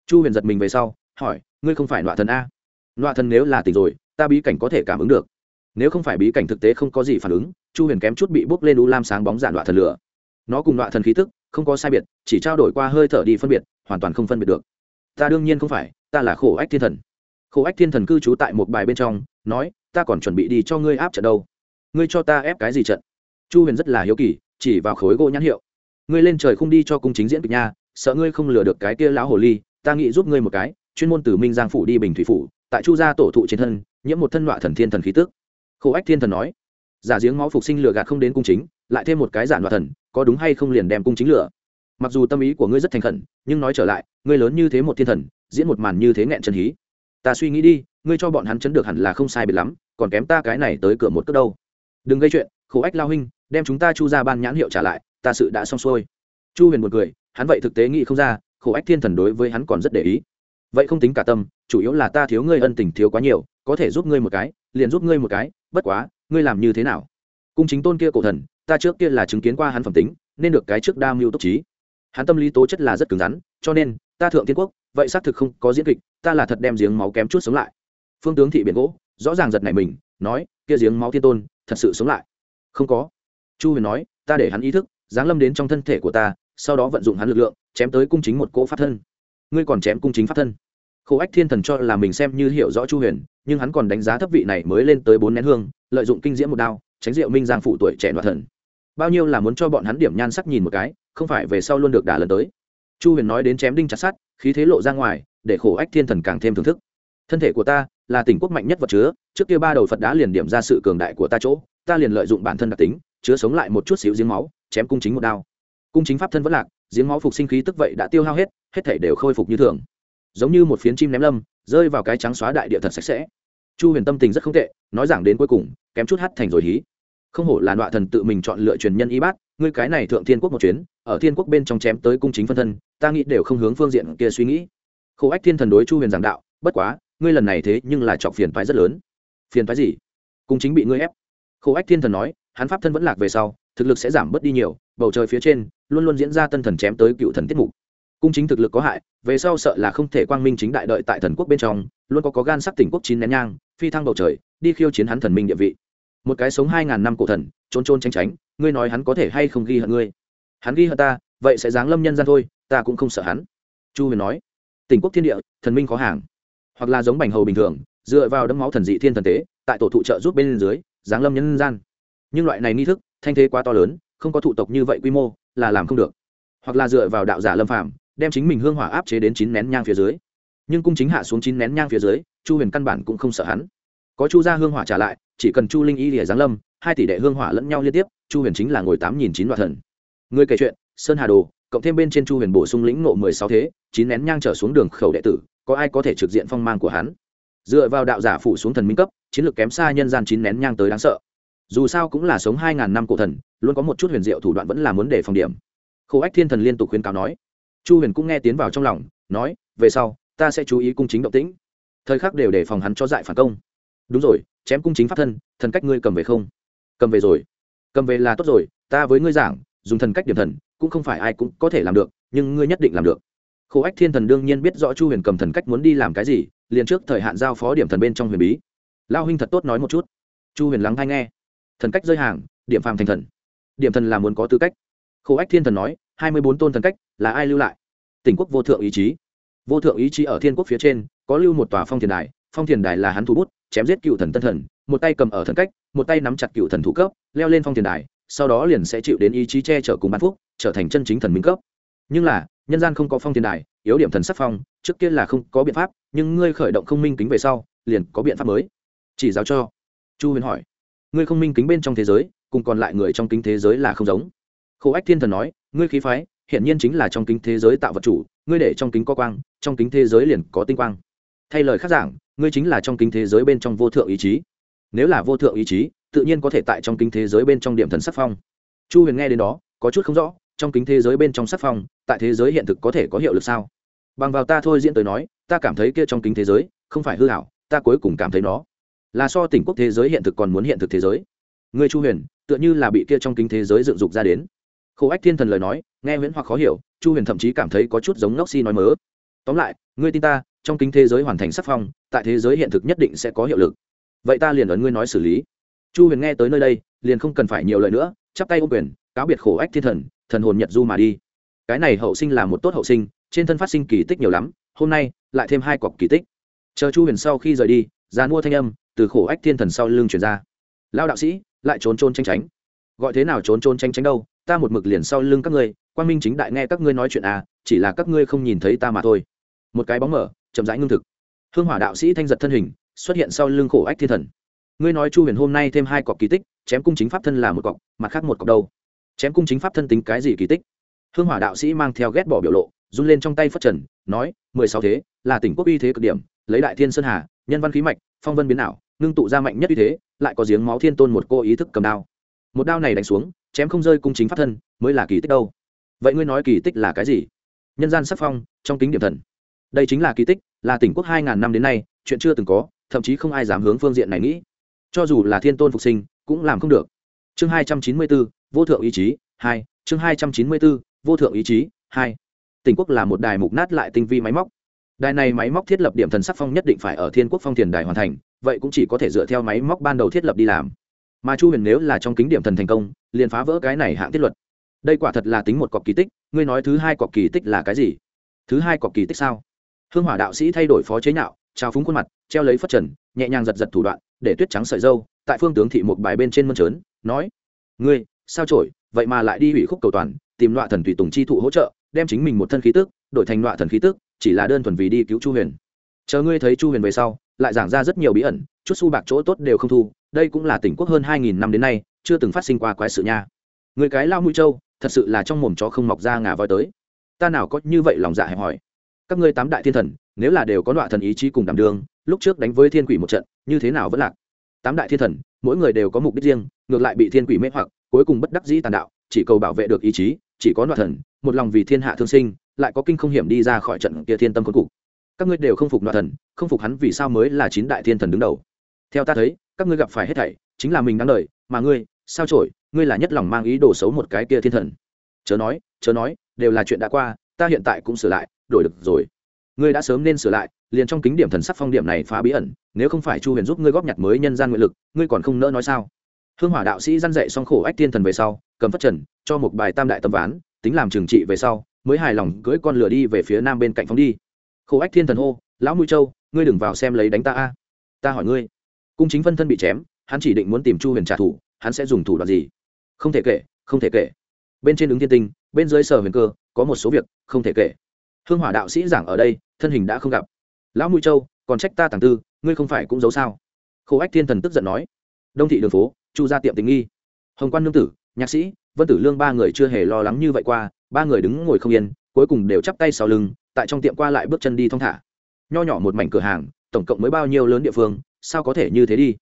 A: Chu huyền giật mình về sau, hỏi, ngươi không phải nọa thần a? Nọa thần nếu là tỉnh rồi, ta bí cảnh có thể cảm ứng được. Nếu không phải bí cảnh thực tế không có gì phản ứng, chu huyền kém chút bị bốc lên u lam sáng bóng giả nọa thần lửa. Nó cùng nọa thần khí tức, không có sai biệt, chỉ trao đổi qua hơi thở đi phân biệt, hoàn toàn không phân biệt được. Ta đương nhiên không phải, ta là khổ ách thiên thần. Khổ ách thiên thần cư trú tại một bài bên trong, nói, ta còn chuẩn bị đi cho ngươi áp trận đâu. Ngươi cho ta ép cái gì trận? Chu huyền rất là hiếu kỳ, chỉ vào khối gỗ nhãn hiệu. Ngươi lên trời không đi cho cung chính diễn kịch nha sợ ngươi không lừa được cái kia lão hồ ly, ta nghĩ giúp ngươi một cái, chuyên môn từ minh giang phủ đi bình thủy phủ, tại chu gia tổ thụ trên thân, nhiễm một thân loại thần thiên thần khí tức. Khổ ách thiên thần nói. Giả giếng máu phục sinh lừa gạt không đến cung chính, lại thêm một cái giản loại thần, có đúng hay không liền đem cung chính lửa? Mặc dù tâm ý của ngươi rất thành khẩn, nhưng nói trở lại, ngươi lớn như thế một thiên thần, diễn một màn như thế nghẹn chân hí. Ta suy nghĩ đi, ngươi cho bọn hắn chấn được hẳn là không sai biệt lắm, còn kém ta cái này tới cửa một cước đâu. Đừng gây chuyện, khổ ách lao huynh, đem chúng ta chu ra ban nhãn hiệu trả lại, ta sự đã xong xuôi. Chu huyền một cười hắn vậy thực tế nghĩ không ra, khổ ách thiên thần đối với hắn còn rất để ý. Vậy không tính cả tâm, chủ yếu là ta thiếu ngươi ân tình thiếu quá nhiều, có thể giúp ngươi một cái, liền giúp ngươi một cái, bất quá, ngươi làm như thế nào? Cung chính tôn kia cổ thần, ta trước kia là chứng kiến qua hắn phẩm tính, nên được cái trước đa mưu tốc trí. Hắn tâm lý tố chất là rất cứng rắn, cho nên, ta thượng tiên quốc, vậy xác thực không có diễn kịch, ta là thật đem giếng máu kém chút sống lại. Phương tướng thị biển gỗ, rõ ràng giật này mình, nói, kia giếng máu thiên tôn, thật sự sống lại. Không có. Chu huyền nói, ta để hắn ý thức, giáng lâm đến trong thân thể của ta sau đó vận dụng hắn lực lượng, chém tới cung chính một cỗ pháp thân. Ngươi còn chém cung chính pháp thân. Khổ ách thiên thần cho là mình xem như hiểu rõ chu huyền, nhưng hắn còn đánh giá thấp vị này mới lên tới bốn nén hương, lợi dụng kinh diễm một đao, tránh diệu minh giang phụ tuổi trẻ loạt thần. Bao nhiêu là muốn cho bọn hắn điểm nhan sắc nhìn một cái, không phải về sau luôn được đả lần tới. Chu huyền nói đến chém đinh chặt sát khí thế lộ ra ngoài, để khổ ách thiên thần càng thêm thưởng thức. Thân thể của ta là tỉnh quốc mạnh nhất vật chứa, trước kia ba đầu phật đã liền điểm ra sự cường đại của ta chỗ, ta liền lợi dụng bản thân đặc tính, chứa sống lại một chút xíu giếng máu, chém cung chính một đao cung chính pháp thân vẫn lạc, giếng máu phục sinh khí tức vậy đã tiêu hao hết hết thể đều khôi phục như thường. Giống như một phiến chim ném lâm, rơi vào cái trắng xóa đại địa thật sạch sẽ. Chu huyền tâm tình rất không tệ, nói rằng đến cuối cùng, kém chút hắt thành rồi hí. Không hổ là đoạn thần tự mình chọn lựa truyền nhân y bát, ngươi cái này thượng thiên quốc một chuyến, ở thiên quốc bên trong chém tới cung chính phân thân, ta nghĩ đều không hướng phương diện kia suy nghĩ. Khổ ách thiên thần đối chu huyền giảng đạo, bất quá, ngươi lần này thế nhưng là chọc phiền phái rất lớn. Phiền phái gì? Cung chính bị ngươi ép. Khổ ách thiên thần nói, hắn pháp thân vẫn lạc về sau, thực lực sẽ giảm bớt đi nhiều bầu trời phía trên, luôn luôn diễn ra tân thần chém tới cựu thần tiết mục. Cung chính thực lực có hại, về sau sợ là không thể quang minh chính đại đợi tại thần quốc bên trong, luôn có có gan sắc tỉnh quốc chín nén nhang, phi thăng bầu trời, đi khiêu chiến hắn thần minh địa vị. Một cái sống hai ngàn năm cổ thần trôn trôn tránh tránh, ngươi nói hắn có thể hay không ghi hận ngươi? Hắn ghi hận ta, vậy sẽ giáng lâm nhân gian thôi, ta cũng không sợ hắn. Chu huyền nói, tỉnh quốc thiên địa, thần minh có hàng. Hoặc là giống bành hầu bình thường, dựa vào đấm máu thần dị thiên thần tế, tại tổ thụ trợ giúp bên dưới, giáng lâm nhân gian. Nhưng loại này nghi thức, thanh thế quá to lớn không có thụ tộc như vậy quy mô, là làm không được. Hoặc là dựa vào đạo giả lâm phạm đem chính mình hương hỏa áp chế đến chín nén nhang phía dưới. Nhưng cung chính hạ xuống chín nén nhang phía dưới, chu huyền căn bản cũng không sợ hắn. Có chu gia hương hỏa trả lại, chỉ cần chu linh y lìa giáng lâm, hai tỷ đệ hương hỏa lẫn nhau liên tiếp, chu huyền chính là ngồi tám nghìn chín đoạn thần. Người kể chuyện, sơn hà đồ, cộng thêm bên trên chu huyền bổ sung lĩnh nộ mười sáu thế, chín nén nhang trở xuống đường khẩu đệ tử, có ai có thể trực diện phong mang của hắn? Dựa vào đạo giả phủ xuống thần minh cấp, chiến lược kém xa nhân gian chín nén nhang tới đáng sợ dù sao cũng là sống hai ngàn năm cổ thần, luôn có một chút huyền diệu thủ đoạn vẫn là muốn để phòng điểm. Khổ ách thiên thần liên tục khuyên cáo nói. Chu huyền cũng nghe tiến vào trong lòng, nói, về sau, ta sẽ chú ý cung chính động tĩnh. Thời khắc đều để phòng hắn cho dại phản công. Đúng rồi, chém cung chính pháp thân, thần cách ngươi cầm về không? Cầm về rồi. Cầm về là tốt rồi, ta với ngươi giảng, dùng thần cách điểm thần, cũng không phải ai cũng có thể làm được, nhưng ngươi nhất định làm được. Khổ ách thiên thần đương nhiên biết rõ chu huyền cầm thần cách muốn đi làm cái gì, liền trước thời hạn giao phó điểm thần bên trong huyền bí. Lao huynh thật tốt nói một chút. Chu huyền lắng hay nghe thần cách rơi hàng, điểm phàm thành thần. Điểm thần là muốn có tư cách. Khổ ách thiên thần nói, hai mươi bốn tôn thần cách, là ai lưu lại? Tỉnh quốc vô thượng ý chí. Vô thượng ý chí ở thiên quốc phía trên, có lưu một tòa phong thiền đài, phong thiền đài là hắn thủ bút, chém giết cựu thần tân thần, một tay cầm ở thần cách, một tay nắm chặt cựu thần thủ cấp, leo lên phong thiền đài, sau đó liền sẽ chịu đến ý chí che chở cùng ban phúc, trở thành chân chính thần minh cấp. Nhưng là, nhân gian không có phong thiền đài, yếu điểm thần sắc phong, trước kia là không có biện pháp, nhưng ngươi khởi động không minh kính về sau, liền có biện pháp mới. Chỉ giáo cho. Chu huyền hỏi ngươi không minh kính bên trong thế giới, cùng còn lại người trong kính thế giới là không giống. Khổ ách thiên thần nói, ngươi khí phái hiện nhiên chính là trong kính thế giới tạo vật chủ, ngươi để trong kính có quang, trong kính thế giới liền có tinh quang. Thay lời khác giảng, ngươi chính là trong kính thế giới bên trong vô thượng ý chí. Nếu là vô thượng ý chí, tự nhiên có thể tại trong kính thế giới bên trong điểm thần sắc phong. Chu huyền nghe đến đó, có chút không rõ, trong kính thế giới bên trong sắc phong, tại thế giới hiện thực có thể có hiệu lực sao? Bằng vào ta thôi diễn tới nói, ta cảm thấy kia trong kính thế giới, không phải hư hảo ta cuối cùng cảm thấy nó là so tỉnh quốc thế giới hiện thực còn muốn hiện thực thế giới. Ngươi chu huyền, tựa như là bị kia trong kính thế giới dựng dục ra đến. Khổ ách thiên thần lời nói, nghe nguyễn hoặc khó hiểu, chu huyền thậm chí cảm thấy có chút giống ngốc si nói mớ. Tóm lại, ngươi tin ta, trong kính thế giới hoàn thành sắc phong, tại thế giới hiện thực nhất định sẽ có hiệu lực. Vậy ta liền ấn ngươi nói xử lý. Chu huyền nghe tới nơi đây, liền không cần phải nhiều lời nữa, chắp tay ô quyền, cáo biệt khổ ách thiên thần thần hồn nhật du mà đi. Cái này hậu sinh là một tốt hậu sinh, trên thân phát sinh kỳ tích nhiều lắm, hôm nay lại thêm hai cọc kỳ tích. Chờ chu huyền sau khi rời đi già mua thanh âm từ khổ ách thiên thần sau lưng chuyển ra. Lao đạo sĩ, lại trốn trốn tranh tránh. Gọi thế nào trốn trốn tranh tránh đâu, ta một mực liền sau lưng các ngươi quan minh chính đại nghe các ngươi nói chuyện à chỉ là các ngươi không nhìn thấy ta mà thôi. Một cái bóng mở, chậm rãi ngưng thực. Hương hỏa đạo sĩ thanh giật thân hình, xuất hiện sau lưng khổ ách thiên thần. Ngươi nói chu huyền hôm nay thêm hai cọc kỳ tích, chém cung chính pháp thân là một cọc, mặt khác một cọc đâu? Chém cung chính pháp thân tính cái gì kỳ tích? Hương hỏa đạo sĩ mang theo ghét bỏ biểu lộ, run lên trong tay phất trần, nói, mười sáu thế, là tỉnh quốc uy thế cực điểm, lấy đại thiên sơn hà, nhân văn khí mạch, phong vân biến ảo ngưng tụ ra mạnh nhất như thế, lại có giếng máu thiên tôn một cô ý thức cầm đao. Một đao này đánh xuống, chém không rơi cung chính pháp thân, mới là kỳ tích đâu. Vậy ngươi nói kỳ tích là cái gì? Nhân gian sắc phong, trong kính điểm thần. Đây chính là kỳ tích, là tỉnh quốc hai ngàn năm đến nay, chuyện chưa từng có, thậm chí không ai dám hướng phương diện này nghĩ. Cho dù là thiên tôn phục sinh, cũng làm không được. Chương hai trăm chín mươi bốn, vô thượng ý chí, hai. Chương hai trăm chín mươi bốn, vô thượng ý chí, hai. Tỉnh quốc là một đài mục nát lại tinh vi máy móc. Đài này máy móc thiết lập điểm thần sắc phong nhất định phải ở thiên quốc phong thiền đài hoàn thành vậy cũng chỉ có thể dựa theo máy móc ban đầu thiết lập đi làm. Mà chu huyền nếu là trong kính điểm thần thành công, liền phá vỡ cái này hạng thiết luật. Đây quả thật là tính một cọc kỳ tích, ngươi nói thứ hai cọc kỳ tích là cái gì? Thứ hai cọc kỳ tích sao? Hương hỏa đạo sĩ thay đổi phó chế nhạo, trao phúng khuôn mặt, treo lấy phất trần, nhẹ nhàng giật giật thủ đoạn, để tuyết trắng sợi dâu, tại phương tướng thị một bài bên trên mân trớn, nói, ngươi, sao trổi? Vậy mà lại đi hủy khúc cầu toàn, tìm loại thần tùy tùng chi thụ hỗ trợ, đem chính mình một thân khí tức, đổi thành loại thần khí tức, chỉ là đơn thuần vì đi cứu chu huyền. Chờ ngươi thấy chu huyền về sau lại giảng ra rất nhiều bí ẩn, chút su bạc chỗ tốt đều không thu, đây cũng là tỉnh quốc hơn hai nghìn năm đến nay, chưa từng phát sinh qua quái sự nha. Người cái lao mũi trâu thật sự là trong mồm chó không mọc ra ngà voi tới. Ta nào có như vậy lòng dạ hẹp hỏi các ngươi tám đại thiên thần, nếu là đều có đoạn thần ý chí cùng đảm đường, lúc trước đánh với thiên quỷ một trận, như thế nào vẫn lạc? Tám đại thiên thần, mỗi người đều có mục đích riêng, ngược lại bị thiên quỷ mê hoặc, cuối cùng bất đắc dĩ tàn đạo, chỉ cầu bảo vệ được ý chí, chỉ có đoạn thần, một lòng vì thiên hạ thương sinh, lại có kinh không hiểm đi ra khỏi trận kia thiên tâm cuối cục các ngươi đều không phục đoạn thần, không phục hắn vì sao mới là chín đại thiên thần đứng đầu? Theo ta thấy, các ngươi gặp phải hết thảy, chính là mình đáng đời mà ngươi, sao trổi ngươi là nhất lòng mang ý đồ xấu một cái kia thiên thần. Chớ nói chớ nói, đều là chuyện đã qua, ta hiện tại cũng sửa lại, đổi được rồi. Ngươi đã sớm nên sửa lại, liền trong kính điểm thần sắc phong điểm này phá bí ẩn, nếu không phải chu huyền giúp ngươi góp nhặt mới nhân gian nguyện lực, ngươi còn không nỡ nói sao? Hương hỏa đạo sĩ dăn dậy xong khổ ách thiên thần về sau, cầm phát trần, cho một bài tam đại tâm ván, tính làm trừng trị về sau, mới hài lòng cưỡi con lửa đi về phía nam bên cạnh phóng đi khổ ách thiên thần hô, lão mũi châu, ngươi đừng vào xem lấy đánh ta a. Ta hỏi ngươi. Cung chính phân thân bị chém, hắn chỉ định muốn tìm chu huyền trả thù, hắn sẽ dùng thủ đoạn gì? Không thể kể, không thể kể. Bên trên ứng thiên tinh, bên dưới sở huyền cơ, có một số việc, không thể kể. Hương hỏa đạo sĩ giảng ở đây, thân hình đã không gặp. Lão mũi châu, còn trách ta tàng tư, ngươi không phải cũng giấu sao? Khổ ách thiên thần tức giận nói. Đông thị đường phố, chu ra tiệm tình nghi. Hồng quan nương tử, nhạc sĩ, vân tử lương ba người chưa hề lo lắng như vậy qua, ba người đứng ngồi không yên, cuối cùng đều chắp tay sau lưng tại trong tiệm qua lại bước chân đi thong thả. Nho nhỏ một mảnh cửa hàng, tổng cộng mới bao nhiêu lớn địa phương, sao có thể như thế đi?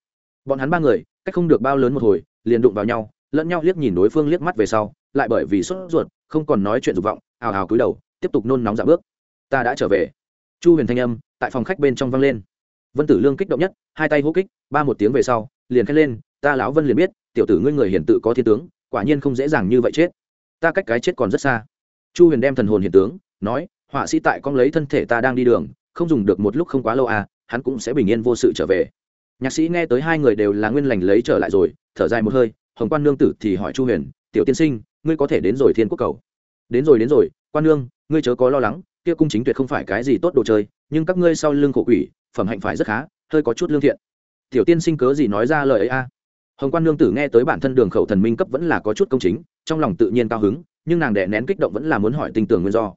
A: Bọn hắn ba người, cách không được bao lớn một hồi, liền đụng vào nhau, lẫn nhau liếc nhìn đối phương liếc mắt về sau, lại bởi vì sốt ruột, không còn nói chuyện dục vọng, ào ào cúi đầu, tiếp tục nôn nóng dạ bước. Ta đã trở về. Chu huyền thanh âm, tại phòng khách bên trong vang lên. Vân tử lương kích động nhất, hai tay hô kích, ba một tiếng về sau, liền khét lên, ta lão vân liền biết, tiểu tử ngươi người hiển tự có thiên tướng, quả nhiên không dễ dàng như vậy chết. Ta cách cái chết còn rất xa. Chu huyền đem thần hồn hiện tướng, nói họa sĩ tại con lấy thân thể ta đang đi đường, không dùng được một lúc không quá lâu à hắn cũng sẽ bình yên vô sự trở về. Nhạc sĩ nghe tới hai người đều là nguyên lành lấy trở lại rồi, thở dài một hơi, hồng quan nương tử thì hỏi chu huyền, tiểu tiên sinh, ngươi có thể đến rồi thiên quốc cầu? Đến rồi đến rồi, quan nương, ngươi chớ có lo lắng, kia cung chính tuyệt không phải cái gì tốt đồ chơi, nhưng các ngươi sau lưng khổ quỷ, phẩm hạnh phải rất khá, hơi có chút lương thiện. Tiểu tiên sinh cớ gì nói ra lời ấy a? Hồng quan nương tử nghe tới bản thân đường khẩu thần minh cấp vẫn là có chút công chính, trong lòng tự nhiên cao hứng, nhưng nàng đệ nén kích động vẫn là muốn hỏi tình tưởng nguyên do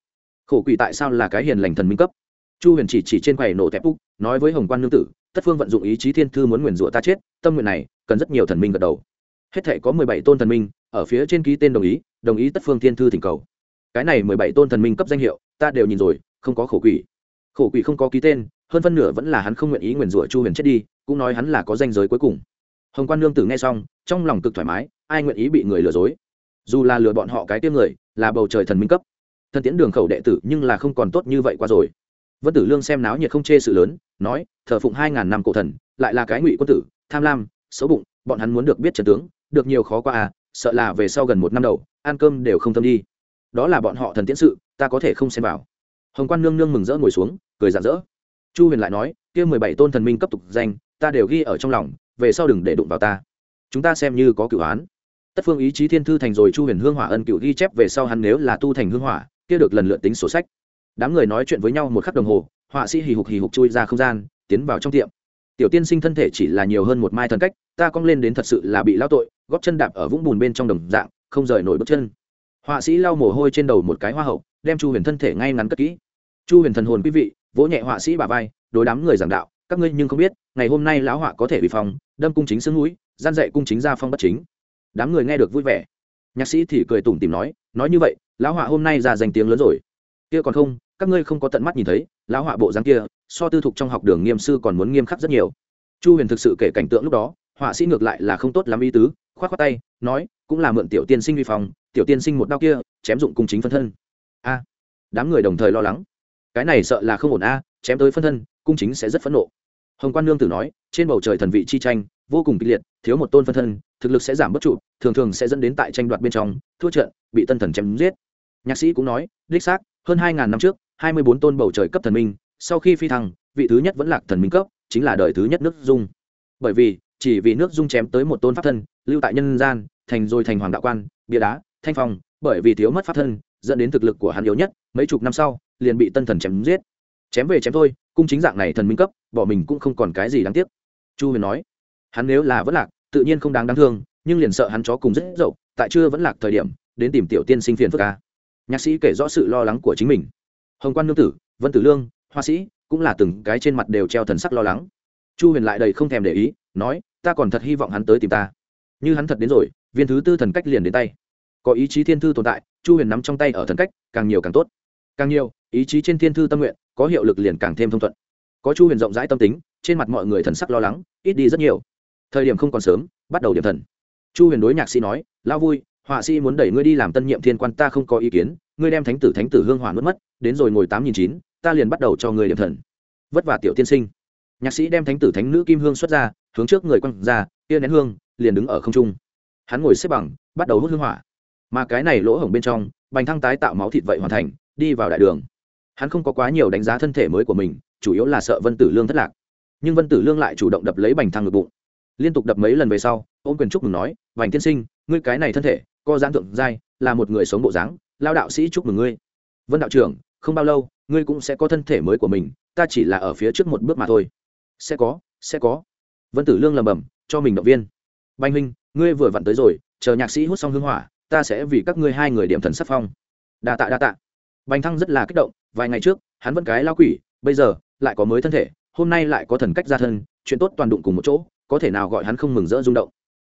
A: khổ quỷ tại sao là cái hiền lành thần minh cấp? Chu huyền chỉ chỉ trên quầy nổ tép úc, nói với hồng quan nương tử, tất phương vận dụng ý chí thiên thư muốn nguyền rủa ta chết, tâm nguyện này cần rất nhiều thần minh gật đầu. Hết thể có mười bảy tôn thần minh, ở phía trên ký tên đồng ý đồng ý tất phương thiên thư thỉnh cầu. Cái này mười bảy tôn thần minh cấp danh hiệu, ta đều nhìn rồi, không có khổ quỷ. Khổ quỷ không có ký tên, hơn phân nửa vẫn là hắn không nguyện ý nguyền rủa chu huyền chết đi, cũng nói hắn là có danh giới cuối cùng. Hồng quan nương tử nghe xong, trong lòng cực thoải mái, ai nguyện ý bị người lừa dối? Dù là lừa bọn họ cái tiêm người, là bầu trời thần minh cấp thân tiễn đường khẩu đệ tử nhưng là không còn tốt như vậy qua rồi. Vân tử lương xem náo nhiệt không chê sự lớn, nói, thờ phụng hai ngàn năm cổ thần, lại là cái ngụy quân tử, tham lam, xấu bụng, bọn hắn muốn được biết trần tướng, được nhiều khó qua à sợ là về sau gần một năm đầu, ăn cơm đều không tâm đi. Đó là bọn họ thần tiễn sự, ta có thể không xem vào. Hồng quan nương nương mừng rỡ ngồi xuống, cười rạng rỡ. Chu huyền lại nói, kia mười bảy tôn thần minh cấp tục danh, ta đều ghi ở trong lòng, về sau đừng để đụng vào ta. Chúng ta xem như có cửu án. Tất phương ý chí thiên thư thành rồi chu huyền hương hỏa ân cựu ghi chép về sau hắn nếu là tu thành hương hỏa kia được lần lượt tính sổ sách. Đám người nói chuyện với nhau một khắc đồng hồ, họa sĩ hì hục hì hục chui ra không gian, tiến vào trong tiệm. Tiểu tiên sinh thân thể chỉ là nhiều hơn một mai thần cách, ta cong lên đến thật sự là bị lao tội góp chân đạp ở vũng bùn bên trong đồng dạng, không rời nổi bước chân. Họa sĩ lau mồ hôi trên đầu một cái hoa hậu, đem chu huyền thân thể ngay ngắn cất kỹ. Chu huyền thần hồn quý vị, vỗ nhẹ họa sĩ bà vai, đối đám người giảng đạo, các ngươi nhưng không biết, ngày hôm nay lão họa có thể bị phòng đâm cung chính xương núi, gian dạy cung chính ra phong bất chính. Đám người nghe được vui vẻ. Nhạc sĩ thì cười tủm tìm nói nói như vậy lão họa hôm nay ra danh tiếng lớn rồi. Kia còn không, các ngươi không có tận mắt nhìn thấy, lão họa bộ dáng kia, so tư thục trong học đường nghiêm sư còn muốn nghiêm khắc rất nhiều. Chu huyền thực sự kể cảnh tượng lúc đó, họa sĩ ngược lại là không tốt lắm ý tứ k h o á t k tay, nói, cũng là mượn tiểu tiên sinh vi phòng tiểu tiên sinh một đau kia, chém dụng cung chính phân thân. A, đám người đồng thời lo lắng. Cái này sợ là không ổn a, chém tới phân thân, cung chính sẽ rất phẫn nộ. Hồng quan nương tử nói, trên bầu trời thần vị chi tranh vô cùng kịch liệt, thiếu một tôn phân thân, thực lực sẽ giảm bất trụ, thường thường sẽ dẫn đến tại tranh đoạt bên trong, thua trận, bị tân thần chém giết. Nhạc sĩ cũng nói, đích xác, hơn hai ngàn năm trước, hai mươi bốn tôn bầu trời cấp thần minh, sau khi phi thăng, vị thứ nhất vẫn là thần minh cấp, chính là đời thứ nhất nước dung. Bởi vì, chỉ vì nước dung chém tới một tôn pháp thân, lưu tại nhân gian, thành rồi thành hoàng đạo quan, bia đá, thanh phong, bởi vì thiếu mất pháp thân, dẫn đến thực lực của hắn yếu nhất, mấy chục năm sau, liền bị tân thần chém giết. Chém về chém thôi, cung chính dạng này thần minh cấp, bỏ mình cũng không còn cái gì đáng tiếc. Chu huyền nói hắn nếu là vẫn lạc, tự nhiên không đáng đáng thương, nhưng liền sợ hắn chó cùng rất dậu, tại chưa vẫn lạc thời điểm, đến tìm tiểu tiên sinh phiền phức ca nhạc sĩ kể rõ sự lo lắng của chính mình. Hồng quan nương tử, vân tử lương, hoa sĩ, cũng là từng cái trên mặt đều treo thần sắc lo lắng. Chu huyền lại đầy không thèm để ý, nói, ta còn thật hy vọng hắn tới tìm ta. Như hắn thật đến rồi, viên thứ tư thần cách liền đến tay. Có ý chí thiên thư tồn tại, chu huyền nắm trong tay ở thần cách, càng nhiều càng tốt. Càng nhiều, ý chí trên thiên thư tâm nguyện, có hiệu lực liền càng thêm thông thuận. Có chu huyền rộng rãi tâm tính, trên mặt mọi người thần sắc lo lắng, ít đi rất nhiều thời điểm không còn sớm, bắt đầu điểm thần. Chu huyền đối nhạc sĩ nói lao vui, họa sĩ muốn đẩy ngươi đi làm tân nhiệm thiên quan, ta không có ý kiến, ngươi đem thánh tử thánh tử hương hỏa nuốt mất, đến rồi ngồi tám nghìn chín, ta liền bắt đầu cho người điểm thần. Vất vả tiểu tiên sinh. Nhạc sĩ đem thánh tử, thánh nữ kim hương xuất ra, hướng trước người quăng ra kia nén hương, liền đứng ở không trung. Hắn ngồi xếp bằng, bắt đầu hút hương hỏa. Mà cái này lỗ hổng bên trong, bành thăng tái tạo máu thịt vậy hoàn thành, đi vào đại đường. Hắn không có quá nhiều đánh giá thân thể mới của mình, chủ yếu là sợ vân tử lương thất lạc. Nhưng vân tử lương lại chủ động đập lấy bành thăng ngực bụng liên tục đập mấy lần về sau, ôm quyền chúc mừng nói, vành tiên sinh, ngươi cái này thân thể co giãn thượng giai, là một người sống bộ dáng lao đạo sĩ chúc mừng ngươi. Vân đạo trưởng, không bao lâu, ngươi cũng sẽ có thân thể mới của mình, ta chỉ là ở phía trước một bước mà thôi. Sẽ có sẽ có. Vân tử lương lầm bầm cho mình động viên. Banh huynh, ngươi vừa vặn tới rồi, chờ nhạc sĩ hút xong hương hỏa, ta sẽ vì các ngươi hai người điểm thần sắc phong. Đa tạ đa tạ. Bành thăng rất là kích động, vài ngày trước, hắn vẫn cái lao quỷ, bây giờ, lại có mới thân thể, hôm nay lại có thần cách ra thân, chuyện tốt toàn đụng cùng một chỗ có thể nào gọi hắn không mừng rỡ rung động.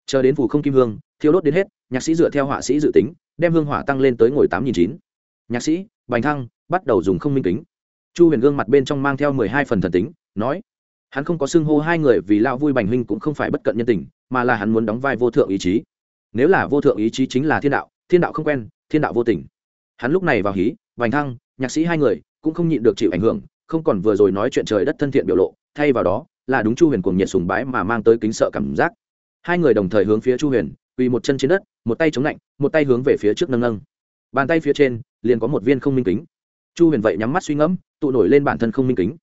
A: Chờ đến phù không kim hương, thiêu đốt đến hết, nhạc sĩ dựa theo họa sĩ dự tính, đem hương hỏa tăng lên tới ngồi tám nghìn chín. Nhạc sĩ, bành thăng, bắt đầu dùng không minh kính. Chu huyền gương mặt bên trong mang theo mười hai phần thần tính, nói, hắn không có xưng hô hai người vì lao vui bành huynh cũng không phải bất cận nhân tình, mà là hắn muốn đóng vai vô thượng ý chí. Nếu là vô thượng ý chí chính là thiên đạo thiên đạo không quen, thiên đạo vô tình. Hắn lúc này vào hí, bành thăng, nhạc sĩ hai người cũng không nhịn được chịu ảnh hưởng, không còn vừa rồi nói chuyện trời đất thân thiện biểu lộ, thay vào đó là đúng chu huyền cuồng nhiệt sùng bái mà mang tới kính sợ cảm giác. Hai người đồng thời hướng phía chu huyền, quỳ một chân trên đất, một tay chống lạnh, một tay hướng về phía trước nâng nâng. Bàn tay phía trên, liền có một viên không minh kính. Chu huyền vậy nhắm mắt suy ngẫm, tụ nổi lên bản thân không minh kính.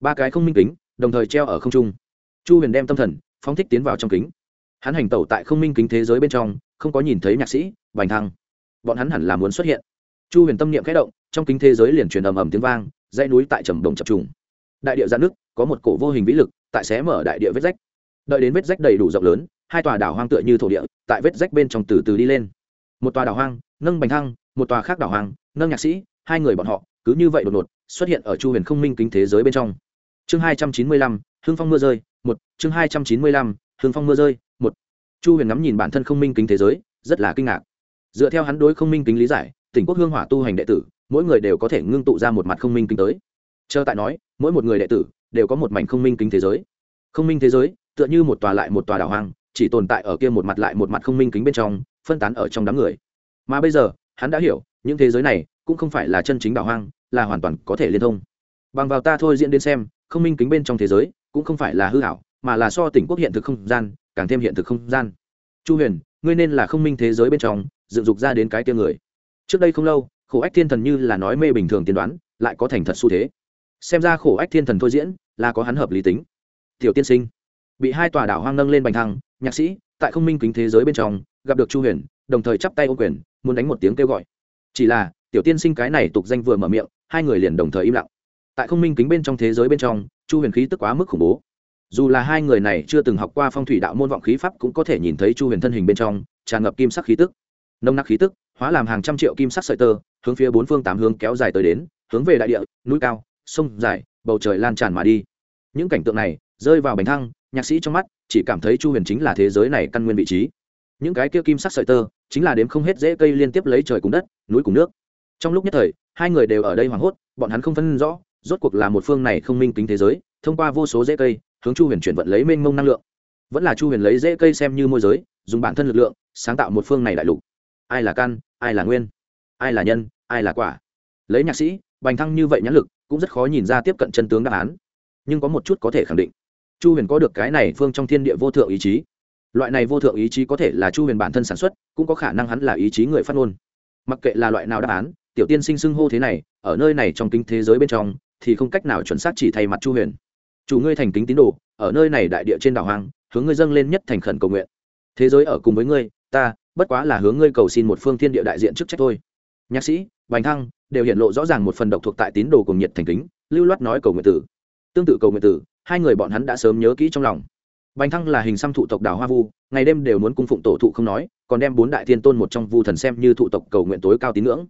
A: Ba cái không minh kính, đồng thời treo ở không trung. Chu huyền đem tâm thần phóng thích tiến vào trong kính. Hắn hành tẩu tại không minh kính thế giới bên trong, không có nhìn thấy nhạc sĩ vành thăng. Bọn hắn hẳn là muốn xuất hiện. Chu huyền tâm niệm khẽ động, trong kính thế giới liền truyền ầm ầm tiếng vang, dãy núi tại trầm đồng chập trùng. Đại địa giãn nước có một cổ vô hình vĩ lực tại xé mở đại địa vết rách. Đợi đến vết rách đầy đủ rộng lớn, hai tòa đảo hoang tựa như thổ địa, tại vết rách bên trong từ từ đi lên. Một tòa đảo hoang, nâng bành thăng, một tòa khác đảo hoang, nâng nhạc sĩ, hai người bọn họ, cứ như vậy đột ngột, xuất hiện ở chu huyền không minh kính thế giới bên trong. Chương hai trăm chín mươi lăm hương phong mưa rơi, một, chương hai trăm chín mươi lăm hương phong mưa rơi, một. Chu huyền ngắm nhìn bản thân không minh kính thế giới, rất là kinh ngạc. Dựa theo hắn đối không minh kính lý giải, tỉnh quốc hương hỏa tu hành đệ tử, mỗi người đều có thể ngưng tụ ra một mặt không minh kính tới. Chờ tại nói, mỗi một người đệ tử đều có một mảnh không minh kính thế giới. Không minh thế giới, tựa như một tòa lại một tòa đảo hoang, chỉ tồn tại ở kia một mặt lại một mặt không minh kính bên trong, phân tán ở trong đám người. Mà bây giờ, hắn đã hiểu, những thế giới này cũng không phải là chân chính đảo hoang, là hoàn toàn có thể liên thông. Bằng vào ta thôi diễn đến xem, không minh kính bên trong thế giới cũng không phải là hư hảo mà là so tỉnh quốc hiện thực không gian, càng thêm hiện thực không gian. Chu huyền, ngươi nên là không minh thế giới bên trong, dựng dục ra đến cái tia người. Trước đây không lâu, khổ ách thiên thần như là nói mê bình thường tiên đoán, lại có thành thật xu thế xem ra khổ ách thiên thần thôi diễn, là có hắn hợp lý tính. Tiểu tiên sinh, bị hai tòa đảo hoang nâng lên bành thăng, nhạc sĩ, tại không minh kính thế giới bên trong, gặp được chu huyền, đồng thời chắp tay ô quyền, muốn đánh một tiếng kêu gọi. Chỉ là, tiểu tiên sinh cái này tục danh vừa mở miệng, hai người liền đồng thời im lặng. Tại không minh kính bên trong thế giới bên trong, chu huyền khí tức quá mức khủng bố. Dù là hai người này chưa từng học qua phong thủy đạo môn vọng khí pháp cũng có thể nhìn thấy chu huyền thân hình bên trong, tràn ngập kim sắc khí tức. Nông nặc khí tức, hóa làm hàng trăm triệu kim sắc sợi tơ, hướng phía bốn phương tám hướng kéo dài tới đến, hướng về đại địa, núi cao sông dài, bầu trời lan tràn mà đi. Những cảnh tượng này rơi vào bánh thăng, nhạc sĩ trong mắt chỉ cảm thấy chu huyền chính là thế giới này căn nguyên vị trí. Những cái kia kim sắc sợi tơ chính là đếm không hết dễ cây liên tiếp lấy trời cùng đất, núi cùng nước. Trong lúc nhất thời, hai người đều ở đây hoảng hốt, bọn hắn không phân rõ, rốt cuộc là một phương này không minh tính thế giới, thông qua vô số dễ cây, hướng chu huyền chuyển vận lấy mênh mông năng lượng. Vẫn là chu huyền lấy dễ cây xem như môi giới, dùng bản thân lực lượng, sáng tạo một phương này đại lục. Ai là căn, ai là nguyên, ai là nhân, ai là quả. Lấy nhạc sĩ bành thăng như vậy nhãn lực cũng rất khó nhìn ra tiếp cận chân tướng đáp án. Nhưng có một chút có thể khẳng định, chu huyền có được cái này phương trong thiên địa vô thượng ý chí. Loại này vô thượng ý chí có thể là chu huyền bản thân sản xuất, cũng có khả năng hắn là ý chí người phát ngôn. Mặc kệ là loại nào đáp án, tiểu tiên sinh xưng hô thế này, ở nơi này trong kinh thế giới bên trong, thì không cách nào chuẩn xác chỉ thay mặt chu huyền. Chủ ngươi thành kính tín đồ, ở nơi này đại địa trên đảo hoang, hướng ngươi dâng lên nhất thành khẩn cầu nguyện. Thế giới ở cùng với ngươi, ta, bất quá là hướng ngươi cầu xin một phương thiên địa đại diện chức trách thôi. Nhạc sĩ bành thăng đều hiện lộ rõ ràng một phần độc thuộc tại tín đồ cùng nhiệt thành kính, lưu loát nói cầu nguyện tử. Tương tự cầu nguyện tử, hai người bọn hắn đã sớm nhớ kỹ trong lòng. Bành thăng là hình xăm thụ tộc đào hoa vu, ngày đêm đều muốn cung phụng tổ thụ không nói, còn đem bốn đại thiên tôn một trong vu thần xem như thụ tộc cầu nguyện tối cao tín ngưỡng.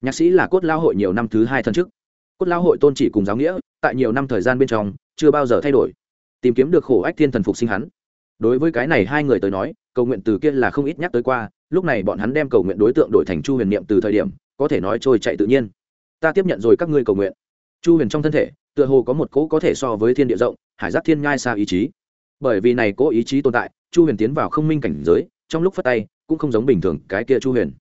A: Nhạc sĩ là cốt lao hội nhiều năm thứ hai thân chức. Cốt lao hội tôn chỉ cùng giáo nghĩa, tại nhiều năm thời gian bên trong, chưa bao giờ thay đổi. Tìm kiếm được khổ ách thiên thần phục sinh hắn. Đối với cái này hai người tới nói, cầu nguyện từ kia là không ít nhắc tới qua, lúc này bọn hắn đem cầu nguyện đối tượng đổi thành chu huyền niệm từ thời điểm có thể nói trôi chạy tự nhiên. Ta tiếp nhận rồi các ngươi cầu nguyện. Chu huyền trong thân thể, tựa hồ có một cỗ có thể so với thiên địa rộng, hải giác thiên nhai xa ý chí. Bởi vì này cỗ ý chí tồn tại, chu huyền tiến vào không minh cảnh giới, trong lúc phát tay, cũng không giống bình thường cái kia chu huyền.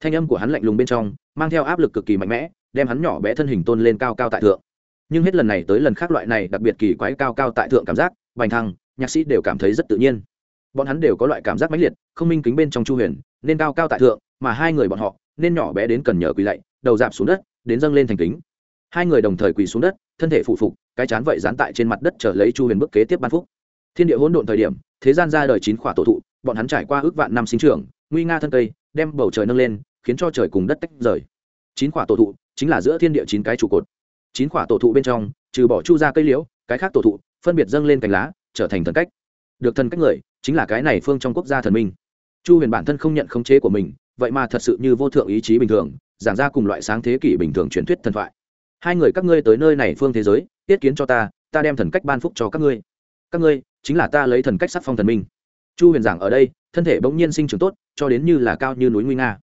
A: Thanh âm của hắn lạnh lùng bên trong, mang theo áp lực cực kỳ mạnh mẽ, đem hắn nhỏ bé thân hình tôn lên cao cao tại thượng. Nhưng hết lần này tới lần khác loại này đặc biệt kỳ quái cao cao tại thượng cảm giác, bành thăng, nhạc sĩ đều cảm thấy rất tự nhiên. Bọn hắn đều có loại cảm giác mãnh liệt, không minh kính bên trong chu huyền, nên cao cao tại thượng, mà hai người bọn họ nên nhỏ bé đến cần nhờ quỳ lạy, đầu dạp xuống đất, đến dâng lên thành kính. Hai người đồng thời quỳ xuống đất, thân thể phụ phục, cái chán vậy dán tại trên mặt đất trở lấy chu huyền bức kế tiếp ban phúc. Thiên địa hỗn độn thời điểm, thế gian ra đời chín khỏa tổ thụ, bọn hắn trải qua ước vạn năm sinh trưởng, nguy nga thân cây, đem bầu trời nâng lên, khiến cho trời cùng đất tách rời. Chín khỏa tổ thụ chính là giữa thiên địa chín cái trụ cột. Chín khỏa tổ thụ bên trong, trừ bỏ chu ra cây liễu, cái khác tổ thụ phân biệt dâng lên cành lá, trở thành thần cách. Được thần cách người, chính là cái này phương trong quốc gia thần minh. Chu huyền bản thân không nhận khống chế của mình vậy mà thật sự như vô thượng ý chí bình thường, giảng ra cùng loại sáng thế kỷ bình thường truyền thuyết thần thoại. Hai người các ngươi tới nơi này phương thế giới, tiết kiến cho ta ta đem thần cách ban phúc cho các ngươi. Các ngươi, chính là ta lấy thần cách sắc phong thần minh. Chu huyền giảng ở đây, thân thể bỗng nhiên sinh trưởng tốt, cho đến như là cao như núi nguy nga.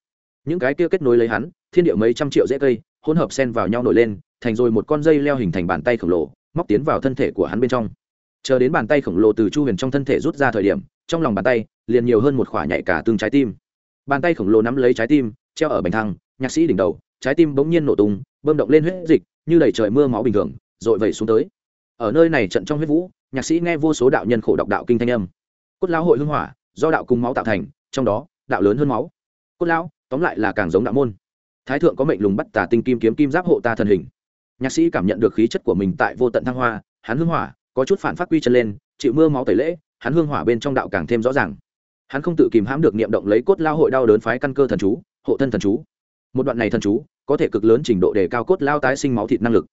A: Những cái kia kết nối lấy hắn, thiên địa mấy trăm triệu dễ cây, hỗn hợp sen vào nhau nổi lên, thành rồi một con dây leo hình thành bàn tay khổng lồ, móc tiến vào thân thể của hắn bên trong. Chờ đến bàn tay khổng lồ từ chu huyền trong thân thể rút ra thời điểm, trong lòng bàn tay, liền nhiều hơn một khỏa nhạy cả tương trái tim bàn tay khổng lồ nắm lấy trái tim, treo ở bành thăng, nhạc sĩ đỉnh đầu, trái tim bỗng nhiên nổ tung, bơm động lên huyết dịch, như đầy trời mưa máu bình thường, rồi vẩy xuống tới. Ở nơi này trận trong huyết vũ, nhạc sĩ nghe vô số đạo nhân khổ đọc đạo kinh thanh âm. Cốt lão hội hưng hỏa, do đạo cùng máu tạo thành, trong đó, đạo lớn hơn máu. Cốt lão, tóm lại là càng giống đạo môn. Thái thượng có mệnh lùng bắt tà tinh kim kiếm kim giáp hộ ta thần hình. Nhạc sĩ cảm nhận được khí chất của mình tại vô tận thăng hoa, hắn hưng hỏa, có chút phản phát quy chân lên, chịu mưa máu tẩy lễ, hắn hương hỏa bên trong đạo càng thêm rõ ràng hắn không tự kìm hãm được niệm động lấy cốt lao hội đau đớn phái căn cơ thần chú, hộ thân thần chú. Một đoạn này thần chú, có thể cực lớn trình độ để cao cốt lao tái sinh máu thịt năng lực.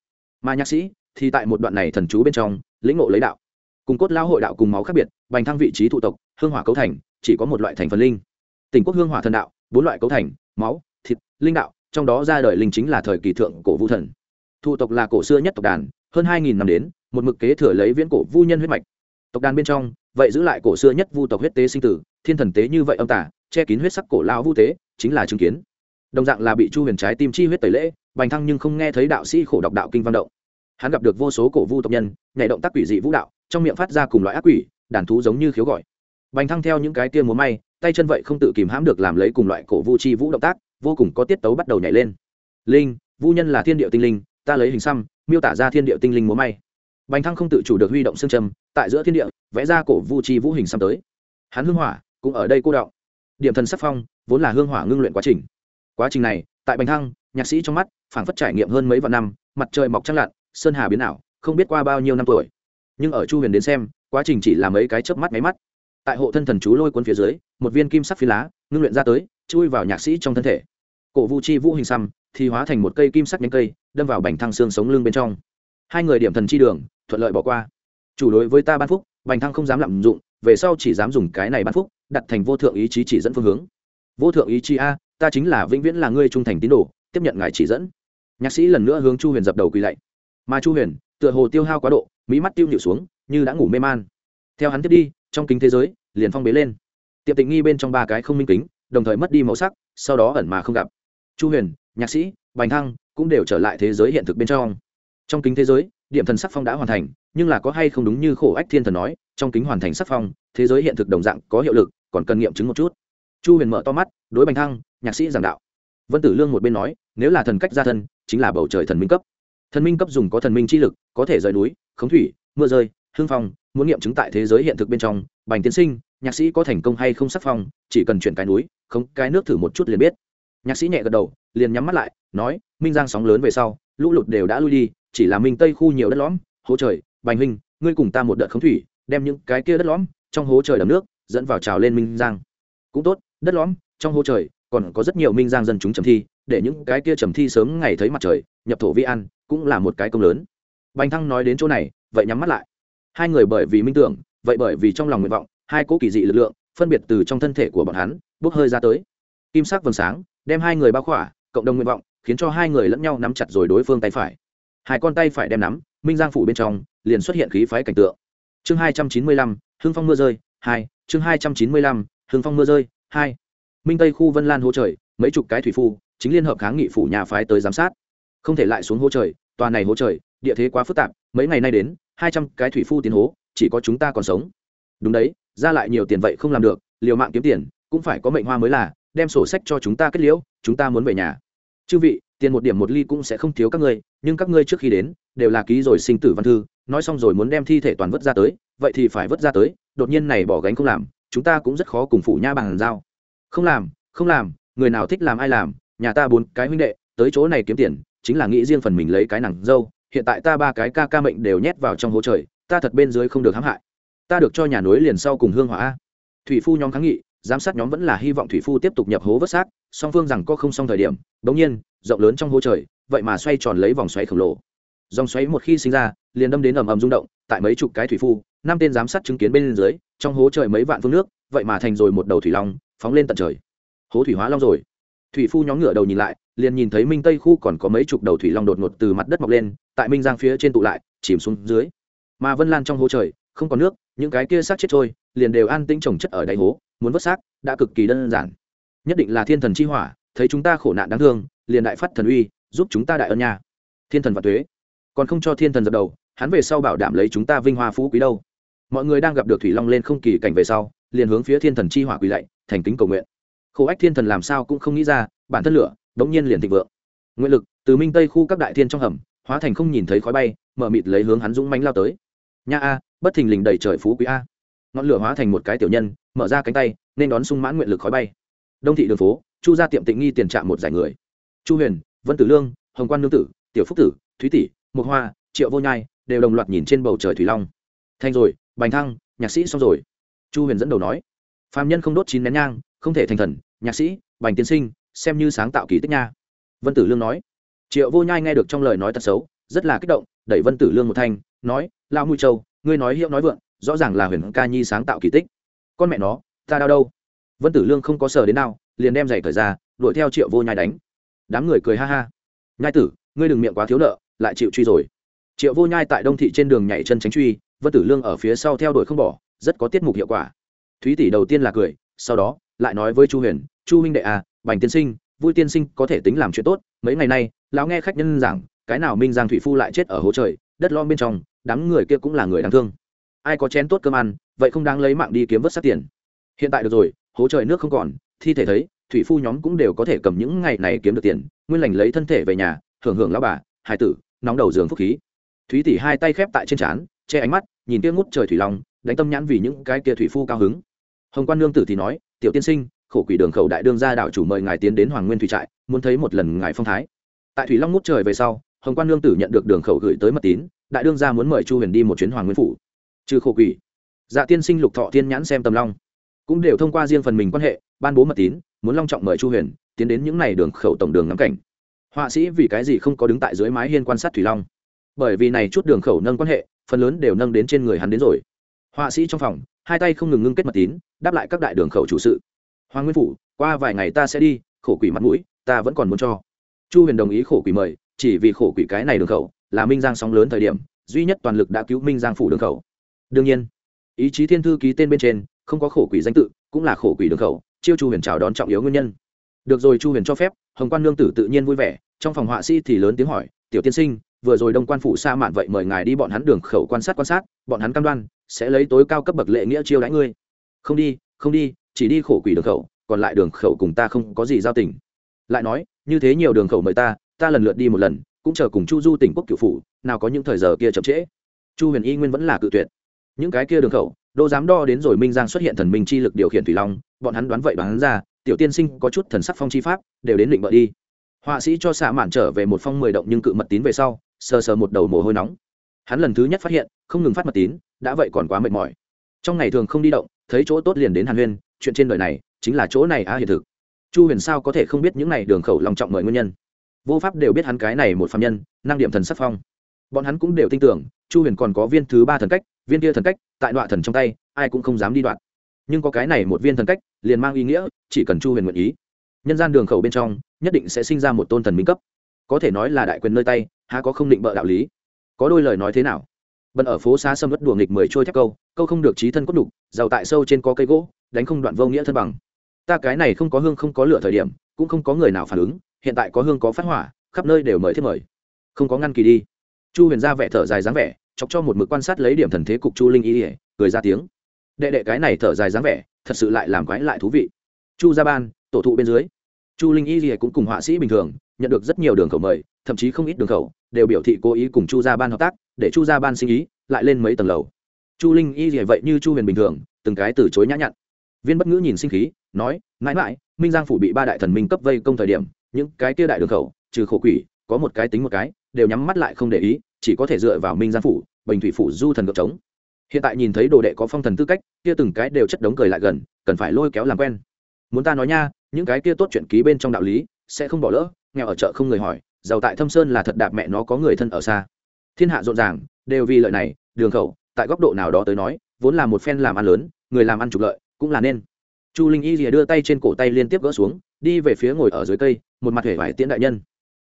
A: Mà nhạc sĩ, thì tại một đoạn này thần chú bên trong, lĩnh ngộ lấy đạo. Cùng cốt lao hội đạo cùng máu khác biệt, bành thăng vị trí thụ tộc, hương hỏa cấu thành, chỉ có một loại thành phần linh. Tỉnh quốc hương hỏa thần đạo, bốn loại cấu thành, máu, thịt, linh đạo, trong đó ra đời linh chính là thời kỳ thượng cổ vũ thần. Thụ tộc là cổ xưa nhất tộc đàn, hơn hai nghìn năm đến, một mực kế thừa lấy viễn cổ vu nhân huyết mạch. Tộc đàn bên trong vậy giữ lại cổ xưa nhất vu tộc huyết tế sinh tử, thiên thần tế như vậy âm tả, che kín huyết sắc cổ lao vu tế, chính là chứng kiến. Đồng dạng là bị chu huyền trái tim chi huyết tẩy lễ, bành thăng nhưng không nghe thấy đạo sĩ khổ đọc đạo kinh văn động. Hắn gặp được vô số cổ vu tộc nhân, nhảy động tác quỷ dị vũ đạo, trong miệng phát ra cùng loại ác quỷ, đàn thú giống như khiếu gọi. Bành thăng theo những cái tiên múa may, tay chân vậy không tự kìm hãm được làm lấy cùng loại cổ vu chi vũ động tác, vô cùng có tiết tấu bắt đầu nhảy lên. Linh, vu nhân là thiên điệu tinh linh, ta lấy hình xăm, miêu tả ra thiên điệu tinh linh múa may bành thăng không tự chủ được huy động xương châm, tại giữa thiên địa, vẽ ra cổ vu chi vũ hình xăm tới. Hắn hương hỏa, cũng ở đây cô đọng điểm thần sắc phong, vốn là hương hỏa ngưng luyện quá trình. Quá trình này, tại bành thăng, nhạc sĩ trong mắt, phảng phất trải nghiệm hơn mấy vạn năm, mặt trời mọc trăng lặn, sơn hà biến ảo, không biết qua bao nhiêu năm tuổi. Nhưng ở chu huyền đến xem, quá trình chỉ là mấy cái chớp mắt máy mắt. Tại hộ thân thần chú lôi cuốn phía dưới, một viên kim sắc phi lá, ngưng luyện ra tới, chui vào nhạc sĩ trong thân thể. Cổ vu chi vũ hình xăm, thì hóa thành một cây kim sắc nhánh cây, đâm vào bành thăng xương sống lưng bên trong. Hai người điểm thần chi đường thuận lợi bỏ qua. Chủ đối với ta ban phúc, bành thăng không dám lạm dụng, về sau chỉ dám dùng cái này ban phúc, đặt thành vô thượng ý chí chỉ dẫn phương hướng. Vô thượng ý chí a, ta chính là vĩnh viễn là ngươi trung thành tín đồ, tiếp nhận ngài chỉ dẫn. Nhạc sĩ lần nữa hướng chu huyền dập đầu quỳ lạy. Mà chu huyền, tựa hồ tiêu hao quá độ, mỹ mắt tiêu nhịu xuống, như đã ngủ mê man. Theo hắn tiếp đi, trong kính thế giới, liền phong bế lên. Tiệm tịnh nghi bên trong ba cái không minh kính, đồng thời mất đi màu sắc, sau đó ẩn mà không gặp. Chu huyền, nhạc sĩ, bành thăng cũng đều trở lại thế giới hiện thực bên trong. Trong kính thế giới điểm thần sắc phong đã hoàn thành, nhưng là có hay không đúng như khổ ách thiên thần nói, trong kính hoàn thành sắc phong, thế giới hiện thực đồng dạng có hiệu lực, còn cần nghiệm chứng một chút. Chu huyền mở to mắt, đối bành thăng, nhạc sĩ giảng đạo. Vân tử lương một bên nói, nếu là thần cách gia thân, chính là bầu trời thần minh cấp. Thần minh cấp dùng có thần minh chi lực, có thể rời núi, khống thủy, mưa rơi, hương phong, muốn nghiệm chứng tại thế giới hiện thực bên trong, bành tiến sinh, nhạc sĩ có thành công hay không sắc phong, chỉ cần chuyển cái núi không cái nước thử một chút liền biết. Nhạc sĩ nhẹ gật đầu, liền nhắm mắt lại, nói, minh giang sóng lớn về sau, lũ lụt đều đã lui đi chỉ là minh tây khu nhiều đất lõm, hố trời, bành huynh, ngươi cùng ta một đợt khống thủy, đem những cái kia đất lõm trong hố trời đầm nước dẫn vào trào lên minh giang. Cũng tốt, đất lõm trong hố trời còn có rất nhiều minh giang dân chúng trầm thi, để những cái kia trầm thi sớm ngày thấy mặt trời, nhập thổ vi ăn cũng là một cái công lớn. Bành thăng nói đến chỗ này, vậy nhắm mắt lại. Hai người bởi vì minh tưởng, vậy bởi vì trong lòng nguyện vọng, hai cỗ kỳ dị lực lượng phân biệt từ trong thân thể của bọn hắn, bốc hơi ra tới. Kim sắc vầng sáng, đem hai người bao khỏa, cộng đồng nguyện vọng, khiến cho hai người lẫn nhau nắm chặt rồi đối phương tay phải hai con tay phải đem nắm, minh giang phủ bên trong, liền xuất hiện khí phái cảnh tượng. Chương hai trăm chín mươi lăm, hương phong mưa rơi, hai, chương hai trăm chín mươi lăm, hương phong mưa rơi, hai. Minh tây khu vân lan hỗ trời, mấy chục cái thủy phu, chính liên hợp kháng nghị phủ nhà phái tới giám sát. Không thể lại xuống hỗ trời, tòa này hỗ trời, địa thế quá phức tạp, mấy ngày nay đến, hai trăm cái thủy phu tiến hố, chỉ có chúng ta còn sống. Đúng đấy, ra lại nhiều tiền vậy không làm được, liều mạng kiếm tiền, cũng phải có mệnh hoa mới là, đem sổ sách cho chúng ta kết liễu, chúng ta muốn về nhà. Chư vị tiền một điểm một ly cũng sẽ không thiếu các ngươi, nhưng các ngươi trước khi đến, đều là ký rồi sinh tử văn thư, nói xong rồi muốn đem thi thể toàn vứt ra tới, vậy thì phải vứt ra tới, đột nhiên này bỏ gánh không làm, chúng ta cũng rất khó cùng phụ nha bằng giao. Không làm không làm, người nào thích làm ai làm, nhà ta bốn cái huynh đệ, tới chỗ này kiếm tiền, chính là nghĩ riêng phần mình lấy cái nặng dâu, hiện tại ta ba cái ca ca mệnh đều nhét vào trong hố trời, ta thật bên dưới không được hãm hại. Ta được cho nhà núi liền sau cùng hương hỏa. Thủy phu nhóm kháng nghị, giám sát nhóm vẫn là hy vọng thủy phu tiếp tục nhập hố vớt xác, song phương rằng có không xong thời điểm bỗng nhiên rộng lớn trong hố trời, vậy mà xoay tròn lấy vòng xoáy khổng lồ. Dòng xoáy một khi sinh ra, liền đâm đến ầm ầm rung động, tại mấy chục cái thủy phu, năm tên giám sát chứng kiến bên dưới, trong hố trời mấy vạn phương nước, vậy mà thành rồi một đầu thủy long, phóng lên tận trời. Hố thủy hóa long rồi. Thủy phu nhóm ngựa đầu nhìn lại, liền nhìn thấy minh tây khu còn có mấy chục đầu thủy long đột ngột từ mặt đất mọc lên, tại minh giang phía trên tụ lại, chìm xuống dưới. Mà vân lan trong hố trời, không có nước, những cái kia xác chết trôi, liền đều an tĩnh trồng chất ở đáy hố, muốn vớt xác, đã cực kỳ đơn giản. Nhất định là thiên thần chi hỏa, thấy chúng ta khổ nạn đáng thương liền đại phát thần uy, giúp chúng ta đại ân nha. Thiên thần và thuế còn không cho thiên thần dập đầu, hắn về sau bảo đảm lấy chúng ta vinh hoa phú quý đâu. Mọi người đang gặp được thủy long lên không kỳ cảnh về sau, liền hướng phía thiên thần chi hỏa quỳ lạy, thành kính cầu nguyện. Khổ ách thiên thần làm sao cũng không nghĩ ra, bản thân lửa, đống nhiên liền thịnh vượng. Nguyện lực, từ minh tây khu các đại thiên trong hầm, hóa thành không nhìn thấy khói bay, mở mịt lấy hướng hắn dũng mánh lao tới. Nha a, bất thình lình đầy trời phú quý a. Ngọn lửa hóa thành một cái tiểu nhân, mở ra cánh tay, nên đón sung mãn nguyện lực khói bay. Đông thị đường phố, chu ra tiệm tịnh nghi tiền trạm một giải người chu huyền, vân tử lương, hồng quan nương tử, tiểu phúc tử, thúy tỷ, Mộc hoa, triệu vô nhai đều đồng loạt nhìn trên bầu trời thủy long. Thành rồi, bành thăng, nhạc sĩ xong rồi. Chu huyền dẫn đầu nói phạm nhân không đốt chín nén nhang, không thể thành thần, nhạc sĩ, bành tiên sinh, xem như sáng tạo kỳ tích nha. Vân tử lương nói. Triệu vô nhai nghe được trong lời nói tật xấu, rất là kích động, đẩy vân tử lương một thanh, nói lao mùi châu, ngươi nói hiệu nói vượng, rõ ràng là huyền ca nhi sáng tạo kỳ tích. Con mẹ nó, ta đau đâu? Vân tử lương không có sờ đến nào liền đem giày cởi ra, đuổi theo triệu vô nhai đánh đám người cười ha ha. Nhai tử, ngươi đừng miệng quá thiếu nợ, lại chịu truy rồi. Triệu vô nhai tại đông thị trên đường nhảy chân tránh truy, vân tử lương ở phía sau theo đuổi không bỏ, rất có tiết mục hiệu quả. Thúy tỷ đầu tiên là cười, sau đó, lại nói với chu huyền, chu huynh đệ à bành tiên sinh, vui tiên sinh có thể tính làm chuyện tốt, mấy ngày nay, lão nghe khách nhân giảng, cái nào minh giang thủy phu lại chết ở hố trời, đất lom bên trong, đám người kia cũng là người đáng thương. Ai có chén tốt cơm ăn, vậy không đáng lấy mạng đi kiếm vớt sát tiền. Hiện tại được rồi, hố trời nước không còn, thi thể thấy thủy phu nhóm cũng đều có thể cầm những ngày này kiếm được tiền, nguyên lành lấy thân thể về nhà, hưởng hưởng lão bà hải tử, nóng đầu giường phúc khí. Thúy tỷ hai tay khép tại trên trán, che ánh mắt, nhìn kia ngút trời thủy long, đánh tâm nhãn vì những cái kia thủy phu cao hứng. Hồng quan nương tử thì nói, tiểu tiên sinh, khổ quỷ đường khẩu đại đương gia đạo chủ mời ngài tiến đến hoàng nguyên thủy trại, muốn thấy một lần ngài phong thái. Tại thủy long ngút trời về sau, hồng quan nương tử nhận được đường khẩu gửi tới mật tín, đại đương gia muốn mời chu huyền đi một chuyến hoàng nguyên phủ. Trừ khổ quỷ dạ tiên sinh lục thọ thiên nhãn xem tầm long, cũng đều thông qua riêng phần mình quan hệ, ban bố mật tín muốn long trọng mời chu huyền, tiến đến những n à y đường khẩu tổng đường ngắm cảnh. Họa sĩ vì cái gì không có đứng tại dưới mái hiên quan sát thủy long? Bởi vì này chút đường khẩu nâng quan hệ, phần lớn đều nâng đến trên người hắn đến rồi. Họa sĩ trong phòng, hai tay không ngừng ngưng kết mật tín, đáp lại các đại đường khẩu chủ sự. Hoàng nguyên phủ, qua vài ngày ta sẽ đi, khổ quỷ mặt mũi, ta vẫn còn muốn cho. Chu huyền đồng ý khổ quỷ mời, chỉ vì khổ quỷ cái này đường khẩu, là minh giang sóng lớn thời điểm, duy nhất toàn lực đã cứu minh giang phủ đường khẩu. Đương nhiên, ý chí thiên thư ký tên bên trên, không có khổ quỷ danh tự, cũng là khổ quỷ đường khẩu chiêu chu huyền chào đón trọng yếu nguyên nhân. Được rồi, chu huyền cho phép, hồng quan nương tử tự nhiên vui vẻ. Trong phòng họa sĩ thì lớn tiếng hỏi, tiểu tiên sinh, vừa rồi đông quan phủ sa mạn vậy mời ngài đi bọn hắn đường khẩu quan sát quan sát, bọn hắn cam đoan sẽ lấy tối cao cấp bậc lệ nghĩa chiêu đãi ngươi. Không đi không đi, chỉ đi khổ quỷ đường khẩu, còn lại đường khẩu cùng ta không có gì giao tình. Lại nói, như thế nhiều đường khẩu mời ta ta lần lượt đi một lần, cũng chờ cùng chu du tỉnh quốc cựu phủ, nào có những thời giờ kia chậm trễ. Chu huyền y nguyên vẫn là cự tuyệt. Những cái kia đường khẩu đô dám đo đến rồi minh giang xuất hiện thần minh chi lực điều khiển thủy long, bọn hắn đoán vậy đoán ra, tiểu tiên sinh có chút thần sắc phong chi pháp, đều đến định bợ đi. Họa sĩ cho xạ mạn trở về một phong mười động nhưng cự mật tín về sau, sờ sờ một đầu mồ hôi nóng. Hắn lần thứ nhất phát hiện, không ngừng phát mật tín, đã vậy còn quá mệt mỏi. Trong ngày thường không đi động, thấy chỗ tốt liền đến hàn huyên, chuyện trên đời này, chính là chỗ này a hiện thực. Chu huyền sao có thể không biết những này đường khẩu lòng trọng mời nguyên nhân. Vô pháp đều biết hắn cái này một phạm nhân, năng điểm thần sắc phong bọn hắn cũng đều tin tưởng, chu huyền còn có viên thứ ba thần cách, viên kia thần cách, tại đoạn thần trong tay, ai cũng không dám đi đoạn nhưng có cái này một viên thần cách, liền mang ý nghĩa, chỉ cần chu huyền nguyện ý, nhân gian đường khẩu bên trong, nhất định sẽ sinh ra một tôn thần minh cấp. Có thể nói là đại quyền nơi tay, há có không định bợ đạo lý. Có đôi lời nói thế nào? Bận ở phố xa sâm ất đùa nghịch mười trôi thép câu câu không được trí thân cốt đục, giàu tại sâu trên có cây gỗ, đánh không đoạn vô nghĩa thân bằng. Ta cái này không có hương không có lửa thời điểm, cũng không có người nào phản ứng, hiện tại có hương có phát hỏa, khắp nơi đều mời thiết mời. Không có ngăn kỳ đi chu huyền ra vẻ thở dài dáng vẻ, chọc cho một mực quan sát lấy điểm thần thế cục chu linh y ỉa cười ra tiếng. Đệ đệ cái này thở dài dáng vẻ, thật sự lại làm quái lại thú vị. Chu gia ban, tổ thụ bên dưới. Chu linh y ỉa cũng cùng họa sĩ bình thường, nhận được rất nhiều đường khẩu mời, thậm chí không ít đường khẩu, đều biểu thị cố ý cùng chu gia ban hợp tác, để chu gia ban sinh ý lại lên mấy tầng lầu. Chu linh y ỉa vậy như chu huyền bình thường, từng cái từ chối nhã nhặn. Viên bất ngữ nhìn sinh khí, nói, mãi mãi, minh giang phủ bị ba đại thần minh cấp vây công thời điểm, những cái kia đại đường khẩu, trừ khổ quỷ, có một cái tính một cái đều nhắm mắt lại không để ý, chỉ có thể dựa vào minh giang phủ, bình thủy phủ du thần gợp trống. Hiện tại nhìn thấy đồ đệ có phong thần tư cách, kia từng cái đều chất đống cười lại gần, cần phải lôi kéo làm quen. Muốn ta nói nha, những cái kia tốt chuyện ký bên trong đạo lý, sẽ không bỏ lỡ, nghèo ở chợ không người hỏi, giàu tại thâm sơn là thật đạp mẹ nó có người thân ở xa. Thiên hạ rộn ràng, đều vì lợi này, đường khẩu, tại góc độ nào đó tới nói, vốn là một phen làm ăn lớn, người làm ăn trục lợi, cũng là nên. Chu linh y rìa đưa tay trên cổ tay liên tiếp gỡ xuống, đi về phía ngồi ở dưới cây, một mặt hể vải tiễn đại nhân.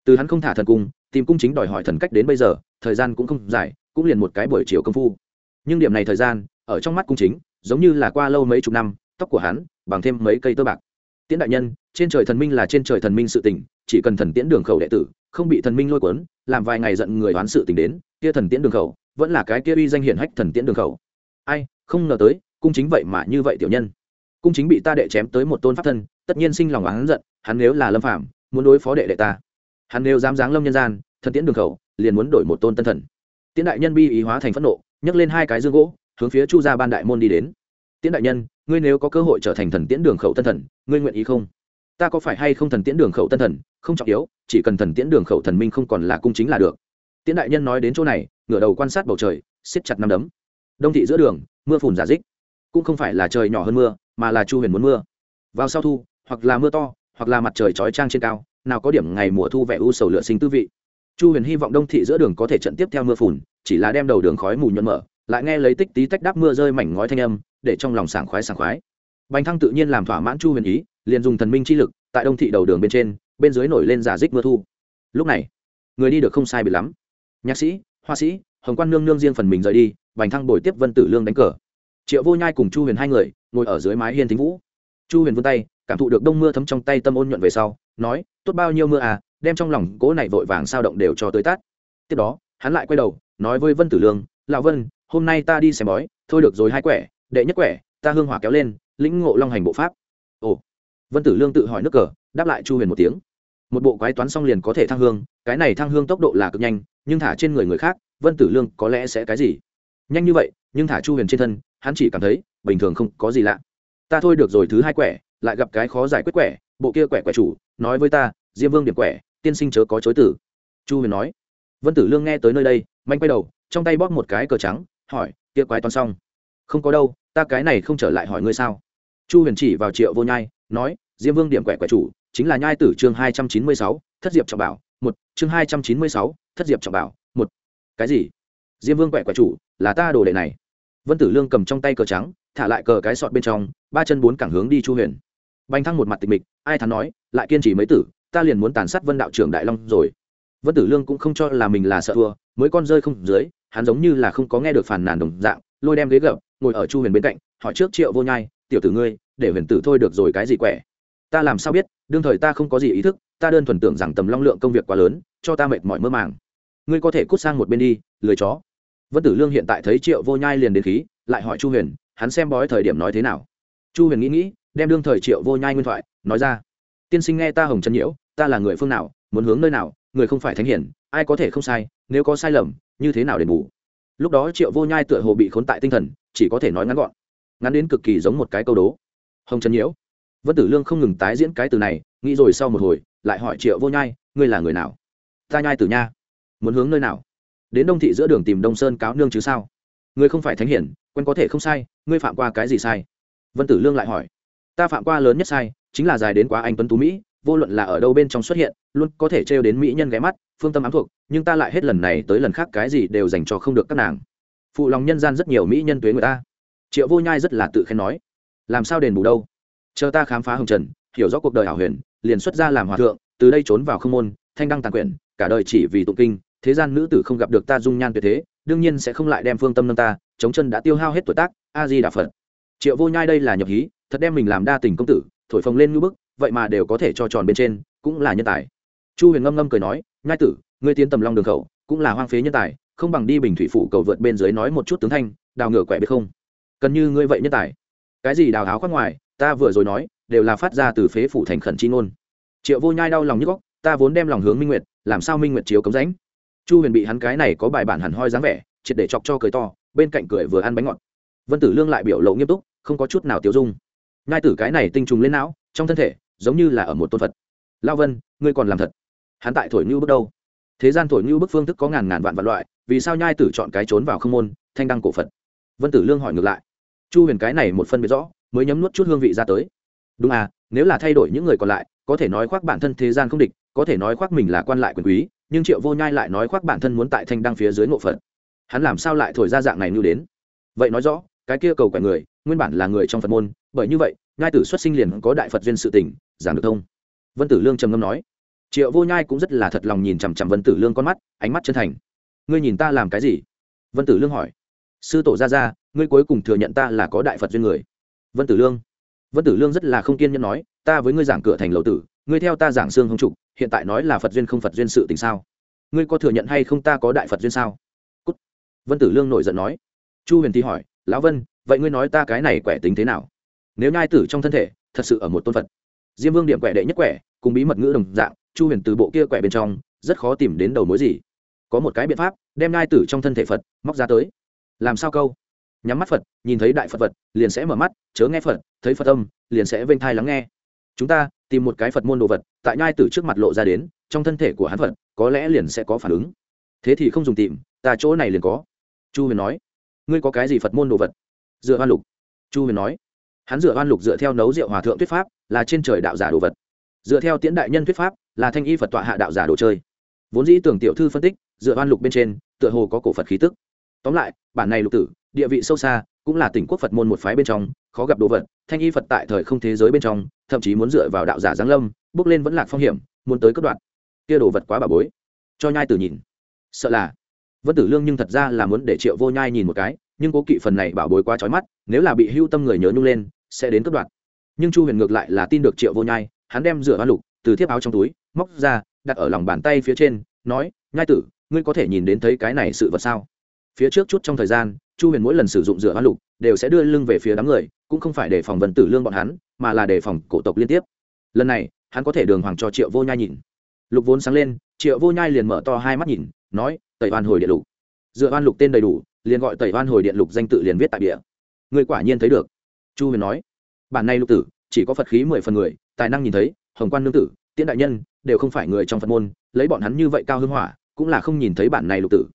A: Từ hắn không thả thần cung tìm cung chính đòi hỏi thần cách đến bây giờ, thời gian cũng không dài, cũng liền một cái buổi chiều công phu. Nhưng điểm này thời gian, ở trong mắt cung chính, giống như là qua lâu mấy chục năm, tóc của hắn, bằng thêm mấy cây tơ bạc. Tiễn đại nhân, trên trời thần minh là trên trời thần minh sự tình, chỉ cần thần tiễn đường khẩu đệ tử, không bị thần minh lôi cuốn, làm vài ngày giận người đoán sự tình đến, kia thần tiễn đường khẩu, vẫn là cái kia uy danh hiển hách thần tiễn đường khẩu. Ai, không ngờ tới, cung chính vậy mà như vậy tiểu nhân. Cung chính bị ta đệ chém tới một tôn pháp thân, tất nhiên sinh lòng oán giận, hắn nếu là lâm phạm muốn đối phó đệ đệ ta hắn nếu dám giáng lâm nhân gian, thần tiễn đường khẩu, liền muốn đổi một tôn tân thần. Tiễn đại nhân bi ý hóa thành phẫn nộ, nhấc lên hai cái dương gỗ, hướng phía chu gia ban đại môn đi đến. Tiễn đại nhân, ngươi nếu có cơ hội trở thành thần tiễn đường khẩu tân thần, ngươi nguyện ý không? Ta có phải hay không thần tiễn đường khẩu tân thần, không trọng yếu, chỉ cần thần tiễn đường khẩu thần minh không còn là cung chính là được. Tiễn đại nhân nói đến chỗ này, ngửa đầu quan sát bầu trời, siết chặt năm đấm. Đông thị giữa đường, mưa phùn giả dích. Cũng không phải là trời nhỏ hơn mưa, mà là chu huyền muốn mưa. Vào sau thu, hoặc là mưa to, hoặc là mặt trời chói trang trên cao nào có điểm ngày mùa thu vẻ u sầu lựa sinh tư vị. Chu huyền hy vọng đông thị giữa đường có thể trận tiếp theo mưa phùn, chỉ là đem đầu đường khói mù nhuận mở, lại nghe lấy tích tí tách đáp mưa rơi mảnh ngói thanh âm, để trong lòng sảng khoái sảng khoái. Bành thăng tự nhiên làm thỏa mãn chu huyền ý, liền dùng thần minh chi lực, tại đông thị đầu đường bên trên, bên dưới nổi lên giả dích mưa thu. Lúc này, người đi được không sai bị lắm. Nhạc sĩ hoa sĩ, hồng quan nương nương riêng phần mình rời đi, bành thăng bồi tiếp vân tử lương đánh cờ. Triệu vô nhai cùng chu huyền hai người, ngồi ở dưới mái hiên thính vũ. Chu huyền vươn tay, cảm thụ được đông mưa thấm trong tay tâm ôn nhuận về sau, nói tốt bao nhiêu mưa à đem trong lòng cố này vội vàng sao động đều cho tới tát. Tiếp đó, hắn lại quay đầu, nói với vân tử lương, lão vân, hôm nay ta đi xem bói, thôi được rồi hai quẻ, đệ nhất quẻ, ta hương hỏa kéo lên, lĩnh ngộ long hành bộ pháp. Ồ. Vân tử lương tự hỏi nước cờ, đáp lại chu huyền một tiếng. Một bộ quái toán xong liền có thể thăng hương, cái này thăng hương tốc độ là cực nhanh, nhưng thả trên người người khác, vân tử lương có lẽ sẽ cái gì? Nhanh như vậy, nhưng thả chu huyền trên thân, hắn chỉ cảm thấy bình thường không có gì lạ. Ta thôi được rồi thứ hai quẻ lại gặp cái khó giải quyết quẻ, bộ kia quẻ quẻ chủ, nói với ta, diêm vương điểm quẻ, tiên sinh chớ có chối tử chu huyền nói. Vân tử lương nghe tới nơi đây, manh quay đầu, trong tay bóp một cái cờ trắng, hỏi, kia quái toán xong? Không có đâu, ta cái này không trở lại hỏi ngươi sao? Chu huyền chỉ vào triệu vô nhai, nói, diêm vương điểm quẻ quẻ chủ, chính là nhai tử chương hai trăm chín mươi sáu, thất diệp trọng bảo, một, chương hai trăm chín mươi sáu, thất diệp trọng bảo, một. Cái gì? Diêm vương quẻ quẻ chủ, là ta đồ đệ này. Vân tử lương cầm trong tay cờ trắng, thả lại cờ cái sọt bên trong, ba chân bốn cẳng hướng đi chu huyền bành thăng một mặt tịch mịch, ai thắn nói, lại kiên trì mấy tử, ta liền muốn tàn sát vân đạo trưởng đại long rồi. Vân tử lương cũng không cho là mình là sợ thua, mới con rơi không dưới, hắn giống như là không có nghe được phản nàn đồng dạng, lôi đem ghế gập, ngồi ở chu huyền bên cạnh, hỏi trước triệu vô nhai, tiểu tử ngươi, để huyền tử thôi được rồi cái gì quẻ? Ta làm sao biết, đương thời ta không có gì ý thức, ta đơn thuần tưởng rằng tầm long lượng công việc quá lớn, cho ta mệt mỏi mơ màng. Ngươi có thể cút sang một bên đi, lười chó. Vân tử lương hiện tại thấy triệu vô nhai liền đến khí, lại hỏi chu huyền, hắn xem bói thời điểm nói thế nào. Chu huyền nghĩ nghĩ đem đương thời triệu vô nhai nguyên thoại, nói ra. Tiên sinh nghe ta hồng trần nhiễu, ta là người phương nào, muốn hướng nơi nào, người không phải thánh hiển, ai có thể không sai, nếu có sai lầm, như thế nào đền bù? Lúc đó triệu vô nhai tựa hồ bị khốn tại tinh thần, chỉ có thể nói ngắn gọn. Ngắn đến cực kỳ giống một cái câu đố. Hồng trần nhiễu. Vân tử lương không ngừng tái diễn cái từ này, nghĩ rồi sau một hồi, lại hỏi triệu vô nhai, ngươi là người nào? Ta nhai tử nha. Muốn hướng nơi nào? Đến đông thị giữa đường tìm đông sơn cáo nương chứ sao? Ngươi không phải thánh hiển, quen có thể không sai, ngươi phạm qua cái gì sai? Vân tử lương lại hỏi ta phạm qua lớn nhất sai, chính là dài đến quá anh tuấn tú mỹ, vô luận là ở đâu bên trong xuất hiện, luôn có thể trêu đến mỹ nhân ghé mắt, phương tâm ám thuộc, nhưng ta lại hết lần này tới lần khác cái gì đều dành cho không được các nàng. Phụ lòng nhân gian rất nhiều mỹ nhân tuế người ta. Triệu vô nhai rất là tự khen nói. Làm sao đền bù đâu? Chờ ta khám phá hồng trần, hiểu rõ cuộc đời hảo huyền, liền xuất ra làm hòa thượng, từ đây trốn vào không môn, thanh đăng tàn quyển, cả đời chỉ vì tụng kinh, thế gian nữ tử không gặp được ta dung nhan tuyệt thế, đương nhiên sẽ không lại đem phương tâm nâng ta, chống chân đã tiêu hao hết tuổi tác, a di đà phật. Triệu vô nhai đây là nhập hí thật đem mình làm đa tình công tử, thổi phồng lên như bức, vậy mà đều có thể cho tròn bên trên, cũng là nhân tài. Chu huyền ngâm ngâm cười nói, nhai tử, ngươi tiến tầm long đường khẩu, cũng là hoang phế nhân tài, không bằng đi bình thủy phủ cầu vượt bên dưới nói một chút tướng thanh, đào ngửa quẻ biết không? Cần như ngươi vậy nhân tài. Cái gì đào háo khoác ngoài, ta vừa rồi nói, đều là phát ra từ phế phủ thành khẩn chi ngôn. Triệu vô nhai đau lòng nhức góc, ta vốn đem lòng hướng minh nguyệt, làm sao minh nguyệt chiếu cống ránh? chu huyền bị hắn cái này có bài bản hẳn hoi dáng vẻ, triệt để chọc cho cười to, bên cạnh cười vừa ăn bánh ngọt. Vân tử lương lại biểu lộ nghiêm túc, không có chút nào tiêu dung ngai tử cái này tinh trùng lên não, trong thân thể, giống như là ở một tôn phật. Lao vân, ngươi còn làm thật. Hắn tại thổi như bước đâu? Thế gian thổi như bức phương thức có ngàn ngàn vạn vạn loại, vì sao nhai tử chọn cái trốn vào không môn, thanh đăng cổ phật? Vân tử lương hỏi ngược lại. Chu huyền cái này một phân biệt rõ, mới nhấm nuốt chút hương vị ra tới. Đúng à nếu là thay đổi những người còn lại, có thể nói khoác bản thân thế gian không địch, có thể nói khoác mình là quan lại quyền quý, nhưng triệu vô nhai lại nói khoác bản thân muốn tại thanh đăng phía dưới ngộ phật. Hắn làm sao lại thổi ra dạng này như đến? Vậy nói rõ, cái kia cầu quẻ người, nguyên bản là người trong phật môn bởi như vậy, nhai tử xuất sinh liền có đại phật duyên sự tỉnh giảng được thông. Vân tử lương trầm ngâm nói, triệu vô nhai cũng rất là thật lòng nhìn chằm chằm vân tử lương con mắt, ánh mắt chân thành. Ngươi nhìn ta làm cái gì? Vân tử lương hỏi, sư tổ ra ra, ngươi cuối cùng thừa nhận ta là có đại phật duyên người. Vân tử lương, vân tử lương rất là không kiên nhẫn nói, ta với ngươi giảng cửa thành lầu tử, ngươi theo ta giảng xương không trục, hiện tại nói là phật duyên không phật duyên sự tình sao? Ngươi có thừa nhận hay không ta có đại phật duyên sao? Cút. vân tử lương nổi giận nói, chu huyền thì hỏi, lão vân, vậy ngươi nói ta cái này quẻ tính thế nào? Nếu nhai tử trong thân thể, thật sự ở một tôn phật. Diêm vương điểm quẻ đệ nhất quẻ, cùng bí mật ngữ đồng dạng, chu huyền từ bộ kia quẻ bên trong, rất khó tìm đến đầu mối gì. Có một cái biện pháp, đem nhai tử trong thân thể phật, móc ra tới. Làm sao câu? Nhắm mắt phật, nhìn thấy đại phật vật, liền sẽ mở mắt, chớ nghe phật, thấy phật âm, liền sẽ vênh thai lắng nghe. Chúng ta, tìm một cái phật môn đồ vật, tại nhai tử trước mặt lộ ra đến, trong thân thể của hắn phật, có lẽ liền sẽ có phản ứng. Thế thì không dùng tìm, ta chỗ này liền có. Chu huyền nói. Ngươi có cái gì phật môn đồ vật? Dựa hoa lục. Chu huyền nói hắn dựa oan lục dựa theo nấu rượu hòa thượng thuyết pháp, là trên trời đạo giả đồ vật. Dựa theo tiễn đại nhân thuyết pháp, là thanh y phật tọa hạ đạo giả đồ chơi. Vốn dĩ tưởng tiểu thư phân tích, dựa oan lục bên trên, tựa hồ có cổ phật khí tức. Tóm lại, bản này lục tử, địa vị sâu xa, cũng là tỉnh quốc phật môn một phái bên trong, khó gặp đồ vật, thanh y phật tại thời không thế giới bên trong, thậm chí muốn dựa vào đạo giả giáng lâm, bước lên vẫn lạc phong hiểm, muốn tới cất đoạn kia đồ vật quá bà bối. Cho nhai tử nhìn. Sợ là. Vân tử lương nhưng thật ra là muốn để triệu vô nhai nhìn một cái nhưng cố kỵ phần này bảo bối quá trói mắt, nếu là bị hưu tâm người nhớ nhung lên, sẽ đến cất đoạn nhưng chu huyền ngược lại là tin được triệu vô nhai, hắn đem rửa hoa lục từ thiếp áo trong túi, móc ra, đặt ở lòng bàn tay phía trên, nói, nhai tử, ngươi có thể nhìn đến thấy cái này sự vật sao? Phía trước chút trong thời gian, chu huyền mỗi lần sử dụng rửa hoa lục, đều sẽ đưa lưng về phía đám người, cũng không phải để phòng vần tử lương bọn hắn, mà là để phòng cổ tộc liên tiếp. Lần này, hắn có thể đường hoàng cho triệu vô nhai nhìn. Lục vốn sáng lên, triệu vô nhai liền mở to hai mắt nhìn, nói, tẩy oan hồi địa lục. Dựa oan lục tên đầy đủ liền gọi tẩy oan hồi điện lục danh tự liền viết tại địa người quả nhiên thấy được. Chu huyền nói, bản này lục tử, chỉ có phật khí mười phần người, tài năng nhìn thấy, hồng quan nương tử, tiễn đại nhân, đều không phải người trong phật môn, lấy bọn hắn như vậy cao hưng hỏa, cũng là không nhìn thấy bản này lục tử.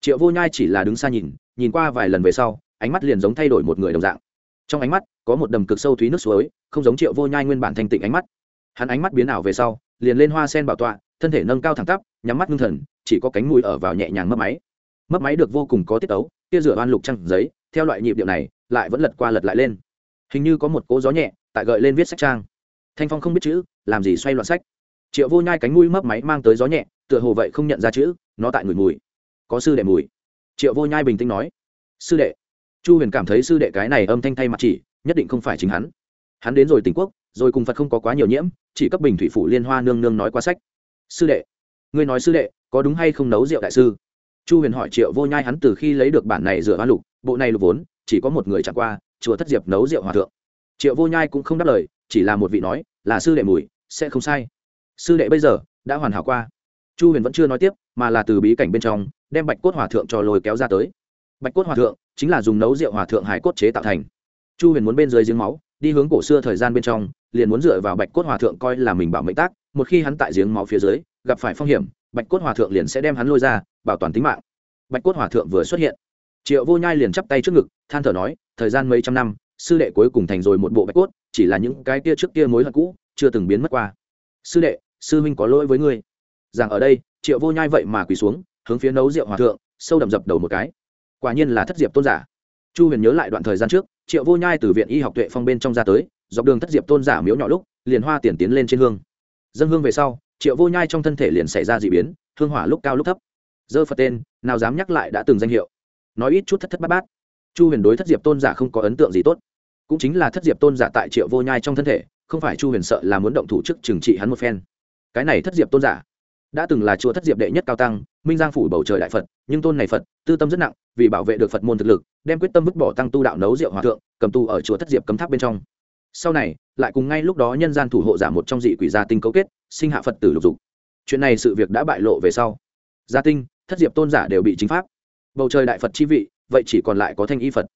A: Triệu vô nhai chỉ là đứng xa nhìn nhìn qua vài lần về sau, ánh mắt liền giống thay đổi một người đồng dạng. Trong ánh mắt, có một đầm cực sâu thúy nước suối, không giống triệu vô nhai nguyên bản thanh tịnh ánh mắt. Hắn ánh mắt biến ảo về sau, liền lên hoa sen bảo tọa, thân thể nâng cao thẳng tắp, nhắm mắt ngưng thần, chỉ có cánh mũi ở vào nhẹ nhàng mấp máy mất máy được vô cùng có tiết tấu kia rửa oan lục trăng giấy, theo loại nhịp điệu này, lại vẫn lật qua lật lại lên. Hình như có một cỗ gió nhẹ, tại gợi lên viết sách trang. Thanh phong không biết chữ, làm gì xoay loạn sách. Triệu vô nhai cánh mũi mấp máy mang tới gió nhẹ, tựa hồ vậy không nhận ra chữ, nó tại người mùi. Có sư đệ mùi. Triệu vô nhai bình tĩnh nói. Sư đệ. Chu huyền cảm thấy sư đệ cái này âm thanh thay mặt chỉ, nhất định không phải chính hắn. Hắn đến rồi tỉnh quốc, rồi cùng phật không có quá nhiều nhiễm, chỉ cấp bình thủy phủ liên hoa nương nương nói qua sách. Sư đệ. Ngươi nói sư đệ, có đúng hay không nấu rượu đại sư? Chu huyền hỏi triệu vô nhai hắn từ khi lấy được bản này rửa hoa lục, bộ này lục vốn, chỉ có một người chẳng qua, chùa thất diệp nấu rượu hòa thượng. Triệu vô nhai cũng không đáp lời, chỉ là một vị nói, là sư đệ mùi, sẽ không sai. Sư đệ bây giờ đã hoàn hảo qua. Chu huyền vẫn chưa nói tiếp, mà là từ bí cảnh bên trong, đem bạch cốt hòa thượng cho lôi kéo ra tới. Bạch cốt hòa thượng chính là dùng nấu rượu hòa thượng hải cốt chế tạo thành. Chu huyền muốn bên dưới giếng máu, đi hướng cổ xưa thời gian bên trong, liền muốn dựa vào bạch cốt hòa thượng coi là mình bảo mệnh tác, một khi hắn tại giếng máu phía dưới, gặp phải phong hiểm bạch cốt hòa thượng liền sẽ đem hắn lôi ra, bảo toàn tính mạng. Bạch cốt hòa thượng vừa xuất hiện, triệu vô nhai liền chắp tay trước ngực, than thở nói, thời gian mấy trăm năm, sư đệ cuối cùng thành rồi một bộ bạch cốt, chỉ là những cái kia trước kia mối hận cũ, chưa từng biến mất qua. Sư đệ, sư huynh có lỗi với ngươi. Rằng ở đây, triệu vô nhai vậy mà quỳ xuống, hướng phía nấu rượu hòa thượng, sâu đậm dập đầu một cái. Quả nhiên là thất diệp tôn giả. Chu huyền nhớ lại đoạn thời gian trước, triệu vô nhai từ viện y học tuệ phong bên trong ra tới, dọc đường thất diệp tôn giả miếu nhỏ lúc, liền hoa tiền tiến lên trên hương. Dân hương về sau triệu vô nhai trong thân thể liền xảy ra d ị biến, hương hỏa lúc cao lúc thấp. Dơ phật tên, nào dám nhắc lại đã từng danh hiệu. Nói ít chút thất thất bát bát. Chu huyền đối thất diệp tôn giả không có ấn tượng gì tốt. Cũng chính là thất diệp tôn giả tại triệu vô nhai trong thân thể, không phải chu huyền sợ là muốn động thủ chức trừng trị hắn một phen. Cái này thất diệp tôn giả, đã từng là chùa thất diệp đệ nhất cao tăng, minh giang phủ bầu trời đại phật, nhưng tôn này phật, tư tâm rất nặng, vì bảo vệ được phật môn thực lực, đem quyết tâm vứt bỏ tăng tu đạo nấu rượu hòa thượng, cầm tu ở chùa thất diệp cấm tháp bên trong sau này, lại cùng ngay lúc đó nhân gian thủ hộ giả một trong dị quỷ gia tinh cấu kết, sinh hạ phật tử lục dục. Chuyện này sự việc đã bại lộ về sau. Gia tinh, thất diệp tôn giả đều bị chính pháp. Bầu trời đại phật chi vị, vậy chỉ còn lại có thanh y phật.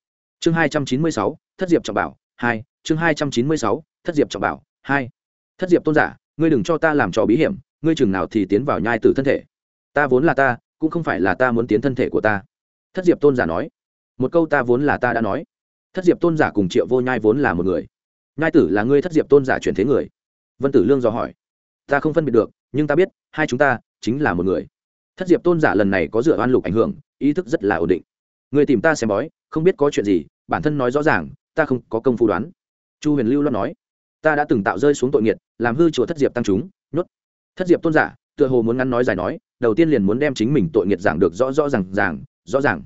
A: Chương hai trăm chín mươi sáu, thất diệp trọng bảo, hai. Chương hai trăm chín mươi sáu, thất diệp trọng bảo, hai. Thất diệp tôn giả, ngươi đừng cho ta làm trò bí hiểm, ngươi chừng nào thì tiến vào nhai tử thân thể. Ta vốn là ta, cũng không phải là ta muốn tiến thân thể của ta. Thất diệp tôn giả nói. Một câu ta vốn là ta đã nói. Thất diệp tôn giả cùng triệu vô nhai vốn là một người nhai tử là ngươi thất diệp tôn giả chuyển thế người. Vân tử lương dò hỏi. Ta không phân biệt được, nhưng ta biết, hai chúng ta chính là một người. Thất diệp tôn giả lần này có dựa oan lục ảnh hưởng, ý thức rất là ổn định. Người tìm ta xem bói, không biết có chuyện gì, bản thân nói rõ ràng, ta không có công phu đoán. Chu huyền lưu lo nói. Ta đã từng tạo rơi xuống tội nghiệt, làm hư chùa thất diệp tăng chúng, nhốt. Thất diệp tôn giả, tựa hồ muốn ngắn nói dài nói, đầu tiên liền muốn đem chính mình tội nghiệt giảng được rõ rõ ràng ràng, rõ ràng.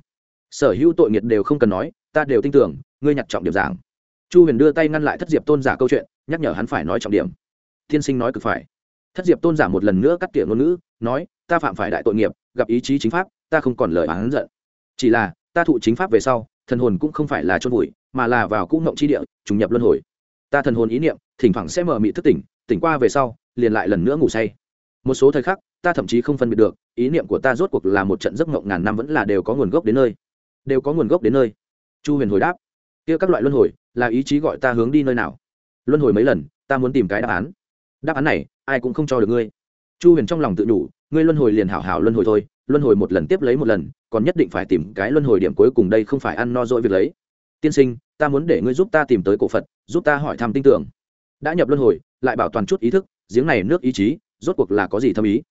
A: Sở hữu tội nghiệt đều không cần nói, ta đều tin tưởng, ngươi nhặt trọng điểm giảng chu huyền đưa tay ngăn lại thất diệp tôn giả câu chuyện, nhắc nhở hắn phải nói trọng điểm. Tiên sinh nói cực phải. Thất diệp tôn giả một lần nữa cắt tiệm ngôn ngữ, nói, ta phạm phải đại tội nghiệp, gặp ý chí chính pháp, ta không còn lời hắn giận. Chỉ là, ta thụ chính pháp về sau, thần hồn cũng không phải là chôn vùi, mà là vào cũ ngộng chi địa, trùng nhập luân hồi. Ta thần hồn ý niệm, thỉnh thoảng sẽ mở mị thức tỉnh tỉnh qua về sau, liền lại lần nữa ngủ say. Một số thời khắc, ta thậm chí không phân biệt được, ý niệm của ta rốt cuộc là một trận giấc ngộng ngàn năm vẫn là đều có nguồn gốc đến nơi. Đều có nguồn gốc đến nơi. Chu huyền hồi đáp, kia các loại luân hồi là ý chí gọi ta hướng đi nơi nào? Luân hồi mấy lần, ta muốn tìm cái đáp án. Đáp án này, ai cũng không cho được ngươi. Chu huyền trong lòng tự đủ ngươi luân hồi liền hảo hảo luân hồi thôi, luân hồi một lần tiếp lấy một lần, còn nhất định phải tìm cái luân hồi điểm cuối cùng đây không phải ăn no dỗi việc lấy. Tiên sinh, ta muốn để ngươi giúp ta tìm tới cổ phật, giúp ta hỏi thăm tin tưởng. Đã nhập luân hồi, lại bảo toàn chút ý thức, giếng này nước ý chí, rốt cuộc là có gì thâm ý?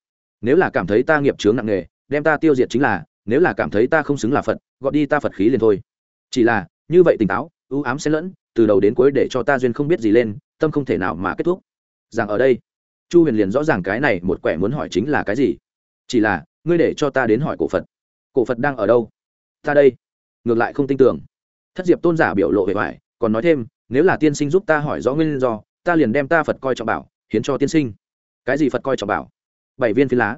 A: Nếu là cảm thấy ta nghiệp chướng nặng nề, đem ta tiêu diệt chính là, nếu là cảm thấy ta không xứng là phật, gọi đi ta phật khí liền thôi. Chỉ là, như vậy tỉnh táo ưu ám xen lẫn, từ đầu đến cuối để cho ta duyên không biết gì lên, tâm không thể nào mà kết thúc. Rằng ở đây, chu huyền liền rõ ràng cái này một quẻ muốn hỏi chính là cái gì. Chỉ là, ngươi để cho ta đến hỏi cổ phật. Cổ phật đang ở đâu? Ta đây. Ngược lại không tin tưởng. Thất diệp tôn giả biểu lộ về vải, còn nói thêm, nếu là tiên sinh giúp ta hỏi rõ nguyên do, ta liền đem ta phật coi trọng bảo, hiến cho tiên sinh. Cái gì phật coi trọng bảo? Bảy viên phi lá.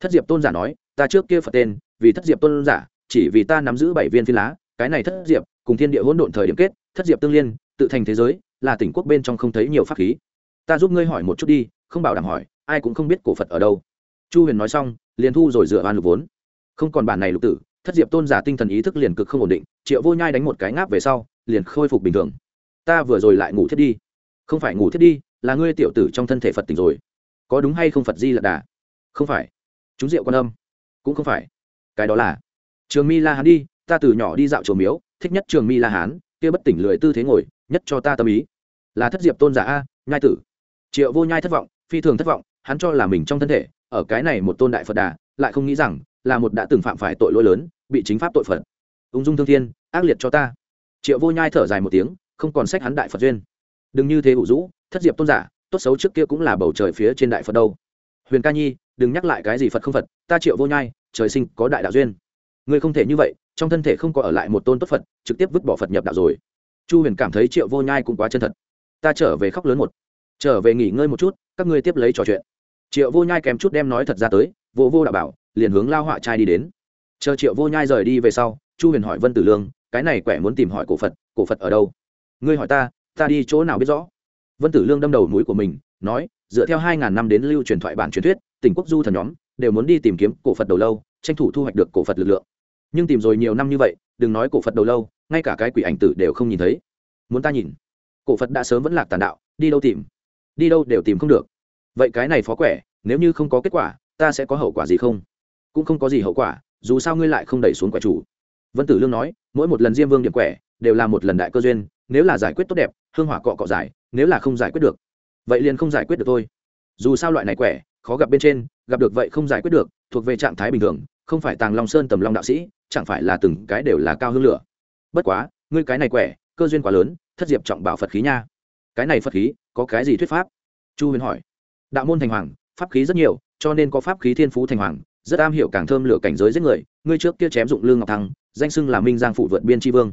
A: Thất diệp tôn giả nói, ta trước kia phật tên, vì thất diệp tôn giả, chỉ vì ta nắm giữ bảy viên phi lá, cái này thất diệp cùng thiên địa hỗn độn thời điểm kết, thất diệp tương liên, tự thành thế giới, là tỉnh quốc bên trong không thấy nhiều pháp khí. Ta giúp ngươi hỏi một chút đi, không bảo đảm hỏi, ai cũng không biết cổ phật ở đâu. Chu huyền nói xong, liền thu rồi dựa van lục vốn. Không còn bản này lục tử, thất diệp tôn giả tinh thần ý thức liền cực không ổn định, triệu vô nhai đánh một cái ngáp về sau, liền khôi phục bình thường. Ta vừa rồi lại ngủ thiết đi. Không phải ngủ thiết đi, là ngươi tiểu tử trong thân thể phật tỉnh rồi. Có đúng hay không phật di lạc đà? Không phải. Chúng rượu quan âm? Cũng không phải. Cái đó là trường mi la hán đi ta từ nhỏ đi dạo chùa miếu, thích nhất trường mi la hán, kia bất tỉnh lười tư thế ngồi, nhất cho ta tâm ý. Là thất diệp tôn giả a, nhai tử. Triệu vô nhai thất vọng, phi thường thất vọng, hắn cho là mình trong thân thể, ở cái này một tôn đại phật đà, lại không nghĩ rằng là một đã từng phạm phải tội lỗi lớn, bị chính pháp tội phật. Ung dung thương thiên, ác liệt cho ta. Triệu vô nhai thở dài một tiếng, không còn sách hắn đại phật duyên. Đừng như thế ủ rũ, thất diệp tôn giả, tốt xấu trước kia cũng là bầu trời phía trên đại phật đâu. Huyền ca nhi, đừng nhắc lại cái gì phật không phật, ta triệu vô nhai, trời sinh có đại đạo duyên. Ngươi không thể như vậy trong thân thể không có ở lại một tôn tốt phật, trực tiếp vứt bỏ phật nhập đạo rồi. Chu huyền cảm thấy triệu vô nhai cũng quá chân thật. Ta trở về khóc lớn một. Trở về nghỉ ngơi một chút, các ngươi tiếp lấy trò chuyện. Triệu vô nhai kèm chút đem nói thật ra tới vô vô đạo bảo, liền hướng lao họa trai đi đến. Chờ triệu vô nhai rời đi về sau, chu huyền hỏi vân tử lương, cái này quẻ muốn tìm hỏi cổ phật cổ phật ở đâu? Ngươi hỏi ta ta đi chỗ nào biết rõ? Vân tử lương đâm đầu núi của mình, nói, dựa theo hai ngàn năm đến lưu truyền thoại bản truyền thuyết, tỉnh quốc du thần nhóm, đều muốn đi tìm kiếm cổ phật đầu lâu, tranh thủ thu hoạch được cổ phật lực lượng nhưng tìm rồi nhiều năm như vậy, đừng nói cổ phật đầu lâu, ngay cả cái quỷ ảnh tử đều không nhìn thấy. Muốn ta nhìn? Cổ phật đã sớm vẫn lạc tàn đạo, đi đâu tìm? Đi đâu đều tìm không được. Vậy cái này phó quẻ, nếu như không có kết quả, ta sẽ có hậu quả gì không? Cũng không có gì hậu quả, dù sao ngươi lại không đẩy xuống quẻ chủ. Vân tử lương nói, mỗi một lần diêm vương điểm quẻ, đều là một lần đại cơ duyên, nếu là giải quyết tốt đẹp, hương hỏa cọ cọ giải, nếu là không giải quyết được, vậy liền không giải quyết được thôi. Dù sao loại này quẻ, khó gặp bên trên, gặp được vậy không giải quyết được, thuộc về trạng thái bình thường, không phải tàng long sơn tầm long đạo sĩ chẳng phải là từng cái đều là cao hương lửa. Bất quá, ngươi cái này quẻ, cơ duyên quá lớn, thất diệp trọng bảo phật khí nha. Cái này phật khí, có cái gì thuyết pháp? Chu huyền hỏi. Đạo môn thành hoàng, pháp khí rất nhiều, cho nên có pháp khí thiên phú thành hoàng, rất am hiểu càng thơm lửa cảnh giới giết người, ngươi trước kia chém dụng lương ngọc thăng, danh xưng là minh giang phụ vượt biên tri vương.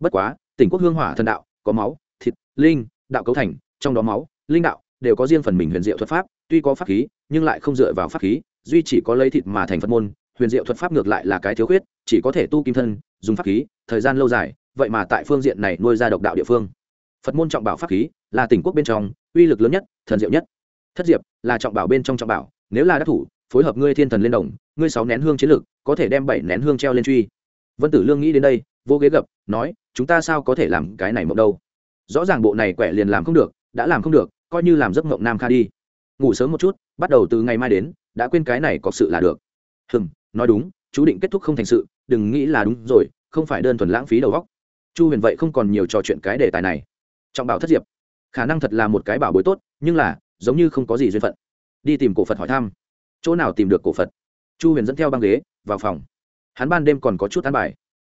A: Bất quá, tỉnh quốc hương hỏa thần đạo, có máu, thịt, linh, đạo cấu thành, trong đó máu, linh đạo, đều có riêng phần mình huyền diệu thuật pháp, tuy có pháp khí, nhưng lại không dựa vào pháp khí, duy chỉ có lấy thịt mà thành phật môn, huyền diệu thuật pháp ngược lại là cái thiếu khuyết chỉ có thể tu kim thân, dùng pháp khí, thời gian lâu dài, vậy mà tại phương diện này nuôi ra độc đạo địa phương. Phật môn trọng bảo pháp khí là tỉnh quốc bên trong uy lực lớn nhất, thần diệu nhất. Thất diệp là trọng bảo bên trong trọng bảo, nếu là đắc thủ, phối hợp ngươi thiên thần lên đồng, ngươi sáu nén hương chiến lực có thể đem bảy nén hương treo lên truy. Vân tử lương nghĩ đến đây, vô ghế gập, nói, chúng ta sao có thể làm cái này mộng đâu? Rõ ràng bộ này quẻ liền làm không được, đã làm không được, coi như làm giấc mộng nam kha đi. Ngủ sớm một chút, bắt đầu từ ngày mai đến, đã quên cái này có sự là được. Hừm, nói đúng, chú định kết thúc không thành sự đừng nghĩ là đúng rồi, không phải đơn thuần lãng phí đầu góc chu huyền vậy không còn nhiều trò chuyện cái đề tài này. Trọng bảo thất diệp, khả năng thật là một cái bảo bối tốt, nhưng là, giống như không có gì duyên phận. Đi tìm cổ phật hỏi thăm. Chỗ nào tìm được cổ phật? Chu huyền dẫn theo băng ghế, vào phòng. Hắn ban đêm còn có chút tán bài,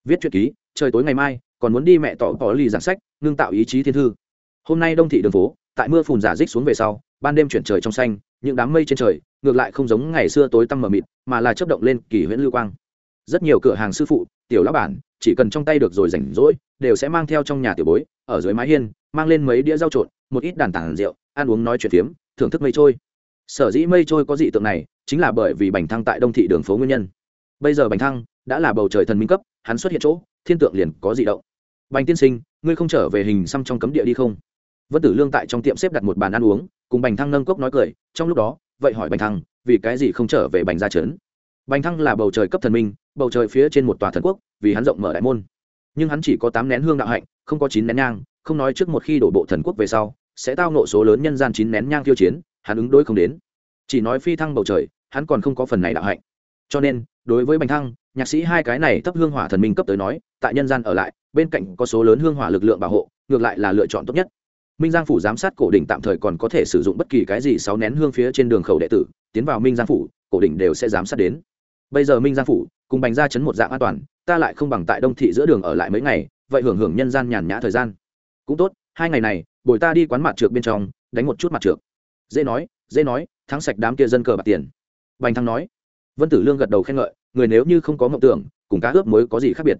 A: viết truyện ký, trời tối ngày mai, còn muốn đi mẹ tỏ bỏ lì giảng sách, ngưng tạo ý chí thiên thư. Hôm nay đông thị đường phố, tại mưa phùn giả dích xuống về sau, ban đêm chuyển trời trong xanh, những đám mây trên trời, ngược lại không giống ngày xưa tối tăm mờ mịt, mà là chấp động lên kỳ huyễn lưu quang rất nhiều cửa hàng sư phụ, tiểu lão bản, chỉ cần trong tay được rồi rảnh rỗi, đều sẽ mang theo trong nhà tiểu bối, ở dưới mái hiên, mang lên mấy đĩa rau trộn, một ít đàn tảng rượu, ăn uống nói chuyện phiếm, thưởng thức mây trôi. Sở dĩ mây trôi có dị tượng này, chính là bởi vì bành thăng tại đông thị đường phố nguyên nhân. Bây giờ bành thăng đã là bầu trời thần minh cấp, hắn xuất hiện chỗ, thiên tượng liền có dị động. Bành tiên sinh, ngươi không trở về hình xăm trong cấm địa đi không? Vân tử lương tại trong tiệm xếp đặt một bàn ăn uống, cùng bành thăng nâng cốc nói cười, trong lúc đó, vậy hỏi bành thăng, vì cái gì không trở về bành gia trấn? Bành thăng là bầu trời cấp thần minh bầu trời phía trên một tòa thần quốc, vì hắn rộng mở đại môn. Nhưng hắn chỉ có tám nén hương đạo hạnh, không có chín nén nhang, không nói trước một khi đổ bộ thần quốc về sau, sẽ tao nộ số lớn nhân gian chín nén nhang tiêu chiến, hắn ứng đối không đến. Chỉ nói phi thăng bầu trời, hắn còn không có phần này đạo hạnh. Cho nên, đối với bành thăng, nhạc sĩ hai cái này thấp hương hỏa thần minh cấp tới nói, tại nhân gian ở lại, bên cạnh có số lớn hương hỏa lực lượng bảo hộ, ngược lại là lựa chọn tốt nhất. Minh giang phủ giám sát cổ đỉnh tạm thời còn có thể sử dụng bất kỳ cái gì sáu nén hương phía trên đường khẩu đệ tử, tiến vào minh giang phủ, cổ đỉnh đều sẽ giám sát đến. Bây giờ minh giang phủ cùng bành ra chấn một dạng an toàn, ta lại không bằng tại đông thị giữa đường ở lại mấy ngày, vậy hưởng hưởng nhân gian nhàn nhã thời gian. Cũng tốt, hai ngày này, bồi ta đi quán mặt trượt bên trong, đánh một chút mặt trượt dễ nói dễ nói, thắng sạch đám kia dân cờ bạc tiền. Bành thăng nói. Vân tử lương gật đầu khen ngợi, người nếu như không có mộng tưởng, cùng cá ướp mới có gì khác biệt.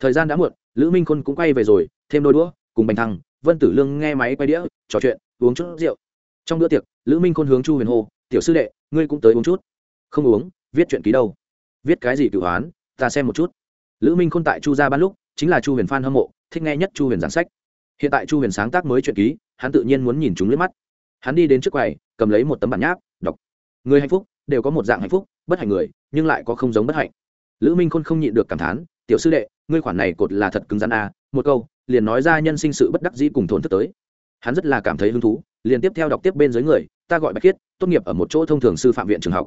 A: Thời gian đã muộn, lữ minh khôn cũng quay về rồi, thêm đôi đũa, cùng bành thăng, vân tử lương nghe máy quay đĩa, trò chuyện, uống chút rượu. Trong bữa tiệc, lữ minh khôn hướng chu huyền hô, tiểu sư đệ, ngươi cũng tới uống chút. Không uống, viết chuyện ký đâu viết cái gì cửu hoán ta xem một chút. Lữ minh khôn tại chu gia ban lúc chính là chu huyền phan hâm mộ thích nghe nhất chu huyền giảng sách. Hiện tại chu huyền sáng tác mới chuyện ký hắn tự nhiên muốn nhìn chúng liếc mắt. Hắn đi đến trước quầy cầm lấy một tấm bản nháp đọc. Người hạnh phúc đều có một dạng hạnh phúc bất hạnh người nhưng lại có không giống bất hạnh. Lữ minh khôn không nhịn được cảm thán tiểu sư đệ ngươi khoản này cột là thật cứng rắn à, một câu liền nói ra nhân sinh sự bất đắc dĩ cùng thốn thức tới. Hắn rất là cảm thấy hứng thú liền tiếp theo đọc tiếp bên dưới người ta gọi bạch khiết tốt nghiệp ở một chỗ thông thường sư phạm viện trường học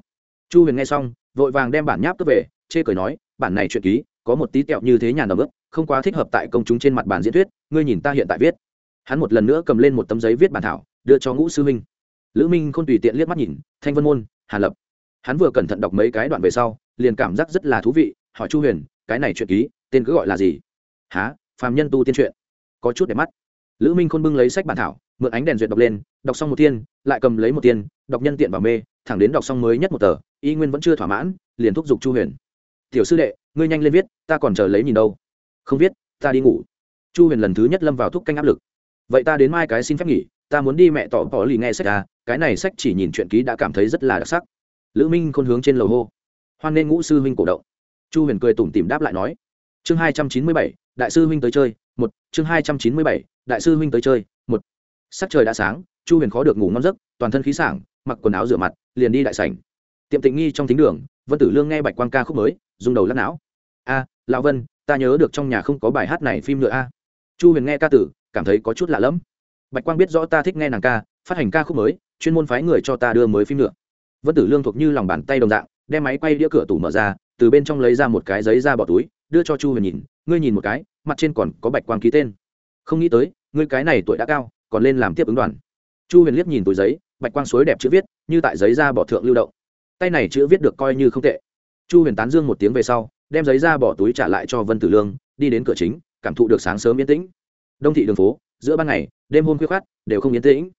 A: chu huyền nghe xong, vội vàng đem bản nháp cướp về, chê cười nói, bản này chuyện ký, có một tí kẹo như thế nhà đồng ướp, không quá thích hợp tại công chúng trên mặt bản diễn thuyết, ngươi nhìn ta hiện tại viết. Hắn một lần nữa cầm lên một tấm giấy viết bản thảo, đưa cho ngũ sư minh. Lữ minh không tùy tiện liếc mắt nhìn, thanh vân môn hàn lập. Hắn vừa cẩn thận đọc mấy cái đoạn về sau, liền cảm giác rất là thú vị, hỏi chu huyền, cái này chuyện ký, tên cứ gọi là gì? Há phàm nhân tu tiên truyện. Có chút để mắt. Lữ minh khôn bưng lấy sách bản thảo, mượn ánh đèn duyệt đọc lên, đọc xong một tiên lại cầm lấy một tiên đọc nhân tiện vào mê, thẳng đến đọc xong mới nhất một tờ y nguyên vẫn chưa thỏa mãn, liền thúc giục chu huyền. Tiểu sư đệ, ngươi nhanh lên viết, ta còn chờ lấy nhìn đâu. Không viết, ta đi ngủ. Chu huyền lần thứ nhất lâm vào thúc canh áp lực. Vậy ta đến mai cái xin phép nghỉ, ta muốn đi mẹ tỏ bỏ lì nghe sách à cái này sách chỉ nhìn chuyện ký đã cảm thấy rất là đặc sắc. Lữ minh khôn hướng trên lầu hô. Hoan nên ngũ sư huynh cổ động. Chu huyền cười tủm tìm đáp lại nói. Chương hai trăm chín mươi bảy, đại sư huynh tới chơi, một, chương hai trăm chín mươi bảy, đại sư huynh tới chơi, một. Sắc trời đã sáng, chu huyền khó được ngủ ngon giấc, toàn thân khí sảng, mặc quần áo rửa mặt, liền đi đại sảnh tiệm tịnh nghi trong thính đường, vân tử lương nghe bạch quang ca khúc mới, rung đầu lắc não. A, lão vân, ta nhớ được trong nhà không có bài hát này phim nữa a. Chu huyền nghe ca tử, cảm thấy có chút lạ lẫm. Bạch quang biết rõ ta thích nghe nàng ca, phát hành ca khúc mới, chuyên môn phái người cho ta đưa mới phim nữa. Vân tử lương thuộc như lòng bàn tay đồng dạng, đem máy quay đĩa cửa tủ mở ra, từ bên trong lấy ra một cái giấy ra bỏ túi, đưa cho chu huyền nhìn, ngươi nhìn một cái, mặt trên còn có bạch quang ký tên. Không nghĩ tới, ngươi cái này tuổi đã cao, còn lên làm tiếp ứng đoàn. Chu huyền liếc nhìn túi giấy, bạch quang suối đẹp chữ viết, như tại giấy ra bỏ thượng lưu động tay này chữ viết được coi như không tệ. Chu huyền tán dương một tiếng về sau, đem giấy ra bỏ túi trả lại cho vân tử lương, đi đến cửa chính, cảm thụ được sáng sớm yên tĩnh. Đông thị đường phố, giữa ban ngày, đêm hôm khuya khát đều không yên tĩnh.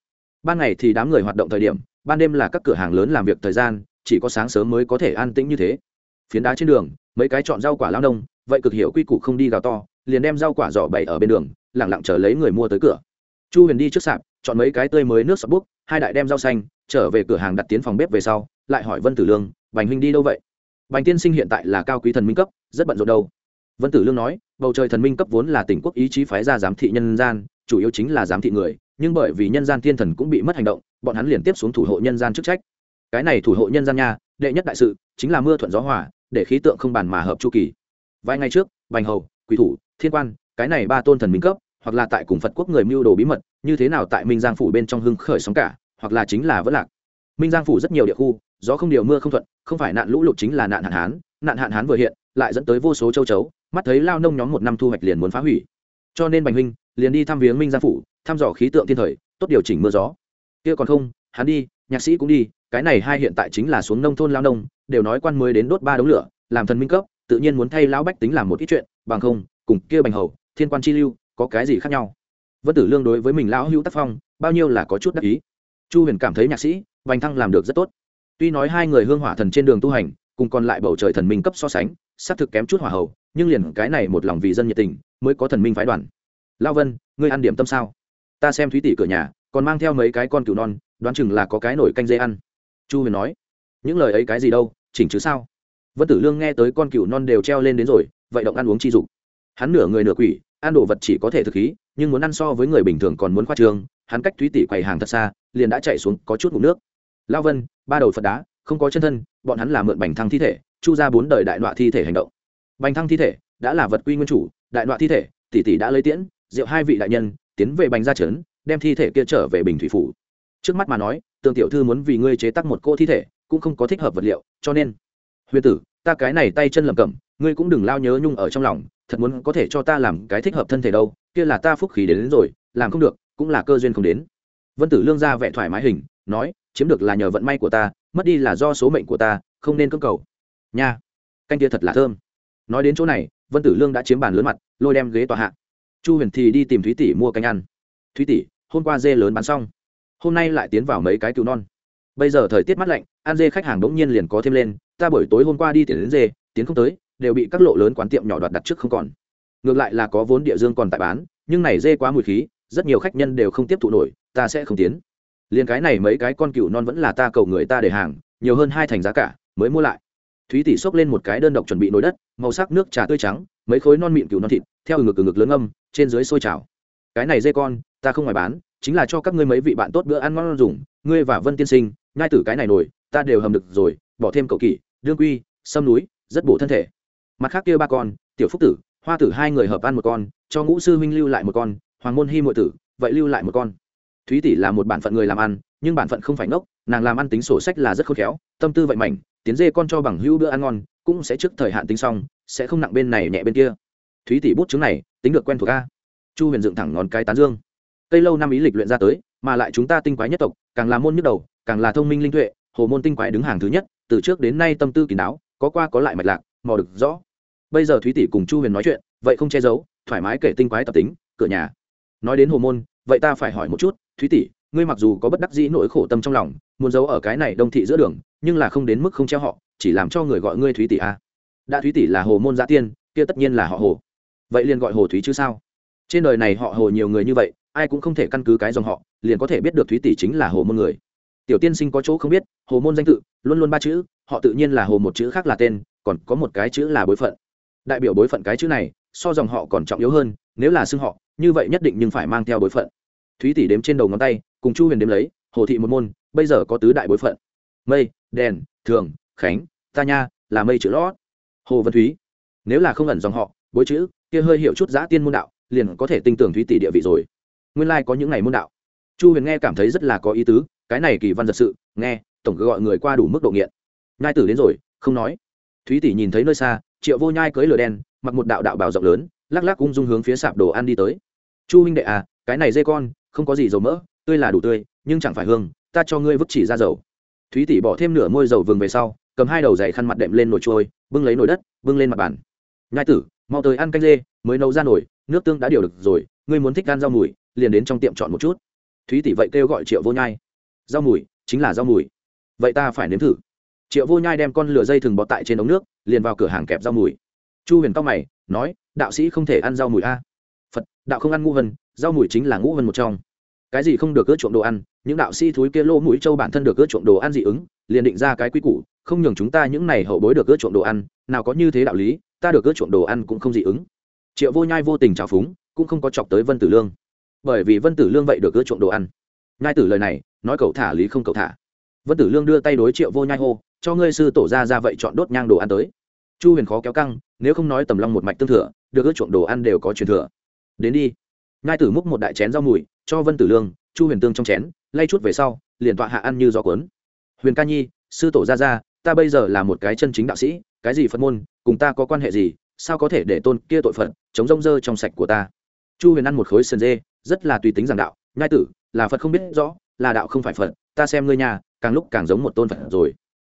A: Ban ngày thì đám người hoạt động thời điểm, ban đêm là các cửa hàng lớn làm việc thời gian, chỉ có sáng sớm mới có thể an tĩnh như thế. Phiến đá trên đường, mấy cái chọn rau quả lao nông, vậy cực hiểu quy củ không đi gào to, liền đem rau quả giỏ bày ở bên đường lẳng lặng chờ lấy người mua tới cửa. Chu huyền đi trước sạp, chọn mấy cái tươi mới nước sập bút hai đại đem rau xanh, trở về cửa hàng đặt tiến phòng bếp về sau lại hỏi vân tử lương, bành huynh đi đâu vậy? Bành tiên sinh hiện tại là cao quý thần minh cấp, rất bận rộn đâu. Vân tử lương nói, bầu trời thần minh cấp vốn là tỉnh quốc ý chí phái ra giám thị nhân gian, chủ yếu chính là giám thị người, nhưng bởi vì nhân gian thiên thần cũng bị mất hành động, bọn hắn liền tiếp xuống thủ hộ nhân gian chức trách. Cái này thủ hộ nhân gian nha, đệ nhất đại sự chính là mưa thuận gió hòa, để khí tượng không bàn mà hợp chu kỳ. Vài ngày trước, bành hầu, quỷ thủ, thiên quan, cái này ba tôn thần minh cấp, hoặc là tại cùng phật quốc người mưu đồ bí mật, như thế nào tại minh giang phủ bên trong hưng khởi sóng cả, hoặc là chính là vỡ lạc. Minh giang phủ rất nhiều địa khu gió không điều mưa không thuận, không phải nạn lũ lụt chính là nạn hạn hán, nạn hạn hán vừa hiện, lại dẫn tới vô số châu chấu, mắt thấy lao nông nhóm một năm thu hoạch liền muốn phá hủy. Cho nên bành huynh, liền đi thăm viếng minh giang phủ, thăm dò khí tượng thiên thời, tốt điều chỉnh mưa gió. Kia còn không, hắn đi, nhạc sĩ cũng đi, cái này hai hiện tại chính là xuống nông thôn lao nông, đều nói quan mới đến đốt ba đống lửa, làm thần minh cấp, tự nhiên muốn thay lão bách tính làm một ít chuyện, bằng không, cùng kia bành hầu, thiên quan chi lưu, có cái gì khác nhau? Vân tử lương đối với mình lão hữu tác phong, bao nhiêu là có chút đắc ý. Chu huyền cảm thấy nhạc sĩ, bành thăng làm được rất tốt tuy nói hai người hương hỏa thần trên đường tu hành cùng còn lại bầu trời thần minh cấp so sánh xác thực kém chút hỏa hầu, nhưng liền cái này một lòng vì dân nhiệt tình mới có thần minh phái đoàn. Lao vân ngươi ăn điểm tâm sao? Ta xem thúy tỷ cửa nhà còn mang theo mấy cái con cừu non đoán chừng là có cái nổi canh dê ăn. Chu huyền nói những lời ấy cái gì đâu chỉnh chứ sao? Vân tử lương nghe tới con cừu non đều treo lên đến rồi vậy động ăn uống chi dục. Hắn nửa người nửa quỷ ăn đồ vật chỉ có thể thực khí nhưng muốn ăn so với người bình thường còn muốn khoa trương hắn cách thúy tỷ quầy hàng thật xa liền đã chạy xuống có chút ngụm nước lao vân ba đầu phật đá không có chân thân bọn hắn là mượn bành thăng thi thể chu ra bốn đời đại nọa thi thể hành động. Bành thăng thi thể đã là vật quy nguyên chủ đại nọa thi thể tỷ tỷ đã lấy tiễn diệu hai vị đại nhân tiến về bành gia trấn đem thi thể kia trở về bình thủy phủ. Trước mắt mà nói tường tiểu thư muốn vì ngươi chế tác một cô thi thể cũng không có thích hợp vật liệu cho nên huyền tử ta cái này tay chân lầm cẩm ngươi cũng đừng lao nhớ nhung ở trong lòng thật muốn có thể cho ta làm cái thích hợp thân thể đâu kia là ta phúc khí đến, đến rồi làm không được cũng là cơ duyên không đến. Vân tử lương ra vẻ thoải mái hình nói, chiếm được là nhờ vận may của ta, mất đi là do số mệnh của ta, không nên cưỡng cầu. Nha, canh kia thật là thơm. Nói đến chỗ này, vân tử lương đã chiếm bàn lớn mặt, lôi đem ghế tòa hạ. Chu huyền thì đi tìm thúy tỷ mua canh ăn. Thúy tỷ, hôm qua dê lớn bán xong. Hôm nay lại tiến vào mấy cái cứu non. Bây giờ thời tiết mát lạnh, ăn dê khách hàng đ n g nhiên liền có thêm lên. Ta buổi tối hôm qua đi tiền đến dê, tiến không tới, đều bị các lộ lớn quán tiệm nhỏ đoạt đặt trước không còn. Ngược lại là có vốn địa dương còn tại bán, nhưng này dê quá mùi khí, rất nhiều khách nhân đều không tiếp thụ nổi, ta sẽ không tiến liền cái này mấy cái con cừu non vẫn là ta cầu người ta để hàng, nhiều hơn hai thành giá cả, mới mua lại. Thúy tỷ xốc lên một cái đơn độc chuẩn bị nồi đất, màu sắc nước trà tươi trắng, mấy khối non mịn cừu non thịt, theo ngực ngực lớn âm trên dưới sôi trào. Cái này dê con, ta không ngoài bán, chính là cho các ngươi mấy vị bạn tốt bữa ăn ngon dùng, ngươi và vân tiên sinh ngay từ cái này nồi, ta đều hầm được rồi, bỏ thêm cầu kỷ, đương quy, sâm núi, rất bổ thân thể. Mặt khác kia ba con, tiểu phúc tử, hoa tử hai người hợp ăn một con, cho ngũ sư huynh lưu lại một con, hoàng môn hy muội tử, vậy lưu lại một con thúy tỷ là một bản phận người làm ăn, nhưng bản phận không phải ngốc, nàng làm ăn tính sổ sách là rất khôn khéo, tâm tư vậy mảnh, tiến dê con cho bằng hữu bữa ăn ngon, cũng sẽ trước thời hạn tính xong, sẽ không nặng bên này nhẹ bên kia. Thúy tỷ bút chứng này, tính được quen thuộc a. Chu huyền dựng thẳng ngón cái tán dương. Cây lâu năm ý lịch luyện ra tới, mà lại chúng ta tinh quái nhất tộc, càng là môn nhức đầu, càng là thông minh linh tuệ, hồ môn tinh quái đứng hàng thứ nhất, từ trước đến nay tâm tư kỳ đáo, có qua có lại mạch lạc, mò được rõ. Bây giờ thúy tỷ cùng chu huyền nói chuyện, vậy không che giấu, thoải mái kể tinh quái tập tính, cửa nhà. Nói đến hồ môn vậy ta phải hỏi một chút, thúy tỷ, ngươi mặc dù có bất đắc dĩ nỗi khổ tâm trong lòng, muốn giấu ở cái này đông thị giữa đường, nhưng là không đến mức không treo họ, chỉ làm cho người gọi ngươi thúy tỷ a à. đã thúy tỷ là hồ môn gia tiên, kia tất nhiên là họ hồ. Vậy liền gọi hồ thúy chứ sao? Trên đời này họ hồ nhiều người như vậy, ai cũng không thể căn cứ cái dòng họ, liền có thể biết được thúy tỷ chính là hồ môn người. Tiểu tiên sinh có chỗ không biết, hồ môn danh tự, luôn luôn ba chữ, họ tự nhiên là hồ một chữ khác là tên, còn có một cái chữ là bối phận. Đại biểu bối phận cái chữ này, so dòng họ còn trọng yếu hơn nếu là xưng họ, như vậy nhất định nhưng phải mang theo bối phận. Thúy tỷ đếm trên đầu ngón tay, cùng chu huyền đếm lấy, hồ thị một môn, bây giờ có tứ đại bối phận. Mây, đèn, thường, khánh, ta nha, là mây chữ lót. Hồ vân thúy, nếu là không ẩn dòng họ, bối chữ, kia hơi hiểu chút giã tiên môn đạo, liền có thể tin tưởng thúy tỷ địa vị rồi. Nguyên lai、like、có những ngày môn đạo. Chu huyền nghe cảm thấy rất là có ý tứ, cái này kỳ văn giật sự, nghe, tổng cứ gọi người qua đủ mức độ nghiện. Nhai tử đến rồi, không nói. Thúy tỷ nhìn thấy nơi xa, triệu vô nhai cưới lửa đen, mặc một đạo đạo bào rộng lớn lắc lắc ung dung hướng phía sạp đồ ăn đi tới. Chu huynh đệ à cái này dê con, không có gì dầu mỡ, tươi là đủ tươi, nhưng chẳng phải hương, ta cho ngươi vứt chỉ ra dầu. Thúy tỷ bỏ thêm nửa môi dầu vừng về sau, cầm hai đầu dày khăn mặt đệm lên nồi trôi, bưng lấy nồi đất, bưng lên mặt bàn. Nhai tử, mau tới ăn canh dê, mới nấu ra nồi, nước tương đã điều được rồi, ngươi muốn thích ăn rau mùi, liền đến trong tiệm chọn một chút. Thúy tỷ vậy kêu gọi triệu vô nhai. Rau mùi, chính là rau mùi. Vậy ta phải nếm thử. Triệu vô nhai đem con lửa dây thừng bọt tại trên ống nước, liền vào cửa hàng kẹp rau mùi. Chu huyền tóc mày, nói đạo sĩ không thể ăn rau mùi a. Phật, đạo không ăn ngũ vân, rau mùi chính là ngũ vân một trong. Cái gì không được ướt chuộng đồ ăn, những đạo sĩ thúi kia lô mũi châu bản thân được ướt chuộng đồ ăn dị ứng, liền định ra cái quy củ, không nhường chúng ta những này hậu bối được ướt chuộng đồ ăn, nào có như thế đạo lý, ta được ướt chuộng đồ ăn cũng không dị ứng. Triệu vô nhai vô tình trào phúng, cũng không có chọc tới vân tử lương. Bởi vì vân tử lương vậy được ưa chuộng đồ ăn. Nhai tử lời này, nói cậu thả lý không cậu thả. Vân tử lương đưa tay đối triệu vô nhai hô, cho ngươi sư tổ ra ra vậy chọn đốt nhang đồ ăn tới. Chu huyền khó kéo căng, nếu không nói tầm long một mạch tương thừa được ướt chuộng đồ ăn đều có truyền thừa. Đến đi. Ngai tử múc một đại chén rau mùi, cho vân tử lương, chu huyền tương trong chén, lay chút về sau, liền tọa hạ ăn như gió cuốn. Huyền ca nhi, sư tổ ra ra ta bây giờ là một cái chân chính đạo sĩ, cái gì phật môn, cùng ta có quan hệ gì, sao có thể để tôn kia tội phật chống rông dơ trong sạch của ta? Chu huyền ăn một khối sườn dê, rất là tùy tính giảng đạo, nhai tử, là phật không biết rõ, là đạo không phải phật, ta xem ngươi nhà, càng lúc càng giống một tôn phật rồi.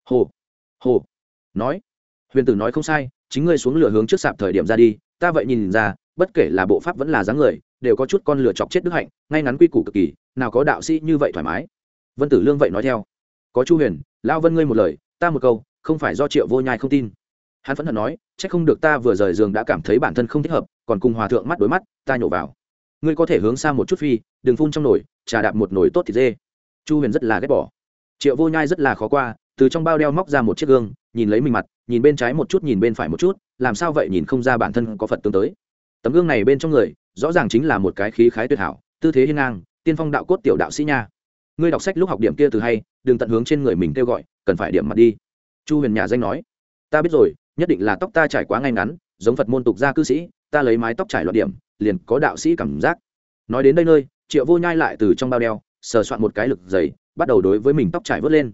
A: Hồ hồ, nói. Huyền tử nói không sai, chính ngươi xuống lửa hướng trước sạp thời điểm ra đi ta vậy nhìn ra, bất kể là bộ pháp vẫn là dáng người, đều có chút con lửa chọc chết đức hạnh, ngay ngắn quy củ cực kỳ, nào có đạo sĩ như vậy thoải mái. Vân tử lương vậy nói theo. Có chu huyền lao vân ngươi một lời, ta một câu, không phải do triệu vô nhai không tin. Hắn phẫn hận nói c h ắ c không được ta vừa rời giường đã cảm thấy bản thân không thích hợp, còn cùng hòa thượng mắt đối mắt, ta nhổ vào. Ngươi có thể hướng xa một chút phi, đừng phun trong nồi, trà đạp một nồi tốt thịt dê. Chu huyền rất là ghét bỏ. Triệu vô nhai rất là khó qua, từ trong bao đeo móc ra một chiếc gương, nhìn lấy mình mặt, nhìn bên trái một chút, nhìn bên phải một chút làm sao vậy nhìn không ra bản thân có phật tương tới? Tấm gương này bên trong người, rõ ràng chính là một cái khí khái tuyệt hảo, tư thế hiên ngang, tiên phong đạo cốt tiểu đạo sĩ nha. Ngươi đọc sách lúc học điểm kia từ hay, đừng tận hướng trên người mình kêu gọi, cần phải điểm mặt đi. Chu huyền nhà danh nói. Ta biết rồi, nhất định là tóc ta trải quá ngay ngắn, giống phật môn tục gia cư sĩ, ta lấy mái tóc trải loạn điểm, liền có đạo sĩ cảm giác. Nói đến đây nơi, triệu vô nhai lại từ trong bao đeo, sờ soạn một cái lực dày, bắt đầu đối với mình tóc trải vớt lên.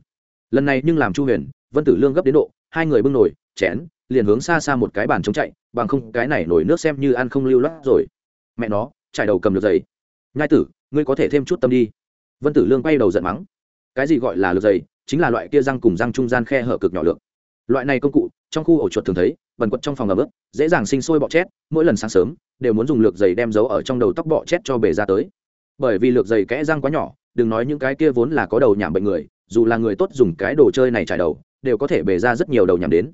A: Lần này nhưng làm chu huyền, vân tử lương gấp đến độ, hai người bưng nổi chén, liền hướng xa xa một cái bàn chống chạy, bằng không cái này nổi nước xem như ăn không lưu loát rồi. Mẹ nó, trải đầu cầm lược dày nhai tử, ngươi có thể thêm chút tâm đi. Vân tử lương quay đầu giận mắng. Cái gì gọi là lược dày chính là loại kia răng cùng răng trung gian khe hở cực nhỏ lượng. Loại này công cụ, trong khu ổ chuột thường thấy bẩn quật trong phòng ẩm ướt, dễ dàng sinh sôi bọ chét, mỗi lần sáng sớm, đều muốn dùng lược giày đem giấu ở trong đầu tóc bọ chét cho bể ra tới. Bởi vì lược giày kẽ răng quá nhỏ, đừng nói những cái kia vốn là có đầu nhảm bệnh người, dù là người tốt dùng cái đồ chơi này trải đầu, đều có thể bể ra rất nhiều đầu nhảm đến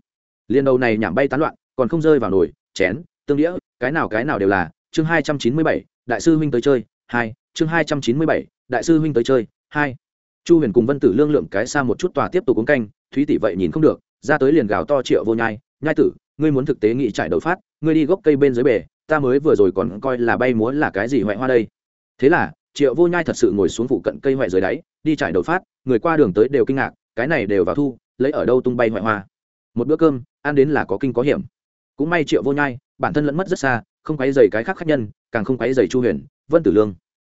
A: liên đầu này nhảm bay tán loạn, còn không rơi vào nồi chén, tương đĩa, cái nào cái nào đều là. Chương hai trăm chín mươi bảy, đại sư huynh tới chơi, hai. Chương hai trăm chín mươi bảy, đại sư huynh tới chơi, hai. Chu huyền cùng vân tử lương lượng cái xa một chút tòa tiếp tục uống canh, thúy tỷ vậy nhìn không được, ra tới liền gào to triệu vô nhai nhai tử, ngươi muốn thực tế nghị trải đầu phát, ngươi đi gốc cây bên dưới bể, ta mới vừa rồi còn coi là bay múa là cái gì hoại hoa đây. Thế là, triệu vô nhai thật sự ngồi xuống phụ cận cây hoại dưới đáy, đi trải đầu phát, người qua đường tới đều kinh ngạc, cái này đều vào thu, lấy ở đâu tung bay hoại hoa? Một bữa cơm, ăn đến là có kinh có hiểm. Cũng may triệu vô nhai, bản thân lẫn mất rất xa, không quấy dày cái khác khác nhân, càng không quấy dày chu huyền, vân tử lương.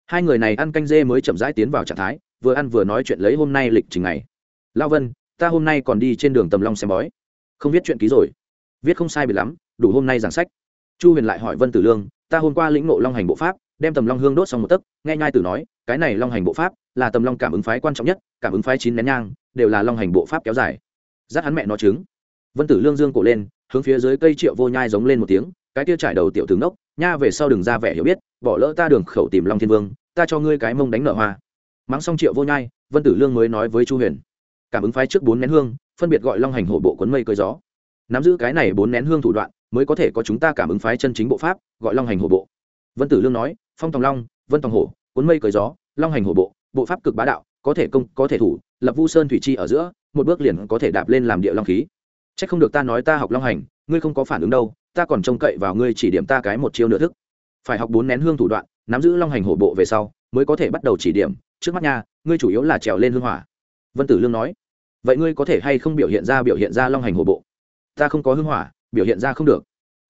A: Hai người này ăn canh dê mới chậm rãi tiến vào trạng thái, vừa ăn vừa nói chuyện lấy hôm nay lịch trình ngày. Lao vân, ta hôm nay còn đi trên đường tầm long xem bói. Không viết chuyện ký rồi. Viết không sai bị lắm, đủ hôm nay giảng sách. Chu huyền lại hỏi vân tử lương, ta hôm qua lĩnh Nộ long hành bộ pháp, đem tầm long hương đốt xong một tấc, nghe nhai tử nói, cái này long hành bộ pháp là tầm long cảm ứng phái quan trọng nhất, cảm ứng phái chín nén nhang, đều là long hành bộ pháp kéo dài. Dắt hắn mẹ nó trứng vân tử lương dương cổ lên, hướng phía dưới cây triệu vô nhai giống lên một tiếng, cái kia trải đầu tiểu tướng đốc nha về sau đừng ra vẻ hiểu biết, bỏ lỡ ta đường khẩu tìm long thiên vương, ta cho ngươi cái mông đánh nợ hoa. Mắng xong triệu vô nhai, vân tử lương mới nói với chu huyền. Cảm ứng phái trước bốn nén hương, phân biệt gọi long hành hổ bộ cuốn mây cơi gió. Nắm giữ cái này bốn nén hương thủ đoạn, mới có thể có chúng ta cảm ứng phái chân chính bộ pháp, gọi long hành hổ bộ. Vân tử lương nói, phong tòng long, vân tòng hổ, cuốn mây cơi gió, long hành hổ bộ bộ pháp cực bá đạo, có thể công, có thể thủ, lập vu sơn thủy chi ở giữa, một bước liền có thể đạp lên làm địa long khí c h ắ c không được ta nói ta học long hành, ngươi không có phản ứng đâu, ta còn trông cậy vào ngươi chỉ điểm ta cái một chiêu nửa thức. Phải học bốn nén hương thủ đoạn, nắm giữ long hành hổ bộ về sau, mới có thể bắt đầu chỉ điểm. Trước mắt nha, ngươi chủ yếu là trèo lên hương hỏa. Vân tử lương nói. Vậy ngươi có thể hay không biểu hiện ra biểu hiện ra long hành hổ bộ? Ta không có hương hỏa, biểu hiện ra không được.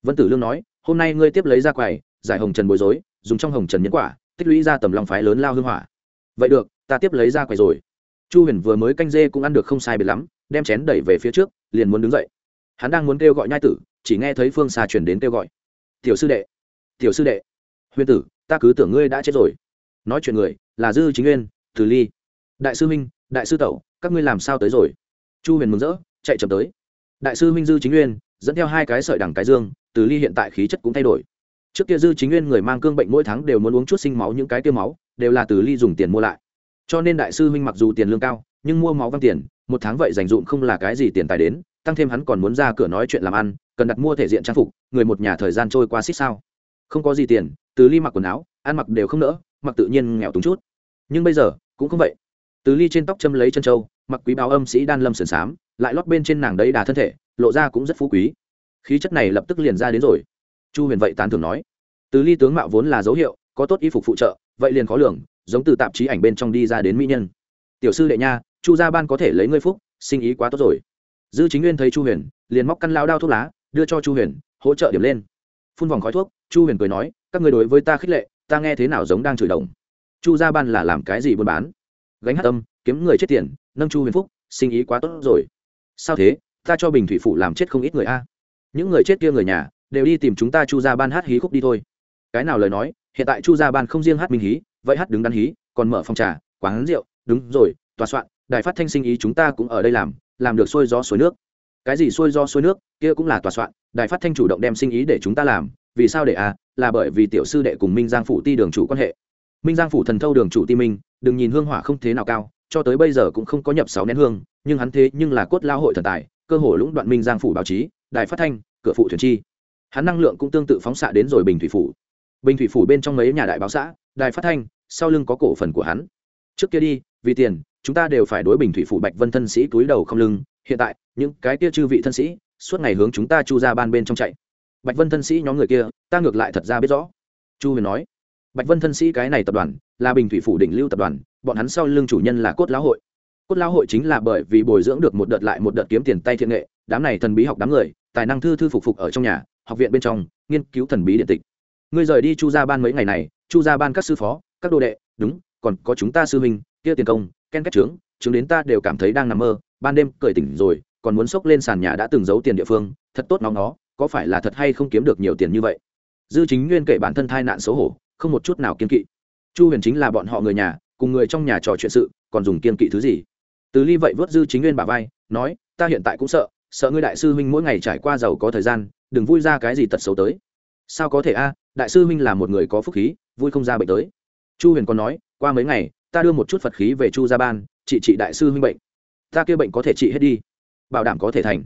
A: Vân tử lương nói. Hôm nay ngươi tiếp lấy ra quầy, giải hồng trần bối rối, dùng trong hồng trần nhẫn quả, tích lũy ra tầm long phái lớn lao hương hỏa. Vậy được, ta tiếp lấy ra quầy rồi. Chu huyền vừa mới canh dê cũng ăn được không sai biệt lắm, đem chén đẩy về phía trước liền muốn đứng dậy. Hắn đang muốn kêu gọi nhai tử chỉ nghe thấy phương xa chuyển đến kêu gọi. Tiểu sư đệ tiểu sư đệ huyền tử ta cứ tưởng ngươi đã chết rồi. Nói chuyện người là dư chính nguyên từ ly. Đại sư minh, đại sư tẩu các ngươi làm sao tới rồi? Chu huyền mừng rỡ chạy chậm tới. Đại sư minh dư chính nguyên dẫn theo hai cái sợi đằng cái dương từ ly hiện tại khí chất cũng thay đổi. Trước kia dư chính nguyên người mang cương bệnh mỗi tháng đều muốn uống chút sinh máu những cái tiêu máu đều là từ ly dùng tiền mua lại. Cho nên đại sư huynh mặc dù tiền lương cao nhưng mua máu văn tiền, một tháng vậy dành dụm không là cái gì tiền tài đến, tăng thêm hắn còn muốn ra cửa nói chuyện làm ăn, cần đặt mua thể diện trang phục, người một nhà thời gian trôi qua xích sao. Không có gì tiền, từ ly mặc quần áo, ăn mặc đều không nỡ, mặc tự nhiên nghèo túng chút. Nhưng bây giờ, cũng không vậy. Từ ly trên tóc châm lấy chân trâu, mặc quý báo âm sĩ đan lâm sườn xám, lại lót bên trên nàng đấy đà thân thể, lộ ra cũng rất phú quý. Khí chất này lập tức liền ra đến rồi. Chu huyền vậy tán thường nói. Từ ly tướng mạo vốn là dấu hiệu, có tốt y phục phụ trợ, vậy liền khó lường, giống từ tạp chí ảnh bên trong đi ra đến mỹ nhân. Tiểu sư đệ nha chu gia ban có thể lấy ngươi phúc, sinh ý quá tốt rồi. Dư chính nguyên thấy chu huyền, liền móc căn lao đao thuốc lá, đưa cho chu huyền, hỗ trợ điểm lên. Phun vòng khói thuốc, chu huyền cười nói, các người đối với ta khích lệ, ta nghe thế nào giống đang chửi đồng. Chu gia ban là làm cái gì buôn bán? Gánh hát tâm kiếm người chết tiền, nâng chu huyền phúc, sinh ý quá tốt rồi. Sao thế? Ta cho bình thủy phụ làm chết không ít người a. Những người chết kia người nhà, đều đi tìm chúng ta chu gia ban hát hí khúc đi thôi. Cái nào lời nói, hiện tại chu gia ban không riêng hát minh hí, vậy hát đứng đắn hí, còn mở phòng trà, quán rượu, đúng rồi, tòa soạn đài phát thanh sinh ý chúng ta cũng ở đây làm làm được xuôi gió suối nước. Cái gì xuôi gió xuôi nước, kia cũng là tòa soạn, đài phát thanh chủ động đem sinh ý để chúng ta làm. Vì sao để à? là bởi vì tiểu sư đệ cùng minh giang phủ ti đường chủ quan hệ. Minh giang phủ thần thâu đường chủ ti minh, đừng nhìn hương hỏa không thế nào cao, cho tới bây giờ cũng không có nhập sáu nén hương, nhưng hắn thế nhưng là cốt lao hội thần tài, cơ hồ lũng đoạn minh giang phủ báo chí, đài phát thanh, cửa phụ thuyền chi. Hắn năng lượng cũng tương tự phóng xạ đến rồi bình thủy phủ. Bình thủy phủ bên trong mấy nhà đại báo xã, đài phát thanh, sau lưng có cổ phần của hắn trước kia đi, vì tiền, chúng ta đều phải đối bình thủy phủ bạch vân thân sĩ túi đầu không lưng. Hiện tại, những cái kia chư vị thân sĩ, suốt ngày hướng chúng ta chu ra ban bên trong chạy. Bạch vân thân sĩ nhóm người kia, ta ngược lại thật ra biết rõ. Chu huyền nói, bạch vân thân sĩ cái này tập đoàn, là bình thủy phủ đỉnh lưu tập đoàn, bọn hắn sau lưng chủ nhân là cốt lão hội. Cốt lão hội chính là bởi vì bồi dưỡng được một đợt lại một đợt kiếm tiền tay thiện nghệ, đám này thần bí học đám người, tài năng thư thư phục phục ở trong nhà, học viện bên trong, nghiên cứu thần bí điện tịch. Ngươi rời đi chu gia ban mấy ngày này, chu gia ban các sư phó, các đồ đệ, đúng còn có chúng ta sư huynh, kia tiền công, ken kết trướng, chứng đến ta đều cảm thấy đang nằm mơ, ban đêm cởi tỉnh rồi, còn muốn xốc lên sàn nhà đã từng giấu tiền địa phương, thật tốt nóng nó có phải là thật hay không kiếm được nhiều tiền như vậy? Dư chính nguyên kể bản thân thai nạn xấu hổ, không một chút nào kiên kỵ. Chu huyền chính là bọn họ người nhà, cùng người trong nhà trò chuyện sự, còn dùng kiên kỵ thứ gì? Từ ly vậy vớt dư chính nguyên bà vai, nói, ta hiện tại cũng sợ sợ ngươi đại sư huynh mỗi ngày trải qua giàu có thời gian, đừng vui ra cái gì tật xấu tới. Sao có thể a, đại sư huynh là một người có phúc khí, vui không ra bệnh tới chu huyền còn nói, qua mấy ngày, ta đưa một chút phật khí về chu gia ban trị trị đại sư huynh bệnh. Ta kia bệnh có thể trị hết đi. Bảo đảm có thể thành.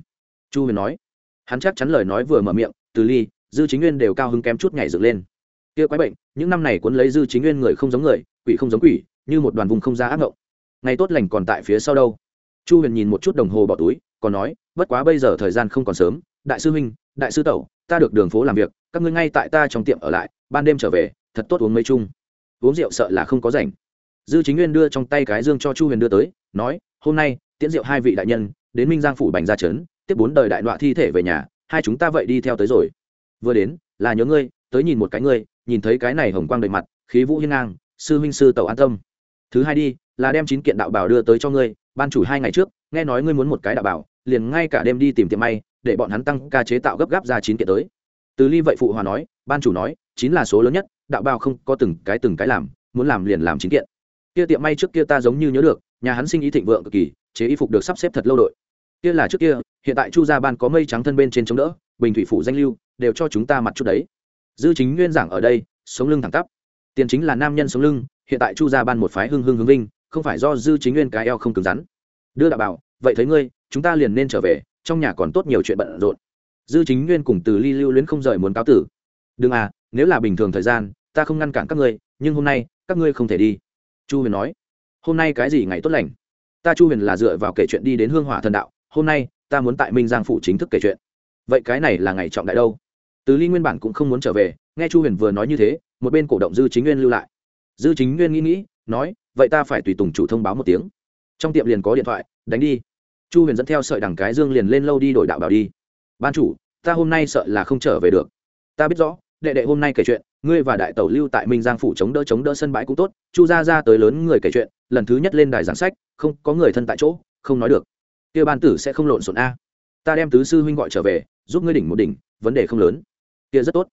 A: Chu huyền nói. Hắn chắc chắn lời nói vừa mở miệng, từ ly, dư chính nguyên đều cao hứng kém chút nhảy dựng lên. Kia quái bệnh, những năm này cuốn lấy dư chính nguyên người không giống người, quỷ không giống quỷ, như một đoàn vùng không ra ác ngộng. Ngày tốt lành còn tại phía sau đâu. Chu huyền nhìn một chút đồng hồ bỏ túi, còn nói, bất quá bây giờ thời gian không còn sớm, đại sư huynh, đại sư tẩu, ta được đường phố làm việc, các ngươi ngay tại ta trong tiệm ở lại, ban đêm trở về, thật tốt uống mấy chung uống rượu sợ là không có rảnh. Dư chính nguyên đưa trong tay cái dương cho chu huyền đưa tới, nói, hôm nay, tiễn rượu hai vị đại nhân, đến minh giang phủ bành ra trấn, tiếp bốn đời đại đọa thi thể về nhà, hai chúng ta vậy đi theo tới rồi. Vừa đến, là nhớ ngươi, tới nhìn một cái ngươi, nhìn thấy cái này hồng quang đầy mặt, khí vũ hiên ngang, sư huynh sư tẩu an tâm. Thứ hai đi, là đem chín kiện đạo bảo đưa tới cho ngươi, ban chủ hai ngày trước, nghe nói ngươi muốn một cái đạo bảo, liền ngay cả đêm đi tìm tiệm may, để bọn hắn tăng ca chế tạo gấp gáp ra chín kiện tới. Từ ly vậy phụ hòa nói, ban chủ nói, chín là số lớn nhất đạo bao không có từng cái từng cái làm, muốn làm liền làm chính kiện. Kia tiệm may trước kia ta giống như nhớ được, nhà hắn sinh ý thịnh vượng cực kỳ, chế y phục được sắp xếp thật lâu đội. Kia là trước kia, hiện tại chu gia ban có mây trắng thân bên trên chống đỡ, bình thủy phủ danh lưu, đều cho chúng ta mặt chút đấy. Dư chính nguyên giảng ở đây, sống lưng thẳng tắp. Tiền chính là nam nhân sống lưng, hiện tại chu gia ban một phái hưng hưng hướng vinh, không phải do dư chính nguyên cái eo không cứng rắn. Đưa đạo bảo, vậy thấy ngươi, chúng ta liền nên trở về, trong nhà còn tốt nhiều chuyện bận rộn. Dư chính nguyên cùng từ ly lưu luyến không rời muốn cáo tử. Đừng à nếu là bình thường thời gian ta không ngăn cản các ngươi, nhưng hôm nay, các ngươi không thể đi. Chu huyền nói. Hôm nay cái gì ngày tốt lành? Ta chu huyền là dựa vào kể chuyện đi đến hương hỏa thần đạo, hôm nay, ta muốn tại minh giang phụ chính thức kể chuyện. Vậy cái này là ngày trọng đại đâu? Từ ly nguyên bản cũng không muốn trở về, nghe chu huyền vừa nói như thế, một bên cổ động dư chính nguyên lưu lại. Dư chính nguyên nghĩ nghĩ, nói, vậy ta phải tùy tùng chủ thông báo một tiếng. Trong tiệm liền có điện thoại, đánh đi. Chu huyền dẫn theo sợi đằng cái dương liền lên lâu đi đổi đạo bảo đi. Ban chủ, ta hôm nay sợ là không trở về được. Ta biết rõ, đệ đệ hôm nay kể chuyện ngươi và đại tẩu lưu tại minh giang phủ chống đỡ chống đỡ sân bãi cũng tốt, chu ra ra tới lớn người kể chuyện, lần thứ nhất lên đài giảng sách, không, có người thân tại chỗ, không nói được. Kia ban tử sẽ không lộn xộn a. Ta đem tứ sư huynh gọi trở về, giúp ngươi đỉnh một đỉnh, vấn đề không lớn. Kia rất tốt.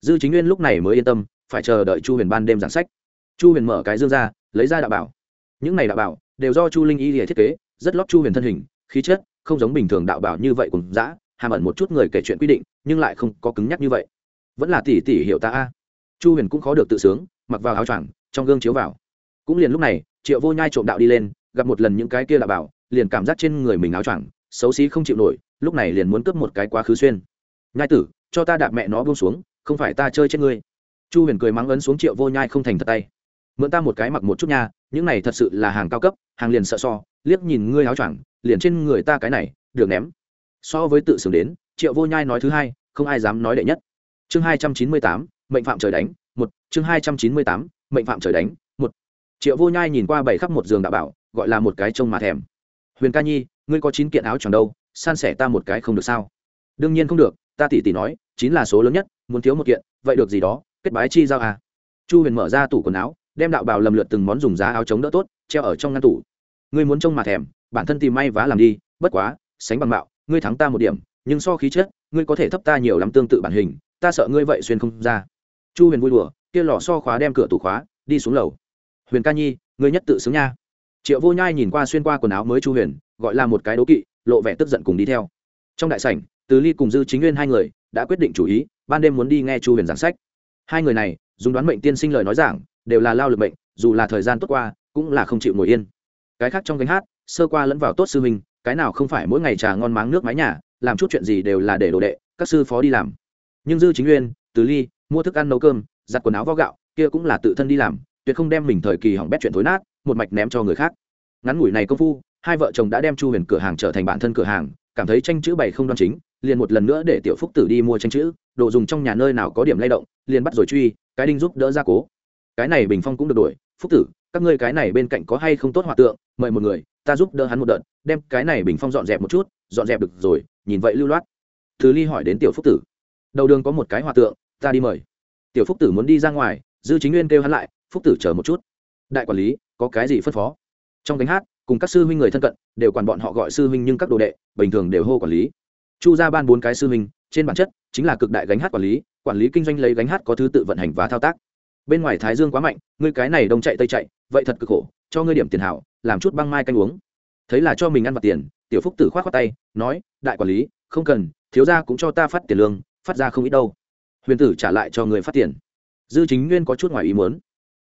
A: Dư chính nguyên lúc này mới yên tâm, phải chờ đợi chu huyền ban đêm giảng sách. Chu huyền mở cái dương ra, lấy ra đạo bảo. Những này đạo bảo đều do chu linh y lìa thiết kế, rất lót chu huyền thân hình, khí chất không giống bình thường đạo bảo như vậy cùng dã, hàm ẩn một chút người kể chuyện quy định, nhưng lại không có cứng nhắc như vậy. Vẫn là tỷ tỷ hiểu ta a chu huyền cũng khó được tự sướng, mặc vào áo choàng, trong gương chiếu vào. Cũng liền lúc này, triệu vô nhai trộm đạo đi lên, gặp một lần những cái kia là bảo, liền cảm giác trên người mình áo choàng, xấu xí không chịu nổi, lúc này liền muốn cướp một cái quá khứ xuyên. Nhai tử, cho ta đạp mẹ nó buông xuống, không phải ta chơi chết ngươi. Chu huyền cười mắng ấn xuống triệu vô nhai không thành thật tay. Mượn ta một cái mặc một chút nha, những này thật sự là hàng cao cấp, hàng liền sợ so, liếc nhìn ngươi áo choàng, liền trên người ta cái này, được ném. So với tự xưởng đến, triệu vô nhai nói thứ hai, không ai dám nói đệ nhất. Chương hai trăm chín mươi tám mệnh phạm trời đánh, một, chương hai trăm chín mươi tám, mệnh phạm trời đánh, một. Triệu vô nhai nhìn qua bảy khắp một giường đạo bảo, gọi là một cái trông mà thèm. Huyền ca nhi, ngươi có chín kiện áo tròn đâu, san sẻ ta một cái không được sao? Đương nhiên không được, ta tỉ tỉ nói, chín là số lớn nhất, muốn thiếu một kiện, vậy được gì đó, kết bái chi giao à? Chu huyền mở ra tủ quần áo, đem đạo bảo lầm lượt từng món dùng giá áo chống đỡ tốt, treo ở trong ngăn tủ. Ngươi muốn trông mà thèm, bản thân tìm may vá làm đi, bất quá, sánh bằng mạo, ngươi thắng ta một điểm, nhưng so khí chất, ngươi có thể thấp ta nhiều lắm tương tự bản hình, ta sợ ngươi vậy xuyên không ra chu huyền vui đùa, kia lò so khóa đem cửa tủ khóa, đi xuống lầu. Huyền ca nhi ngươi nhất tự xứng nha. Triệu vô nhai nhìn qua xuyên qua quần áo mới chu huyền, gọi là một cái đố kỵ, lộ vẻ tức giận cùng đi theo. Trong đại sảnh, từ ly cùng dư chính nguyên hai người đã quyết định chủ ý, ban đêm muốn đi nghe chu huyền giảng sách. Hai người này, dùng đoán mệnh tiên sinh lời nói giảng, đều là lao lực mệnh, dù là thời gian tốt qua, cũng là không chịu ngồi yên. Cái khác trong gánh hát, sơ qua lẫn vào tốt sư huynh, cái nào không phải mỗi ngày trà ngon máng nước mái nhà, làm chút chuyện gì đều là để đồ đệ, các sư phó đi làm. Nhưng dư chính nguyên, từ ly mua thức ăn nấu cơm, giặt quần áo vo gạo, kia cũng là tự thân đi làm, tuyệt không đem mình thời kỳ hỏng bét chuyện thối nát, một mạch ném cho người khác. Ngắn ngủi này công phu, hai vợ chồng đã đem chu huyền cửa hàng trở thành bản thân cửa hàng, cảm thấy tranh chữ bày không đoan chính, liền một lần nữa để tiểu phúc tử đi mua tranh chữ, đồ dùng trong nhà nơi nào có điểm lay động, liền bắt rồi truy, cái đinh giúp đỡ ra cố. Cái này bình phong cũng được đổi, phúc tử, các ngươi cái này bên cạnh có hay không tốt hòa tượng, mời một người, ta giúp đỡ hắn một đợt, đem cái này bình phong dọn dẹp một chút, dọn dẹp được rồi, nhìn vậy lưu loát. Thứ ly hỏi đến tiểu phúc tử. Đầu đường có một cái hòa tượng ta đi mời. Tiểu phúc tử muốn đi ra ngoài, dư chính nguyên kêu hắn lại, phúc tử chờ một chút. Đại quản lý, có cái gì phân phó? Trong gánh hát, cùng các sư huynh người thân cận, đều quản bọn họ gọi sư huynh nhưng các đồ đệ, bình thường đều hô quản lý. Chu ra ban bốn cái sư huynh, trên bản chất, chính là cực đại gánh hát quản lý quản lý kinh doanh lấy gánh hát có thứ tự vận hành và thao tác. Bên ngoài thái dương quá mạnh, ngươi cái này đông chạy tây chạy, vậy thật cực khổ, cho ngươi điểm tiền hảo, làm chút băng mai canh uống. Thấy là cho mình ăn vặt tiền, tiểu phúc tử khoát khoát tay, nói, đại quản lý, không cần, thiếu gia cũng cho ta phát tiền lương, phát ra không ít đâu huyền tử trả lại cho người phát tiền. Dư chính nguyên có chút ngoài ý muốn.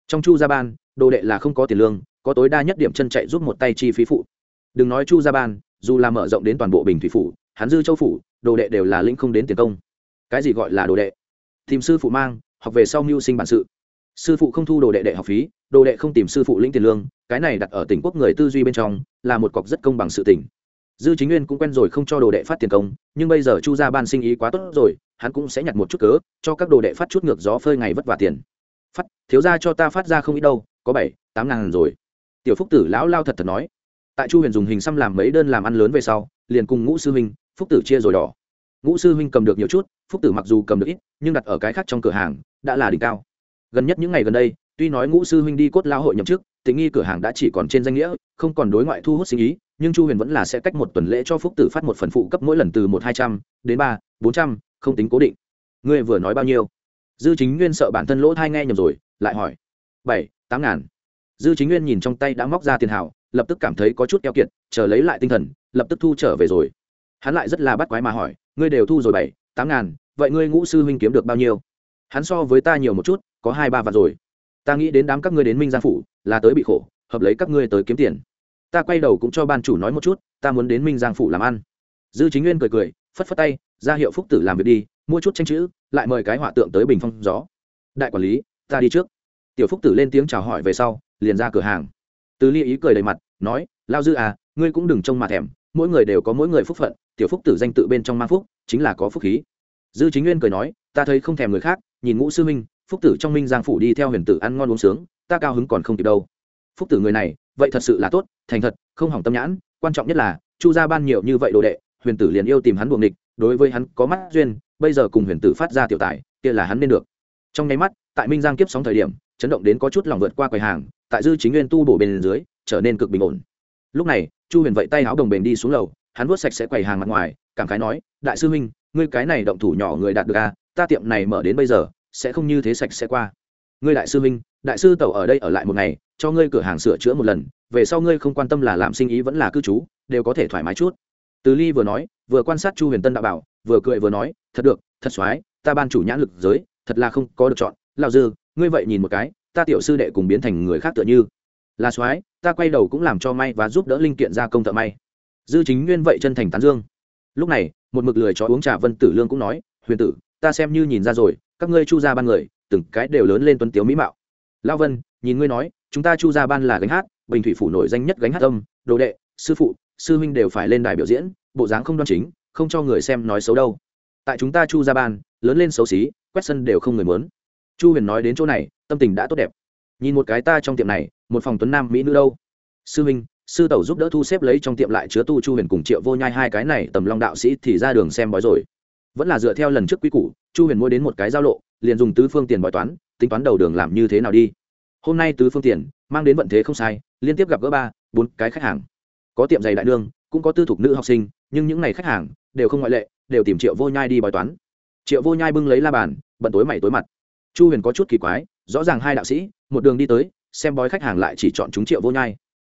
A: Trong chu gia ban, đồ đệ là không có tiền lương, có tối đa nhất điểm chân chạy giúp một tay chi phí phụ. Đừng nói chu gia ban, dù là mở rộng đến toàn bộ bình thủy phủ hắn dư châu phủ, đồ đệ đều là lĩnh không đến tiền công. Cái gì gọi là đồ đệ? Tìm sư phụ mang, học về sau mưu sinh bản sự. Sư phụ không thu đồ đệ đệ học phí, đồ đệ không tìm sư phụ lĩnh tiền lương, cái này đặt ở tỉnh quốc người tư duy bên trong là một cọc rất công bằng sự tỉnh dư chính nguyên cũng quen rồi không cho đồ đệ phát tiền công, nhưng bây giờ chu gia ban sinh ý quá tốt rồi, hắn cũng sẽ nhặt một chút cớ, cho các đồ đệ phát chút ngược gió phơi ngày vất vả tiền. Phát, thiếu ra cho ta phát ra không ít đâu, có bảy, tám ngàn rồi. Tiểu phúc tử lão lao thật thật nói. Tại chu huyền dùng hình xăm làm mấy đơn làm ăn lớn về sau, liền cùng ngũ sư huynh, phúc tử chia rồi đỏ. Ngũ sư huynh cầm được nhiều chút, phúc tử mặc dù cầm được ít, nhưng đặt ở cái khác trong cửa hàng, đã là đỉnh cao. Gần nhất những ngày gần đây, tuy nói ngũ sư huynh đi cốt lao hội nhậm chức tình nghi cửa hàng đã chỉ còn trên danh nghĩa, không còn đối ngoại thu hút sinh ý, nhưng chu huyền vẫn là sẽ cách một tuần lễ cho phúc tử phát một phần phụ cấp mỗi lần từ một hai trăm đến ba, bốn trăm, không tính cố định. Ngươi vừa nói bao nhiêu? Dư chính nguyên sợ bản thân lỗ thai nghe nhầm rồi, lại hỏi. Bảy, tám ngàn. Dư chính nguyên nhìn trong tay đã móc ra tiền hảo, lập tức cảm thấy có chút keo kiệt, chờ lấy lại tinh thần, lập tức thu trở về rồi. Hắn lại rất là bắt quái mà hỏi, ngươi đều thu rồi bảy, tám ngàn, vậy ngươi ngũ sư huynh kiếm được bao nhiêu? Hắn so với ta nhiều một chút, có hai ba vạn rồi. Ta nghĩ đến đám các ngươi đến minh giang phủ là tới bị khổ, hợp lấy các ngươi tới kiếm tiền. Ta quay đầu cũng cho ban chủ nói một chút, ta muốn đến minh giang phủ làm ăn. Dư chính nguyên cười cười, phất phất tay, ra hiệu phúc tử làm việc đi, mua chút tranh chữ, lại mời cái họa tượng tới bình phong gió. Đại quản lý, ta đi trước. Tiểu phúc tử lên tiếng chào hỏi về sau, liền ra cửa hàng. Từ ly ý cười đầy mặt, nói, lao dư à ngươi cũng đừng trông mà thèm, mỗi người đều có mỗi người phúc phận, tiểu phúc tử danh tự bên trong mang phúc, chính là có phúc khí. Dư chính nguyên cười nói, ta thấy không thèm người khác, nhìn ngũ sư minh phúc tử trong minh giang phủ đi theo huyền tử ăn ngon uống sướng ta cao hứng còn không kịp đâu. Phúc tử người này, vậy thật sự là tốt, thành thật, không hỏng tâm nhãn, quan trọng nhất là, chu gia ban nhiều như vậy đồ đệ, huyền tử liền yêu tìm hắn buồng địch, đối với hắn có mắt duyên, bây giờ cùng huyền tử phát ra tiểu tài, kia là hắn nên được. Trong nháy mắt, tại minh giang kiếp sóng thời điểm, chấn động đến có chút lòng vượt qua quầy hàng, tại dư chính nguyên tu bổ bên dưới, trở nên cực bình ổn. Lúc này, chu huyền vậy tay áo đồng bền đi xuống lầu, hắn vuốt sạch sẽ quầy hàng mặt ngoài, cảm khái nói, đại sư huynh, ngươi cái này động thủ nhỏ người đạt được à ta tiệm này mở đến bây giờ, sẽ không như thế sạch sẽ qua. Ngươi đại sư huynh đại sư tẩu ở đây ở lại một ngày, cho ngươi cửa hàng sửa chữa một lần, về sau ngươi không quan tâm là làm sinh ý vẫn là cư trú, đều có thể thoải mái chút. Từ ly vừa nói, vừa quan sát chu huyền tân đạo bảo, vừa cười vừa nói, thật được, thật soái, ta ban chủ nhãn lực giới, thật là không có được chọn. Lao dư, ngươi vậy nhìn một cái, ta tiểu sư đệ cùng biến thành người khác tựa như. Là soái, ta quay đầu cũng làm cho may và giúp đỡ linh kiện gia công thợ may. Dư chính nguyên vậy chân thành tán dương. Lúc này, một mực lười cho uống trà vân tử lương cũng nói, huyền tử, ta xem như nhìn ra rồi, các ngươi chu ra ban người, từng cái đều lớn lên tuấn tiếu mỹ mạo lao vân, nhìn ngươi nói, chúng ta chu ra ban là gánh hát, bình thủy phủ nổi danh nhất gánh hát âm, đồ đệ, sư phụ, sư huynh đều phải lên đài biểu diễn, bộ dáng không đoan chính, không cho người xem nói xấu đâu. Tại chúng ta chu ra ban, lớn lên xấu xí, quét sân đều không người muốn. Chu huyền nói đến chỗ này, tâm tình đã tốt đẹp. Nhìn một cái ta trong tiệm này, một phòng tuấn nam mỹ nữ đâu. Sư huynh, sư tẩu giúp đỡ thu xếp lấy trong tiệm lại chứa tu chu huyền cùng triệu vô nhai hai cái này tầm long đạo sĩ thì ra đường xem bói rồi. Vẫn là dựa theo lần trước quý củ, chu huyền mua đến một cái giao lộ, liền dùng tứ phương tiền bói toán tính toán đầu đường làm như thế nào đi. Hôm nay tứ phương tiền mang đến vận thế không sai, liên tiếp gặp gỡ ba, bốn cái khách hàng. Có tiệm giày đại nương, cũng có tư thục nữ học sinh, nhưng những ngày khách hàng đều không ngoại lệ, đều tìm triệu vô nhai đi bói toán. Triệu vô nhai bưng lấy la bàn, bận tối mày tối mặt. Chu huyền có chút kỳ quái, rõ ràng hai đạo sĩ, một đường đi tới, xem bói khách hàng lại chỉ chọn chúng triệu vô nhai.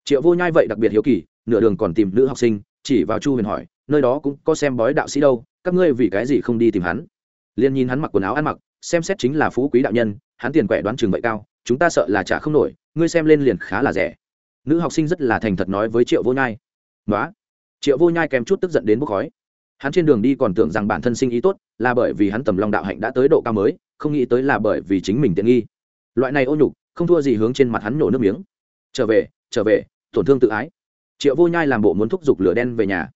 A: Triệu vô nhai vậy đặc biệt hiếu kỳ, nửa đường còn tìm nữ học sinh, chỉ vào chu huyền hỏi, nơi đó cũng có xem bói đạo sĩ đâu, các ngươi vì cái gì không đi tìm hắn? Liền nhìn hắn mặc quần áo ăn mặc xem xét chính là phú quý đạo nhân, hắn tiền quẻ đoán chừng vậy cao, chúng ta sợ là trả không nổi, ngươi xem lên liền khá là rẻ. Nữ học sinh rất là thành thật nói với triệu vô nhai. Nói triệu vô nhai kèm chút tức giận đến bốc khói. Hắn trên đường đi còn tưởng rằng bản thân sinh ý tốt, là bởi vì hắn tầm long đạo hạnh đã tới độ cao mới, không nghĩ tới là bởi vì chính mình tiện nghi. Loại này ô nhục, không thua gì hướng trên mặt hắn nổ nước miếng. Trở về trở về, tổn thương tự ái. Triệu vô nhai làm bộ muốn thúc giục lửa đen về nhà.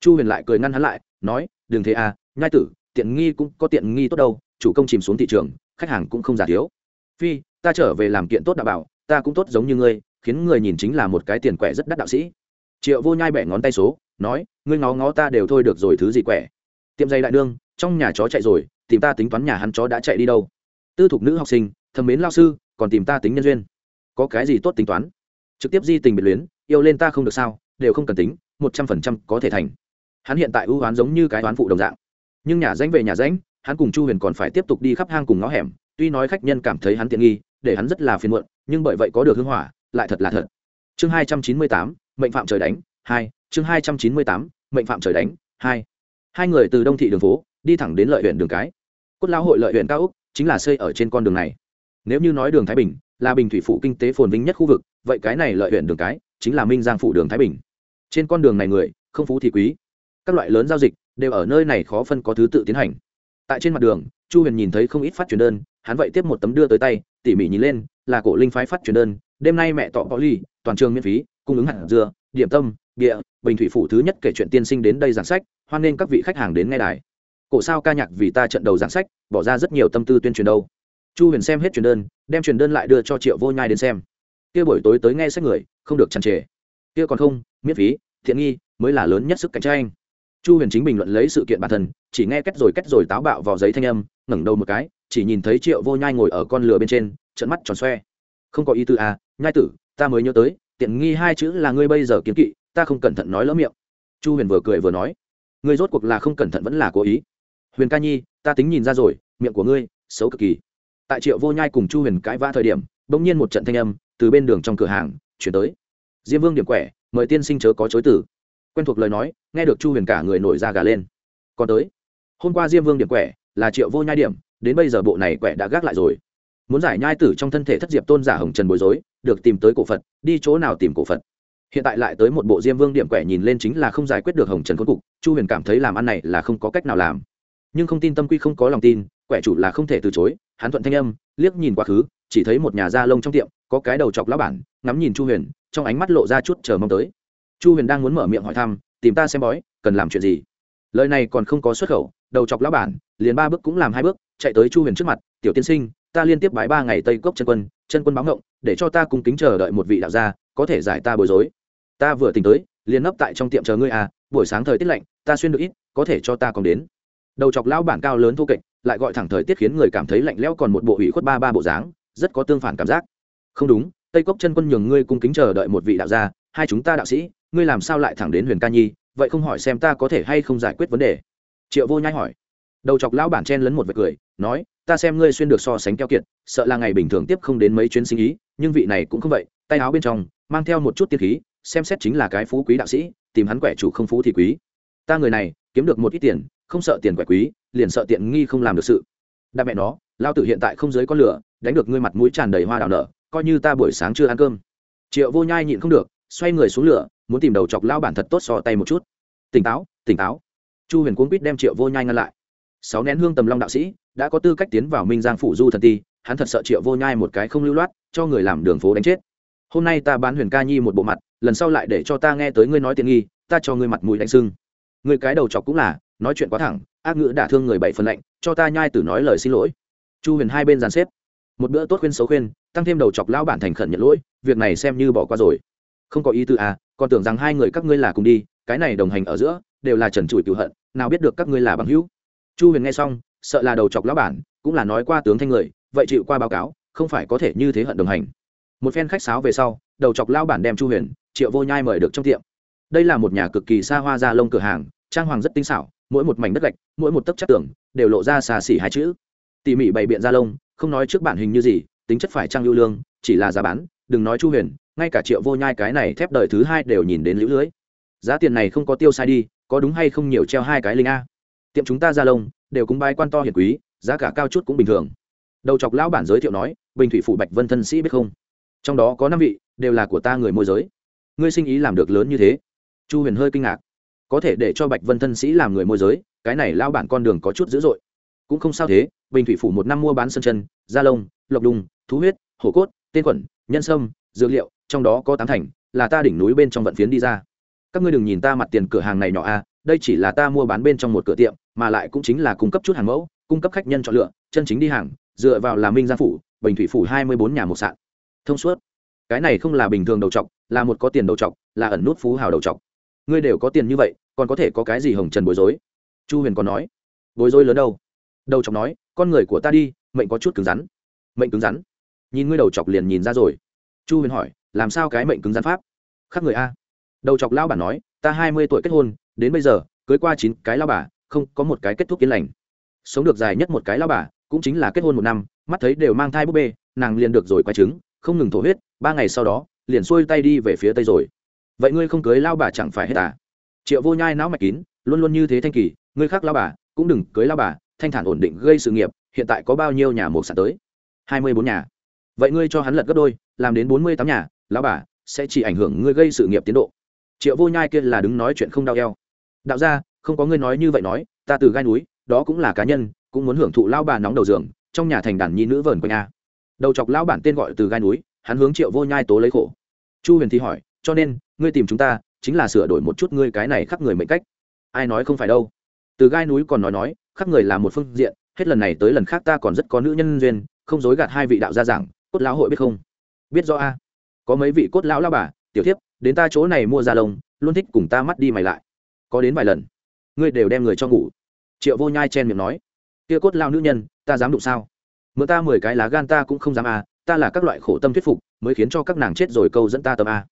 A: Chu huyền lại cười ngăn hắn lại, nói, đừng thế à nhai tử, tiện nghi cũng có tiện nghi tốt đâu chủ công chìm xuống thị trường, khách hàng cũng không giả thiếu. Phi, ta trở về làm kiện tốt đạo bảo, ta cũng tốt giống như ngươi, khiến người nhìn chính là một cái tiền quẻ rất đắt đạo sĩ. Triệu vô nhai bẻ ngón tay số, nói, ngươi ngó ngó ta đều thôi được rồi thứ gì quẻ. Tiệm dây đại đương trong nhà chó chạy rồi, tìm ta tính toán nhà hắn chó đã chạy đi đâu. Tư thục nữ học sinh, thầm mến lao sư, còn tìm ta tính nhân duyên. Có cái gì tốt tính toán? Trực tiếp di tình biệt luyến, yêu lên ta không được sao, đều không cần tính, một trăm phần trăm có thể thành. Hắn hiện tại ưu hoán giống như cái oán phụ đồng dạng. Nhưng nhà danh về nhà danh hắn cùng chu huyền còn phải tiếp tục đi khắp hang cùng ngõ hẻm, tuy nói khách nhân cảm thấy hắn tiện nghi, để hắn rất là phiền muộn, nhưng bởi vậy có được hưng hỏa, lại thật là thật. Chương hai trăm chín mươi tám, mệnh phạm trời đánh, hai, chương hai trăm chín mươi tám, mệnh phạm trời đánh, hai. Hai người từ đông thị đường phố, đi thẳng đến lợi huyện đường cái. Cốt lao hội lợi huyện cao úc, chính là xây ở trên con đường này. Nếu như nói đường thái bình, là bình thủy phụ kinh tế phồn vinh nhất khu vực, vậy cái này lợi huyện đường cái, chính là minh giang phụ đường thái bình. Trên con đường này người, không phú thì quý. Các loại lớn giao dịch, đều ở nơi này khó phân có thứ tự tiến hành tại trên mặt đường, chu huyền nhìn thấy không ít phát truyền đơn, hắn vậy tiếp một tấm đưa tới tay, tỉ mỉ nhìn lên, là cổ linh phái phát truyền đơn, đêm nay mẹ tọ có ly toàn trường miễn phí, cung ứng hạt dưa điểm tâm địa bình thủy phủ thứ nhất kể chuyện tiên sinh đến đây giảng sách, hoan nghênh các vị khách hàng đến nghe đài. Cổ sao ca nhạc vì ta trận đầu giảng sách, bỏ ra rất nhiều tâm tư tuyên truyền đâu. Chu huyền xem hết truyền đơn, đem truyền đơn lại đưa cho triệu vô nhai đến xem. Kia buổi tối tới nghe sách người, không được chăn trề kia còn không, miễn phí, thiện nghi, mới là lớn nhất sức cạnh tranh chu huyền chính bình luận lấy sự kiện bản thân, chỉ nghe kết rồi kết rồi táo bạo vào giấy thanh âm, ngẩng đầu một cái, chỉ nhìn thấy triệu vô nhai ngồi ở con lửa bên trên trận mắt tròn xoe. Không có ý tư à nhai tử, ta mới nhớ tới, tiện nghi hai chữ là ngươi bây giờ kiến kỵ, ta không cẩn thận nói lỡ miệng. Chu huyền vừa cười vừa nói. Ngươi rốt cuộc là không cẩn thận vẫn là cố ý. Huyền ca nhi, ta tính nhìn ra rồi, miệng của ngươi, xấu cực kỳ. Tại triệu vô nhai cùng chu huyền cãi vã thời điểm, bỗng nhiên một trận thanh âm từ bên đường trong cửa hàng chuyển tới. Diêm vương điểm quẻ, mời tiên sinh chớ có chối tử quen thuộc lời nói, nghe được chu huyền cả người nổi ra gà lên. Còn tới, hôm qua diêm vương điểm quẻ, là triệu vô nhai điểm, đến bây giờ bộ này quẻ đã gác lại rồi. Muốn giải nhai tử trong thân thể thất diệp tôn giả hồng trần bối rối, được tìm tới cổ phật, đi chỗ nào tìm cổ phật. Hiện tại lại tới một bộ diêm vương điểm quẻ nhìn lên chính là không giải quyết được hồng trần cuối cục, chu huyền cảm thấy làm ăn này là không có cách nào làm. Nhưng không tin tâm quy không có lòng tin, quẻ chủ là không thể từ chối, hắn thuận thanh âm, liếc nhìn quá khứ, chỉ thấy một nhà da lông trong tiệm, có cái đầu chọc lá bản, ngắm nhìn chu huyền, trong ánh mắt lộ ra chút chờ mong tới chu huyền đang muốn mở miệng hỏi thăm, tìm ta xem bói, cần làm chuyện gì? Lời này còn không có xuất khẩu, đầu chọc lão bản, liền ba bước cũng làm hai bước, chạy tới chu huyền trước mặt, tiểu tiên sinh, ta liên tiếp bái ba ngày tây cốc chân quân chân quân báo ngộng, để cho ta cùng kính chờ đợi một vị đạo gia, có thể giải ta bối rối. Ta vừa tỉnh tới, liền nấp tại trong tiệm chờ ngươi à buổi sáng thời tiết lạnh, ta xuyên được ít, có thể cho ta còn đến. Đầu chọc lão bản cao lớn thô kệch, lại gọi thẳng thời tiết khiến người cảm thấy lạnh lẽo còn một bộ ủy khuất ba ba bộ dáng, rất có tương phản cảm giác. Không đúng, tây cốc chân quân nhường ngươi cung kính chờ đợi một vị đạo gia, hai chúng ta đạo sĩ ngươi làm sao lại thẳng đến huyền ca nhi, vậy không hỏi xem ta có thể hay không giải quyết vấn đề. Triệu vô nhai hỏi. Đầu chọc lão bản chen lấn một vệt cười, nói, ta xem ngươi xuyên được so sánh keo kiệt, sợ là ngày bình thường tiếp không đến mấy chuyến sinh ý, nhưng vị này cũng không vậy, tay áo bên trong, mang theo một chút tiên khí, xem xét chính là cái phú quý đạo sĩ, tìm hắn quẻ chủ không phú thì quý. Ta người này, kiếm được một ít tiền, không sợ tiền quẻ quý, liền sợ tiện nghi không làm được sự. Đa mẹ nó lao tử hiện tại không dưới con lửa, đánh được ngươi mặt mũi tràn đầy hoa đào nở, coi như ta buổi sáng chưa ăn cơm. Triệu vô nhai nhịn không được, xoay người xuống lửa muốn tìm đầu chọc lao bản thật tốt so tay một chút. Tỉnh táo tỉnh táo. Chu huyền cuốn quýt đem triệu vô nhai ngăn lại. Sáu nén hương tầm long đạo sĩ đã có tư cách tiến vào minh giang phủ du thần ti, hắn thật sợ triệu vô nhai một cái không lưu loát, cho người làm đường phố đánh chết. Hôm nay ta bán huyền ca nhi một bộ mặt, lần sau lại để cho ta nghe tới ngươi nói tiện nghi, ta cho ngươi mặt mũi đánh sưng. Người cái đầu chọc cũng là, nói chuyện quá thẳng, ác ngữ đả thương người bảy phần lạnh, cho ta nhai tử nói lời xin lỗi. Chu huyền hai bên dàn xếp. Một bữa tốt khuyên xấu khuyên, tăng thêm đầu chọc lão bản thành khẩn nhận lỗi, việc này xem như bỏ qua rồi. Không có ý tư à còn tưởng rằng hai người các ngươi là cùng đi, cái này đồng hành ở giữa, đều là trần trụi cựu hận, nào biết được các ngươi là bằng hữu. Chu huyền nghe xong, sợ là đầu chọc lão bản, cũng là nói qua tướng thanh người, vậy chịu qua báo cáo, không phải có thể như thế hận đồng hành. Một phen khách sáo về sau, đầu chọc lão bản đem chu huyền, triệu vô nhai mời được trong tiệm. Đây là một nhà cực kỳ xa hoa da lông cửa hàng, trang hoàng rất tinh xảo, mỗi một mảnh đất gạch, mỗi một tấc chất tường, đều lộ ra xà xỉ hai chữ. Tỉ mỉ bày biện da lông, không nói trước bản hình như gì, tính chất phải trang lưu lương, chỉ là giá bán đừng nói chu huyền, ngay cả triệu vô nhai cái này thép đời thứ hai đều nhìn đến lũ lưới. Giá tiền này không có tiêu sai đi, có đúng hay không nhiều treo hai cái linh a. Tiệm chúng ta ra lông, đều cúng bái quan to hiển quý, giá cả cao chút cũng bình thường. Đầu chọc lão bản giới thiệu nói, bình thủy phủ bạch vân thân sĩ biết không? Trong đó có năm vị, đều là của ta người môi giới. Ngươi sinh ý làm được lớn như thế. Chu huyền hơi kinh ngạc. Có thể để cho bạch vân thân sĩ làm người môi giới, cái này lao bản con đường có chút dữ dội. Cũng không sao thế, bình thủy phủ một năm mua bán sân chân da lông, lộc đùng, thú huyết, hổ cốt tên quẩn nhân sâm, dược liệu, trong đó có tám thành, là ta đỉnh núi bên trong vận phiến đi ra. Các ngươi đừng nhìn ta mặt tiền cửa hàng này nhỏ a, đây chỉ là ta mua bán bên trong một cửa tiệm, mà lại cũng chính là cung cấp chút hàng mẫu, cung cấp khách nhân chọn lựa, chân chính đi hàng, dựa vào là minh gia phủ, bình thủy phủ hai mươi bốn nhà một sạn. Thông suốt. Cái này không là bình thường đầu trọc, là một có tiền đầu trọc, là ẩn nút phú hào đầu trọc. Ngươi đều có tiền như vậy, còn có thể có cái gì hồng trần bối rối? Chu huyền còn nói. Bối rối lớn đâu? Đầu chọc nói, con người của ta đi, mệnh có chút cứng rắn. Mệnh cứng rắn nhìn ngươi đầu chọc liền nhìn ra rồi. Chu huyền hỏi, làm sao cái mệnh cứng rắn pháp? Khác người a. Đầu chọc lao bản nói, ta hai mươi tuổi kết hôn, đến bây giờ, cưới qua chín cái lao bà, không có một cái kết thúc yên lành. Sống được dài nhất một cái lao bà, cũng chính là kết hôn một năm, mắt thấy đều mang thai búp bê, nàng liền được rồi quay trứng, không ngừng thổ huyết, ba ngày sau đó, liền xuôi tay đi về phía tây rồi. Vậy ngươi không cưới lao bà chẳng phải hết à? Triệu vô nhai não mạch kín, luôn luôn như thế thanh kỳ, ngươi khác lao bà, cũng đừng cưới lao bà, thanh thản ổn định gây sự nghiệp, hiện tại có bao nhiêu nhà một sản tới? Hai mươi bốn nhà vậy ngươi cho hắn lật gấp đôi, làm đến bốn mươi tám nhà, lão bà, sẽ chỉ ảnh hưởng ngươi gây sự nghiệp tiến độ. Triệu vô nhai kia là đứng nói chuyện không đau eo. Đạo ra không có ngươi nói như vậy nói, ta từ gai núi, đó cũng là cá nhân, cũng muốn hưởng thụ lao bà nóng đầu giường, trong nhà thành đàn nhi nữ vờn quanh a. Đầu chọc lão bản tên gọi từ gai núi, hắn hướng triệu vô nhai tố lấy khổ. Chu huyền thì hỏi, cho nên, ngươi tìm chúng ta, chính là sửa đổi một chút ngươi cái này khắc người mệnh cách. Ai nói không phải đâu. Từ gai núi còn nói nói khắc người là một phương diện, hết lần này tới lần khác ta còn rất có nữ nhân duyên, không dối gạt hai vị đạo gia giảng cốt lão hội biết không? Biết do a. Có mấy vị cốt lão lao bà, tiểu thiếp, đến ta chỗ này mua da lông, luôn thích cùng ta mắt đi mày lại. Có đến vài lần, ngươi đều đem người cho ngủ. Triệu vô nhai chen miệng nói, kia cốt lao nữ nhân, ta dám đụng sao? Mượn ta mười cái lá gan ta cũng không dám a, ta là các loại khổ tâm thuyết phục, mới khiến cho các nàng chết rồi câu dẫn ta tâm a.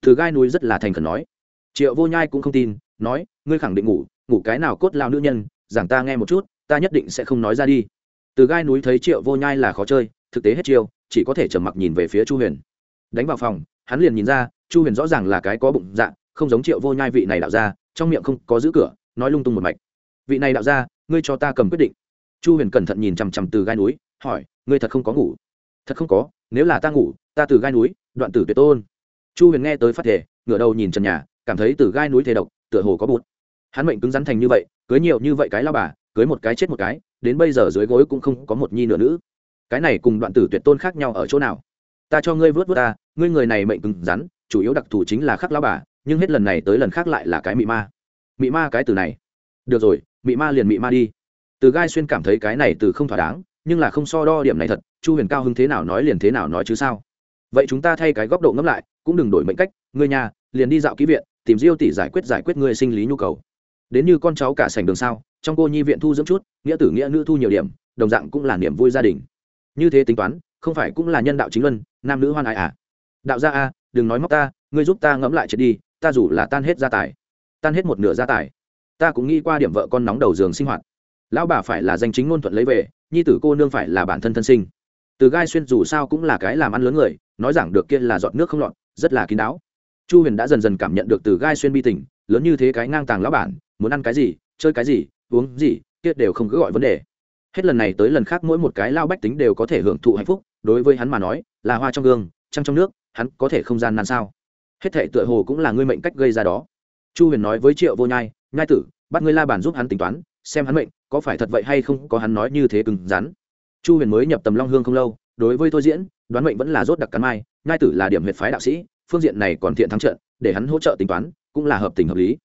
A: Từ gai núi rất là thành khẩn nói. Triệu vô nhai cũng không tin, nói, ngươi khẳng định ngủ ngủ cái nào cốt lao nữ nhân, giảng ta nghe một chút, ta nhất định sẽ không nói ra đi. Từ gai núi thấy triệu vô nhai là khó chơi, thực tế hết chiêu chỉ có thể trầm mặc nhìn về phía chu huyền. Đánh vào phòng, hắn liền nhìn ra, chu huyền rõ ràng là cái có bụng dạ không giống triệu vô nhai vị này đạo ra trong miệng không có giữ cửa, nói lung tung một mạch. Vị này đạo ra ngươi cho ta cầm quyết định. Chu huyền cẩn thận nhìn chằm chằm từ gai núi, hỏi, ngươi thật không có ngủ? Thật không có, nếu là ta ngủ, ta từ gai núi, đoạn tử tuyệt tôn. Chu huyền nghe tới phát thể ngửa đầu nhìn trần nhà, cảm thấy từ gai núi thế độc, tựa hồ có bụt. Hắn mệnh cứng rắn thành như vậy, cưới nhiều như vậy cái lao bà, cưới một cái chết một cái, đến bây giờ dưới gối cũng không có một nhi nửa nữ cái này cùng đoạn tử tuyệt tôn khác nhau ở chỗ nào? Ta cho ngươi vớt vớt ta, ngươi người này mệnh cứng rắn, chủ yếu đặc thù chính là khắc lao bà, nhưng hết lần này tới lần khác lại là cái mị ma. Mị ma cái từ này. Được rồi, mị ma liền mị ma đi. Từ gai xuyên cảm thấy cái này từ không thỏa đáng, nhưng là không so đo điểm này thật, chu huyền cao hưng thế nào nói liền thế nào nói chứ sao? Vậy chúng ta thay cái góc độ ngẫm lại, cũng đừng đổi mệnh cách, ngươi nhà, liền đi dạo ký viện, tìm diêu tỷ giải quyết giải quyết ngươi sinh lý nhu cầu. Đến như con cháu cả sành đường sao, trong cô nhi viện thu dưỡng chút, nghĩa tử nghĩa nữ thu nhiều điểm, đồng dạng cũng là niềm vui gia đình như thế tính toán, không phải cũng là nhân đạo chính luân, nam nữ hoan ai à? Đạo gia a, đừng nói móc ta, ngươi giúp ta ngẫm lại chết đi, ta dù là tan hết gia tài, tan hết một nửa gia tài, ta cũng nghĩ qua điểm vợ con nóng đầu giường sinh hoạt. Lão bà phải là danh chính ngôn thuận lấy về, nhi tử cô nương phải là bản thân thân sinh. Từ gai xuyên dù sao cũng là cái làm ăn lớn người, nói rằng được kia là giọt nước không lọt, rất là kín đáo. Chu huyền đã dần dần cảm nhận được từ gai xuyên bi tình, lớn như thế cái ngang tàng lão bản, muốn ăn cái gì, chơi cái gì, uống gì, kia đều không cứ gọi vấn đề hết lần này tới lần khác mỗi một cái lao bách tính đều có thể hưởng thụ hạnh phúc, đối với hắn mà nói, là hoa trong gương, trăng trong nước, hắn có thể không gian nan sao? Hết thể tựa hồ cũng là ngươi mệnh cách gây ra đó. Chu huyền nói với triệu vô nhai nhai tử, bắt ngươi la bàn giúp hắn tính toán, xem hắn mệnh, có phải thật vậy hay không có hắn nói như thế cứng rắn. Chu huyền mới nhập tầm long hương không lâu, đối với tôi diễn, đoán mệnh vẫn là rốt đặc cắn mai, nhai tử là điểm huyệt phái đạo sĩ, phương diện này còn thiện thắng trận, để hắn hỗ trợ tính toán, cũng là hợp tình hợp lý.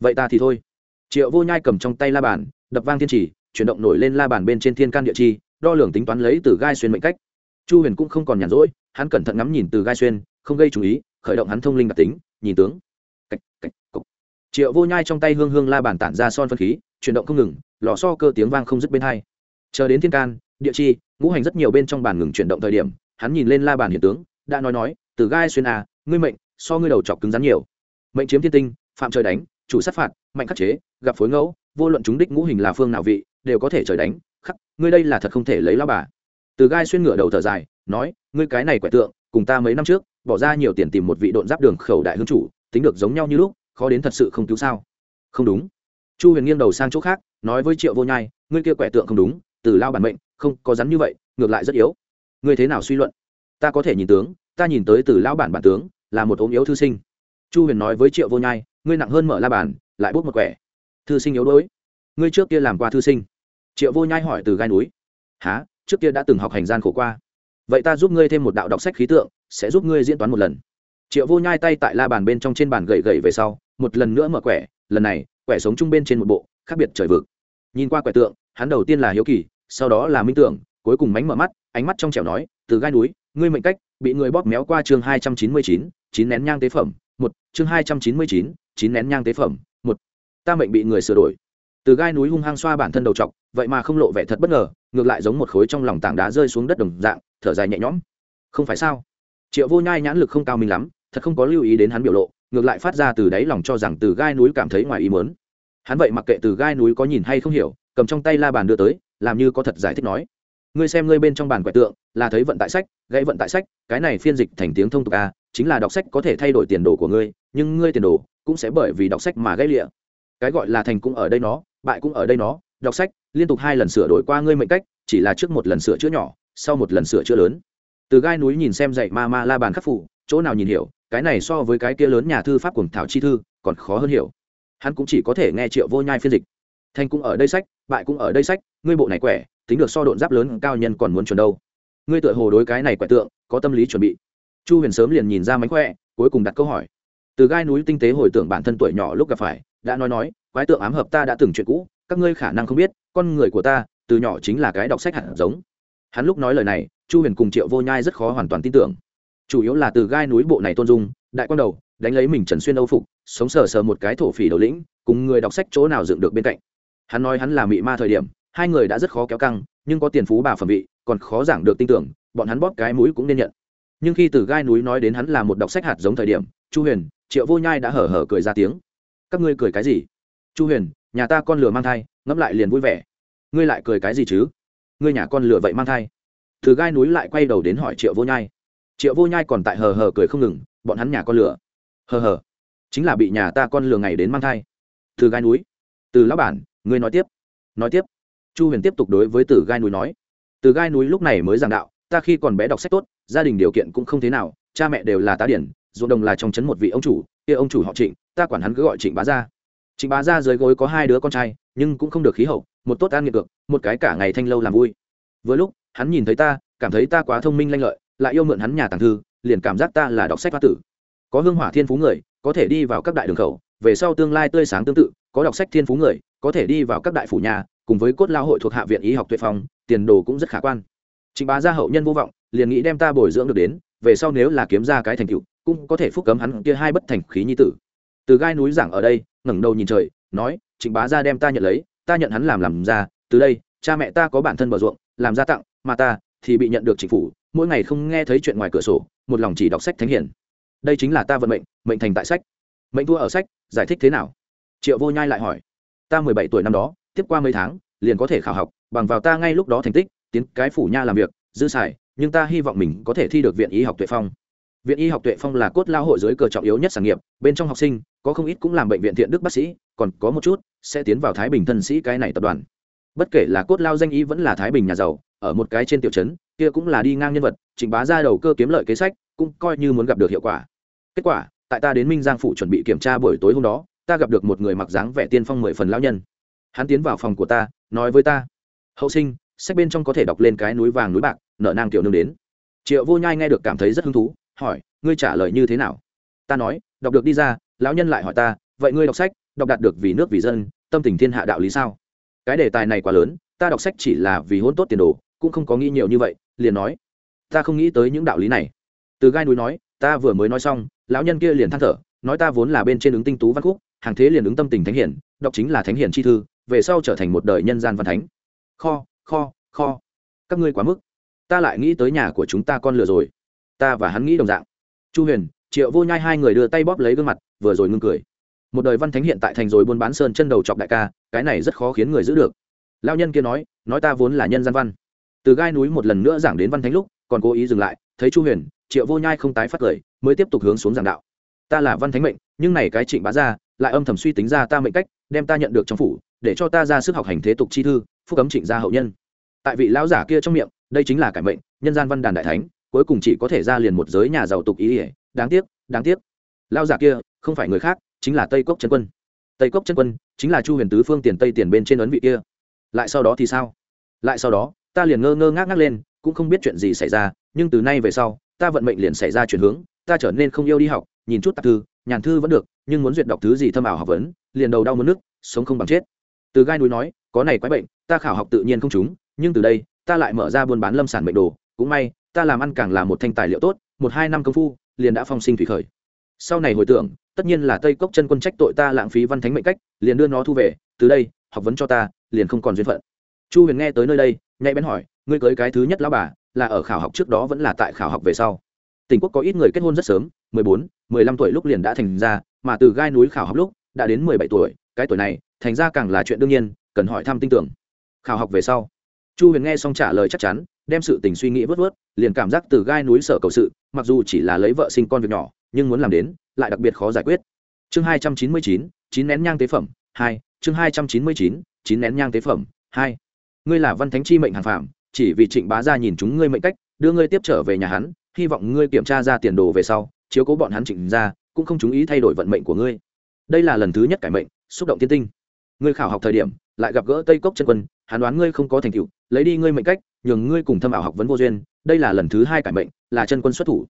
A: Vậy ta thì thôi. Triệu vô nhai cầm trong tay la bàn, đập vang thiên trì chuyển động nổi lên la bàn bên trên thiên can địa chi đo lường tính toán lấy từ gai xuyên mệnh cách. Chu huyền cũng không còn nhàn rỗi hắn cẩn thận ngắm nhìn từ gai xuyên không gây chú ý khởi động hắn thông linh đặc tính nhìn tướng. Cách, cách, cục. triệu vô nhai trong tay hương hương la bàn tản ra son phân khí chuyển động không ngừng lò so cơ tiếng vang không dứt bên hai. Chờ đến thiên can địa chi ngũ hành rất nhiều bên trong bàn ngừng chuyển động thời điểm hắn nhìn lên la bàn hiện tướng đã nói nói từ gai xuyên à ngươi mệnh so ngươi đầu chọc cứng rắn nhiều. Mệnh chiếm thiên tinh phạm trời đánh chủ sát phạt mạnh khắc chế gặp phối ngẫu vô luận chúng đích ngũ hình là phương nào vị đều có thể trời đánh, khắc, ngươi đây là thật không thể lấy lao bà. Từ gai xuyên ngửa đầu thở dài, nói, ngươi cái này quẻ tượng, cùng ta mấy năm trước, bỏ ra nhiều tiền tìm một vị độn giáp đường khẩu đại hương chủ, tính được giống nhau như lúc, khó đến thật sự không cứu sao? Không đúng. Chu huyền nghiêng đầu sang chỗ khác, nói với triệu vô nhai, ngươi kia quẻ tượng không đúng, từ lao bản mệnh, không, có rắn như vậy, ngược lại rất yếu. Ngươi thế nào suy luận? Ta có thể nhìn tướng, ta nhìn tới từ lao bản bản tướng, là một ốm yếu thư sinh. Chu huyền nói với triệu vô nhai, ngươi nặng hơn mở la bản lại bút một quẻ. Thư sinh yếu đuối. Ngươi trước kia làm qua thư sinh triệu vô nhai hỏi từ gai núi. Há trước kia đã từng học hành gian khổ qua. Vậy ta giúp ngươi thêm một đạo đọc sách khí tượng, sẽ giúp ngươi diễn toán một lần. Triệu vô nhai tay tại la bàn bên trong trên bàn gậy gậy về sau, một lần nữa mở quẻ, lần này, quẻ sống chung bên trên một bộ, khác biệt trời vực. Nhìn qua quẻ tượng, hắn đầu tiên là hiếu kỳ, sau đó là minh tưởng, cuối cùng mánh mở mắt, ánh mắt trong trẻo nói, từ gai núi, ngươi mệnh cách, bị người bóp méo qua chương hai trăm chín mươi chín chín nén nhang tế phẩm, một, chương hai trăm chín mươi chín chín nén nhang tế phẩm, một, ta mệnh bị người sửa đổi từ gai núi hung hăng xoa bản thân đầu t vậy mà không lộ vẻ thật bất ngờ, ngược lại giống một khối trong lòng tảng đá rơi xuống đất đồng dạng, thở dài nhẹ nhõm. Không phải sao? Triệu vô nhai nhãn lực không cao minh lắm, thật không có lưu ý đến hắn biểu lộ, ngược lại phát ra từ đáy lòng cho rằng từ gai núi cảm thấy ngoài ý mớn hắn vậy mặc kệ từ gai núi có nhìn hay không hiểu, cầm trong tay la bàn đưa tới, làm như có thật giải thích nói. Ngươi xem ngươi bên trong bàn quẹt tượng, là thấy vận tại sách, gãy vận tại sách, cái này phiên dịch thành tiếng thông tục a chính là đọc sách có thể thay đổi tiền đồ của ngươi, nhưng ngươi tiền đồ cũng sẽ bởi vì đọc sách mà gãy lịa. Cái gọi là thành cũng ở đây nó bại cũng ở đây nó, đọc sách, liên tục hai lần sửa đổi qua ngươi mệnh cách, chỉ là trước một lần sửa chữa nhỏ, sau một lần sửa chữa lớn. Từ gai núi nhìn xem dạy ma ma la bàn khắc phủ, chỗ nào nhìn hiểu, cái này so với cái kia lớn nhà thư pháp cùng thảo chi thư, còn khó hơn hiểu. Hắn cũng chỉ có thể nghe triệu vô nhai phiên dịch. Thành cũng ở đây sách, bại cũng ở đây sách, ngươi bộ này quẻ, tính được so độn giáp lớn cao nhân còn muốn chuẩn đâu. Ngươi tựa hồ đối cái này quẻ tượng, có tâm lý chuẩn bị. Chu huyền sớm liền nhìn ra mánh khỏe, cuối cùng đặt câu hỏi. Từ gai núi tinh tế hồi tưởng bản thân tuổi nhỏ lúc gặp phải, đã nói nói quái tượng ám hợp ta đã từng chuyện cũ, các ngươi khả năng không biết, con người của ta, từ nhỏ chính là cái đọc sách hạt giống. Hắn lúc nói lời này, chu huyền cùng triệu vô nhai rất khó hoàn toàn tin tưởng. Chủ yếu là từ gai núi bộ này tôn dung, đại quan đầu, đánh lấy mình trần xuyên âu phục, sống sờ sờ một cái thổ phỉ đầu lĩnh, cùng người đọc sách chỗ nào dựng được bên cạnh. Hắn nói hắn là mị ma thời điểm, hai người đã rất khó kéo căng, nhưng có tiền phú bà phẩm vị, còn khó giảng được tin tưởng, bọn hắn bóp cái mũi cũng nên nhận. Nhưng khi từ gai núi nói đến hắn là một đọc sách hạt giống thời điểm, chu huyền, triệu vô nhai đã hở hở cười ra tiếng. Các ngươi cười cái gì? Chu huyền, nhà ta con lừa mang thai, ngẫm lại liền vui vẻ. Ngươi lại cười cái gì chứ? Ngươi nhà con lừa vậy mang thai? Từ gai núi lại quay đầu đến hỏi triệu vô nhai. Triệu vô nhai còn tại hờ hờ cười không ngừng, bọn hắn nhà con lừa hờ hờ, chính là bị nhà ta con lừa ngày đến mang thai. Từ gai núi. Từ lão bản, ngươi nói tiếp. Nói tiếp. Chu huyền tiếp tục đối với từ gai núi nói. Từ gai núi lúc này mới giảng đạo, ta khi còn bé đọc sách tốt, gia đình điều kiện cũng không thế nào, cha mẹ đều là tá điển, ruộng đồng là trong trấn một vị ông chủ, kia ông chủ họ trịnh, ta quản hắn cứ gọi trịnh bá gia trịnh bá gia dưới gối có hai đứa con trai nhưng cũng không được khí hậu một tốt an nghiệt được một cái cả ngày thanh lâu làm vui. Vừa lúc hắn nhìn thấy ta cảm thấy ta quá thông minh lanh lợi lại yêu mượn hắn nhà tàng thư liền cảm giác ta là đọc sách hoa tử. Có hương hỏa thiên phú người có thể đi vào các đại đường khẩu về sau tương lai tươi sáng tương tự có đọc sách thiên phú người có thể đi vào các đại phủ nhà cùng với cốt lao hội thuộc hạ viện y học tuệ phòng, tiền đồ cũng rất khả quan. Trịnh bá gia hậu nhân vô vọng liền nghĩ đem ta bồi dưỡng được đến về sau nếu là kiếm ra cái thành tựu cũng có thể phúc cấm hắn kia hai bất thành khí nhi tử từ gai núi giảng ở đây, ngẩng đầu nhìn trời, nói, trịnh bá gia đem ta nhận lấy, ta nhận hắn làm làm ra, từ đây, cha mẹ ta có bản thân bờ ruộng, làm gia tặng, mà ta thì bị nhận được chính phủ, mỗi ngày không nghe thấy chuyện ngoài cửa sổ, một lòng chỉ đọc sách thánh hiển. Đây chính là ta vận mệnh mệnh thành tại sách. Mệnh thua ở sách, giải thích thế nào? Triệu vô nhai lại hỏi, ta mười bảy tuổi năm đó, tiếp qua mấy tháng, liền có thể khảo học, bằng vào ta ngay lúc đó thành tích, tiến cái phủ nha làm việc, dư xài, nhưng ta hy vọng mình có thể thi được viện y học tuệ phong viện y học tuệ phong là cốt lao hội dưới cờ trọng yếu nhất sản nghiệp, bên trong học sinh, có không ít cũng làm bệnh viện thiện đức bác sĩ, còn có một chút sẽ tiến vào thái bình thân sĩ cái này tập đoàn. Bất kể là cốt lao danh y vẫn là thái bình nhà giàu, ở một cái trên tiểu trấn, kia cũng là đi ngang nhân vật chỉnh bá ra đầu cơ kiếm lợi kế sách, cũng coi như muốn gặp được hiệu quả. Kết quả, tại ta đến minh giang phủ chuẩn bị kiểm tra buổi tối hôm đó, ta gặp được một người mặc dáng vẻ tiên phong mười phần lão nhân. Hắn tiến vào phòng của ta, nói với ta, hậu sinh, sách bên trong có thể đọc lên cái núi vàng núi bạc, nợ nang tiểu nương đến. Triệu vô nhai nghe được cảm thấy rất hứng thú hỏi, ngươi trả lời như thế nào? Ta nói, đọc được đi ra, lão nhân lại hỏi ta, vậy ngươi đọc sách, đọc đạt được vì nước vì dân, tâm tình thiên hạ đạo lý sao? Cái đề tài này quá lớn, ta đọc sách chỉ là vì hôn tốt tiền đồ, cũng không có nghĩ nhiều như vậy, liền nói. Ta không nghĩ tới những đạo lý này. Từ gai núi nói, ta vừa mới nói xong, lão nhân kia liền than thở, nói ta vốn là bên trên ứng tinh tú văn khúc, hàng thế liền ứng tâm tình thánh hiển, đọc chính là thánh hiển chi thư, về sau trở thành một đời nhân gian văn thánh. Kho kho kho, các ngươi quá mức, ta lại nghĩ tới nhà của chúng ta con lừa rồi ta và hắn nghĩ đồng dạng. Chu huyền, triệu vô nhai hai người đưa tay bóp lấy gương mặt, vừa rồi ngưng cười. Một đời văn thánh hiện tại thành rồi buôn bán sơn chân đầu chọc đại ca, cái này rất khó khiến người giữ được. Lao nhân kia nói nói ta vốn là nhân gian văn. Từ gai núi một lần nữa giảng đến văn thánh lúc, còn cố ý dừng lại, thấy chu huyền, triệu vô nhai không tái phát cười mới tiếp tục hướng xuống giảng đạo. Ta là văn thánh mệnh, nhưng này cái trịnh bá ra, lại âm thầm suy tính ra ta mệnh cách, đem ta nhận được trong phủ, để cho ta ra sức học hành thế tục chi thư, phúc cấm trịnh gia hậu nhân. Tại vị lão giả kia trong miệng, đây chính là cải mệnh, nhân gian văn đàn đại thánh cuối cùng chỉ có thể ra liền một giới nhà giàu tục ý ỉa đáng tiếc đáng tiếc. Lão giả kia, không phải người khác, chính là tây cốc chân quân. Tây cốc chân quân, chính là chu huyền tứ phương tiền tây tiền bên trên ấn vị kia. Lại sau đó thì sao? Lại sau đó, ta liền ngơ ngơ ngác ngác lên, cũng không biết chuyện gì xảy ra, nhưng từ nay về sau, ta vận mệnh liền xảy ra chuyển hướng, ta trở nên không yêu đi học, nhìn chút tạp thư, nhàn thư vẫn được, nhưng muốn duyệt đọc thứ gì thâm ảo học vấn, liền đầu đau mất nước sống không bằng chết. Từ gai núi nói, có này quái bệnh, ta khảo học tự nhiên không trúng, nhưng từ đây, ta lại mở ra buôn bán lâm sản mệnh đồ, cũng may ta làm ăn càng là một thanh tài liệu tốt, một hai năm công phu, liền đã phong sinh thủy khởi. Sau này hồi tưởng, tất nhiên là tây cốc chân quân trách tội ta lãng phí văn thánh mệnh cách, liền đưa nó thu về, từ đây, học vấn cho ta, liền không còn duyên phận. Chu huyền nghe tới nơi đây, nhạy bén hỏi, ngươi cưới cái thứ nhất lão bà, là ở khảo học trước đó vẫn là tại khảo học về sau? Tỉnh quốc có ít người kết hôn rất sớm, mười bốn, mười lăm tuổi lúc liền đã thành ra, mà từ gai núi khảo học lúc đã đến mười bảy tuổi, cái tuổi này, thành ra càng là chuyện đương nhiên, cần hỏi thăm tin tưởng. Khảo học về sau chu huyền nghe xong trả lời chắc chắn, đem sự tình suy nghĩ vớt vớt, liền cảm giác từ gai núi sở cầu sự, mặc dù chỉ là lấy vợ sinh con việc nhỏ, nhưng muốn làm đến, lại đặc biệt khó giải quyết. Chương hai trăm chín mươi chín chín nén nhang tế phẩm, hai, chương hai trăm chín mươi chín chín nén nhang tế phẩm, hai. Ngươi là văn thánh chi mệnh hàng phạm chỉ vì trịnh bá ra nhìn chúng ngươi mệnh cách, đưa ngươi tiếp trở về nhà hắn, hy vọng ngươi kiểm tra ra tiền đồ về sau, chiếu cố bọn hắn trịnh ra cũng không chú ý thay đổi vận mệnh của ngươi. Đây là lần thứ nhất cải mệnh, xúc động tiên tinh. Ngươi khảo học thời điểm, lại gặp gỡ tây cốc chân quân hắn đoán ngươi không có thành tựu, lấy đi ngươi mệnh cách, nhường ngươi cùng thâm ảo học vấn vô duyên, đây là lần thứ hai cải mệnh, là chân quân xuất thủ.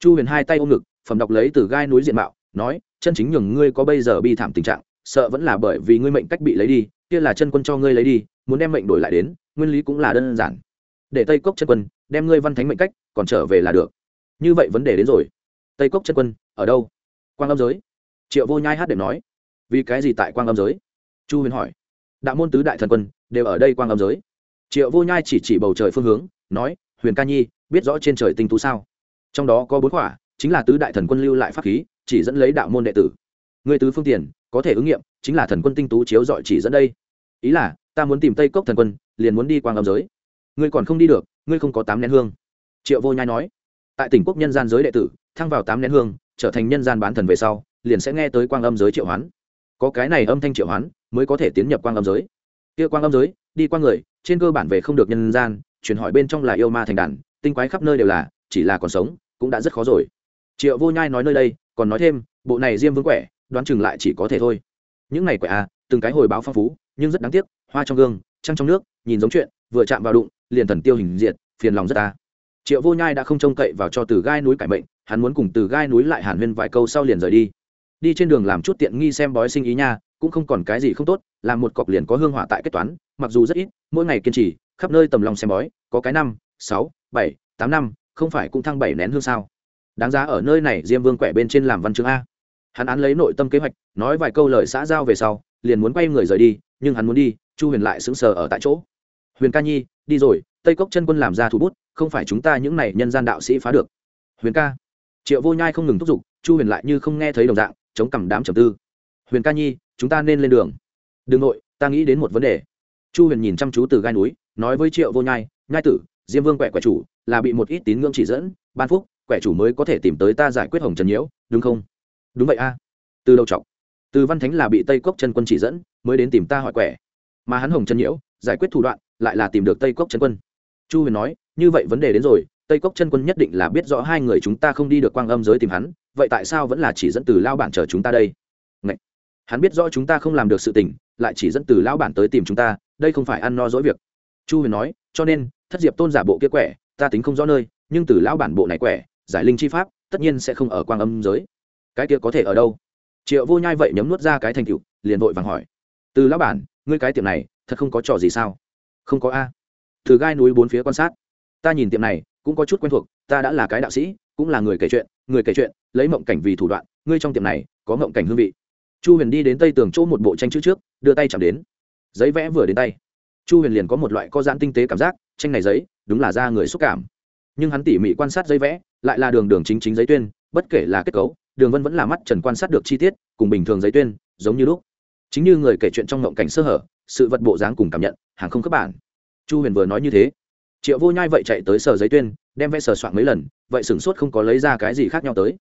A: Chu huyền hai tay ôm ngực, phẩm đọc lấy từ gai núi diện mạo, nói, chân chính nhường ngươi có bây giờ bi thảm tình trạng, sợ vẫn là bởi vì ngươi mệnh cách bị lấy đi, kia là chân quân cho ngươi lấy đi, muốn đem mệnh đổi lại đến, nguyên lý cũng là đơn giản. Để tây cốc chân quân, đem ngươi văn thánh mệnh cách, còn trở về là được. Như vậy vấn đề đến rồi. Tây cốc chân quân, ở đâu? Quang âm giới. Triệu vô nhai hát đệm nói. Vì cái gì tại quang âm giới? Chu huyền hỏi đạo môn tứ đại thần quân đều ở đây quang âm giới. Triệu vô nhai chỉ chỉ bầu trời phương hướng, nói, huyền ca nhi, biết rõ trên trời tinh tú sao? Trong đó có bốn quả, chính là tứ đại thần quân lưu lại pháp khí, chỉ dẫn lấy đạo môn đệ tử. Người tứ phương tiền, có thể ứng nghiệm, chính là thần quân tinh tú chiếu dọi chỉ dẫn đây. Ý là, ta muốn tìm tây cốc thần quân, liền muốn đi quang âm giới. Ngươi còn không đi được, ngươi không có tám nén hương. Triệu vô nhai nói. Tại tỉnh quốc nhân gian giới đệ tử, thăng vào tám nén hương, trở thành nhân gian bán thần về sau, liền sẽ nghe tới quang âm giới triệu hoán có cái này âm thanh triệu hoán mới có thể tiến nhập quang âm giới. Kia quang âm giới, đi qua người, trên cơ bản về không được nhân gian, chuyển hỏi bên trong là yêu ma thành đàn, tinh quái khắp nơi đều là, chỉ là còn sống, cũng đã rất khó rồi. Triệu vô nhai nói nơi đây, còn nói thêm, bộ này diêm vương quẻ, đoán chừng lại chỉ có thể thôi. Những ngày quẻ à từng cái hồi báo phong phú, nhưng rất đáng tiếc, hoa trong gương, trăng trong nước, nhìn giống chuyện, vừa chạm vào đụng, liền thần tiêu hình diệt, phiền lòng rất ta. Triệu vô nhai đã không trông cậy vào cho từ gai núi cải mệnh, hắn muốn cùng từ gai núi lại hàn huyên vài câu sau liền rời đi đi trên đường làm chút tiện nghi xem bói sinh ý nha, cũng không còn cái gì không tốt, làm một cọc liền có hương hỏa tại kết toán, mặc dù rất ít, mỗi ngày kiên trì, khắp nơi tầm lòng xem bói, có cái năm, sáu, bảy, tám năm, không phải cũng thăng bảy nén hương sao? Đáng giá ở nơi này diêm vương quẻ bên trên làm văn chương a. Hắn án lấy nội tâm kế hoạch, nói vài câu lời xã giao về sau, liền muốn quay người rời đi, nhưng hắn muốn đi, chu huyền lại sững sờ ở tại chỗ. Huyền ca nhi, đi rồi, tây cốc chân quân làm ra thủ bút, không phải chúng ta những này nhân gian đạo sĩ phá được. Huyền ca, triệu vô nhai không ngừng thúc giục, chu huyền lại như không nghe thấy đồng dạng chống cằm đám trầm tư. Huyền ca nhi, chúng ta nên lên đường. Đừng nội, ta nghĩ đến một vấn đề. Chu huyền nhìn chăm chú từ gai núi, nói với triệu vô nhai nhai tử, diêm vương quẻ quẻ chủ, là bị một ít tín ngưỡng chỉ dẫn, ban phúc, quẻ chủ mới có thể tìm tới ta giải quyết hồng trần nhiễu, đúng không? Đúng vậy a. Từ đầu trọng từ văn thánh là bị tây cốc chân quân chỉ dẫn, mới đến tìm ta hỏi quẻ. Mà hắn hồng trần nhiễu, giải quyết thủ đoạn, lại là tìm được tây cốc chân quân. Chu huyền nói, như vậy vấn đề đến rồi, tây cốc chân quân nhất định là biết rõ hai người chúng ta không đi được quang âm giới tìm hắn vậy tại sao vẫn là chỉ dẫn từ lao bản chờ chúng ta đây? Ngậy! hắn biết rõ chúng ta không làm được sự tình, lại chỉ dẫn từ lao bản tới tìm chúng ta, đây không phải ăn no dỗi việc. Chu huyền nói, cho nên, thất diệp tôn giả bộ kia quẻ, ta tính không rõ nơi, nhưng từ lao bản bộ này quẻ, giải linh chi pháp, tất nhiên sẽ không ở quang âm giới. Cái kia có thể ở đâu? Triệu vô nhai vậy nhấm nuốt ra cái thành cựu liền vội vàng hỏi. Từ lão bản, ngươi cái tiệm này, thật không có trò gì sao? Không có a. Từ gai núi bốn phía quan sát. Ta nhìn tiệm này, cũng có chút quen thuộc, ta đã là cái đạo sĩ, cũng là người kể chuyện người kể chuyện, lấy mộng cảnh vì thủ đoạn, ngươi trong tiệm này, có mộng cảnh hương vị. Chu huyền đi đến tây tường chỗ một bộ tranh chữ trước, đưa tay chạm đến. Giấy vẽ vừa đến tay. Chu huyền liền có một loại có giãn tinh tế cảm giác, tranh này giấy, đúng là ra người xúc cảm. Nhưng hắn tỉ mỉ quan sát giấy vẽ, lại là đường đường chính chính giấy tuyên, bất kể là kết cấu, đường vân vẫn là mắt trần quan sát được chi tiết, cùng bình thường giấy tuyên, giống như lúc. Chính như người kể chuyện trong mộng cảnh sơ hở, sự vật bộ dáng cùng cảm nhận, hàng không các bản. Chu huyền vừa nói như thế triệu vô nhai vậy chạy tới sở giấy tuyên, đem vẽ sờ soạn mấy lần, vậy sửng sốt không có lấy ra cái gì khác nhau tới.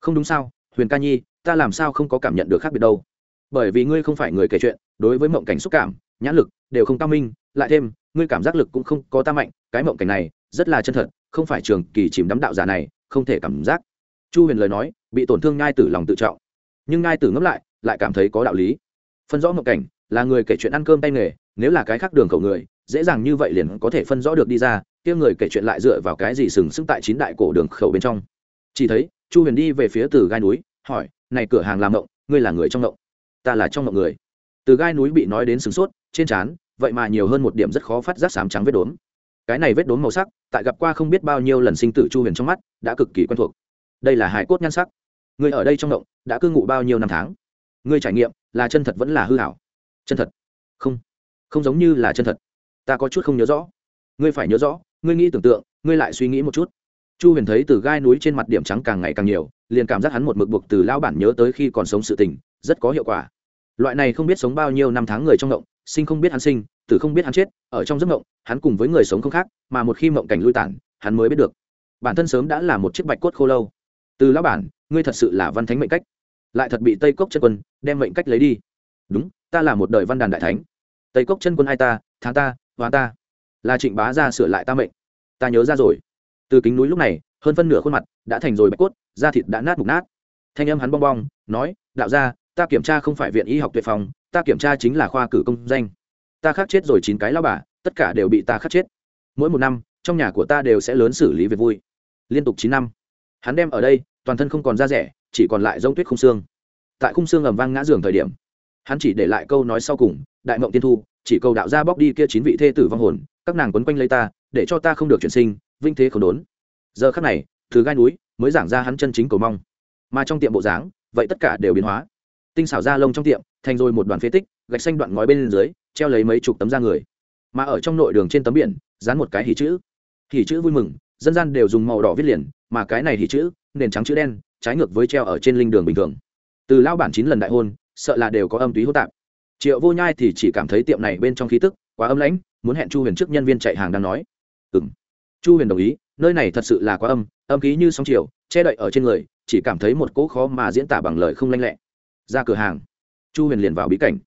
A: Không đúng sao, huyền ca nhi, ta làm sao không có cảm nhận được khác biệt đâu. Bởi vì ngươi không phải người kể chuyện, đối với mộng cảnh xúc cảm, nhãn lực đều không cao minh, lại thêm, ngươi cảm giác lực cũng không có ta mạnh, cái mộng cảnh này rất là chân thật, không phải trường kỳ chìm đắm đạo giả này, không thể cảm giác. Chu huyền lời nói, bị tổn thương ngai tử lòng tự trọng. Nhưng ngai tử ngẫm lại lại cảm thấy có đạo lý. Phân rõ mộng cảnh, là người kể chuyện ăn cơm tay nghề, nếu là cái khác đường khẩu người dễ dàng như vậy liền có thể phân rõ được đi ra, kia người kể chuyện lại dựa vào cái gì sừng sững tại chín đại cổ đường khẩu bên trong. Chỉ thấy, chu huyền đi về phía từ gai núi, hỏi, này cửa hàng làm mộng ngươi là người trong mộng ta là trong mộng người. Từ gai núi bị nói đến sừng sốt, trên trán, vậy mà nhiều hơn một điểm rất khó phát giác sám trắng vết đốm. Cái này vết đốm màu sắc, tại gặp qua không biết bao nhiêu lần sinh tử chu huyền trong mắt, đã cực kỳ quen thuộc. Đây là hải cốt nhan sắc. Người ở đây trong động đã cư ngụ bao nhiêu năm tháng? Người trải nghiệm, là chân thật vẫn là hư hảo? Chân thật? Không. Không giống như là chân thật ta có chút không nhớ rõ. Ngươi phải nhớ rõ ngươi nghĩ tưởng tượng ngươi lại suy nghĩ một chút. Chu huyền thấy từ gai núi trên mặt điểm trắng càng ngày càng nhiều liền cảm giác hắn một mực buộc từ lao bản nhớ tới khi còn sống sự tình rất có hiệu quả. Loại này không biết sống bao nhiêu năm tháng người trong ngộng, sinh không biết hắn sinh tử không biết hắn chết ở trong giấc ngộng, hắn cùng với người sống không khác mà một khi mộng cảnh lui tản hắn mới biết được. Bản thân sớm đã là một chiếc bạch cốt khô lâu. Từ lão bản ngươi thật sự là văn thánh mệnh cách. Lại thật bị tây cốc chân quân đem mệnh cách lấy đi. Đúng ta là một đời văn đàn đại thánh. Tây cốc chân quân hai ta tháng ta hoa ta. Là trịnh bá ra sửa lại ta mệnh. Ta nhớ ra rồi. Từ kính núi lúc này, hơn phân nửa khuôn mặt đã thành rồi bạch cốt, da thịt đã nát mục nát. Thanh âm hắn bong bong, nói, đạo ra ta kiểm tra không phải viện y học tuyệt phòng, ta kiểm tra chính là khoa cử công danh. Ta khắc chết rồi chín cái lao bà, tất cả đều bị ta khắc chết. Mỗi một năm, trong nhà của ta đều sẽ lớn xử lý việc vui. Liên tục chín năm. Hắn đem ở đây, toàn thân không còn da rẻ, chỉ còn lại giống tuyết khung xương. Tại khung xương ầm vang ngã giường thời điểm hắn chỉ để lại câu nói sau cùng, đại mộng tiên thu, chỉ cầu đạo ra bóc đi kia chín vị thê tử vong hồn, các nàng quấn quanh lấy ta, để cho ta không được chuyển sinh, vinh thế không đốn. Giờ khắc này từ gai núi mới giảng ra hắn chân chính cầu mong. Mà trong tiệm bộ dáng, vậy tất cả đều biến hóa. Tinh xảo da lông trong tiệm, thành rồi một đoàn phế tích, gạch xanh đoạn ngói bên dưới, treo lấy mấy chục tấm da người. Mà ở trong nội đường trên tấm biển, dán một cái hỉ chữ. Hỉ chữ vui mừng, dân gian đều dùng màu đỏ viết liền, mà cái này hỉ chữ, nền trắng chữ đen, trái ngược với treo ở trên linh đường bình thường. Từ lao bản chín lần đại hôn sợ là đều có âm túy hô tạp. Triệu vô nhai thì chỉ cảm thấy tiệm này bên trong khí tức quá âm lãnh, muốn hẹn chu huyền trước nhân viên chạy hàng đang nói. Ừ m chu huyền đồng ý, nơi này thật sự là quá âm âm khí như sóng chiều, che đậy ở trên người, chỉ cảm thấy một cỗ khó mà diễn tả bằng lời không lanh lẹ. Ra cửa hàng, chu huyền liền vào bí cảnh.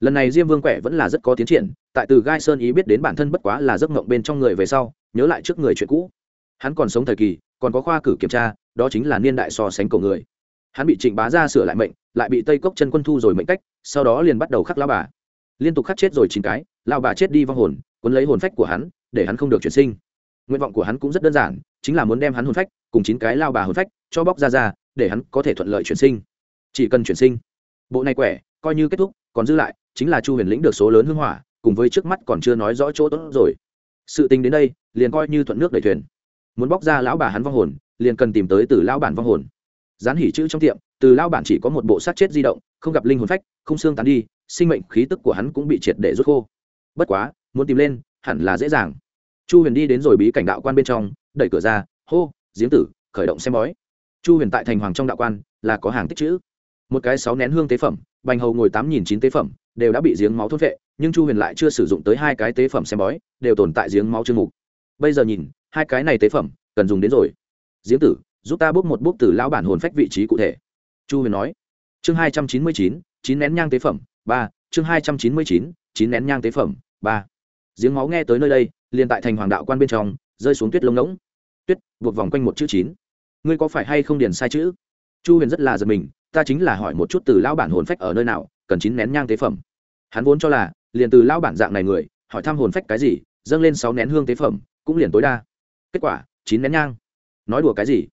A: Lần này diêm vương quẻ vẫn là rất có tiến triển, tại từ gai sơn ý biết đến bản thân bất quá là giấc mộng bên trong người về sau, nhớ lại trước người chuyện cũ. Hắn còn sống thời kỳ, còn có khoa cử kiểm tra, đó chính là niên đại so sánh cổ người hắn bị trịnh bá ra sửa lại mệnh, lại bị tây cốc chân quân thu rồi mệnh cách, sau đó liền bắt đầu khắc lao bà. Liên tục khắc chết rồi chín cái lao bà chết đi vong hồn, cuốn lấy hồn phách của hắn, để hắn không được chuyển sinh. Nguyện vọng của hắn cũng rất đơn giản, chính là muốn đem hắn hồn phách, cùng chín cái lao bà hồn phách, cho bóc ra ra, để hắn có thể thuận lợi chuyển sinh. Chỉ cần chuyển sinh. Bộ này quẻ, coi như kết thúc, còn dư lại, chính là chu huyền lĩnh được số lớn hưng hỏa, cùng với trước mắt còn chưa nói rõ chỗ tốt rồi. Sự tình đến đây, liền coi như thuận nước đẩy thuyền. Muốn bóc ra lão bà hắn vong hồn, liền cần tìm tới từ lão bản vong hồn dán hỉ chữ trong tiệm, từ lao bản chỉ có một bộ sát chết di động, không gặp linh hồn phách, không xương tán đi, sinh mệnh khí tức của hắn cũng bị triệt để rút khô. Bất quá, muốn tìm lên, hẳn là dễ dàng. Chu huyền đi đến rồi bí cảnh đạo quan bên trong, đẩy cửa ra, hô diếm tử, khởi động xem bói. Chu huyền tại thành hoàng trong đạo quan, là có hàng tích chữ. Một cái sáu nén hương tế phẩm, bành hầu ngồi tám nghìn chín tế phẩm, đều đã bị giếng máu thốt vệ, nhưng chu huyền lại chưa sử dụng tới hai cái tế phẩm xem bói, đều tồn tại giếng máu chương mục bây giờ nhìn, hai cái này tế phẩm, cần dùng đến rồi. Giếng tử giúp ta bốc một bốc từ lão bản hồn phách vị trí cụ thể. Chu huyền nói. Chương hai trăm chín mươi chín chín nén nhang tế phẩm, ba. Chương hai trăm chín mươi chín chín nén nhang tế phẩm, ba. Giếng máu nghe tới nơi đây, liền tại thành hoàng đạo quan bên trong, rơi xuống tuyết lông ngỗng. Tuyết, buộc vòng quanh một chữ chín. Ngươi có phải hay không điền sai chữ? Chu huyền rất là giật mình, ta chính là hỏi một chút từ lão bản hồn phách ở nơi nào, cần chín nén nhang tế phẩm. Hắn vốn cho là, liền từ lão bản dạng này người, hỏi thăm hồn phách cái gì, dâng lên sáu nén hương tế phẩm, cũng liền tối đa. Kết quả, chín nén nhang. Nói đùa cái gì?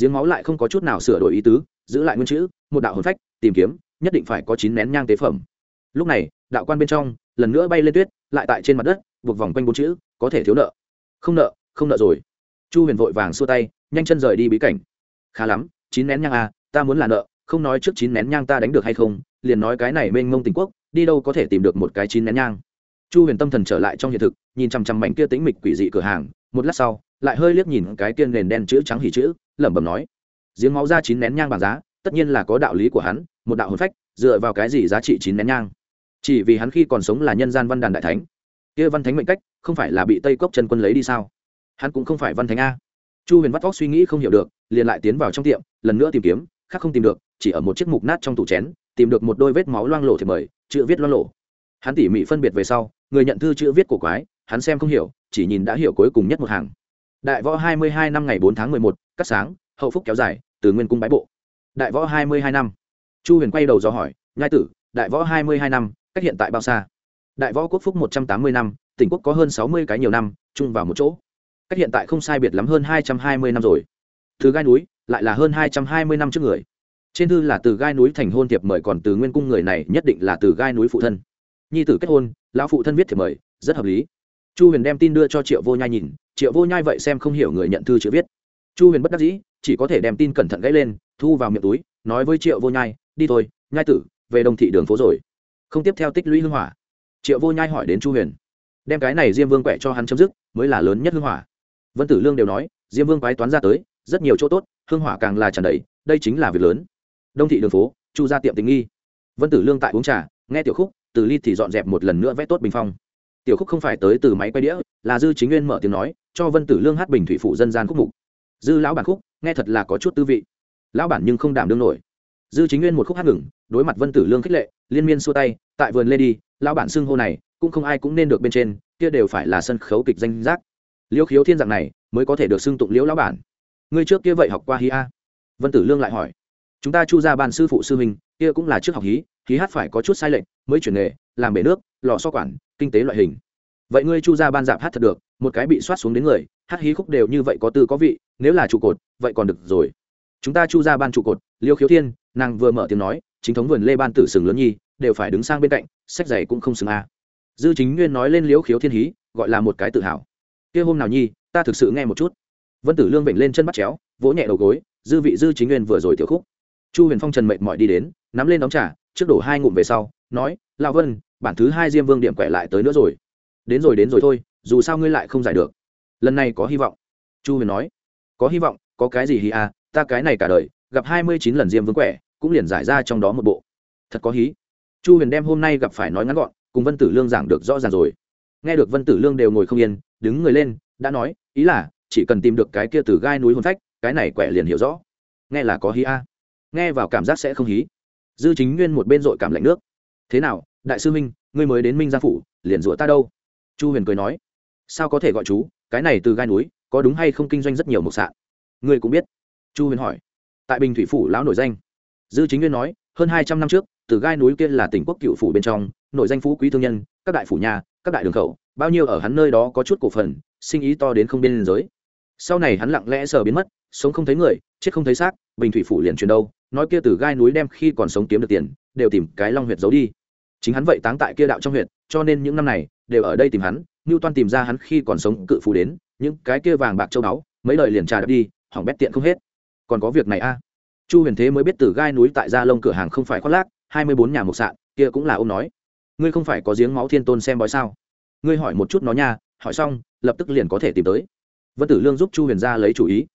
A: Giếng máu lại không có chút nào sửa đổi ý tứ, giữ lại nguyên chữ, một đạo hồn phách, tìm kiếm, nhất định phải có chín nén nhang tế phẩm. Lúc này, đạo quan bên trong, lần nữa bay lên tuyết, lại tại trên mặt đất, buộc vòng quanh bốn chữ, có thể thiếu nợ. Không nợ không nợ rồi. Chu huyền vội vàng xua tay, nhanh chân rời đi bí cảnh. Khá lắm, chín nén nhang à ta muốn là nợ, không nói trước chín nén nhang ta đánh được hay không, liền nói cái này mênh mông tình quốc, đi đâu có thể tìm được một cái chín nén nhang. Chu huyền tâm thần trở lại trong hiện thực, nhìn chằm chằm mảnh kia tính mịch quỷ dị cửa hàng, một lát sau, lại hơi liếc nhìn cái tiên nền đen chữ trắng hỉ chữ lẩm bẩm nói. Giếng máu ra chín nén nhang bằng giá, tất nhiên là có đạo lý của hắn, một đạo hồn phách, dựa vào cái gì giá trị chín nén nhang? Chỉ vì hắn khi còn sống là nhân gian văn đàn đại thánh. Kia văn thánh mệnh cách, không phải là bị tây cốc chân quân lấy đi sao? Hắn cũng không phải văn thánh a. Chu huyền vắt vóc suy nghĩ không hiểu được, liền lại tiến vào trong tiệm, lần nữa tìm kiếm, khác không tìm được, chỉ ở một chiếc mục nát trong tủ chén, tìm được một đôi vết máu loang lộ thì mời, chữ viết loang lộ hắn tỉ mỉ phân biệt về sau, người nhận thư chữ viết của quái, hắn xem không hiểu, chỉ nhìn đã hiểu cuối cùng nhất một hàng. Đại võ hai mươi hai năm ngày bốn tháng mười một cắt sáng, hậu phúc kéo dài, từ nguyên cung bái bộ. Đại võ hai mươi hai năm. Chu huyền quay đầu do hỏi, nhai tử, đại võ hai mươi hai năm, cách hiện tại bao xa? Đại võ quốc phúc một trăm tám mươi năm, tỉnh quốc có hơn sáu mươi cái nhiều năm, chung vào một chỗ. Cách hiện tại không sai biệt lắm hơn hai trăm hai mươi năm rồi. Từ gai núi, lại là hơn hai trăm hai mươi năm trước người. Trên thư là từ gai núi thành hôn thiệp mời, còn từ nguyên cung người này nhất định là từ gai núi phụ thân. Nhi tử kết hôn, lão phụ thân viết thiệp mời, rất hợp lý. Chu huyền đem tin đưa cho triệu vô nhai nhìn, triệu vô nhai vậy xem không hiểu người nhận thư chữ viết chu huyền bất đắc dĩ, chỉ có thể đem tin cẩn thận gãy lên, thu vào miệng túi, nói với triệu vô nhai, đi thôi, nhai tử, về đồng thị đường phố rồi. Không tiếp theo tích lũy hưng hỏa. Triệu vô nhai hỏi đến chu huyền, đem cái này diêm vương quẹ cho hắn chấm dứt, mới là lớn nhất hưng hỏa. Vân tử lương đều nói, diêm vương quái toán ra tới, rất nhiều chỗ tốt hưng hỏa càng là tràn đầy, đây chính là việc lớn. Đông thị đường phố, chu ra tiệm tình nghi. Vân tử lương tại uống trà, nghe tiểu khúc, từ ly thì dọn dẹp một lần nữa vẽ tốt bình phong. Tiểu khúc không phải tới từ máy quay đĩa, là dư chính nguyên mở tiếng nói, cho vân tử lương hát bình thủy phụ dân gian khúc mục dư lão bản khúc nghe thật là có chút tư vị lão bản nhưng không đảm đương nổi dư chính nguyên một khúc hát ngừng đối mặt vân tử lương khích lệ liên miên xua tay tại vườn lê đi lão bản xưng hô này cũng không ai cũng nên được bên trên kia đều phải là sân khấu kịch danh giác liễu khiếu thiên dạng này mới có thể được xưng tụng liễu lão bản ngươi trước kia vậy học qua hí a vân tử lương lại hỏi chúng ta chu ra ban sư phụ sư huynh kia cũng là trước học hí hí hát phải có chút sai lệch mới chuyển nghề làm bể nước lò so quản kinh tế loại hình vậy ngươi chu ra ban dạp hát thật được một cái bị soát xuống đến người hát hí khúc đều như vậy có tư có vị, nếu là trụ cột, vậy còn được rồi. Chúng ta chu ra ban trụ cột, liêu khiếu thiên, nàng vừa mở tiếng nói, chính thống vườn lê ban tử sừng lớn nhi, đều phải đứng sang bên cạnh, sách giày cũng không xứng a. Dư chính nguyên nói lên liễu khiếu thiên hí, gọi là một cái tự hào. Kia hôm nào nhi, ta thực sự nghe một chút. Vân tử lương vểnh lên chân bắt chéo, vỗ nhẹ đầu gối, dư vị dư chính nguyên vừa rồi tiểu khúc. Chu huyền phong trần mệnh mọi đi đến, nắm lên đóng trà, trước đổ hai ngụm về sau, nói lao vân, bản thứ hai diêm vương điểm quẻ lại tới nữa rồi. Đến rồi đến rồi thôi dù sao ngươi lại không giải được. Lần này có hy vọng. Chu huyền nói. Có hy vọng, có cái gì hy à ta cái này cả đời, gặp hai mươi chín lần diêm vương quẻ, cũng liền giải ra trong đó một bộ. Thật có hí. Chu huyền đem hôm nay gặp phải nói ngắn gọn, cùng vân tử lương giảng được rõ ràng rồi. Nghe được vân tử lương đều ngồi không yên, đứng người lên, đã nói, ý là, chỉ cần tìm được cái kia từ gai núi hồn phách, cái này quẻ liền hiểu rõ. Nghe là có hí a nghe vào cảm giác sẽ không hí. Dư chính nguyên một bên dội cảm lạnh nước. Thế nào, đại sư minh ngươi mới đến minh gia phủ, liền rủa ta đâu? Chu huyền cười nói sao có thể gọi chú, cái này từ gai núi, có đúng hay không kinh doanh rất nhiều mộc sạn? Ngươi cũng biết. Chu huyền hỏi. Tại bình thủy phủ lão nổi danh. Dư chính nguyên nói, hơn hai trăm năm trước, từ gai núi kia là tỉnh quốc cựu phủ bên trong nội danh phú quý thương nhân, các đại phủ nhà, các đại đường khẩu, bao nhiêu ở hắn nơi đó có chút cổ phần, sinh ý to đến không biên giới. Sau này hắn lặng lẽ sờ biến mất, sống không thấy người, chết không thấy xác, bình thủy phủ liền truyền đâu, nói kia từ gai núi đem khi còn sống kiếm được tiền, đều tìm cái long huyệt giấu đi. Chính hắn vậy táng tại kia đạo trong huyệt, cho nên những năm này, đều ở đây tìm hắn ngưu toan tìm ra hắn khi còn sống cự phù đến, những cái kia vàng bạc châu báu, mấy lời liền trà đập đi, hỏng bét tiện không hết. Còn có việc này a? Chu huyền thế mới biết từ gai núi tại gia lông cửa hàng không phải khoác lác, hai mươi bốn nhà một sạn, kia cũng là ông nói. Ngươi không phải có giếng máu thiên tôn xem bói sao? Ngươi hỏi một chút nó nha, hỏi xong, lập tức liền có thể tìm tới. Vân tử lương giúp chu huyền ra lấy chủ ý.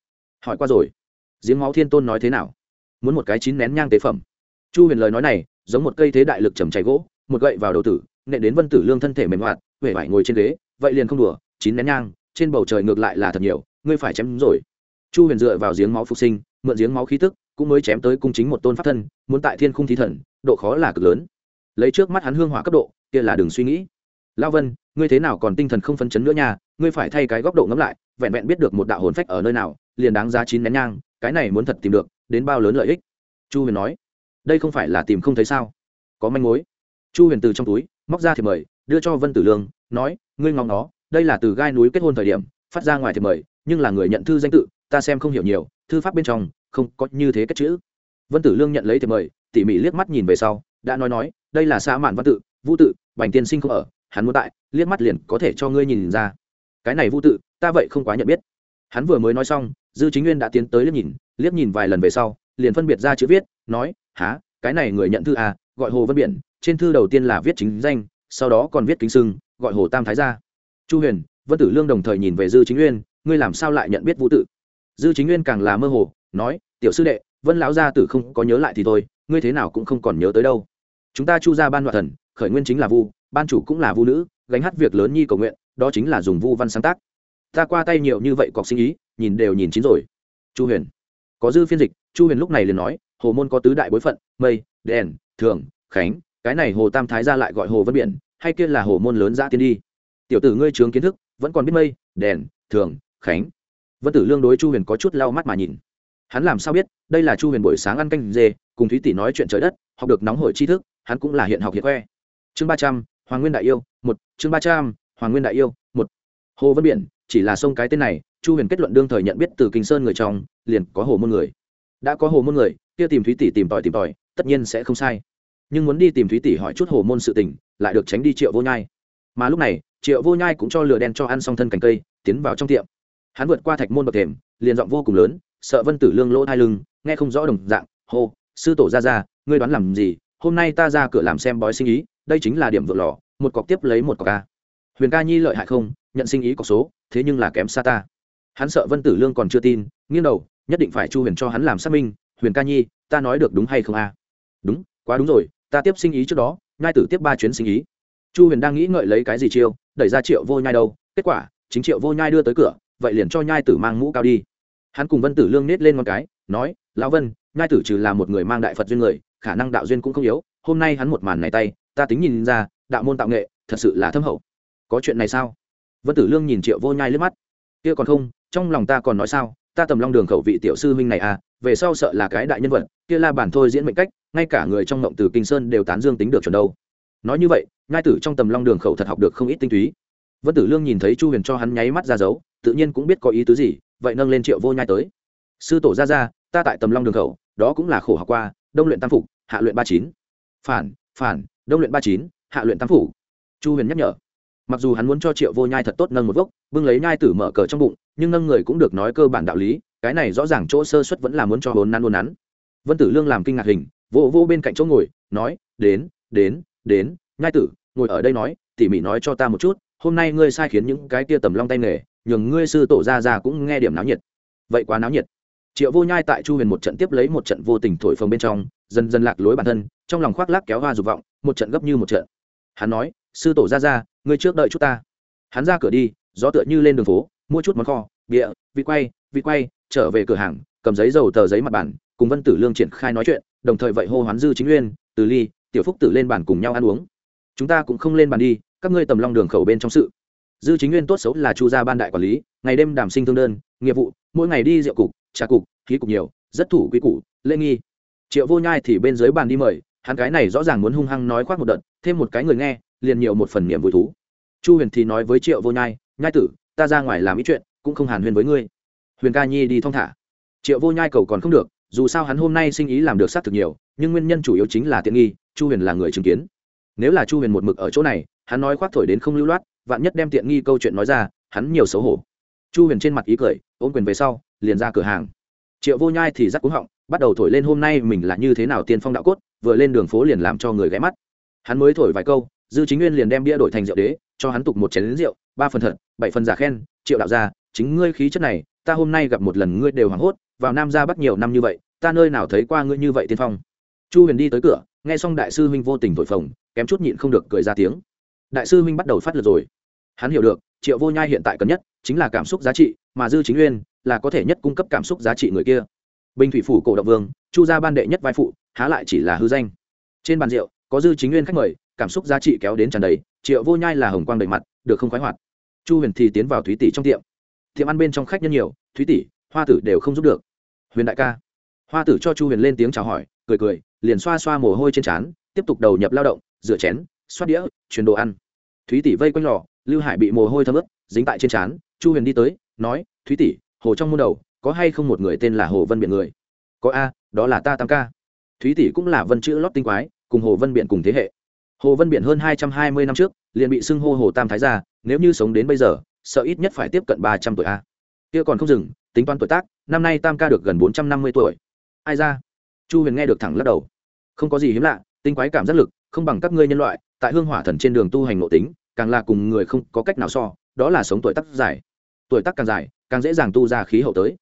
A: Hỏi qua rồi. Giếng máu thiên tôn nói thế nào? Muốn một cái chín nén nhang tế phẩm. Chu huyền lời nói này, giống một cây thế đại lực chầm cháy gỗ, một gậy vào đầu tử nệ đến vân tử lương thân thể mềm hoạt huệ vải ngồi trên ghế, vậy liền không đùa, chín nén nhang, trên bầu trời ngược lại là thật nhiều, ngươi phải chém rồi. Chu huyền dựa vào giếng máu phục sinh, mượn giếng máu khí tức, cũng mới chém tới cung chính một tôn pháp thân, muốn tại thiên khung thí thần, độ khó là cực lớn. Lấy trước mắt hắn hương hỏa cấp độ, kia là đừng suy nghĩ. Lao vân, ngươi thế nào còn tinh thần không phân chấn nữa nha, ngươi phải thay cái góc độ ngẫm lại, vẹn vẹn biết được một đạo hồn phách ở nơi nào, liền đáng giá chín nén nhang, cái này muốn thật tìm được, đến bao lớn lợi ích? Chu huyền nói. Đây không phải là tìm không thấy sao? Có manh mối. Chu huyền từ trong túi, móc ra thì mời đưa cho vân tử lương, nói, ngươi ngóng nó, đây là từ gai núi kết hôn thời điểm, phát ra ngoài thì mời, nhưng là người nhận thư danh tự, ta xem không hiểu nhiều, thư pháp bên trong, không có như thế kết chữ. Vân tử lương nhận lấy thì mời, tỉ mỉ liếc mắt nhìn về sau, đã nói nói, đây là xã mạn văn tự vũ tự, bành tiên sinh không ở, hắn muốn tại, liếc mắt liền có thể cho ngươi nhìn ra. Cái này vũ tự, ta vậy không quá nhận biết. Hắn vừa mới nói xong, dư chính nguyên đã tiến tới liếc nhìn liếc nhìn vài lần về sau, liền phân biệt ra chữ viết, nói há cái này người nhận thư à gọi hồ văn biển, trên thư đầu tiên là viết chính danh sau đó còn viết kính sưng, gọi hồ tam thái gia chu huyền, vân tử lương đồng thời nhìn về dư chính nguyên ngươi làm sao lại nhận biết vũ tự dư chính nguyên càng là mơ hồ, nói, tiểu sư đệ, vân lão gia tử không có nhớ lại thì thôi, ngươi thế nào cũng không còn nhớ tới đâu. Chúng ta chu ra ban đoạn thần, khởi nguyên chính là vu, ban chủ cũng là vu nữ, gánh hát việc lớn nhi cầu nguyện, đó chính là dùng vu văn sáng tác. Ta qua tay nhiều như vậy cọc sinh ý, nhìn đều nhìn chín rồi. Chu huyền, có dư phiên dịch, chu huyền lúc này liền nói, hồ môn có tứ đại bối phận, mây, đèn, thường, khánh cái này hồ tam thái ra lại gọi hồ vân biển, hay kia là hồ môn lớn giã tiên đi. Tiểu tử ngươi trướng kiến thức, vẫn còn biết mây, đèn, thường, khánh. Vân tử lương đối chu huyền có chút lau mắt mà nhìn. Hắn làm sao biết, đây là chu huyền buổi sáng ăn canh dê, cùng thúy tỷ nói chuyện trời đất, học được nóng hổi tri thức, hắn cũng là hiện học hiện khoe. Chương ba trăm, hoàng nguyên đại yêu, một, chương ba trăm, hoàng nguyên đại yêu, một. Hồ vân biển, chỉ là sông cái tên này, chu huyền kết luận đương thời nhận biết từ kinh sơn người trong, liền có hồ môn người. Đã có hồ môn người, kia tìm thúy tỷ tìm tòi tìm tòi, tất nhiên sẽ không sai nhưng muốn đi tìm thúy tỷ hỏi chút hồ môn sự tình, lại được tránh đi triệu vô nhai. Mà lúc này, triệu vô nhai cũng cho lửa đen cho ăn xong thân cành cây, tiến vào trong tiệm. Hắn vượt qua thạch môn bậc thềm, liền giọng vô cùng lớn, sợ vân tử lương lỗ thai lưng, nghe không rõ đồng dạng, hô, sư tổ ra ra, ngươi đoán làm gì, hôm nay ta ra cửa làm xem bói sinh ý, đây chính là điểm vượt lò, một cọc tiếp lấy một cọc ca huyền ca nhi lợi hại không, nhận sinh ý cọc số, thế nhưng là kém xa ta. Hắn sợ vân tử lương còn chưa tin, nghiêng đầu, nhất định phải chu huyền cho hắn làm xác minh, huyền ca nhi, ta nói được đúng hay không a? Đúng, quá đúng rồi ta tiếp sinh ý trước đó, nhai tử tiếp ba chuyến sinh ý. Chu huyền đang nghĩ ngợi lấy cái gì chiêu, đẩy ra triệu vô nhai đâu, kết quả, chính triệu vô nhai đưa tới cửa, vậy liền cho nhai tử mang mũ cao đi. Hắn cùng vân tử lương nết lên một cái, nói, lão vân, nhai tử trừ là một người mang đại phật duyên người, khả năng đạo duyên cũng không yếu, hôm nay hắn một màn này tay, ta tính nhìn ra, đạo môn tạo nghệ, thật sự là thâm hậu. Có chuyện này sao? Vân tử lương nhìn triệu vô nhai lướt mắt. Kia còn không, trong lòng ta còn nói sao, ta tầm long đường khẩu vị tiểu sư huynh này à về sau sợ là cái đại nhân vật, kia la bản thôi diễn mệnh cách ngay cả người trong ngộng từ kinh sơn đều tán dương tính được chuẩn đâu. Nói như vậy ngai tử trong tầm long đường khẩu thật học được không ít tinh túy. Vân tử lương nhìn thấy chu huyền cho hắn nháy mắt ra dấu, tự nhiên cũng biết có ý tứ gì, vậy nâng lên triệu vô nhai tới. Sư tổ ra ra, ta tại tầm long đường khẩu, đó cũng là khổ học qua, đông luyện tam phục hạ luyện ba chín. Phản phản, đông luyện ba chín, hạ luyện tam phủ. Chu huyền nhắc nhở. Mặc dù hắn muốn cho triệu vô nhai thật tốt nâng một vốc, bưng lấy nhai tử mở cờ trong bụng, nhưng nâng người cũng được nói cơ bản đạo lý, cái này rõ ràng chỗ sơ xuất vẫn là muốn cho hồn nắn luôn nắn. Vân tử lương làm kinh ngạc hình vô vô bên cạnh chỗ ngồi, nói, đến đến đến, nhai tử, ngồi ở đây nói, tỉ mỉ nói cho ta một chút, hôm nay ngươi sai khiến những cái tia tầm long tay nghề, nhường ngươi sư tổ ra ra cũng nghe điểm náo nhiệt. Vậy quá náo nhiệt. Triệu vô nhai tại chu huyền một trận tiếp lấy một trận vô tình thổi phồng bên trong, dần dần lạc lối bản thân, trong lòng khoác lác kéo hoa dục vọng, một trận gấp như một trận. Hắn nói, sư tổ ra ra, ngươi trước đợi chút ta. Hắn ra cửa đi, gió tựa như lên đường phố, mua chút món kho, bịa vị quay vị quay, trở về cửa hàng, cầm giấy dầu tờ giấy mặt bản cùng vân tử lương triển khai nói chuyện đồng thời vậy hô hoán dư chính nguyên từ ly, tiểu phúc tử lên bàn cùng nhau ăn uống. Chúng ta cũng không lên bàn đi, các ngươi tầm long đường khẩu bên trong sự. Dư chính nguyên tốt xấu là chu gia ban đại quản lý, ngày đêm đảm sinh thương đơn, nghiệp vụ, mỗi ngày đi rượu cục, trà cục, khí cục nhiều, rất thủ quý củ, lễ nghi. Triệu vô nhai thì bên dưới bàn đi mời, hắn cái này rõ ràng muốn hung hăng nói khoác một đợt, thêm một cái người nghe, liền nhiều một phần niềm vui thú. Chu huyền thì nói với triệu vô nhai nhai tử, ta ra ngoài làm ý chuyện, cũng không hàn huyền với ngươi. Huyền ca nhi đi thong thả. Triệu vô nhai cầu còn không được dù sao hắn hôm nay sinh ý làm được xác thực nhiều, nhưng nguyên nhân chủ yếu chính là tiện nghi, chu huyền là người chứng kiến. Nếu là chu huyền một mực ở chỗ này, hắn nói khoác thổi đến không lưu loát, vạn nhất đem tiện nghi câu chuyện nói ra, hắn nhiều xấu hổ. Chu huyền trên mặt ý cười, ôm quyền về sau, liền ra cửa hàng. Triệu vô nhai thì rắc cúng họng, bắt đầu thổi lên hôm nay mình là như thế nào tiên phong đạo cốt, vừa lên đường phố liền làm cho người ghé mắt. Hắn mới thổi vài câu, dư chính nguyên liền đem bia đổi thành rượu đế, cho hắn tục một chén lính rượu, ba phần thật, bảy phần giả khen, triệu đạo gia, chính ngươi khí chất này ta hôm nay gặp một lần ngươi đều hoảng hốt, vào nam ra bắc nhiều năm như vậy, ta nơi nào thấy qua ngươi như vậy tiên phong. Chu huyền đi tới cửa, nghe xong đại sư huynh vô tình thổi phồng, kém chút nhịn không được cười ra tiếng. Đại sư huynh bắt đầu phát lượt rồi. Hắn hiểu được, triệu vô nhai hiện tại cần nhất chính là cảm xúc giá trị, mà dư chính nguyên là có thể nhất cung cấp cảm xúc giá trị người kia. Bình thủy phủ cổ động vương, chu gia ban đệ nhất vai phụ, há lại chỉ là hư danh. Trên bàn rượu, có dư chính nguyên khách mời, cảm xúc giá trị kéo đến tràn đầy, triệu vô nhai là hồng quang đầy mặt, được không khoái hoạt. Chu huyền thì tiến vào thúy tỷ trong tiệm tiệm ăn bên trong khách nhân nhiều, thúy tỷ, hoa tử đều không giúp được. Huyền đại ca. Hoa tử cho chu huyền lên tiếng chào hỏi, cười cười, liền xoa xoa mồ hôi trên trán, tiếp tục đầu nhập lao động, rửa chén, xoát đĩa, chuyển đồ ăn. Thúy tỷ vây quanh lò, lưu hải bị mồ hôi thấm ướt, dính tại trên trán, chu huyền đi tới, nói, thúy tỷ, hồ trong môn đầu, có hay không một người tên là hồ vân biện người? Có a, đó là ta tam ca. Thúy tỷ cũng là vân chữ lót tinh quái, cùng hồ vân biện cùng thế hệ. Hồ vân biện hơn hai trăm hai mươi năm trước, liền bị xưng hô hồ tam thái gia, nếu như sống đến bây giờ sợ ít nhất phải tiếp cận ba trăm tuổi a. Kia còn không dừng, tính toán tuổi tác, năm nay tam ca được gần bốn trăm năm mươi tuổi. Ai ra? Chu huyền nghe được thẳng lắc đầu. Không có gì hiếm lạ, tinh quái cảm giác lực, không bằng các ngươi nhân loại, tại hương hỏa thần trên đường tu hành nội tính, càng là cùng người không có cách nào so, đó là sống tuổi tác dài. Tuổi tác càng dài, càng dễ dàng tu ra khí hậu tới.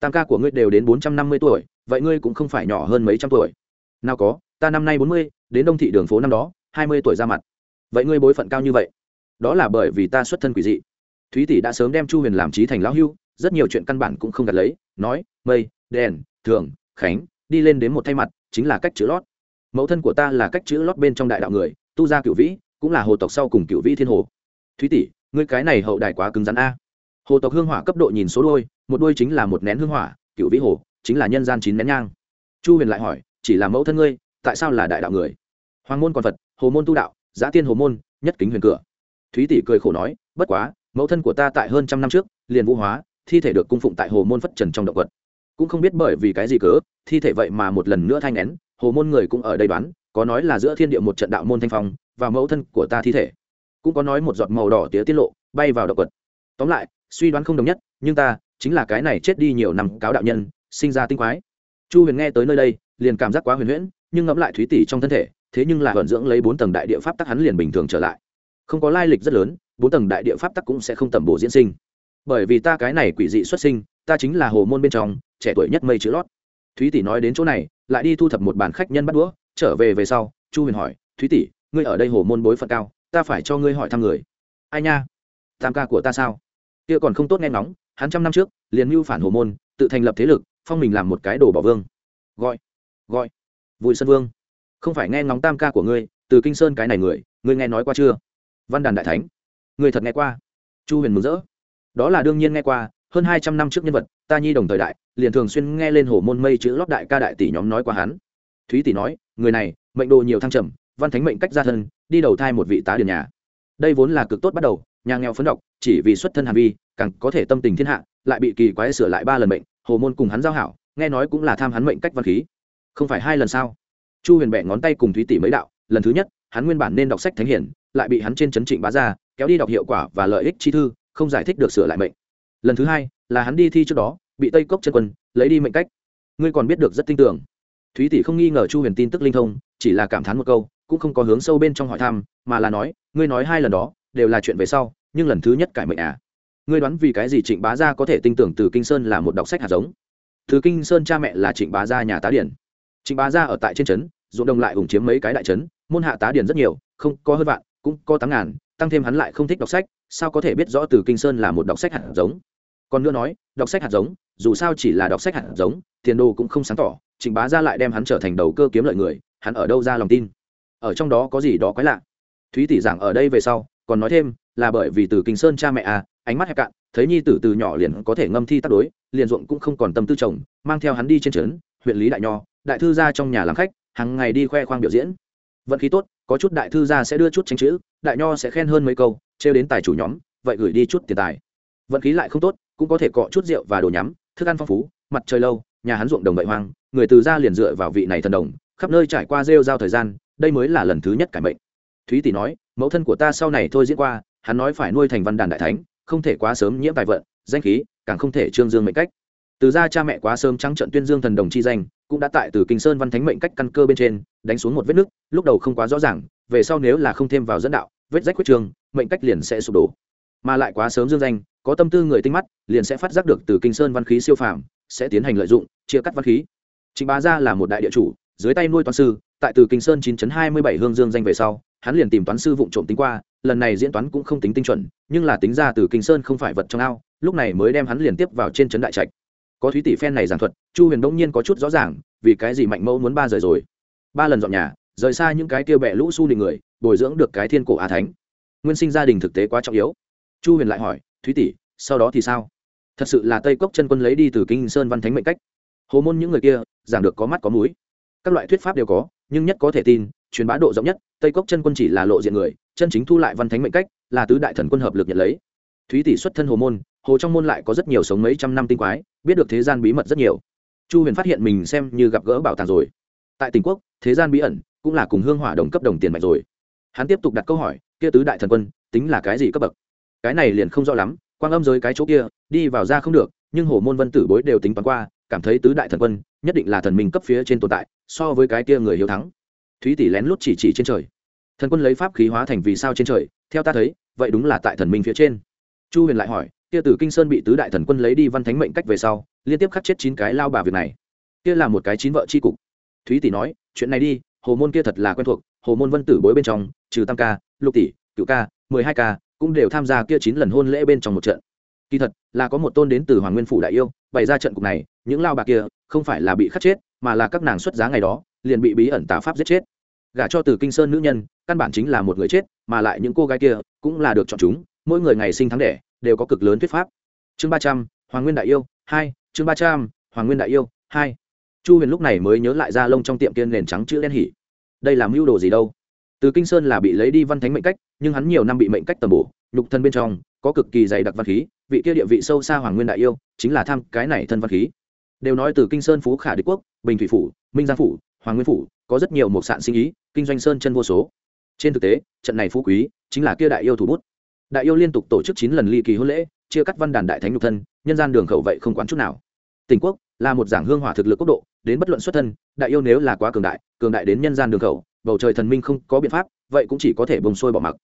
A: Tam ca của ngươi đều đến bốn trăm năm mươi tuổi, vậy ngươi cũng không phải nhỏ hơn mấy trăm tuổi. Nào có, ta năm nay bốn mươi, đến đông thị đường phố năm đó, hai mươi tuổi ra mặt. Vậy ngươi bối phận cao như vậy, đó là bởi vì ta xuất thân quỷ dị thúy tỷ đã sớm đem chu huyền làm trí thành lão hưu, rất nhiều chuyện căn bản cũng không gạt lấy, nói, mây, đèn, thường, khánh, đi lên đến một thay mặt, chính là cách chữ lót. Mẫu thân của ta là cách chữ lót bên trong đại đạo người, tu gia cựu vĩ, cũng là hồ tộc sau cùng cựu vĩ thiên hồ. Thúy tỷ, ngươi cái này hậu đài quá cứng rắn a. Hồ tộc hương hỏa cấp độ nhìn số đôi, một đôi chính là một nén hương hỏa cựu vĩ hồ, chính là nhân gian chín nén nhang. Chu huyền lại hỏi, chỉ là mẫu thân ngươi, tại sao là đại đạo người? Hoàng môn còn phật, hồ môn tu đạo giã tiên hồ môn, nhất kính huyền cửa. Thúy tỷ cười khổ nói, bất quá mẫu thân của ta tại hơn trăm năm trước, liền vũ hóa, thi thể được cung phụng tại hồ môn phất trần trong động vật cũng không biết bởi vì cái gì cớ, thi thể vậy mà một lần nữa thanh nén, hồ môn người cũng ở đây đoán, có nói là giữa thiên địa một trận đạo môn thanh phong, và mẫu thân của ta thi thể. Cũng có nói một giọt màu đỏ tía tiết lộ, bay vào động vật tóm lại, suy đoán không đồng nhất, nhưng ta, chính là cái này chết đi nhiều năm cáo đạo nhân, sinh ra tinh quái. Chu huyền nghe tới nơi đây, liền cảm giác quá huyền huyễn, nhưng ngẫm lại thúy tỷ trong thân thể, thế nhưng là vận dưỡng lấy bốn tầng đại địa pháp tắc hắn liền bình thường trở lại không có lai lịch rất lớn, bốn tầng đại địa pháp tắc cũng sẽ không tẩm bổ diễn sinh. Bởi vì ta cái này quỷ dị xuất sinh, ta chính là hồ môn bên trong, trẻ tuổi nhất mây chữ lót. Thúy tỷ nói đến chỗ này, lại đi thu thập một bàn khách nhân bắt đũa, trở về về sau, chu huyền hỏi, thúy tỷ, ngươi ở đây hồ môn bối phận cao, ta phải cho ngươi hỏi thăm người. Ai nha? Tam ca của ta sao? Kia còn không tốt nghe ngóng, hắn trăm năm trước, liền mưu phản hồ môn, tự thành lập thế lực, phong mình làm một cái đồ bỏ vương. Gọi gọi, vui sơn vương. Không phải nghe ngóng tam ca của ngươi, từ kinh sơn cái này người, ngươi nghe nói qua chưa? Văn đàn đại thánh. Người thật nghe qua? Chu huyền mừng rỡ. Đó là đương nhiên nghe qua, hơn hai trăm năm trước nhân vật, ta nhi đồng thời đại, liền thường xuyên nghe lên hồ môn mây chữ lót đại ca đại tỷ nhóm nói qua hắn. Thúy tỷ nói, người này, mệnh đồ nhiều thăng trầm, văn thánh mệnh cách gia thân, đi đầu thai một vị tá điền nhà. Đây vốn là cực tốt bắt đầu, nhà nghèo phấn độc, chỉ vì xuất thân hàm vi, càng có thể tâm tình thiên hạ, lại bị kỳ quái sửa lại ba lần mệnh, hồ môn cùng hắn giao hảo, nghe nói cũng là tham hắn mệnh cách văn khí. Không phải hai lần sao? Chu huyền bẹ ngón tay cùng thúy tỷ mấy đạo, lần thứ nhất, hắn nguyên bản nên đọc sách thánh hiển lại bị hắn trên chấn trịnh bá ra, kéo đi đọc hiệu quả và lợi ích chi thư, không giải thích được sửa lại mệnh. Lần thứ hai, là hắn đi thi trước đó, bị tây cốc chân quân lấy đi mệnh cách. Ngươi còn biết được rất tin tưởng. Thúy tỷ không nghi ngờ chu huyền tin tức linh thông, chỉ là cảm thán một câu, cũng không có hướng sâu bên trong hỏi thăm, mà là nói, ngươi nói hai lần đó, đều là chuyện về sau, nhưng lần thứ nhất cải mệnh à? Ngươi đoán vì cái gì trịnh bá gia có thể tin tưởng từ kinh sơn là một đọc sách hạt giống? Từ kinh sơn cha mẹ là trịnh bá gia nhà tá điển. Trịnh bá gia ở tại trên trấn, ruộng đồng lại ủng chiếm mấy cái đại trấn, môn hạ tá điển rất nhiều, không có hơn vạn cũng có tám ngàn, tăng thêm hắn lại không thích đọc sách, sao có thể biết rõ từ kinh sơn là một đọc sách hạt giống? Còn nữa nói, đọc sách hạt giống, dù sao chỉ là đọc sách hạt giống, tiền đồ cũng không sáng tỏ, trịnh bá gia lại đem hắn trở thành đầu cơ kiếm lợi người, hắn ở đâu ra lòng tin? Ở trong đó có gì đó quái lạ? Thúy tỷ giảng ở đây về sau, còn nói thêm là bởi vì từ kinh sơn cha mẹ à ánh mắt hẹp cạn, thấy nhi tử từ nhỏ liền có thể ngâm thi tác đối, liền ruộng cũng không còn tâm tư chồng mang theo hắn đi trên trấn, huyện lý đại nho, đại thư gia trong nhà làm khách hàng ngày đi khoe khoang biểu diễn. Vận khí tốt có chút đại thư gia sẽ đưa chút tranh chữ, đại nho sẽ khen hơn mấy câu, trêu đến tài chủ nhóm, vậy gửi đi chút tiền tài. Vận khí lại không tốt, cũng có thể cọ chút rượu và đồ nhắm, thức ăn phong phú, mặt trời lâu, nhà hắn ruộng đồng vậy hoang, người từ gia liền dựa vào vị này thần đồng, khắp nơi trải qua rêu giao thời gian, đây mới là lần thứ nhất cải mệnh. Thúy tỷ nói, mẫu thân của ta sau này thôi diễn qua, hắn nói phải nuôi thành văn đàn đại thánh, không thể quá sớm nhiễm tài vận, danh khí, càng không thể trương dương mệnh cách. Từ ra cha mẹ quá sớm trắng trận tuyên dương thần đồng chi danh cũng đã tại từ kinh sơn văn thánh mệnh cách căn cơ bên trên, đánh xuống một vết nứt, lúc đầu không quá rõ ràng, về sau nếu là không thêm vào dẫn đạo, vết rách quyết trường, mệnh cách liền sẽ sụp đổ. Mà lại quá sớm dương danh, có tâm tư người tinh mắt, liền sẽ phát giác được từ kinh sơn văn khí siêu phàm, sẽ tiến hành lợi dụng, chia cắt văn khí. Chính bá gia là một đại địa chủ, dưới tay nuôi toàn sư, tại từ kinh sơn chín hai mươi bảy hương dương danh về sau, hắn liền tìm toán sư vụng trộm tính qua, lần này diễn toán cũng không tính tinh chuẩn, nhưng là tính ra từ kinh sơn không phải vật trong ao, lúc này mới đem hắn liền tiếp vào trên trấn đại trạch có thúy tỷ phen này giảng thuật, chu huyền đông nhiên có chút rõ ràng, vì cái gì mạnh mẫu muốn ba rời rồi. Ba lần dọn nhà, rời xa những cái tiêu bẹ lũ su định người, bồi dưỡng được cái thiên cổ á thánh. Nguyên sinh gia đình thực tế quá trọng yếu. Chu huyền lại hỏi, thúy tỷ, sau đó thì sao? Thật sự là tây cốc chân quân lấy đi từ kinh sơn văn thánh mệnh cách. Hồ môn những người kia, giảng được có mắt có múi các loại thuyết pháp đều có, nhưng nhất có thể tin, truyền bá độ rộng nhất, tây cốc chân quân chỉ là lộ diện người, chân chính thu lại văn thánh mệnh cách, là tứ đại thần quân hợp lực nhận lấy. Thúy tỷ xuất thân hồ môn hồ trong môn lại có rất nhiều sống mấy trăm năm tinh quái, biết được thế gian bí mật rất nhiều. Chu huyền phát hiện mình xem như gặp gỡ bảo tàng rồi. Tại tỉnh quốc, thế gian bí ẩn cũng là cùng hương hỏa đồng cấp đồng tiền mạnh rồi. Hắn tiếp tục đặt câu hỏi, kia tứ đại thần quân, tính là cái gì cấp bậc? Cái này liền không rõ lắm, quang âm giới cái chỗ kia, đi vào ra không được, nhưng hồ môn vân tử bối đều tính toán qua, cảm thấy tứ đại thần quân nhất định là thần minh cấp phía trên tồn tại, so với cái kia người hiếu thắng. Thúy tỷ lén lút chỉ chỉ trên trời. Thần quân lấy pháp khí hóa thành vì sao trên trời? Theo ta thấy, vậy đúng là tại thần minh phía trên. Chu huyền lại hỏi kia tử kinh sơn bị tứ đại thần quân lấy đi văn thánh mệnh cách về sau, liên tiếp khắc chết chín cái lao bà việc này. Kia là một cái chín vợ c h i cục. Thúy tỷ nói, chuyện này đi, hồ môn kia thật là quen thuộc, hồ môn vân tử bối bên trong, trừ tam ca, lục tỷ cựu ca, mười hai ca, cũng đều tham gia kia chín lần hôn lễ bên trong một trận. Kỳ thật, là có một tôn đến từ hoàng nguyên phủ đại yêu, bày ra trận cục này, những lao bà kia không phải là bị khắc chết, mà là các nàng xuất giá ngày đó, liền bị bí ẩn tà pháp giết chết. Gả cho từ kinh sơn nữ nhân, căn bản chính là một người chết, mà lại những cô gái kia cũng là được chọn chúng, mỗi người ngày sinh tháng đẻ đều có cực lớn thuyết pháp. Chương ba trăm, hoàng nguyên đại yêu hai, chương ba trăm, hoàng nguyên đại yêu hai. Chu huyền lúc này mới nhớ lại ra lông trong tiệm tiên nền trắng chữ đen hỉ. Đây là mưu đồ gì đâu? Từ kinh sơn là bị lấy đi văn thánh mệnh cách, nhưng hắn nhiều năm bị mệnh cách tầm bổ, nhục thân bên trong có cực kỳ dày đặc văn khí, vị kia địa vị sâu xa hoàng nguyên đại yêu chính là tham cái này thân văn khí. Đều nói từ kinh sơn phú khả đế quốc, bình thủy phủ, minh giang phủ, hoàng nguyên phủ, có rất nhiều một sạn sinh ý, kinh doanh sơn chân vô số. Trên thực tế, trận này phú quý chính là kia đại yêu thủ bút đại yêu liên tục tổ chức chín lần ly kỳ hôn lễ, chia cắt văn đàn đại thánh nhục thân, nhân gian đường khẩu vậy không quán chút nào. Tỉnh quốc là một giảng hương hỏa thực lực quốc độ, đến bất luận xuất thân, đại yêu nếu là quá cường đại cường đại đến nhân gian đường khẩu, bầu trời thần minh không có biện pháp, vậy cũng chỉ có thể bồng sôi bỏ mặc.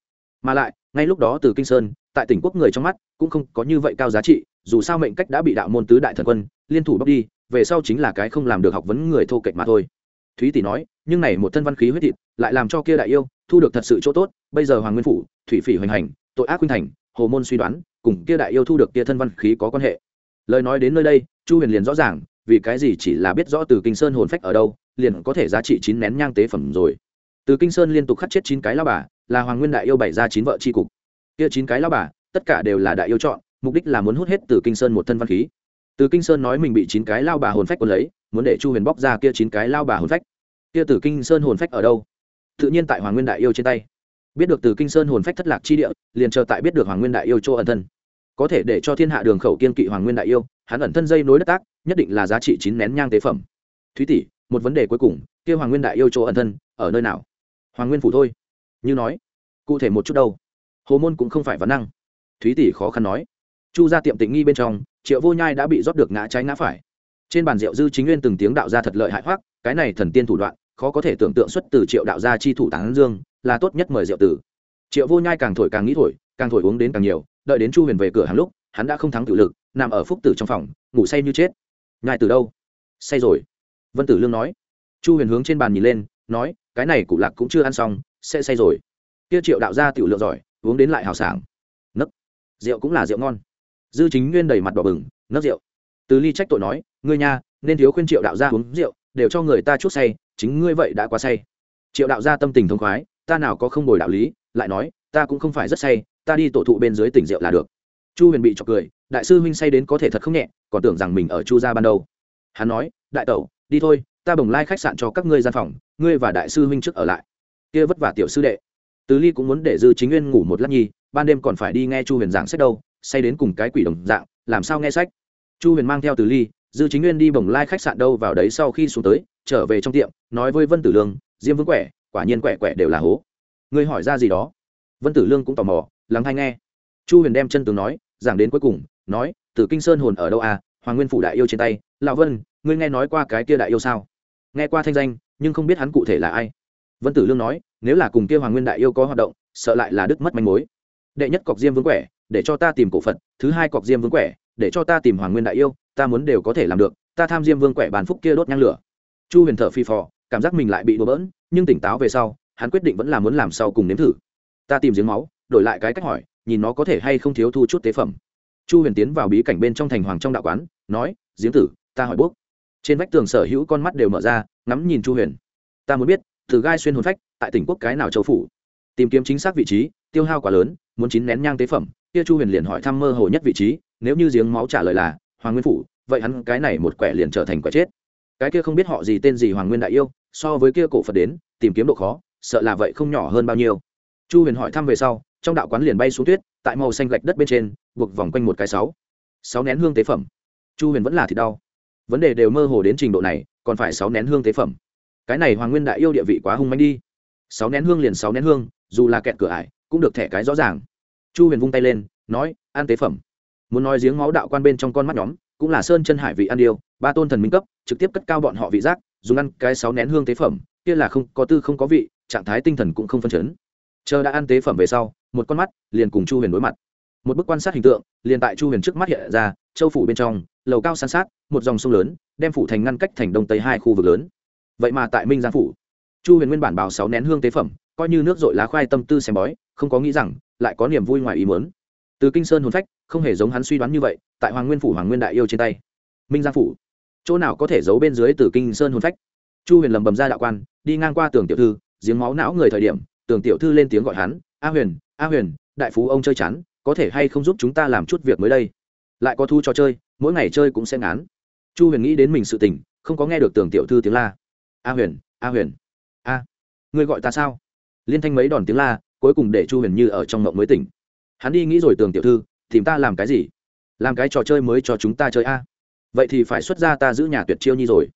A: Mà lại, ngay lúc đó từ kinh sơn, tại tỉnh quốc người trong mắt, cũng không có như vậy cao giá trị, dù sao mệnh cách đã bị đạo môn tứ đại thần quân, liên thủ bóc đi, về sau chính là cái không làm được học vấn người thô kệch mà thôi. Thúy tỷ nói, nhưng này một thân văn khí huyết thịt, lại làm cho kia đại yêu thu được thật sự chỗ tốt, bây giờ hoàng nguyên phủ, thủy phỉ hoành hành tội ác khuynh thành, hồ môn suy đoán, cùng kia đại yêu thu được kia thân văn khí có quan hệ. Lời nói đến nơi đây, chu huyền liền rõ ràng, vì cái gì chỉ là biết rõ từ kinh sơn hồn phách ở đâu, liền có thể giá trị chín nén nhang tế phẩm rồi. Từ kinh sơn liên tục khắc chết chín cái lao bà, là hoàng nguyên đại yêu bày ra chín vợ tri cục. Kia chín cái lao bà, tất cả đều là đại yêu chọn, mục đích là muốn hút hết từ kinh sơn một thân văn khí. Từ kinh sơn nói mình bị chín cái lao bà hồn phách còn lấy, muốn để chu huyền bóc ra kia chín cái lao bà hồn phách. Kia từ kinh sơn hồn phách ở đâu? Tự nhiên tại hoàng nguyên đại yêu trên tay biết được từ kinh sơn hồn phách thất lạc chi địa, liền chờ tại biết được hoàng nguyên đại yêu chỗ ẩn thân. Có thể để cho thiên hạ đường khẩu kiên kỵ hoàng nguyên đại yêu, hắn ẩn thân dây nối đất tác, nhất định là giá trị chín nén nhang tế phẩm. Thúy tỷ, một vấn đề cuối cùng, kia hoàng nguyên đại yêu chỗ ẩn thân, ở nơi nào? Hoàng nguyên phủ thôi. Như nói, cụ thể một chút đâu. Hồ môn cũng không phải vấn năng. Thúy tỷ khó khăn nói. Chu ra tiệm tịnh nghi bên trong, triệu vô nhai đã bị rót được ngã trái ngã phải. Trên bàn rượu dư chính nguyên từng tiếng đạo ra thật lợi hại hoắc, cái này thần tiên thủ đoạn, khó có thể tưởng tượng xuất từ triệu đạo gia chi thủ tán dương là tốt nhất mời rượu tử. Triệu vô nhai càng thổi càng nghĩ thổi, càng thổi uống đến càng nhiều, đợi đến chu huyền về cửa hàng lúc, hắn đã không thắng tự lực, nằm ở phúc tử trong phòng, ngủ say như chết. Nhai từ đâu? Say rồi. Vân tử lương nói. Chu huyền hướng trên bàn nhìn lên, nói, cái này cụ lạc cũng chưa ăn xong, sẽ say rồi. Kia triệu đạo gia tiểu lượng giỏi, uống đến lại hào sảng. Nấc, rượu cũng là rượu ngon. Dư chính nguyên đầy mặt đỏ bừng, nấc rượu. Từ ly trách tội nói, ngươi nha, nên thiếu khuyên triệu đạo gia uống rượu, đều cho người ta chút say, chính ngươi vậy đã quá say. Triệu đạo gia tâm tình thông khoái ta nào có không bồi đạo lý, lại nói, ta cũng không phải rất say, ta đi tổ thụ bên dưới tỉnh rượu là được. Chu huyền bị chọc cười, đại sư huynh say đến có thể thật không nhẹ, còn tưởng rằng mình ở chu gia ban đầu. Hắn nói, đại tẩu, đi thôi, ta bồng lai khách sạn cho các ngươi gian phòng, ngươi và đại sư huynh trước ở lại. Kia vất vả tiểu sư đệ. Tứ ly cũng muốn để dư chính nguyên ngủ một lát nhi ban đêm còn phải đi nghe chu huyền giảng sách đâu, say đến cùng cái quỷ đồng dạng, làm sao nghe sách? Chu huyền mang theo từ ly, dư chính nguyên đi bồng lai khách sạn đâu vào đấy sau khi xuống tới, trở về trong tiệm, nói với vân tử lương, diêm vương quẻ quả nhiên quẻ quẻ đều là hố. Ngươi hỏi ra gì đó? Vân tử lương cũng tò mò, lắng hay nghe. Chu huyền đem chân tướng nói, giảng đến cuối cùng, nói, tử kinh sơn hồn ở đâu à? Hoàng nguyên phủ đại yêu trên tay. Lão vân, ngươi nghe nói qua cái kia đại yêu sao? Nghe qua thanh danh, nhưng không biết hắn cụ thể là ai. Vân tử lương nói, nếu là cùng kia hoàng nguyên đại yêu có hoạt động, sợ lại là đứt mất manh mối. Đệ nhất cọc diêm vương quẻ, để cho ta tìm cổ phật, thứ hai cọc diêm vương quẻ, để cho ta tìm hoàng nguyên đại yêu, ta muốn đều có thể làm được, ta tham diêm vương quẻ bàn phúc kia đốt nhang lửa. Chu huyền thở phi phò, cảm giác mình lại bị đổ bỡn nhưng tỉnh táo về sau, hắn quyết định vẫn là muốn làm sau cùng nếm thử. Ta tìm giếng máu, đổi lại cái cách hỏi, nhìn nó có thể hay không thiếu thu chút tế phẩm. Chu huyền tiến vào bí cảnh bên trong thành hoàng trong đạo quán, nói, giếng tử, ta hỏi bốc trên vách tường sở hữu con mắt đều mở ra, ngắm nhìn chu huyền. Ta muốn biết, từ gai xuyên hồn phách, tại tỉnh quốc cái nào châu phủ? Tìm kiếm chính xác vị trí, tiêu hao quá lớn, muốn chín nén nhang tế phẩm. Kia chu huyền liền hỏi thăm mơ hồ nhất vị trí, nếu như giếng máu trả lời là, hoàng nguyên phủ, vậy hắn cái này một quẻ liền trở thành quẻ chết. Cái kia không biết họ gì tên gì hoàng nguyên đại yêu, so với kia cổ phật đến tìm kiếm độ khó, sợ là vậy không nhỏ hơn bao nhiêu. Chu huyền hỏi thăm về sau, trong đạo quán liền bay xuống tuyết, tại màu xanh gạch đất bên trên, buộc vòng quanh một cái sáu. Sáu nén hương tế phẩm. Chu huyền vẫn là thịt đau. Vấn đề đều mơ hồ đến trình độ này, còn phải sáu nén hương tế phẩm. Cái này hoàng nguyên đại yêu địa vị quá hung manh đi. Sáu nén hương liền sáu nén hương, dù là kẹt cửa ải, cũng được thẻ cái rõ ràng. Chu huyền vung tay lên, nói an tế phẩm. Muốn nói giếng máu đạo quan bên trong con mắt nhóm, cũng là sơn chân hải vị ăn điêu, ba tôn thần minh cấp, trực tiếp cất cao bọn họ vị giác, dùng ăn cái sáu nén hương tế phẩm kia là không, có tư không có vị, trạng thái tinh thần cũng không phân chấn. Chờ đã ăn tế phẩm về sau, một con mắt liền cùng chu huyền đối mặt. Một bức quan sát hình tượng liền tại chu huyền trước mắt hiện ra, châu phủ bên trong, lầu cao san sát, một dòng sông lớn, đem phủ thành ngăn cách thành đông tây hai khu vực lớn. Vậy mà tại minh giang phủ, chu huyền nguyên bản bảo sáu nén hương tế phẩm, coi như nước dội lá khoai tâm tư xem bói, không có nghĩ rằng lại có niềm vui ngoài ý muốn. Từ kinh sơn hồn phách, không hề giống hắn suy đoán như vậy, tại hoàng nguyên phủ hoàng nguyên đại yêu trên tay. Minh giang phủ, chỗ nào có thể giấu bên dưới từ kinh sơn hồn phách? Chu huyền lầm bầm ra đạo quan đi ngang qua tường tiểu thư, giếng máu não người thời điểm, tường tiểu thư lên tiếng gọi hắn, a huyền a huyền, đại phú ông chơi chán, có thể hay không giúp chúng ta làm chút việc mới đây? Lại có thu cho chơi, mỗi ngày chơi cũng sẽ ngán. Chu huyền nghĩ đến mình sự tình, không có nghe được tường tiểu thư tiếng la. A huyền a huyền, a, ngươi gọi ta sao? Liên thanh mấy đòn tiếng la, cuối cùng để chu huyền như ở trong mộng mới tỉnh. Hắn đi nghĩ rồi tường tiểu thư, tìm ta làm cái gì? Làm cái trò chơi mới cho chúng ta chơi a. Vậy thì phải xuất ra ta giữ nhà tuyệt chiêu nhi rồi.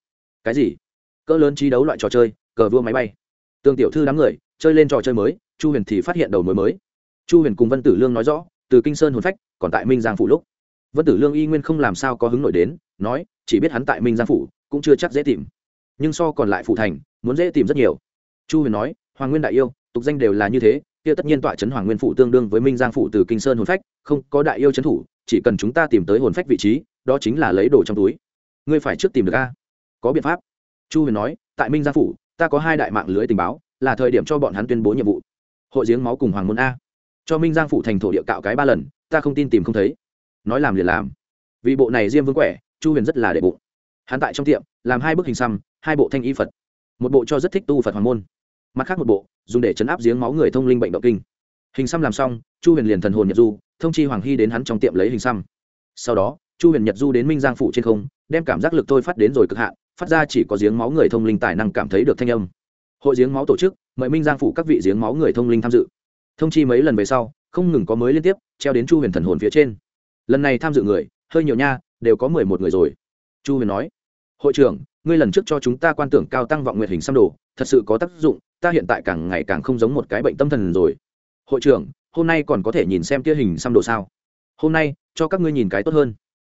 A: Cái gì? Cỡ lớn trí đấu loại trò chơi cờ vua máy bay. Tương tiểu thư đám người, chơi lên trò chơi mới, chu huyền thì phát hiện đầu mối mới. Chu huyền cùng vân tử lương nói rõ, từ kinh sơn hồn phách, còn tại minh giang phủ lúc. Vân tử lương y nguyên không làm sao có hứng nổi đến, nói, chỉ biết hắn tại minh giang phủ, cũng chưa chắc dễ tìm. Nhưng so còn lại phủ thành, muốn dễ tìm rất nhiều. Chu huyền nói, hoàng nguyên đại yêu, tục danh đều là như thế, kia tất nhiên tọa trấn hoàng nguyên phủ tương đương với minh giang phủ từ kinh sơn hồn phách, không có đại yêu trấn thủ, chỉ cần chúng ta tìm tới hồn phách vị trí, đó chính là lấy đồ trong túi. Ngươi phải trước tìm được a. Có biện pháp. Chu huyền nói, tại minh giang phủ ta có hai đại mạng lưới tình báo, là thời điểm cho bọn hắn tuyên bố nhiệm vụ. Hội giếng máu cùng hoàng môn a. Cho minh giang phủ thành thổ địa cạo cái ba lần, ta không tin tìm không thấy. Nói làm liền làm. Vì bộ này diêm vương quẻ, chu huyền rất là đệ bụng. Hắn tại trong tiệm, làm hai bức hình xăm, hai bộ thanh y phật. Một bộ cho rất thích tu phật hoàng môn. Mặt khác một bộ, dùng để chấn áp giếng máu người thông linh bệnh động kinh. Hình xăm làm xong, chu huyền liền thần hồn nhật du, thông chi hoàng hy đến hắn trong tiệm lấy hình xăm. Sau đó, chu huyền nhật du đến minh giang phủ trên không, đem cảm giác lực thôi phát đến rồi cực hạn phát ra chỉ có giếng máu người thông linh tài năng cảm thấy được thanh âm. Hội giếng máu tổ chức, mời minh giang phủ các vị giếng máu người thông linh tham dự. Thông chi mấy lần về sau, không ngừng có mới liên tiếp, treo đến chu huyền thần hồn phía trên. Lần này tham dự người, hơi nhiều nha, đều có mười một người rồi. Chu huyền nói, hội trưởng, ngươi lần trước cho chúng ta quan tưởng cao tăng vọng nguyện hình xăm đồ, thật sự có tác dụng, ta hiện tại càng ngày càng không giống một cái bệnh tâm thần rồi. Hội trưởng, hôm nay còn có thể nhìn xem kia hình xăm đồ sao? Hôm nay, cho các ngươi nhìn cái tốt hơn.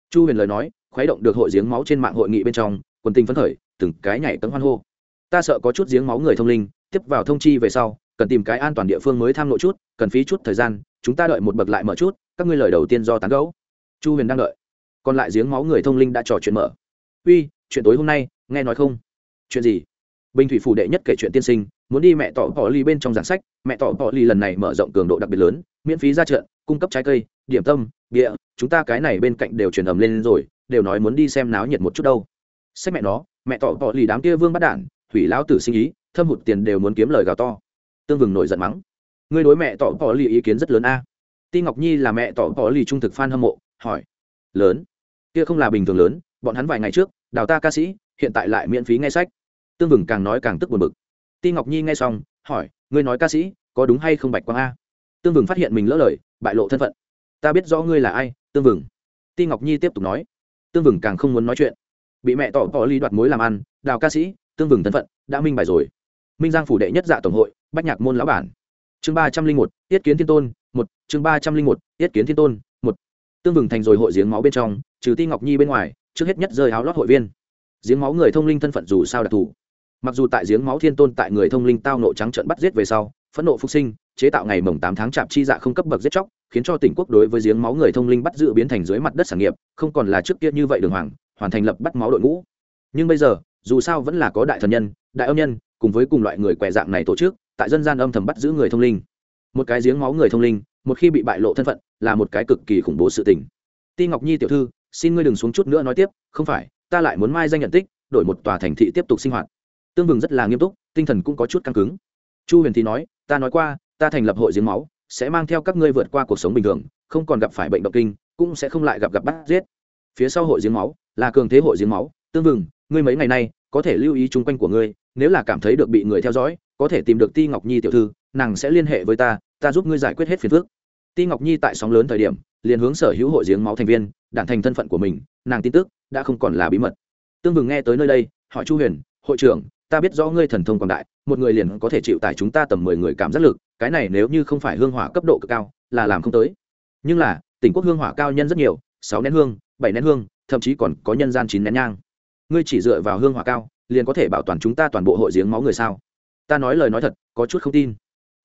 A: Chu huyền lời nói, khuấy động được hội giếng máu trên mạng hội nghị bên trong quần tình phấn khởi, từng cái nhảy tấn hoan hô. Ta sợ có chút giếng máu người thông linh, tiếp vào thông chi về sau, cần tìm cái an toàn địa phương mới tham lộ chút, cần phí chút thời gian, chúng ta đợi một bậc lại mở chút, các ngươi lời đầu tiên do tán gẫu. chu huyền đang đợi. Còn lại giếng máu người thông linh đã trò chuyện mở. Uy, chuyện tối hôm nay, nghe nói không? Chuyện gì? Bình thủy phủ đệ nhất kể chuyện tiên sinh, muốn đi mẹ tỏ bỏ ly bên trong giảng sách, mẹ tỏ bỏ ly lần này mở rộng cường độ đặc biệt lớn, miễn phí ra trận, cung cấp trái cây, điểm tâm địa chúng ta cái này bên cạnh đều truyền ầm lên rồi, đều nói muốn đi xem náo nhiệt một chút đâu sách mẹ nó, mẹ tỏ bỏ lì đám kia vương bắt đản hủy lão tử sinh ý, thâm hụt tiền đều muốn kiếm lời gào to. Tương vừng nổi giận mắng. Ngươi đối mẹ tỏ bỏ lì ý kiến rất lớn a. Ti ngọc nhi là mẹ tỏ bỏ lì trung thực f hâm mộ, hỏi. Lớn. Kia không là bình thường lớn, bọn hắn vài ngày trước, đào ta ca sĩ, hiện tại lại miễn phí nghe sách. Tương vừng càng nói càng tức buồn bực. Ti ngọc nhi nghe xong, hỏi, ngươi nói ca sĩ, có đúng hay không bạch quang a? Tương vừng phát hiện mình lỡ lời, bại lộ thân phận. Ta biết rõ ngươi là ai, tương vừng ti ngọc nhi tiếp tục nói. Tương vừng càng không muốn nói chuyện bị mẹ tỏ tỏ ly đoạt mối làm ăn, đào ca sĩ, tương vừng thân phận, đã minh bài rồi. Minh giang phủ đệ nhất dạ tổng hội, bách nhạc môn lão bản. Chương ba trăm linh một tiết kiến thiên tôn, một, chương ba trăm linh một tiết kiến thiên tôn, một. Tương vừng thành rồi hội giếng máu bên trong, trừ ti ngọc nhi bên ngoài, trước hết nhất rơi áo lót hội viên. Giếng máu người thông linh thân phận dù sao đặc thù. Mặc dù tại giếng máu thiên tôn tại người thông linh tao nộ trắng trận bắt giết về sau, phẫn nộ phục sinh, chế tạo ngày mồng tám tháng chạp chi dạ không cấp bậc giết chóc, khiến cho tỉnh quốc đối với giếng máu người thông linh bắt giữ biến thành dưới mặt đất sản nghiệp, không còn là trước kia như vậy đường hoàng hoàn thành lập bắt máu đội ngũ. Nhưng bây giờ, dù sao vẫn là có đại thần nhân, đại âm nhân, cùng với cùng loại người què dạng này tổ chức, tại dân gian âm thầm bắt giữ người thông linh. Một cái giếng máu người thông linh, một khi bị bại lộ thân phận, là một cái cực kỳ khủng bố sự tình. Ti ngọc nhi tiểu thư, xin ngươi đừng xuống chút nữa nói tiếp, không phải, ta lại muốn mai danh nhận tích, đổi một tòa thành thị tiếp tục sinh hoạt. Tương vừng rất là nghiêm túc, tinh thần cũng có chút căng cứng. Chu huyền thì nói, ta nói qua, ta thành lập hội giếng máu, sẽ mang theo các ngươi vượt qua cuộc sống bình thường, không còn gặp phải bệnh động kinh, cũng sẽ không lại gặp gặp bắt giết. Phía sau hội giếng máu là cường thế hội giếng máu, tương vừng, ngươi mấy ngày nay có thể lưu ý chung quanh của ngươi, nếu là cảm thấy được bị người theo dõi, có thể tìm được ti ngọc nhi tiểu thư, nàng sẽ liên hệ với ta ta giúp ngươi giải quyết hết phiền phức. Ti ngọc nhi tại sóng lớn thời điểm, liền hướng sở hữu hội giếng máu thành viên đản thành thân phận của mình, nàng tin tức đã không còn là bí mật. Tương vừng nghe tới nơi đây, hỏi chu huyền, hội trưởng, ta biết rõ ngươi thần thông quảng đại, một người liền có thể chịu tải chúng ta tầm mười người cảm giác lực, cái này nếu như không phải hương hỏa cấp độ cực cao, là làm không tới. Nhưng là, tỉnh quốc hương hỏa cao nhân rất nhiều, sáu nén hương, bảy nén hương thậm chí còn có nhân gian chín nén nhang. Ngươi chỉ dựa vào hương hỏa cao, liền có thể bảo toàn chúng ta toàn bộ hội giếng máu người sao? Ta nói lời nói thật, có chút không tin.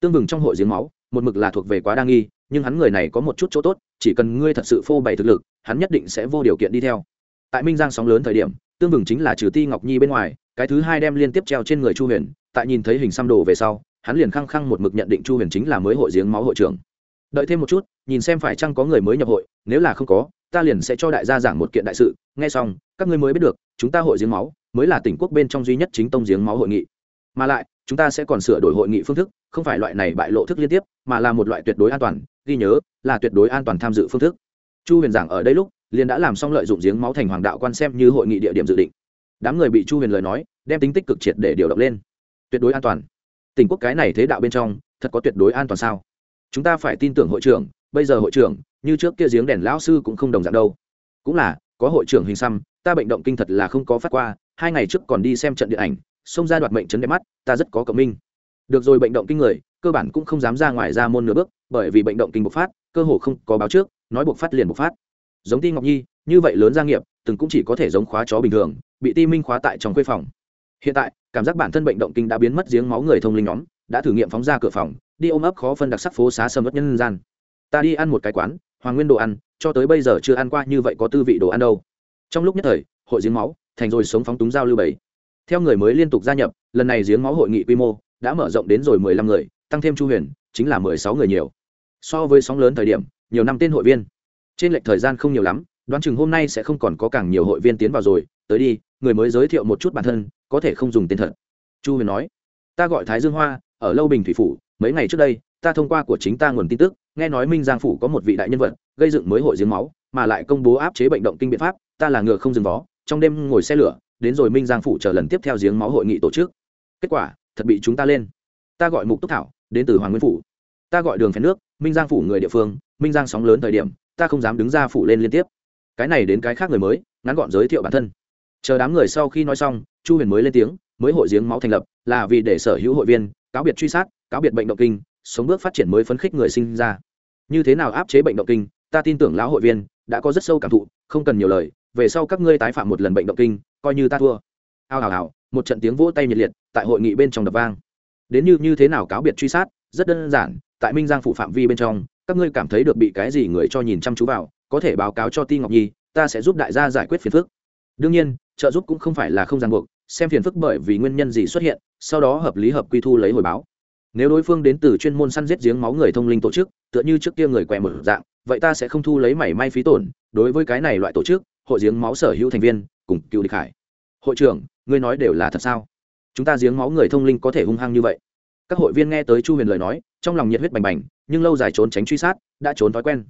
A: Tương vừng trong hội giếng máu, một mực là thuộc về quá đa nghi, nhưng hắn người này có một chút chỗ tốt, chỉ cần ngươi thật sự phô bày thực lực, hắn nhất định sẽ vô điều kiện đi theo. Tại minh giang sóng lớn thời điểm, tương vừng chính là trừ ti ngọc nhi bên ngoài, cái thứ hai đem liên tiếp treo trên người chu huyền, tại nhìn thấy hình xăm đồ về sau, hắn liền khăng khăng một mực nhận định chu huyền chính là mới hội giếng máu hội trưởng. Đợi thêm một chút, nhìn xem phải chăng có người mới nhập hội, nếu là không có ta liền sẽ cho đại gia giảng một kiện đại sự, nghe xong, các ngươi mới biết được, chúng ta hội giếng máu, mới là tỉnh quốc bên trong duy nhất chính tông giếng máu hội nghị. Mà lại, chúng ta sẽ còn sửa đổi hội nghị phương thức, không phải loại này bại lộ thức liên tiếp, mà là một loại tuyệt đối an toàn, ghi nhớ, là tuyệt đối an toàn tham dự phương thức. Chu huyền giảng ở đây lúc, liền đã làm xong lợi dụng giếng máu thành hoàng đạo quan xem như hội nghị địa điểm dự định. Đám người bị chu huyền lời nói, đem tính tích cực triệt để điều động lên. Tuyệt đối an toàn. Tỉnh quốc cái này thế đạo bên trong, thật có tuyệt đối an toàn sao? Chúng ta phải tin tưởng hội trưởng bây giờ hội trưởng, như trước kia giếng đèn lão sư cũng không đồng dạng đâu. Cũng là, có hội trưởng hình xăm, ta bệnh động kinh thật là không có phát qua, hai ngày trước còn đi xem trận điện ảnh, xông ra đoạt mệnh chấn đẹp mắt, ta rất có cộng minh. Được rồi bệnh động kinh người, cơ bản cũng không dám ra ngoài ra môn nửa bước, bởi vì bệnh động kinh bộc phát, cơ hồ không có báo trước, nói bộc phát liền bộc phát. Giống ti ngọc nhi, như vậy lớn gia nghiệp, từng cũng chỉ có thể giống khóa chó bình thường, bị ti minh khóa tại trong khuê phòng. Hiện tại, cảm giác bản thân bệnh động kinh đã biến mất giếng máu người thông linh nhóm, đã thử nghiệm phóng ra cửa phòng, đi ôm ấp khó phân đặc sắc phố xá sầm ớt nhân gian ta đi ăn một cái quán, hoàng nguyên đồ ăn, cho tới bây giờ chưa ăn qua như vậy có tư vị đồ ăn đâu. Trong lúc nhất thời, hội giếng máu, thành rồi sống phóng túng giao lưu bảy. Theo người mới liên tục gia nhập, lần này giếng máu hội nghị quy mô đã mở rộng đến rồi mười lăm người, tăng thêm chu huyền, chính là mười sáu người nhiều. So với sóng lớn thời điểm, nhiều năm tên hội viên. Trên lệch thời gian không nhiều lắm, đoán chừng hôm nay sẽ không còn có càng nhiều hội viên tiến vào rồi. Tới đi, người mới giới thiệu một chút bản thân, có thể không dùng tên thật. Chu huyền nói, ta gọi thái dương hoa, ở lâu bình thủy phủ, mấy ngày trước đây, ta thông qua của chính ta nguồn tin tức nghe nói minh giang phủ có một vị đại nhân vật, gây dựng mới hội giếng máu, mà lại công bố áp chế bệnh động kinh biện pháp, ta là ngựa không dừng vó, trong đêm ngồi xe lửa, đến rồi minh giang phủ chờ lần tiếp theo giếng máu hội nghị tổ chức. Kết quả, thật bị chúng ta lên. Ta gọi mục túc thảo, đến từ hoàng nguyên phủ. Ta gọi đường phèn nước, minh giang phủ người địa phương, minh giang sóng lớn thời điểm, ta không dám đứng ra phủ lên liên tiếp. Cái này đến cái khác người mới, ngắn gọn giới thiệu bản thân. Chờ đám người sau khi nói xong, chu huyền mới lên tiếng, mới hội giếng máu thành lập, là vì để sở hữu hội viên, cáo biệt truy sát, cáo biệt bệnh động kinh, sống bước phát triển mới phấn khích người sinh ra như thế nào áp chế bệnh động kinh? Ta tin tưởng lão hội viên đã có rất sâu cảm thụ, không cần nhiều lời, về sau các ngươi tái phạm một lần bệnh động kinh, coi như ta thua. Ao hào hào, một trận tiếng vỗ tay nhiệt liệt tại hội nghị bên trong đập vang. Đến như như thế nào cáo biệt truy sát, rất đơn giản, tại minh giang phủ phạm vi bên trong, các ngươi cảm thấy được bị cái gì người cho nhìn chăm chú vào, có thể báo cáo cho ti ngọc nhi, ta sẽ giúp đại gia giải quyết phiền phức. Đương nhiên, trợ giúp cũng không phải là không ràng buộc, xem phiền phức bởi vì nguyên nhân gì xuất hiện, sau đó hợp lý hợp quy thu lấy hồi báo nếu đối phương đến từ chuyên môn săn giết giếng máu người thông linh tổ chức, tựa như trước kia người quẹ một dạng, vậy ta sẽ không thu lấy mảy may phí tổn. Đối với cái này loại tổ chức, hội giếng máu sở hữu thành viên, cùng cựu địch hải. Hội trưởng, ngươi nói đều là thật sao? Chúng ta giếng máu người thông linh có thể hung hăng như vậy. Các hội viên nghe tới chu huyền lời nói, trong lòng nhiệt huyết bành bành, nhưng lâu dài trốn tránh truy sát, đã trốn thói quen.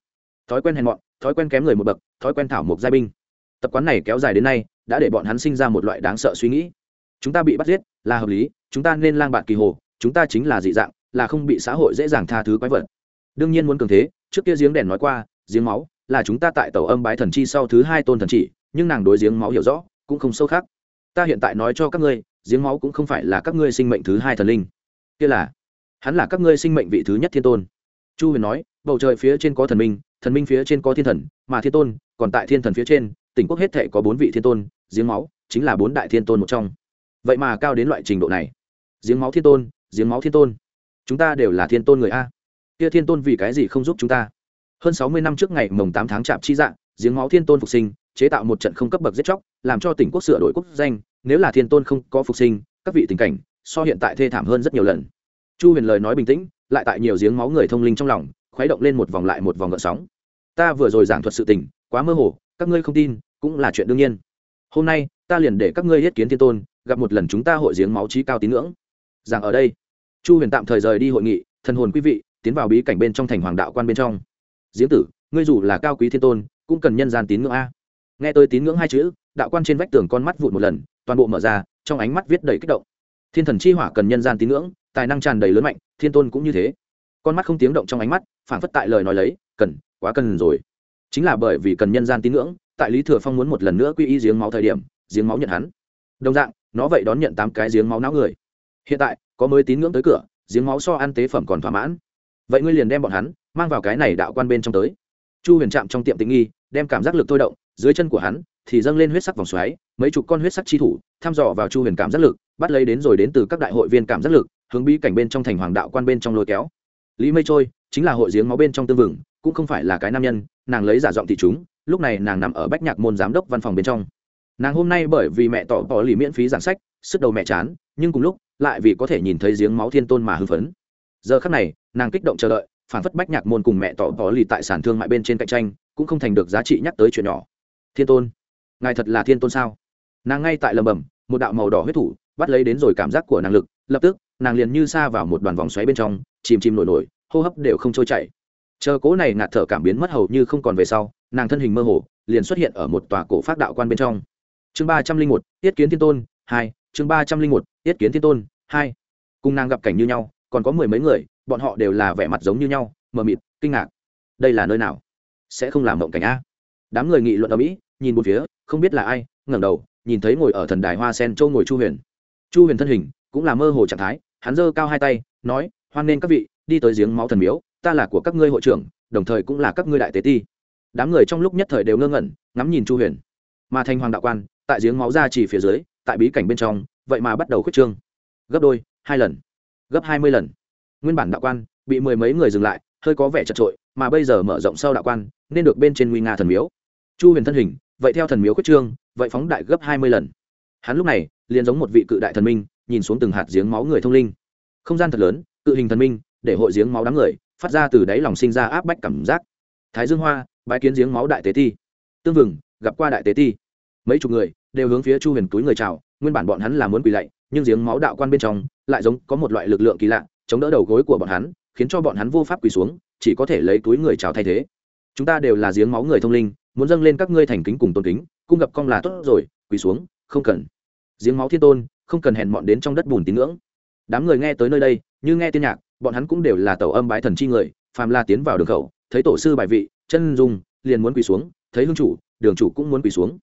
A: Thói quen hèn mọn, thói quen kém người một bậc, thói quen thảo mộc giai binh. Tập quán này kéo dài đến nay, đã để bọn hắn sinh ra một loại đáng sợ suy nghĩ. Chúng ta bị bắt giết, là hợp lý, chúng ta nên lang bạn kỳ hồ chúng ta chính là dị dạng, là không bị xã hội dễ dàng tha thứ quái vật. Đương nhiên muốn cường thế, trước kia giếng đèn nói qua, giếng máu là chúng ta tại tàu âm bái thần chi sau thứ hai tôn thần chỉ, nhưng nàng đối giếng máu hiểu rõ, cũng không sâu khác. Ta hiện tại nói cho các ngươi, giếng máu cũng không phải là các ngươi sinh mệnh thứ hai thần linh. Kia là, hắn là các ngươi sinh mệnh vị thứ nhất thiên tôn. Chu huyền nói, bầu trời phía trên có thần minh thần minh phía trên có thiên thần, mà thiên tôn, còn tại thiên thần phía trên, tỉnh quốc hết thể có bốn vị thiên tôn, giếng máu chính là bốn đại thiên tôn một trong. Vậy mà cao đến loại trình độ này. Giếng máu thiên tôn giếng máu thiên tôn. Chúng ta đều là thiên tôn người a. Kia thiên tôn vì cái gì không giúp chúng ta? Hơn sáu mươi năm trước ngày mồng tám tháng chạp chi dạng giếng máu thiên tôn phục sinh, chế tạo một trận không cấp bậc giết chóc, làm cho tỉnh quốc sửa đổi quốc danh. Nếu là thiên tôn không có phục sinh, các vị tình cảnh so hiện tại thê thảm hơn rất nhiều lần. Chu huyền lời nói bình tĩnh, lại tại nhiều giếng máu người thông linh trong lòng, khuấy động lên một vòng lại một vòng gợn sóng. Ta vừa rồi giảng thuật sự tình, quá mơ hồ, các ngươi không tin, cũng là chuyện đương nhiên. Hôm nay, ta liền để các ngươi yết kiến thiên tôn, gặp một lần chúng ta hội giếng máu trí cao tín ngưỡng rằng ở đây. Chu huyền tạm thời rời đi hội nghị, thần hồn quý vị, tiến vào bí cảnh bên trong thành hoàng đạo quan bên trong. Diễn tử, ngươi dù là cao quý thiên tôn, cũng cần nhân gian tín ngưỡng a. Nghe tôi tín ngưỡng hai chữ, đạo quan trên vách tường con mắt vụn một lần, toàn bộ mở ra, trong ánh mắt viết đầy kích động. Thiên thần chi hỏa cần nhân gian tín ngưỡng, tài năng tràn đầy lớn mạnh, thiên tôn cũng như thế. Con mắt không tiếng động trong ánh mắt phản phất tại lời nói lấy, cần, quá cần rồi. Chính là bởi vì cần nhân gian tín ngưỡng, tại lý thừa phong muốn một lần nữa quy y giếng máu thời điểm, giếng máu nhận hắn. Đồng dạng, nó vậy đón nhận tám cái giếng máu não người hiện tại, có mới tín ngưỡng tới cửa, giếng máu so ăn tế phẩm còn thỏa mãn. Vậy ngươi liền đem bọn hắn, mang vào cái này đạo quan bên trong tới. Chu huyền chạm trong tiệm tình nghi, đem cảm giác lực thôi động, dưới chân của hắn thì dâng lên huyết sắc vòng xoáy, mấy chục con huyết sắc chi thủ, thăm dò vào chu huyền cảm giác lực, bắt lấy đến rồi đến từ các đại hội viên cảm giác lực, hướng bí cảnh bên trong thành hoàng đạo quan bên trong lôi kéo. Lý mây trôi chính là hội giếng máu bên trong tương vừng, cũng không phải là cái nam nhân, nàng lấy giả giọng thị chúng, lúc này nàng nằm ở bách nhạc môn giám đốc văn phòng bên trong. Nàng hôm nay bởi vì mẹ tỏ tỏ lì miễn phí giảng sách, sức đầu mẹ chán, nhưng cùng lúc lại vì có thể nhìn thấy giếng máu thiên tôn mà hưng phấn. Giờ khắc này, nàng kích động chờ đợi phản phất bách nhạc môn cùng mẹ tỏ tỏ lì tại sản thương mại bên trên cạnh tranh, cũng không thành được giá trị nhắc tới chuyện nhỏ. Thiên tôn, ngài thật là thiên tôn sao? Nàng ngay tại lầm bầm, một đạo màu đỏ huyết thủ, bắt lấy đến rồi cảm giác của năng lực, lập tức, nàng liền như xa vào một đoàn vòng xoáy bên trong, chìm chìm nổi nổi, hô hấp đều không trôi chảy. Chờ cố này ngạt thở cảm biến mất hầu như không còn về sau, nàng thân hình mơ hồ, liền xuất hiện ở một tòa cổ phát đạo quan bên trong. Chương ba trăm linh một, tiết kiến thiên tôn, hai chương ba trăm linh một tiết kiến thiên tôn, hai. Cùng nàng gặp cảnh như nhau, còn có mười mấy người, bọn họ đều là vẻ mặt giống như nhau, mờ mịt, kinh ngạc. Đây là nơi nào? Sẽ không làm mộng cảnh a. Đám người nghị luận ở mỹ, nhìn một phía, không biết là ai, ngẩng đầu, nhìn thấy ngồi ở thần đài hoa sen châu ngồi chu huyền. Chu huyền thân hình cũng là mơ hồ trạng thái, hắn giơ cao hai tay, nói, hoan nghênh các vị, đi tới giếng máu thần miếu, ta là của các ngươi hội trưởng, đồng thời cũng là các ngươi đại tế ti. Đám người trong lúc nhất thời đều ngơ ngẩn, ngắm nhìn chu huyền. Mà thành hoàng đạo quan, tại giếng máu ra chỉ phía dưới tại bí cảnh bên trong, vậy mà bắt đầu khuyết trương. Gấp đôi, hai lần. Gấp hai mươi lần. Nguyên bản đạo quan bị mười mấy người dừng lại, hơi có vẻ chật trội mà bây giờ mở rộng sau đạo quan, nên được bên trên nguy nga thần miếu. Chu huyền thân hình, vậy theo thần miếu khuyết trương, vậy phóng đại gấp hai mươi lần. Hắn lúc này, liền giống một vị cự đại thần minh, nhìn xuống từng hạt giếng máu người thông linh. Không gian thật lớn, cự hình thần minh, để hội giếng máu đám người, phát ra từ đáy lòng sinh ra áp bách cảm giác. Thái dương hoa bãi kiến giếng máu đại tế ti. Tương vừng, gặp qua đại tế ti. Mấy chục người đều hướng phía chu huyền túi người chào, nguyên bản bọn hắn là muốn quỳ lạy, nhưng giếng máu đạo quan bên trong lại giống có một loại lực lượng kỳ lạ, chống đỡ đầu gối của bọn hắn, khiến cho bọn hắn vô pháp quỳ xuống, chỉ có thể lấy túi người chào thay thế. Chúng ta đều là giếng máu người thông linh, muốn dâng lên các ngươi thành kính cùng tôn kính, cung gặp cong là tốt rồi, quỳ xuống, không cần. Giếng máu thiên tôn, không cần hẹn mọn đến trong đất bùn tín ngưỡng. Đám người nghe tới nơi đây, như nghe tiên nhạc, bọn hắn cũng đều là tàu âm bái thần chi người, phàm la tiến vào đường khẩu, thấy tổ sư bài vị, chân dung, liền muốn quỳ xuống, thấy hương chủ, đường chủ cũng muốn quỳ xuống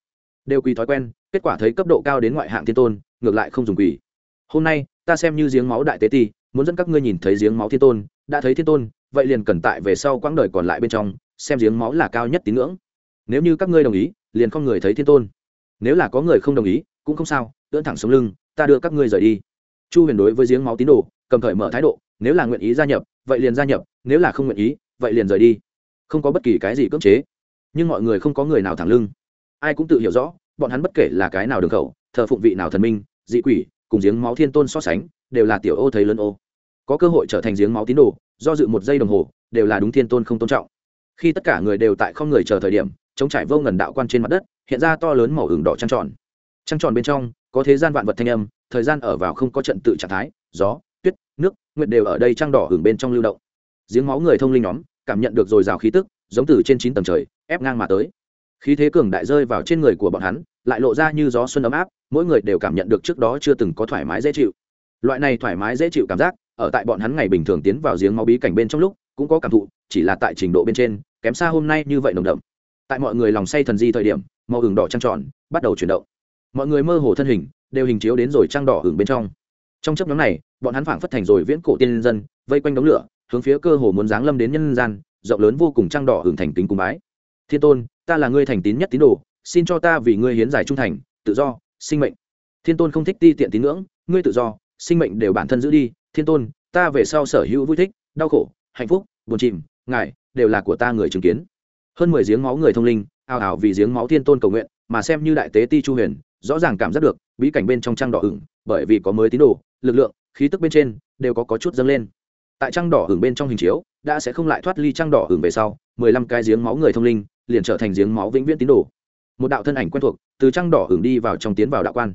A: đều quỳ thói quen, kết quả thấy cấp độ cao đến ngoại hạng thiên tôn, ngược lại không dùng quỳ. Hôm nay, ta xem như giếng máu đại tế ti, muốn dẫn các ngươi nhìn thấy giếng máu thiên tôn, đã thấy thiên tôn, vậy liền cần tại về sau quãng đời còn lại bên trong, xem giếng máu là cao nhất tín ngưỡng. Nếu như các ngươi đồng ý, liền không người thấy thiên tôn. Nếu là có người không đồng ý, cũng không sao, ưỡn thẳng sống lưng, ta đưa các ngươi rời đi. Chu huyền đối với giếng máu tín đồ, cầm thời mở thái độ, nếu là nguyện ý gia nhập, vậy liền gia nhập, nếu là không nguyện ý, vậy liền rời đi. Không có bất kỳ cái gì cưỡng chế. Nhưng mọi người không có người nào thẳng lưng ai cũng tự hiểu rõ, bọn hắn bất kể là cái nào đường khẩu, thờ phụng vị nào thần minh, dị quỷ, cùng giếng máu thiên tôn so sánh, đều là tiểu ô thấy lớn ô. Có cơ hội trở thành giếng máu tín đồ, do dự một giây đồng hồ, đều là đúng thiên tôn không tôn trọng. Khi tất cả người đều tại không người chờ thời điểm, chống trải vô ngần đạo quan trên mặt đất, hiện ra to lớn màu hừng đỏ trăng tròn. Trăng tròn bên trong, có thế gian vạn vật thanh âm, thời gian ở vào không có trận tự trạng thái, gió, tuyết, nước, nguyệt đều ở đây trăng đỏ hưởng bên trong lưu động. Giếng máu người thông linh nhóm, cảm nhận được dồi dào khí tức, giống từ trên chín tầng trời, ép ngang mà tới khí thế cường đại rơi vào trên người của bọn hắn, lại lộ ra như gió xuân ấm áp, mỗi người đều cảm nhận được trước đó chưa từng có thoải mái dễ chịu. Loại này thoải mái dễ chịu cảm giác, ở tại bọn hắn ngày bình thường tiến vào giếng máu bí cảnh bên trong lúc, cũng có cảm thụ, chỉ là tại trình độ bên trên, kém xa hôm nay như vậy nồng đậm. Tại mọi người lòng say thần di thời điểm, màu hừng đỏ trăng tròn bắt đầu chuyển động. Mọi người mơ hồ thân hình, đều hình chiếu đến rồi trăng đỏ hừng bên trong. Trong chấp nhóm này, bọn hắn phảng phất thành rồi viễn cổ tiên dân vây quanh đống lửa, hướng phía cơ hồ muốn giáng lâm đến nhân gian, rộng lớn vô cùng trăng đỏ hừng thành kính cung bái. Thiên tôn ta là ngươi thành tín nhất tín đồ xin cho ta vì ngươi hiến giải trung thành tự do sinh mệnh. Thiên tôn không thích ti tiện tín ngưỡng ngươi tự do sinh mệnh đều bản thân giữ đi. Thiên tôn ta về sau sở hữu vui thích đau khổ hạnh phúc buồn chìm ngài đều là của ta người chứng kiến. Hơn mười giếng máu người thông linh ào ào vì giếng máu thiên tôn cầu nguyện mà xem như đại tế ti chu huyền rõ ràng cảm giác được bí cảnh bên trong trăng đỏ hửng bởi vì có mới tín đồ lực lượng khí tức bên trên đều có, có chút dâng lên. Tại trăng đỏ hửng bên trong hình chiếu đã sẽ không lại thoát ly trăng đỏ hửng về sau mười lăm cái giếng máu người thông linh liền trở thành giếng máu vĩnh viễn tín đồ. Một đạo thân ảnh quen thuộc, từ trăng đỏ hưởng đi vào trong tiến vào đạo quan.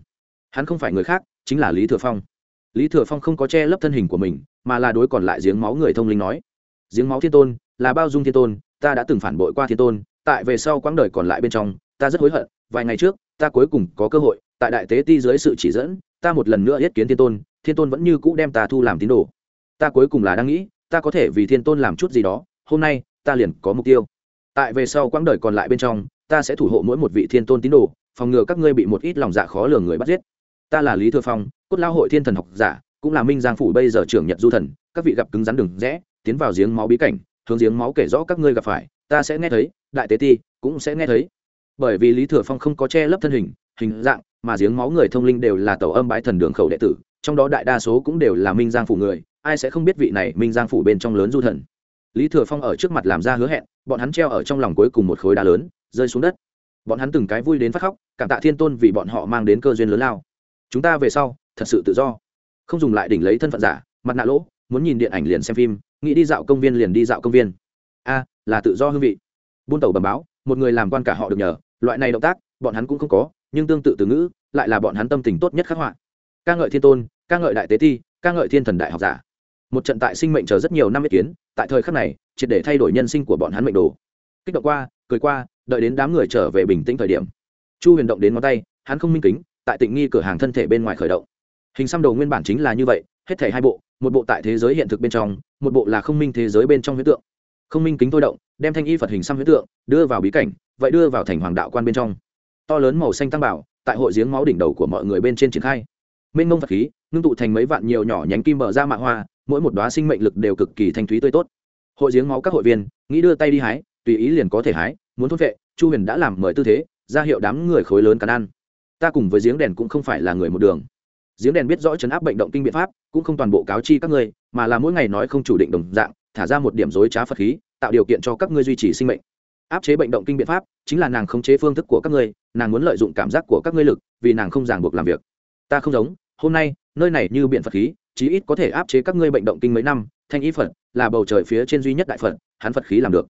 A: Hắn không phải người khác, chính là lý thừa phong. Lý thừa phong không có che lấp thân hình của mình, mà là đối còn lại giếng máu người thông linh nói, giếng máu thiên tôn, là bao dung thiên tôn, ta đã từng phản bội qua thiên tôn, tại về sau quãng đời còn lại bên trong, ta rất hối hận, vài ngày trước, ta cuối cùng có cơ hội, tại đại tế ti dưới sự chỉ dẫn, ta một lần nữa yết kiến thiên tôn thiên tôn vẫn như cũ đem ta thu làm tín đồ. Ta cuối cùng là đang nghĩ, ta có thể vì thiên tôn làm chút gì đó, hôm nay, ta liền có mục tiêu tại về sau quãng đời còn lại bên trong ta sẽ thủ hộ mỗi một vị thiên tôn tín đồ phòng ngừa các ngươi bị một ít lòng dạ khó lường người bắt giết. Ta là lý thừa phong cốt lao hội thiên thần học giả cũng là minh giang phủ bây giờ trưởng nhật du thần. Các vị gặp cứng rắn đừng, rẽ tiến vào giếng máu bí cảnh hướng giếng máu kể rõ các ngươi gặp phải. Ta sẽ nghe thấy đại tế ti cũng sẽ nghe thấy. Bởi vì lý thừa phong không có che lấp thân hình hình dạng mà giếng máu người thông linh đều là tàu âm bái thần đường khẩu đệ tử trong đó đại đa số cũng đều là minh giang phủ người ai sẽ không biết vị này minh giang phủ bên trong lớn du thần. Lý thừa phong ở trước mặt làm ra hứa hẹn bọn hắn treo ở trong lòng cuối cùng một khối đá lớn, rơi xuống đất. Bọn hắn từng cái vui đến phát khóc, cảm tạ thiên tôn vì bọn họ mang đến cơ duyên lớn lao. Chúng ta về sau, thật sự tự do. Không dùng lại đỉnh lấy thân phận giả, mặt nạ lỗ, muốn nhìn điện ảnh liền xem phim, nghĩ đi dạo công viên liền đi dạo công viên. A, là tự do hương vị. Buôn tàu bầm báo, một người làm quan cả họ được nhờ, loại này động tác, bọn hắn cũng không có, nhưng tương tự từ ngữ, lại là bọn hắn tâm tình tốt nhất khắc họa. Ca ngợi thiên tôn, ca ngợi đại tế ti, ca ngợi thiên thần đại học giả một trận tại sinh mệnh chờ rất nhiều năm ý kiến, tại thời khắc này, triệt để thay đổi nhân sinh của bọn hắn mệnh đồ. Kích động qua, cười qua, đợi đến đám người trở về bình tĩnh thời điểm. Chu huyền động đến ngón tay, hắn không minh kính, tại tịnh nghi cửa hàng thân thể bên ngoài khởi động. Hình xăm đầu nguyên bản chính là như vậy, hết thể hai bộ, một bộ tại thế giới hiện thực bên trong, một bộ là không minh thế giới bên trong huyết tượng. Không minh kính thôi động, đem thanh y phật hình xăm huyết tượng, đưa vào bí cảnh, vậy đưa vào thành hoàng đạo quan bên trong. To lớn màu xanh tăng bảo, tại hội giếng máu đỉnh đầu của mọi người bên trên triển khai. Mênh mông phật khí, ngưng tụ thành mấy vạn nhiều nhỏ nhánh kim mở ra mạ hoa mỗi một đoá sinh mệnh lực đều cực kỳ thanh thúy tươi tốt. Hội giếng máu các hội viên, nghĩ đưa tay đi hái, tùy ý liền có thể hái, muốn thốt vệ, chu huyền đã làm mời tư thế, ra hiệu đám người khối lớn cắn ăn. Ta cùng với giếng đèn cũng không phải là người một đường. Giếng đèn biết rõ chấn áp bệnh động kinh biện pháp, cũng không toàn bộ cáo chi các ngươi, mà là mỗi ngày nói không chủ định đồng dạng, thả ra một điểm dối trá phật khí, tạo điều kiện cho các ngươi duy trì sinh mệnh. Áp chế bệnh động kinh biện pháp, chính là nàng khống chế phương thức của các ngươi, nàng muốn lợi dụng cảm giác của các ngươi lực, vì nàng không ràng buộc làm việc. Ta không giống, hôm nay, nơi này như biện phật khí chí ít có thể áp chế các ngươi bệnh động kinh mấy năm, thanh ý phật là bầu trời phía trên duy nhất đại phật, hắn phật khí làm được.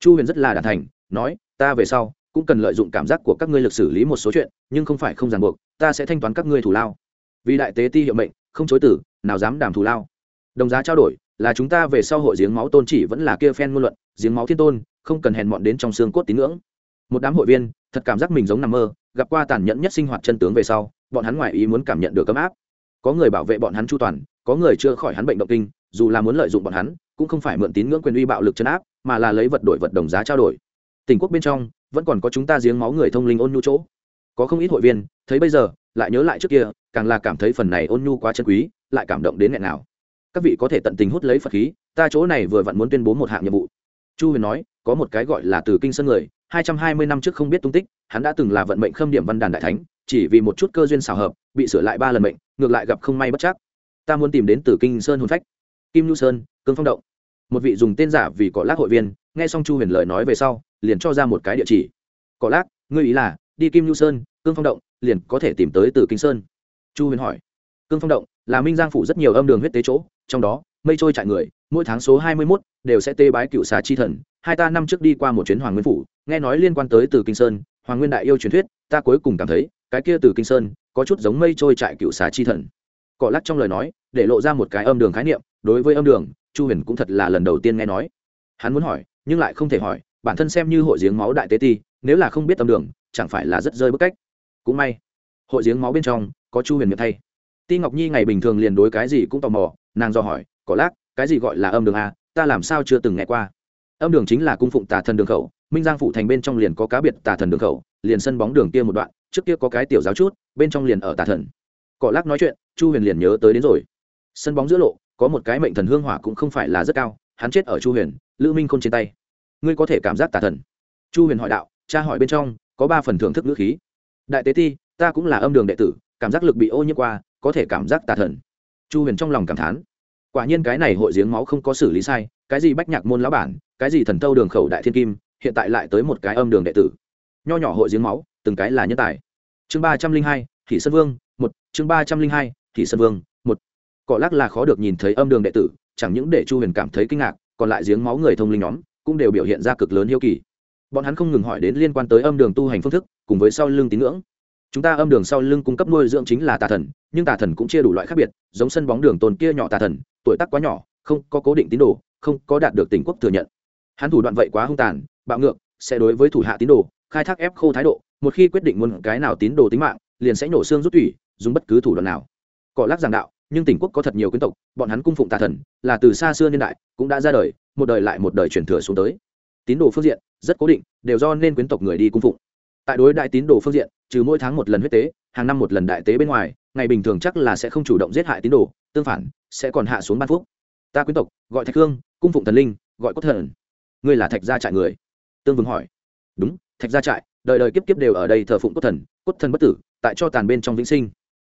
A: Chu huyền rất là đàn thành, nói, ta về sau cũng cần lợi dụng cảm giác của các ngươi lực xử lý một số chuyện, nhưng không phải không ràng buộc, ta sẽ thanh toán các ngươi thủ lao. Vì đại tế ti hiệu mệnh, không chối tử, nào dám đàm thù lao. Đồng giá trao đổi, là chúng ta về sau hội giếng máu tôn chỉ vẫn là kia phen ngôn luận, giếng máu thiên tôn, không cần hèn mọn đến trong xương cốt tín ngưỡng. Một đám hội viên, thật cảm giác mình giống nằm mơ, gặp qua tàn nhẫn nhất sinh hoạt chân tướng về sau, bọn hắn ngoài ý muốn cảm nhận được ấm áp có người bảo vệ bọn hắn chu toàn, có người chưa khỏi hắn bệnh động kinh, dù là muốn lợi dụng bọn hắn, cũng không phải mượn tín ngưỡng quyền uy bạo lực chấn áp, mà là lấy vật đổi vật đồng giá trao đổi. Tỉnh quốc bên trong, vẫn còn có chúng ta giếng máu người thông linh ôn nhu chỗ. Có không ít hội viên, thấy bây giờ, lại nhớ lại trước kia, càng là cảm thấy phần này ôn nhu quá chân quý, lại cảm động đến nghẹn nào các vị có thể tận tình hút lấy phật khí, ta chỗ này vừa vặn muốn tuyên bố một hạng nhiệm vụ. Chu huyền nói, có một cái gọi là từ kinh sơn người, hai trăm hai mươi năm trước không biết tung tích, hắn đã từng là vận mệnh khâm điểm văn đàn đại thánh, chỉ vì một chút cơ duyên xào hợp, bị sửa lại ba lần mệnh ngược lại gặp không may bất chắc. Ta muốn tìm đến từ kinh sơn hồn phách. Kim nhu sơn, cương phong động. Một vị dùng tên giả vì cỏ lác hội viên, nghe xong chu huyền lời nói về sau, liền cho ra một cái địa chỉ. Cỏ lác, ngươi ý là, đi kim nhu sơn, cương phong động, liền có thể tìm tới từ kinh sơn? Chu huyền hỏi. Cương phong động là minh giang phủ rất nhiều âm đường huyết tế chỗ, trong đó, mây trôi chạy người, mỗi tháng số hai mươi mốt đều sẽ tê bái cựu xà chi thần. Hai ta năm trước đi qua một chuyến hoàng nguyên phủ, nghe nói liên quan tới từ kinh sơn, hoàng nguyên đại yêu truyền thuyết, ta cuối cùng cảm thấy cái kia từ kinh sơn, có chút giống mây trôi chạy cựu xà chi thần. Cọ lắc trong lời nói, để lộ ra một cái âm đường khái niệm, đối với âm đường, chu huyền cũng thật là lần đầu tiên nghe nói. Hắn muốn hỏi, nhưng lại không thể hỏi, bản thân xem như hội giếng máu đại tế ti, nếu là không biết âm đường, chẳng phải là rất rơi bức cách. Cũng may, hội giếng máu bên trong, có chu huyền miệng thay. Ti ngọc nhi ngày bình thường liền đối cái gì cũng tò mò, nàng do hỏi, cọ lác cái gì gọi là âm đường a? Ta làm sao chưa từng nghe qua? Âm đường chính là cung phụng tà thần đường khẩu, minh giang phụ thành bên trong liền có cá biệt tà thần đường khẩu, liền sân bóng đường kia một đoạn trước kia có cái tiểu giáo chút, bên trong liền ở tà thần. Cọ lắc nói chuyện, chu huyền liền nhớ tới đến rồi. Sân bóng giữa lộ, có một cái mệnh thần hương hỏa cũng không phải là rất cao, hắn chết ở chu huyền, lữ minh khôn trên tay. Ngươi có thể cảm giác tà thần. Chu huyền hỏi đạo, cha hỏi bên trong, có ba phần thưởng thức ngữ khí. Đại tế ti, ta cũng là âm đường đệ tử, cảm giác lực bị ô nhiễm qua, có thể cảm giác tà thần. Chu huyền trong lòng cảm thán. Quả nhiên cái này hội giếng máu không có xử lý sai, cái gì bách nhạc môn lão bản, cái gì thần tâu đường khẩu đại thiên kim, hiện tại lại tới một cái âm đường đệ tử. Nho nhỏ hội giếng máu từng cái là nhân tài. Chương ba trăm linh hai thị sơn vương, một. Chương ba trăm linh hai thị sơn vương, một. Cọ lắc là khó được nhìn thấy âm đường đệ tử, chẳng những để chu huyền cảm thấy kinh ngạc, còn lại giếng máu người thông linh nhóm cũng đều biểu hiện ra cực lớn hiếu kỳ. Bọn hắn không ngừng hỏi đến liên quan tới âm đường tu hành phương thức, cùng với sau lưng tín ngưỡng. Chúng ta âm đường sau lưng cung cấp nuôi dưỡng chính là tà thần, nhưng tà thần cũng chia đủ loại khác biệt, giống sân bóng đường tồn kia nhỏ tà thần, tuổi tác quá nhỏ, không có cố định tín đồ, không có đạt được tỉnh quốc thừa nhận. Hắn thủ đoạn vậy quá hung tàn, bạo ngược, sẽ đối với thủ hạ tín đồ, khai thác ép khô thái độ một khi quyết định muốn cái nào tín đồ tính mạng, liền sẽ nổ xương rút tủy dùng bất cứ thủ đoạn nào. Cọ lắc giảng đạo, nhưng tỉnh quốc có thật nhiều quyến tộc, bọn hắn cung phụng tà thần, là từ xa xưa niên đại, cũng đã ra đời, một đời lại một đời truyền thừa xuống tới. Tín đồ phương diện, rất cố định, đều do nên quyến tộc người đi cung phụng. Tại đối đại tín đồ phương diện, trừ mỗi tháng một lần huyết tế, hàng năm một lần đại tế bên ngoài, ngày bình thường chắc là sẽ không chủ động giết hại tín đồ, tương phản, sẽ còn hạ xuống ban phúc. Ta quyến tộc, gọi thạch hương, cung phụng thần linh, gọi cốt thần. Ngươi là thạch gia trại người? Tương vương hỏi. Đúng, thạch gia trại đời đời kiếp kiếp đều ở đây thờ phụng cốt thần cốt thần bất tử, tại cho tàn bên trong vĩnh sinh.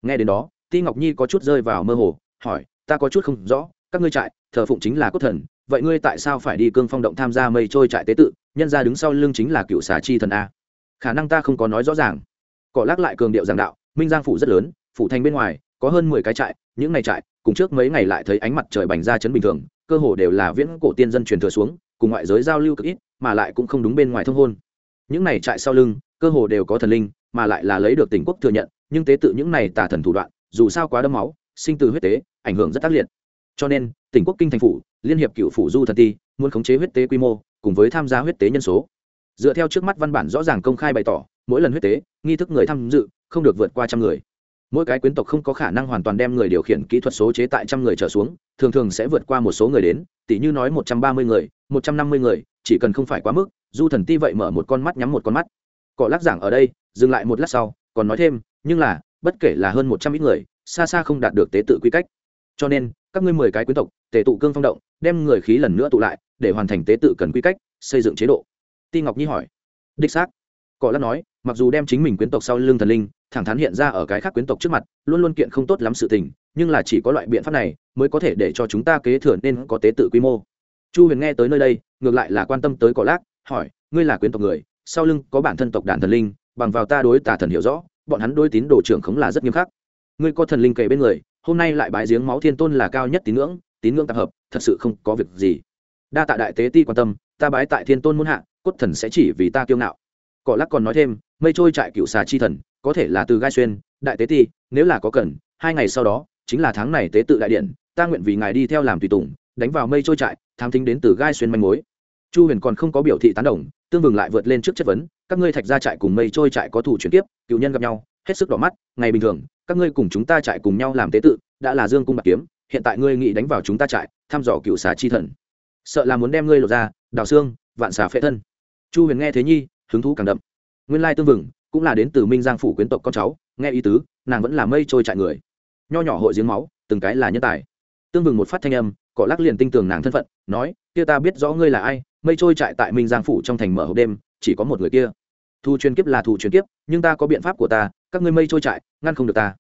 A: Nghe đến đó, ti ngọc nhi có chút rơi vào mơ hồ, hỏi, ta có chút không rõ, các ngươi trại, thờ phụng chính là cốt thần, vậy ngươi tại sao phải đi cương phong động tham gia mây trôi trại tế tự? Nhân ra đứng sau lưng chính là cựu xà chi thần a. Khả năng ta không có nói rõ ràng. Cọ lắc lại cường điệu giảng đạo, minh giang phủ rất lớn, phủ thành bên ngoài, có hơn mười cái trại, những ngày trại, cùng trước mấy ngày lại thấy ánh mặt trời bành ra chấn bình thường, cơ hồ đều là viễn cổ tiên dân truyền thừa xuống, cùng ngoại giới giao lưu cực ít, mà lại cũng không đúng bên ngoài thông hôn những này trại sau lưng, cơ hồ đều có thần linh, mà lại là lấy được tỉnh quốc thừa nhận, nhưng tế tự những này tà thần thủ đoạn, dù sao quá đẫm máu, sinh từ huyết tế, ảnh hưởng rất tác liệt. Cho nên, tỉnh quốc kinh thành phủ, liên hiệp cựu phủ du thần ti, muốn khống chế huyết tế quy mô, cùng với tham gia huyết tế nhân số. Dựa theo trước mắt văn bản rõ ràng công khai bày tỏ, mỗi lần huyết tế, nghi thức người tham dự, không được vượt qua trăm người. Mỗi cái quyến tộc không có khả năng hoàn toàn đem người điều khiển kỹ thuật số chế tại trăm người trở xuống, thường thường sẽ vượt qua một số người đến tỷ như nói một trăm ba mươi người, một trăm năm mươi người, chỉ cần không phải quá mức du thần ti vậy mở một con mắt nhắm một con mắt. Cỏ lắc giảng ở đây, dừng lại một lát sau, còn nói thêm, nhưng là, bất kể là hơn một trăm ít người, xa xa không đạt được tế tự quy cách. Cho nên, các ngươi mười cái quyến tộc, tề tụ cương phong động, đem người khí lần nữa tụ lại, để hoàn thành tế tự cần quy cách, xây dựng chế độ. Ti ngọc nhi hỏi. Đích xác. Cỏ lắc nói, mặc dù đem chính mình quyến tộc sau lưng thần linh, thẳng thắn hiện ra ở cái khác quyến tộc trước mặt, luôn luôn kiện không tốt lắm sự tình, nhưng là chỉ có loại biện pháp này, mới có thể để cho chúng ta kế thừa nên có tế tự quy mô. Chu huyền nghe tới nơi đây, ngược lại là quan tâm tới cỏ lác hỏi, ngươi là quyến tộc người, sau lưng có bản thân tộc đàn thần linh, bằng vào ta đối tà thần hiểu rõ, bọn hắn đối tín đồ trưởng khống là rất nghiêm khắc. Ngươi có thần linh kể bên người, hôm nay lại bái giếng máu thiên tôn là cao nhất tín ngưỡng tín ngưỡng tập hợp, thật sự không có việc gì. Đa tạ đại tế ti quan tâm, ta bái tại thiên tôn muôn hạ, cốt thần sẽ chỉ vì ta kiêu ngạo. Cỏ lắc còn nói thêm, mây trôi trại cựu xà chi thần, có thể là từ gai xuyên, đại tế ti, nếu là có cần, hai ngày sau đó, chính là tháng này tế tự đại điện ta nguyện vì ngài đi theo làm tùy tùng, đánh vào mây trôi trại tham tính đến từ gai xuyên manh mối chu huyền còn không có biểu thị tán đồng, tương vừng lại vượt lên trước chất vấn, các ngươi thạch ra trại cùng mây trôi trại có thủ chuyển tiếp cựu nhân gặp nhau, hết sức đỏ mắt, ngày bình thường, các ngươi cùng chúng ta trại cùng nhau làm tế tự, đã là dương cung bạc kiếm, hiện tại ngươi nghĩ đánh vào chúng ta trại, thăm dò cựu xà chi thần. Sợ là muốn đem ngươi lột ra, đào xương, vạn xà phệ thân. Chu huyền nghe thế nhi, hứng thú càng đậm. Nguyên lai tương vừng, cũng là đến từ minh giang phủ quyến tộc con cháu, nghe ý tứ, nàng vẫn là mây trôi trại người. Nho nhỏ hội giếng máu, từng cái là nhân tài. Tương vừng một phát thanh âm, cỏ lắc liền tinh tường nàng thân phận, nói, kia ta biết rõ ngươi là ai mây trôi trại tại minh giang phủ trong thành mở hộp đêm, chỉ có một người kia. Thu truyền kiếp là thu truyền kiếp, nhưng ta có biện pháp của ta, các ngươi mây trôi trại, ngăn không được ta.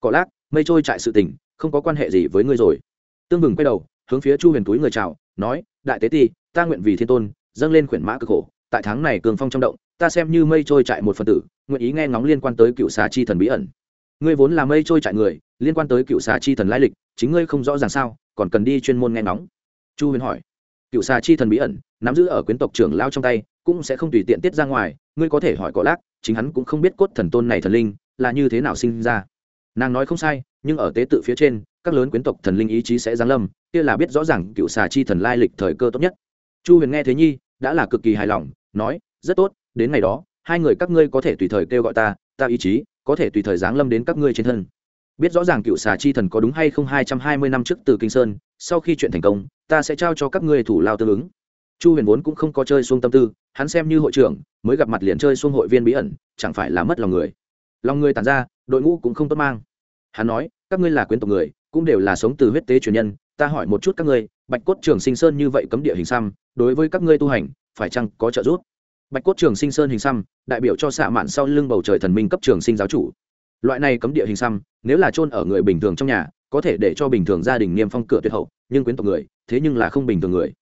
A: Cọ lác, mây trôi trại sự tình, không có quan hệ gì với ngươi rồi. Tương bừng quay đầu, hướng phía chu huyền túi người chào, nói, đại tế ti, ta nguyện vì thiên tôn, dâng lên khuyển mã cực khổ. Tại tháng này cường phong trong động, ta xem như mây trôi chạy một phần tử, nguyện ý nghe ngóng liên quan tới cựu xà chi thần bí ẩn. Ngươi vốn là mây trôi chạy người, liên quan tới cựu xà chi thần lai lịch, chính ngươi không rõ ràng sao, còn cần đi chuyên môn nghe ngóng. Chu huyền hỏi cựu xà chi thần bí ẩn, nắm giữ ở quyến tộc trưởng lao trong tay, cũng sẽ không tùy tiện tiết ra ngoài, ngươi có thể hỏi cỏ lác, chính hắn cũng không biết cốt thần tôn này thần linh là như thế nào sinh ra. Nàng nói không sai, nhưng ở tế tự phía trên, các lớn quyến tộc thần linh ý chí sẽ giáng lâm, kia là biết rõ ràng cựu xà chi thần lai lịch thời cơ tốt nhất. Chu huyền nghe thế nhi, đã là cực kỳ hài lòng, nói, rất tốt, đến ngày đó, hai người các ngươi có thể tùy thời kêu gọi ta ta ý chí có thể tùy thời giáng lâm đến các ngươi trên thân. Biết rõ ràng cựu xà chi thần có đúng hay không hai trăm hai mươi năm trước từ kinh sơn sau khi chuyện thành công, ta sẽ trao cho các ngươi thủ lao tương ứng. Chu huyền vốn cũng không có chơi xuông tâm tư, hắn xem như hội trưởng, mới gặp mặt liền chơi xuông hội viên bí ẩn, chẳng phải là mất lòng người. Lòng người tàn ra, đội ngũ cũng không tốt mang. Hắn nói, các ngươi là quyến tộc người, cũng đều là sống từ huyết tế truyền nhân, ta hỏi một chút các ngươi, bạch cốt trường sinh sơn như vậy cấm địa hình xăm, đối với các ngươi tu hành, phải chăng có trợ giúp? Bạch cốt trường sinh sơn hình xăm, đại biểu cho xạ mạn sau lưng bầu trời thần minh cấp trường sinh giáo chủ. Loại này cấm địa hình xăm, nếu là trôn ở người bình thường trong nhà có thể để cho bình thường gia đình niêm phong cửa tuyệt hậu, nhưng quyến tộc người, thế nhưng là không bình thường người.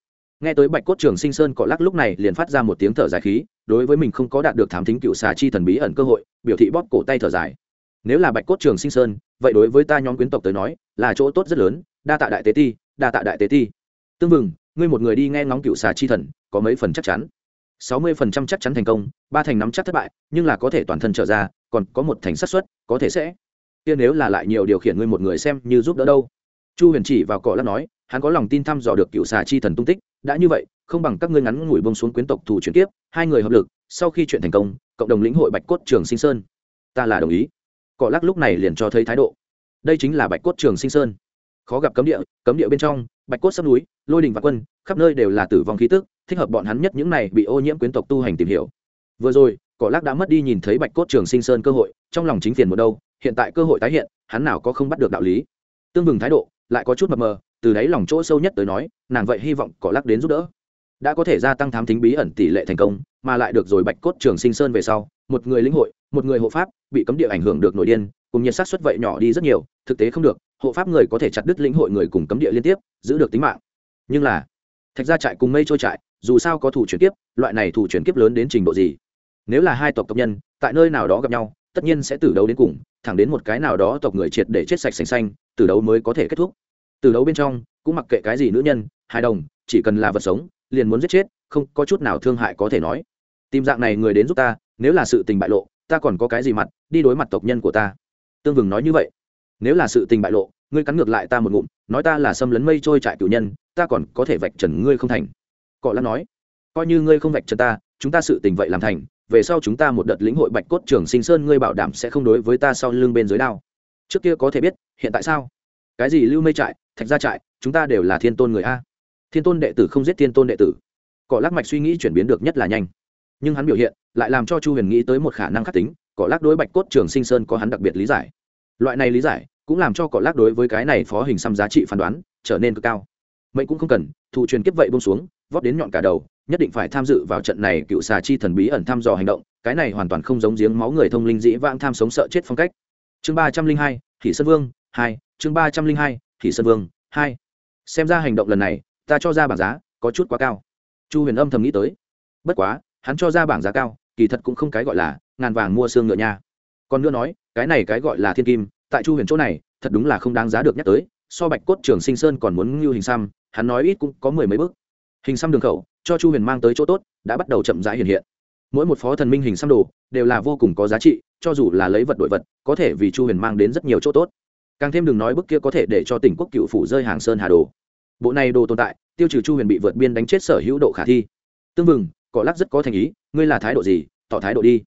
A: Nghe tới bạch cốt trường sinh sơn cọ lắc lúc này liền phát ra một tiếng thở dài khí, đối với mình không có đạt được thám thính cựu xà chi thần bí ẩn cơ hội, biểu thị bóp cổ tay thở dài. Nếu là bạch cốt trường sinh sơn, vậy đối với ta nhóm quyến tộc tới nói, là chỗ tốt rất lớn, đa tạ đại tế ti, đa tạ đại tế ti. Tương vừng ngươi một người đi nghe ngóng cựu xà chi thần, có mấy phần chắc chắn? Sáu mươi phần trăm chắc chắn thành công, ba thành nắm chắc thất bại, nhưng là có thể toàn thân trở ra, còn có một thành xác suất, có thể sẽ kia nếu là lại nhiều điều khiển ngươi một người xem như giúp đỡ đâu. Chu huyền chỉ vào cọ lắc nói, hắn có lòng tin thăm dò được cựu xà chi thần tung tích, đã như vậy, không bằng các ngươi ngắn ngủi bông xuống quyến tộc thủ chuyển tiếp hai người hợp lực, sau khi chuyện thành công, cộng đồng lĩnh hội bạch cốt trường sinh sơn. Ta là đồng ý. Cọ lắc lúc này liền cho thấy thái độ. Đây chính là bạch cốt trường sinh sơn. Khó gặp cấm địa cấm địa bên trong, bạch cốt sắp núi, lôi đình và quân, khắp nơi đều là tử vong khí tức, thích hợp bọn hắn nhất những này bị ô nhiễm quyến tộc tu hành tìm hiểu. Vừa rồi, cỏ Lắc đã mất đi nhìn thấy bạch cốt trường sinh sơn cơ hội, trong lòng chính phiền một đâu hiện tại cơ hội tái hiện, hắn nào có không bắt được đạo lý. Tương vừng thái độ lại có chút mập mờ, từ đáy lòng chỗ sâu nhất tới nói, nàng vậy hy vọng cỏ lắc đến giúp đỡ. Đã có thể gia tăng thám thính bí ẩn tỷ lệ thành công, mà lại được rồi bạch cốt trường sinh sơn về sau, một người lĩnh hội, một người hộ pháp, bị cấm địa ảnh hưởng được nội điên, cùng nhiệt sát xuất vậy nhỏ đi rất nhiều, thực tế không được, hộ pháp người có thể chặt đứt lĩnh hội người cùng cấm địa liên tiếp, giữ được tính mạng. Nhưng là, thạch gia trại cùng mây trôi trại, dù sao có thủ chuyển kiếp, loại này thủ chuyển kiếp lớn đến trình độ gì? Nếu là hai tộc tộc nhân, tại nơi nào đó gặp nhau tất nhiên sẽ tử đấu đến cùng, thẳng đến một cái nào đó tộc người triệt để chết sạch xanh xanh tử đấu mới có thể kết thúc. Từ đấu bên trong, cũng mặc kệ cái gì nữ nhân, hài đồng, chỉ cần là vật sống, liền muốn giết chết, không có chút nào thương hại có thể nói. Tìm dạng này người đến giúp ta, nếu là sự tình bại lộ, ta còn có cái gì mặt, đi đối mặt tộc nhân của ta. Tương vừng nói như vậy. Nếu là sự tình bại lộ, ngươi cắn ngược lại ta một ngụm, nói ta là xâm lấn mây trôi trại cử nhân, ta còn có thể vạch trần ngươi không thành. Cọ lắc nói. Coi như ngươi không vạch trần ta, chúng ta sự tình vậy làm thành về sau chúng ta một đợt lĩnh hội bạch cốt trường sinh sơn, ngươi bảo đảm sẽ không đối với ta sau lưng bên dưới đao. Trước kia có thể biết, hiện tại sao? Cái gì lưu mây trại, thạch gia trại, chúng ta đều là thiên tôn người a. Thiên tôn đệ tử không giết thiên tôn đệ tử. Cọ lắc mạch suy nghĩ chuyển biến được nhất là nhanh. Nhưng hắn biểu hiện, lại làm cho chu huyền nghĩ tới một khả năng khắc tính cọ lắc đối bạch cốt trường sinh sơn có hắn đặc biệt lý giải. Loại này lý giải, cũng làm cho cọ lắc đối với cái này phó hình xăm giá trị phán đoán, trở nên cực cao. Mệnh cũng không cần thụ truyền kiếp vậy bông xuống vót đến nhọn cả đầu, nhất định phải tham dự vào trận này cựu xà chi thần bí ẩn thăm dò hành động, cái này hoàn toàn không giống giếng máu người thông linh dĩ vãng tham sống sợ chết phong cách. Chương ba trăm linh hai thị sơn vương, hai, chương ba trăm linh hai thị sơn vương, hai. Xem ra hành động lần này, ta cho ra bảng giá, có chút quá cao. Chu huyền âm thầm nghĩ tới. Bất quá, hắn cho ra bảng giá cao, kỳ thật cũng không cái gọi là ngàn vàng mua xương ngựa nha. Còn nữa nói, cái này cái gọi là thiên kim, tại chu huyền chỗ này, thật đúng là không đáng giá được nhắc tới, so bạch cốt trường sinh sơn còn muốn ngưu hình xăm, hắn nói ít cũng có mười mấy bước hình xăm đường khẩu, cho chu huyền mang tới chỗ tốt, đã bắt đầu chậm rãi hiện hiện. Mỗi một phó thần minh hình xăm đồ, đều là vô cùng có giá trị, cho dù là lấy vật đổi vật, có thể vì chu huyền mang đến rất nhiều chỗ tốt. Càng thêm đừng nói bức kia có thể để cho tỉnh quốc cựu phủ rơi hàng sơn hà đồ. Bộ này đồ tồn tại, tiêu trừ chu huyền bị vượt biên đánh chết sở hữu độ khả thi. Tương vừng cỏ lắc rất có thành ý, ngươi là thái độ gì, tỏ thái độ đi.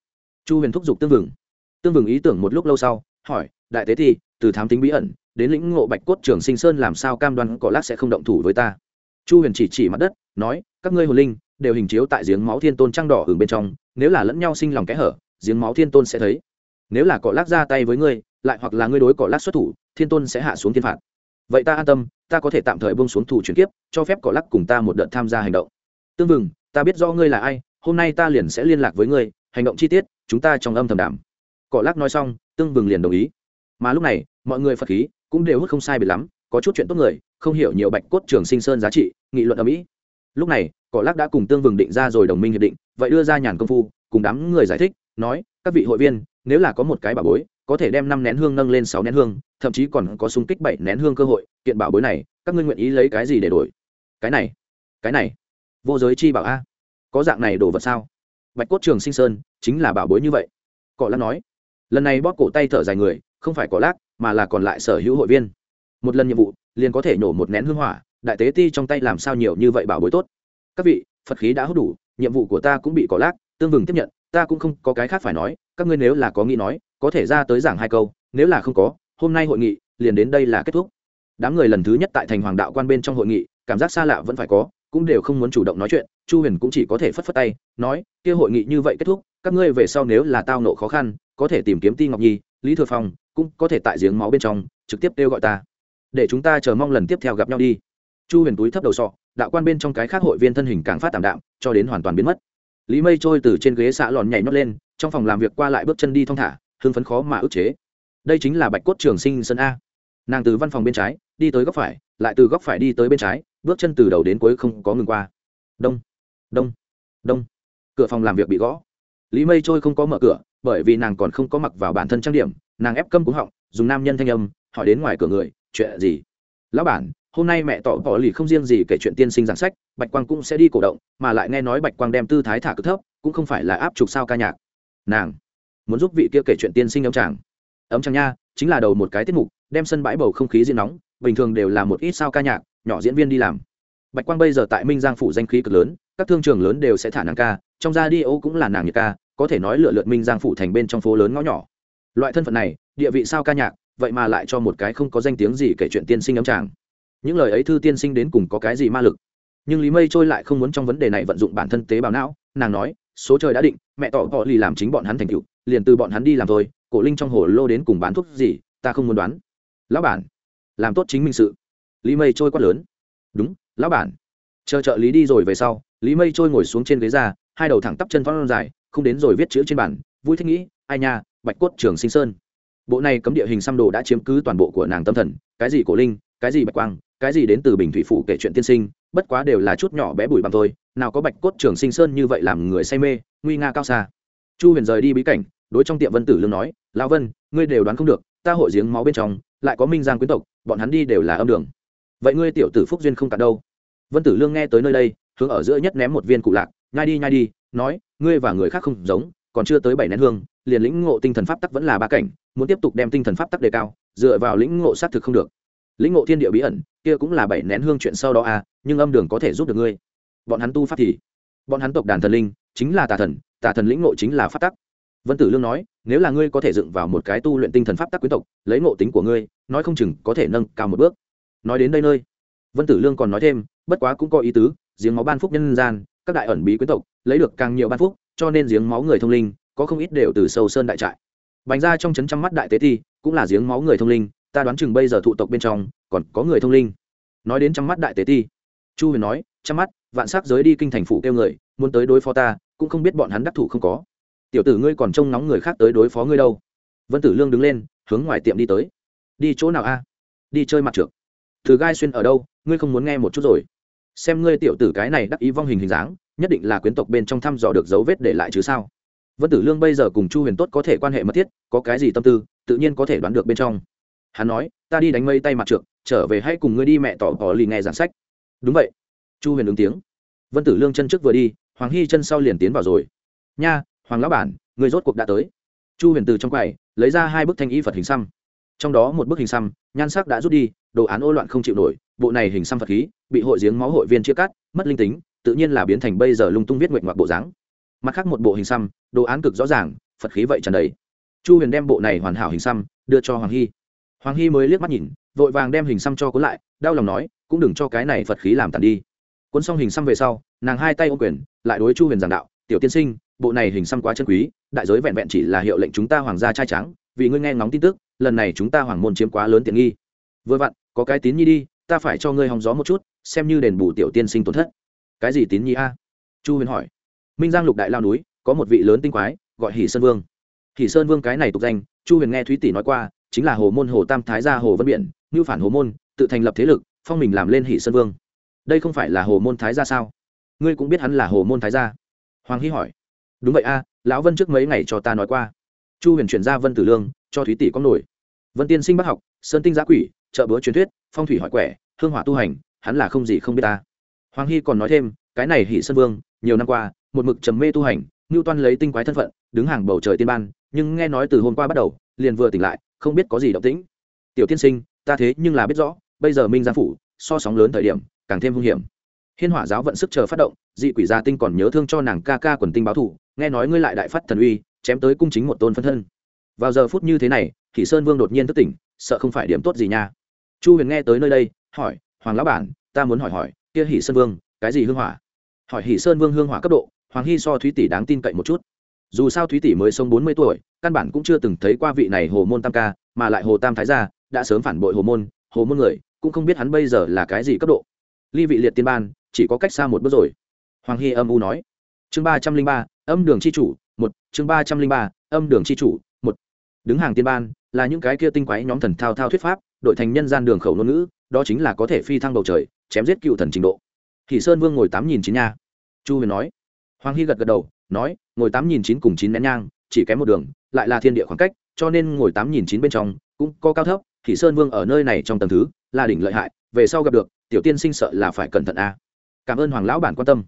A: Chu huyền thúc giục tương vừng tương vừng ý tưởng một lúc lâu sau, hỏi, đại tế thi, từ thám tính bí ẩn, đến lĩnh ngộ bạch cốt trường sinh sơn làm sao cam đoan cỏ lắc sẽ không động thủ với ta? Chu huyền chỉ chỉ mặt đất nói, các ngươi hồn linh đều hình chiếu tại giếng máu thiên tôn trăng đỏ hưởng bên trong, nếu là lẫn nhau sinh lòng kẽ hở, giếng máu thiên tôn sẽ thấy. Nếu là cỏ lắc ra tay với ngươi, lại hoặc là ngươi đối cỏ lắc xuất thủ, thiên tôn sẽ hạ xuống thiên phạt. Vậy ta an tâm, ta có thể tạm thời bông xuống thủ chuyển kiếp, cho phép cỏ lắc cùng ta một đợt tham gia hành động. Tương vừng ta biết do ngươi là ai, hôm nay ta liền sẽ liên lạc với ngươi, hành động chi tiết, chúng ta trong âm thầm đảm cỏ lắc nói xong, tương vừng liền đồng ý. Mà lúc này, mọi người phật khí cũng đều hút không sai biệt lắm, có chút chuyện tốt người, không hiểu nhiều bạch cốt trường sinh sơn giá trị, nghị luận ở mỹ lúc này, cỏ lắc đã cùng tương vừng định ra rồi đồng minh hiệp định, vậy đưa ra nhàn công phu, cùng đám người giải thích, nói, các vị hội viên, nếu là có một cái bảo bối, có thể đem năm nén hương nâng lên sáu nén hương, thậm chí còn có xung kích bảy nén hương cơ hội, kiện bảo bối này, các ngươi nguyện ý lấy cái gì để đổi? Cái này cái này, vô giới chi bảo a, có dạng này đồ vật sao? Bạch cốt trường sinh sơn, chính là bảo bối như vậy. Cỏ lắc nói, lần này bóp cổ tay thở dài người, không phải cỏ lác, mà là còn lại sở hữu hội viên. Một lần nhiệm vụ, liền có thể nổ một nén hương hỏa đại tế ti trong tay làm sao nhiều như vậy bảo bối tốt? Các vị, phật khí đã hút đủ, nhiệm vụ của ta cũng bị cỏ lác, tương vừng tiếp nhận, ta cũng không có cái khác phải nói, các ngươi nếu là có nghĩ nói, có thể ra tới giảng hai câu, nếu là không có, hôm nay hội nghị, liền đến đây là kết thúc. Đám người lần thứ nhất tại thành hoàng đạo quan bên trong hội nghị, cảm giác xa lạ vẫn phải có, cũng đều không muốn chủ động nói chuyện, chu huyền cũng chỉ có thể phất phất tay, nói, kia hội nghị như vậy kết thúc, các ngươi về sau nếu là tao nộ khó khăn, có thể tìm kiếm ti ngọc nhi, lý thừa phong, cũng có thể tại giếng máu bên trong, trực tiếp kêu gọi ta. Để chúng ta chờ mong lần tiếp theo gặp nhau đi chu huyền túi thấp đầu sọ, đạo quan bên trong cái khác hội viên thân hình càng phát tảm đạm, cho đến hoàn toàn biến mất. Lý mây trôi từ trên ghế xạ lòn nhảy nhót lên, trong phòng làm việc qua lại bước chân đi thong thả hương phấn khó mà ức chế. Đây chính là bạch cốt trường sinh sân a. Nàng từ văn phòng bên trái, đi tới góc phải, lại từ góc phải đi tới bên trái, bước chân từ đầu đến cuối không có ngừng qua. Đông đông đông. Cửa phòng làm việc bị gõ. Lý mây trôi không có mở cửa, bởi vì nàng còn không có mặc vào bản thân trang điểm, nàng ép câm cúng họng, dùng nam nhân thanh âm, hỏi đến ngoài cửa người, chuyện gì? Lão bản hôm nay mẹ tỏ tỏ lì không riêng gì kể chuyện tiên sinh giảng sách, bạch quang cũng sẽ đi cổ động, mà lại nghe nói bạch quang đem tư thái thả cực thấp, cũng không phải là áp trục sao ca nhạc. Nàng muốn giúp vị kia kể chuyện tiên sinh ấm tràng ấm tràng nha, chính là đầu một cái tiết mục, đem sân bãi bầu không khí diễn nóng, bình thường đều là một ít sao ca nhạc, nhỏ diễn viên đi làm. Bạch quang bây giờ tại minh giang phủ danh khí cực lớn, các thương trường lớn đều sẽ thả nàng ca, trong ra đi ô cũng là nàng nhiệt ca, có thể nói lựa lượt minh giang phủ thành bên trong phố lớn ngõ nhỏ. Loại thân phận này, địa vị sao ca nhạc, vậy mà lại cho một cái không có danh tiếng gì kể chuyện tiên sinh ấm tràng những lời ấy thư tiên sinh đến cùng có cái gì ma lực? Nhưng lý mây trôi lại không muốn trong vấn đề này vận dụng bản thân tế bào não, nàng nói, số trời đã định, mẹ tỏ họ lì làm chính bọn hắn thành cựu liền từ bọn hắn đi làm thôi, cổ linh trong hồ lô đến cùng bán thuốc gì, ta không muốn đoán. Lão bản, làm tốt chính minh sự. Lý mây trôi quát lớn. Đúng, lão bản. Chờ trợ lý đi rồi về sau, lý mây trôi ngồi xuống trên ghế ra, hai đầu thẳng tắp chân phong dài, không đến rồi viết chữ trên bản vui thích nghĩ, ai nha, bạch cốt trường sinh sơn. Bộ này cấm địa hình xăm đồ đã chiếm cứ toàn bộ của nàng tâm thần, cái gì cổ linh, cái gì bạch quang cái gì đến từ bình thủy phủ kể chuyện tiên sinh, bất quá đều là chút nhỏ bé bụi bằng thôi, nào có bạch cốt trường sinh sơn như vậy làm người say mê, nguy nga cao xa. Chu huyền rời đi bí cảnh, đối trong tiệm vân tử lương nói, lão vân, ngươi đều đoán không được, ta hội giếng máu bên trong, lại có minh giang quyến tộc, bọn hắn đi đều là âm đường. Vậy ngươi tiểu tử phúc duyên không cả đâu. Vân tử lương nghe tới nơi đây, hướng ở giữa nhất ném một viên cụ lạc, nhai đi nhai đi, nói, ngươi và người khác không giống, còn chưa tới bảy nén hương, liền lĩnh ngộ tinh thần pháp tắc vẫn là ba cảnh, muốn tiếp tục đem tinh thần pháp tắc đề cao, dựa vào lĩnh ngộ xác thực không được lĩnh ngộ thiên địa bí ẩn, kia cũng là bảy nén hương chuyện sau đó à nhưng âm đường có thể giúp được ngươi. Bọn hắn tu pháp thì, bọn hắn tộc đàn thần linh chính là tà thần tà thần lĩnh ngộ chính là pháp tắc. Vân tử lương nói, nếu là ngươi có thể dựng vào một cái tu luyện tinh thần pháp tắc quyến tộc, lấy ngộ tính của ngươi, nói không chừng có thể nâng cao một bước. Nói đến đây nơi, vân tử lương còn nói thêm, bất quá cũng có ý tứ, giếng máu ban phúc nhân gian, các đại ẩn bí quyến tộc, lấy được càng nhiều ban phúc, cho nên giếng máu người thông linh, có không ít đều từ sâu sơn đại trại. Bành ra trong chấn trăm mắt đại tế thi, cũng là giếng máu người thông linh ta đoán chừng bây giờ thụ tộc bên trong, còn có người thông linh. Nói đến trong mắt đại tế ti, chu huyền nói trong mắt, vạn s á c giới đi kinh thành phủ kêu người, muốn tới đối phó ta, cũng không biết bọn hắn đắc thủ không có. Tiểu tử ngươi còn trông nóng người khác tới đối phó ngươi đâu. Vân tử lương đứng lên, hướng ngoài tiệm đi tới. Đi chỗ nào a? Đi chơi mặt trượt thử gai xuyên ở đâu, ngươi không muốn nghe một chút rồi. Xem ngươi tiểu tử cái này đắc ý vong hình hình dáng, nhất định là quyến tộc bên trong thăm dò được dấu vết để lại chứ sao? Vân tử lương bây giờ cùng chu huyền tốt có thể quan hệ mật thiết, có cái gì tâm tư, tự nhiên có thể đoán được bên trong hắn nói, ta đi đánh mây tay mặt trượt trở về hãy cùng ngươi đi mẹ tỏ bỏ lì nghe giảng sách. Đúng vậy. Chu huyền ứng tiếng. Vân tử lương chân trước vừa đi, hoàng hy chân sau liền tiến vào rồi. Nha, hoàng lão bản người rốt cuộc đã tới. Chu huyền từ trong quầy, lấy ra hai bức thanh y phật hình xăm. Trong đó một bức hình xăm, nhan sắc đã rút đi, đồ án ô loạn không chịu nổi, bộ này hình xăm phật khí, bị hội giếng máu hội viên chia cắt, mất linh tính, tự nhiên là biến thành bây giờ lung tung viết nguyện ngoạc bộ dáng. Mặt khác một bộ hình xăm, đồ án cực rõ ràng, phật khí vậy trần đầy. Chu huyền đem bộ này hoàn hảo hình xăm đưa cho hoàng hy hoàng hy mới liếc mắt nhìn, vội vàng đem hình xăm cho cuốn lại, đau lòng nói, cũng đừng cho cái này phật khí làm tàn đi. Cuốn xong hình xăm về sau, nàng hai tay ô quyền, lại đối chu huyền giảng đạo, tiểu tiên sinh, bộ này hình xăm quá chân quý, đại giới vẹn vẹn chỉ là hiệu lệnh chúng ta hoàng gia trai trắng vì ngươi nghe ngóng tin tức, lần này chúng ta hoàng môn chiếm quá lớn tiện nghi. Vừa vặn, có cái tín nhi đi, ta phải cho ngươi hòng gió một chút, xem như đền bù tiểu tiên sinh tổn thất. Cái gì tín nhi a? Chu huyền hỏi. Minh giang lục đại lao núi, có một vị lớn tinh quái, gọi hỷ sơn vương. Hỷ sơn vương cái này tục danh, chu huyền nghe thúy tỷ nói qua chính là hồ môn hồ tam thái gia hồ vân biển như phản hồ môn, tự thành lập thế lực, phong mình làm lên hỷ sơn vương. Đây không phải là hồ môn thái gia sao? Ngươi cũng biết hắn là hồ môn thái gia? Hoàng hy hỏi. Đúng vậy a, lão vân trước mấy ngày cho ta nói qua. Chu huyền chuyển ra vân tử lương, cho thúy tỷ có nổi. Vân tiên sinh bác học, sơn tinh giã quỷ chợ búa truyền thuyết, phong thủy hỏi quẻ, hương hỏa tu hành, hắn là không gì không biết ta. Hoàng hy còn nói thêm, cái này hỷ sơn vương, nhiều năm qua, một mực trầm mê tu hành, ngưu toan lấy tinh quái thân phận, đứng hàng bầu trời tiên ban, nhưng nghe nói từ hôm qua bắt đầu, liền vừa tỉnh lại không biết có gì động tĩnh. Tiểu tiên sinh, ta thế nhưng là biết rõ, bây giờ minh giang phủ, so sóng lớn thời điểm, càng thêm hung hiểm. Hiên hỏa giáo vận sức chờ phát động, dị quỷ gia tinh còn nhớ thương cho nàng ca ca quần tinh báo thủ, nghe nói ngươi lại đại phát thần uy, chém tới cung chính một tôn phân thân. Vào giờ phút như thế này thì sơn vương đột nhiên thức tỉnh, sợ không phải điểm tốt gì nha. Chu huyền nghe tới nơi đây, hỏi, hoàng lão bản, ta muốn hỏi hỏi, kia hỷ sơn vương, cái gì hương hỏa? Hỏi hỷ sơn vương hương hỏa cấp độ, hoàng hy so thúy tỷ đáng tin cậy một chút dù sao thúy tỷ mới sống bốn mươi tuổi, căn bản cũng chưa từng thấy qua vị này hồ môn tam ca, mà lại hồ tam thái gia đã sớm phản bội hồ môn hồ môn người cũng không biết hắn bây giờ là cái gì cấp độ. Ly vị liệt tiên ban, chỉ có cách xa một bước rồi. Hoàng hy âm u nói. Chương ba trăm linh ba, âm đường c h i chủ, một, chương ba trăm linh ba, âm đường c h i chủ, một. Đứng hàng tiên ban là những cái kia tinh quái nhóm thần thao thao thuyết pháp, đội thành nhân gian đường khẩu ngôn ngữ, đó chính là có thể phi thăng bầu trời, chém giết cựu thần trình độ. Thì sơn vương ngồi tám nghìn chín nha. Chu huyền nói. Hoàng hy gật gật đầu, nói ngồi tám nghìn chín cùng chín nén nhang, chỉ kém một đường, lại là thiên địa khoảng cách, cho nên ngồi tám nghìn chín bên trong cũng có cao thấp, thì sơn vương ở nơi này trong tầng thứ là đỉnh lợi hại, về sau gặp được, tiểu tiên sinh sợ là phải cẩn thận a. Cảm ơn hoàng lão bản quan tâm.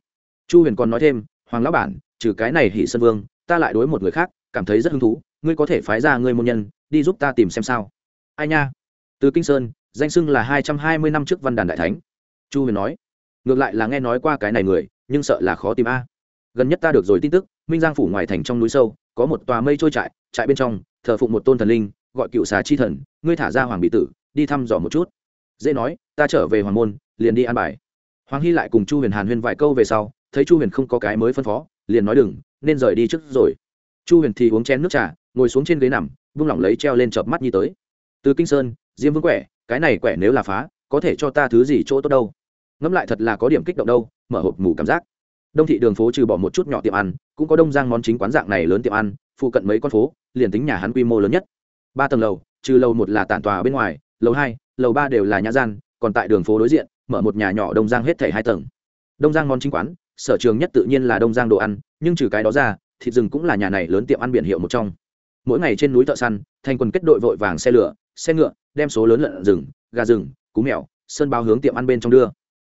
A: Chu huyền còn nói thêm, hoàng lão bản, trừ cái này hỷ sơn vương, ta lại đối một người khác cảm thấy rất hứng thú, ngươi có thể phái ra ngươi môn nhân, đi giúp ta tìm xem sao. Ai nha? Từ kinh sơn, danh xưng là hai trăm hai mươi năm trước văn đàn đại thánh. Chu huyền nói, ngược lại là nghe nói qua cái này người, nhưng sợ là khó tìm a gần nhất ta được rồi tin tức, minh giang phủ ngoài thành trong núi sâu, có một tòa mây trôi trại trại bên trong, thờ phụng một tôn thần linh, gọi cựu xà chi thần, ngươi thả ra hoàng bị tử, đi thăm dò một chút. Dễ nói, ta trở về hoàng môn, liền đi an bài. Hoàng hy lại cùng chu huyền hàn huyên vài câu về sau, thấy chu huyền không có cái mới phân phó, liền nói đừng, nên rời đi trước rồi. Chu huyền thì uống chén nước trà, ngồi xuống trên ghế nằm, vung lỏng lấy treo lên chợp mắt nhi tới. Từ kinh sơn, diêm vương quẻ, cái này quẻ nếu là phá, có thể cho ta thứ gì chỗ tốt đâu? Ngẫm lại thật là có điểm kích động đâu, mở hộp ngủ cảm giác đông thị đường phố trừ bỏ một chút nhỏ tiệm ăn, cũng có đông giang món chính quán dạng này lớn tiệm ăn, phụ cận mấy con phố, liền tính nhà hắn quy mô lớn nhất. Ba tầng lầu, trừ lầu một là tản tòa bên ngoài, lầu hai, lầu ba đều là nhà gian, còn tại đường phố đối diện, mở một nhà nhỏ đông giang hết thảy hai tầng. Đông giang món chính quán, sở trường nhất tự nhiên là đông giang đồ ăn, nhưng trừ cái đó ra, thịt rừng cũng là nhà này lớn tiệm ăn biển hiệu một trong. Mỗi ngày trên núi thợ săn, thành quần kết đội vội vàng xe lửa, xe ngựa, đem số lớn lợn rừng, gà rừng, cú mèo, sơn bao hướng tiệm ăn bên trong đưa.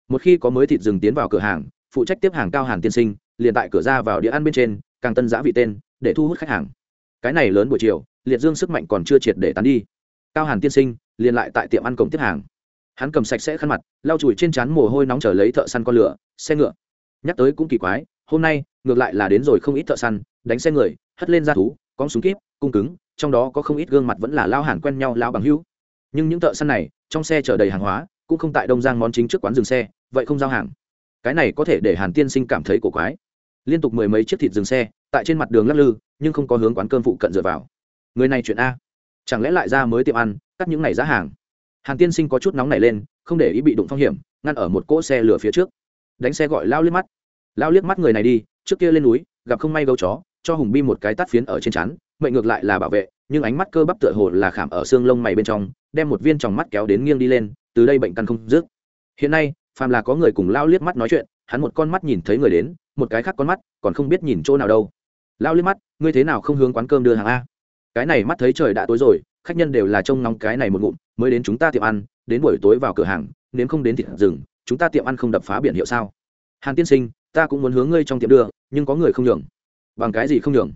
A: Một khi có mới thịt rừng tiến vào cửa hàng phụ trách tiếp hàng cao hàn tiên sinh, liền tại cửa ra vào đĩa ăn bên trên, càng tân giã vị tên, để thu hút khách hàng. Cái này lớn buổi chiều, liệt dương sức mạnh còn chưa triệt để tán đi. Cao hàn tiên sinh, liền lại tại tiệm ăn cổng tiếp hàng. Hắn cầm sạch sẽ khăn mặt, lau chùi trên trán mồ hôi nóng trở lấy thợ săn con lửa, xe ngựa. Nhắc tới cũng kỳ quái, hôm nay, ngược lại là đến rồi không ít thợ săn, đánh xe người, hất lên ra thú con súng kíp, cung cứng, trong đó có không ít gương mặt vẫn là lao hàn quen nhau lao bằng hữu. Nhưng những thợ săn này, trong xe chở đầy hàng hóa, cũng không tại đông giang món chính trước quán dừng xe, vậy không giao hàng cái này có thể để hàn tiên sinh cảm thấy cổ quái. Liên tục mười mấy chiếc thịt dừng xe, tại trên mặt đường lắc lư, nhưng không có hướng quán cơm phụ cận dựa vào. Người này chuyện a. Chẳng lẽ lại ra mới tiệm ăn, cắt những này giá hàng? Hàn tiên sinh có chút nóng nảy lên, không để ý bị đụng phong hiểm, ngăn ở một cỗ xe lửa phía trước. Đánh xe gọi lao liếc mắt. Lao liếc mắt người này đi, trước kia lên núi, gặp không may gấu chó, cho hùng bi một cái tắt phiến ở trên chắn mệnh ngược lại là bảo vệ, nhưng ánh mắt cơ bắp tựa hồ là khảm ở xương lông mày bên trong, đem một viên tròng mắt kéo đến nghiêng đi lên, từ đây bệnh căn không dứt. Hiện nay phàm là có người cùng lao liếc mắt nói chuyện, hắn một con mắt nhìn thấy người đến, một cái khác con mắt còn không biết nhìn chỗ nào đâu. Lao liếc mắt, ngươi thế nào không hướng quán cơm đưa hàng a? Cái này mắt thấy trời đã tối rồi, khách nhân đều là trông nóng cái này một ngụm, mới đến chúng ta tiệm ăn, đến buổi tối vào cửa hàng, nếu không đến thịt rừng, chúng ta tiệm ăn không đập phá biển hiệu sao? Hàn tiên sinh, ta cũng muốn hướng ngươi trong tiệm đưa, nhưng có người không nhường. Bằng cái gì không nhường?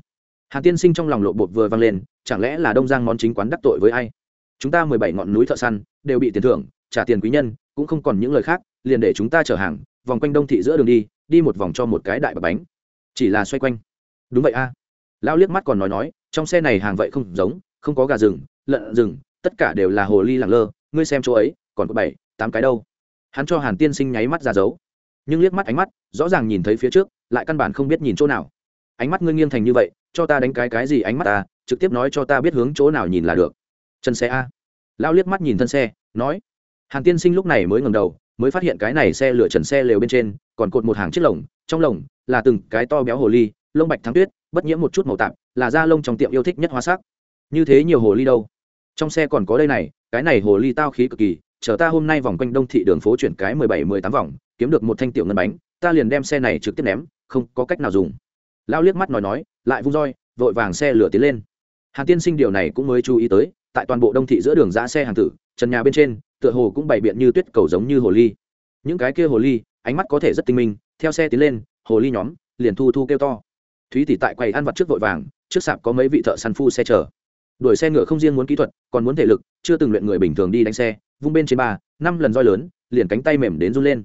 A: Hàn tiên sinh trong lòng lộ bột vừa vang lên, chẳng lẽ là đông giang món chính quán đắc tội với ai? Chúng ta mười bảy ngọn núi thợ săn, đều bị tiền thưởng, trả tiền quý nhân, cũng không còn những lời khác liền để chúng ta chở hàng, vòng quanh đông thị giữa đường đi đi một vòng cho một cái đại bạc bánh. Chỉ là xoay quanh. Đúng vậy a. À. lão liếc mắt còn nói nói, trong xe này hàng vậy không giống, không có gà rừng, lợn rừng, tất cả đều là hồ ly lẳng lơ, ngươi xem chỗ ấy, còn có bảy, tám cái đâu. Hắn cho hàn tiên sinh nháy mắt ra dấu. Nhưng liếc mắt ánh mắt, rõ ràng nhìn thấy phía trước, lại căn bản không biết nhìn chỗ nào. Ánh mắt ngươi nghiêng thành như vậy, cho ta đánh cái cái gì ánh mắt ta trực tiếp nói cho ta biết hướng chỗ nào nhìn là được. Chân xe a. Lao liếc mắt nhìn thân xe, nói. Hàn tiên sinh lúc này mới ngầm đầu mới phát hiện cái này xe lửa trần xe lều bên trên còn cột một hàng chiếc lồng, trong lồng là từng cái to béo hồ ly, lông bạch thắng tuyết, bất nhiễm một chút màu tạp, là da lông trong tiệm yêu thích nhất hóa sắc. Như thế nhiều hồ ly đâu? Trong xe còn có đây này, cái này hồ ly tao khí cực kỳ, chờ ta hôm nay vòng quanh đông thị đường phố chuyển cái mười bảy, mười tám vòng, kiếm được một thanh tiểu ngân bánh, ta liền đem xe này trực tiếp ném, không có cách nào dùng. Lao liếc mắt nói nói, lại vung roi, vội vàng xe lửa tiến lên. Hàn tiên sinh điều này cũng mới chú ý tới, tại toàn bộ đông thị giữa đường giã xe hàng tử, trần nhà bên trên tựa hồ cũng bày biện như tuyết cầu giống như hồ ly. Những cái kia hồ ly, ánh mắt có thể rất tinh minh, theo xe tiến lên, hồ ly nhóm, liền thu thu kêu to. Thúy tỷ tại quầy ăn vặt trước vội vàng, trước sạp có mấy vị thợ săn phu xe chở đuổi xe ngựa không riêng muốn kỹ thuật, còn muốn thể lực, chưa từng luyện người bình thường đi đánh xe, vung bên trên ba, năm lần roi lớn, liền cánh tay mềm đến run lên.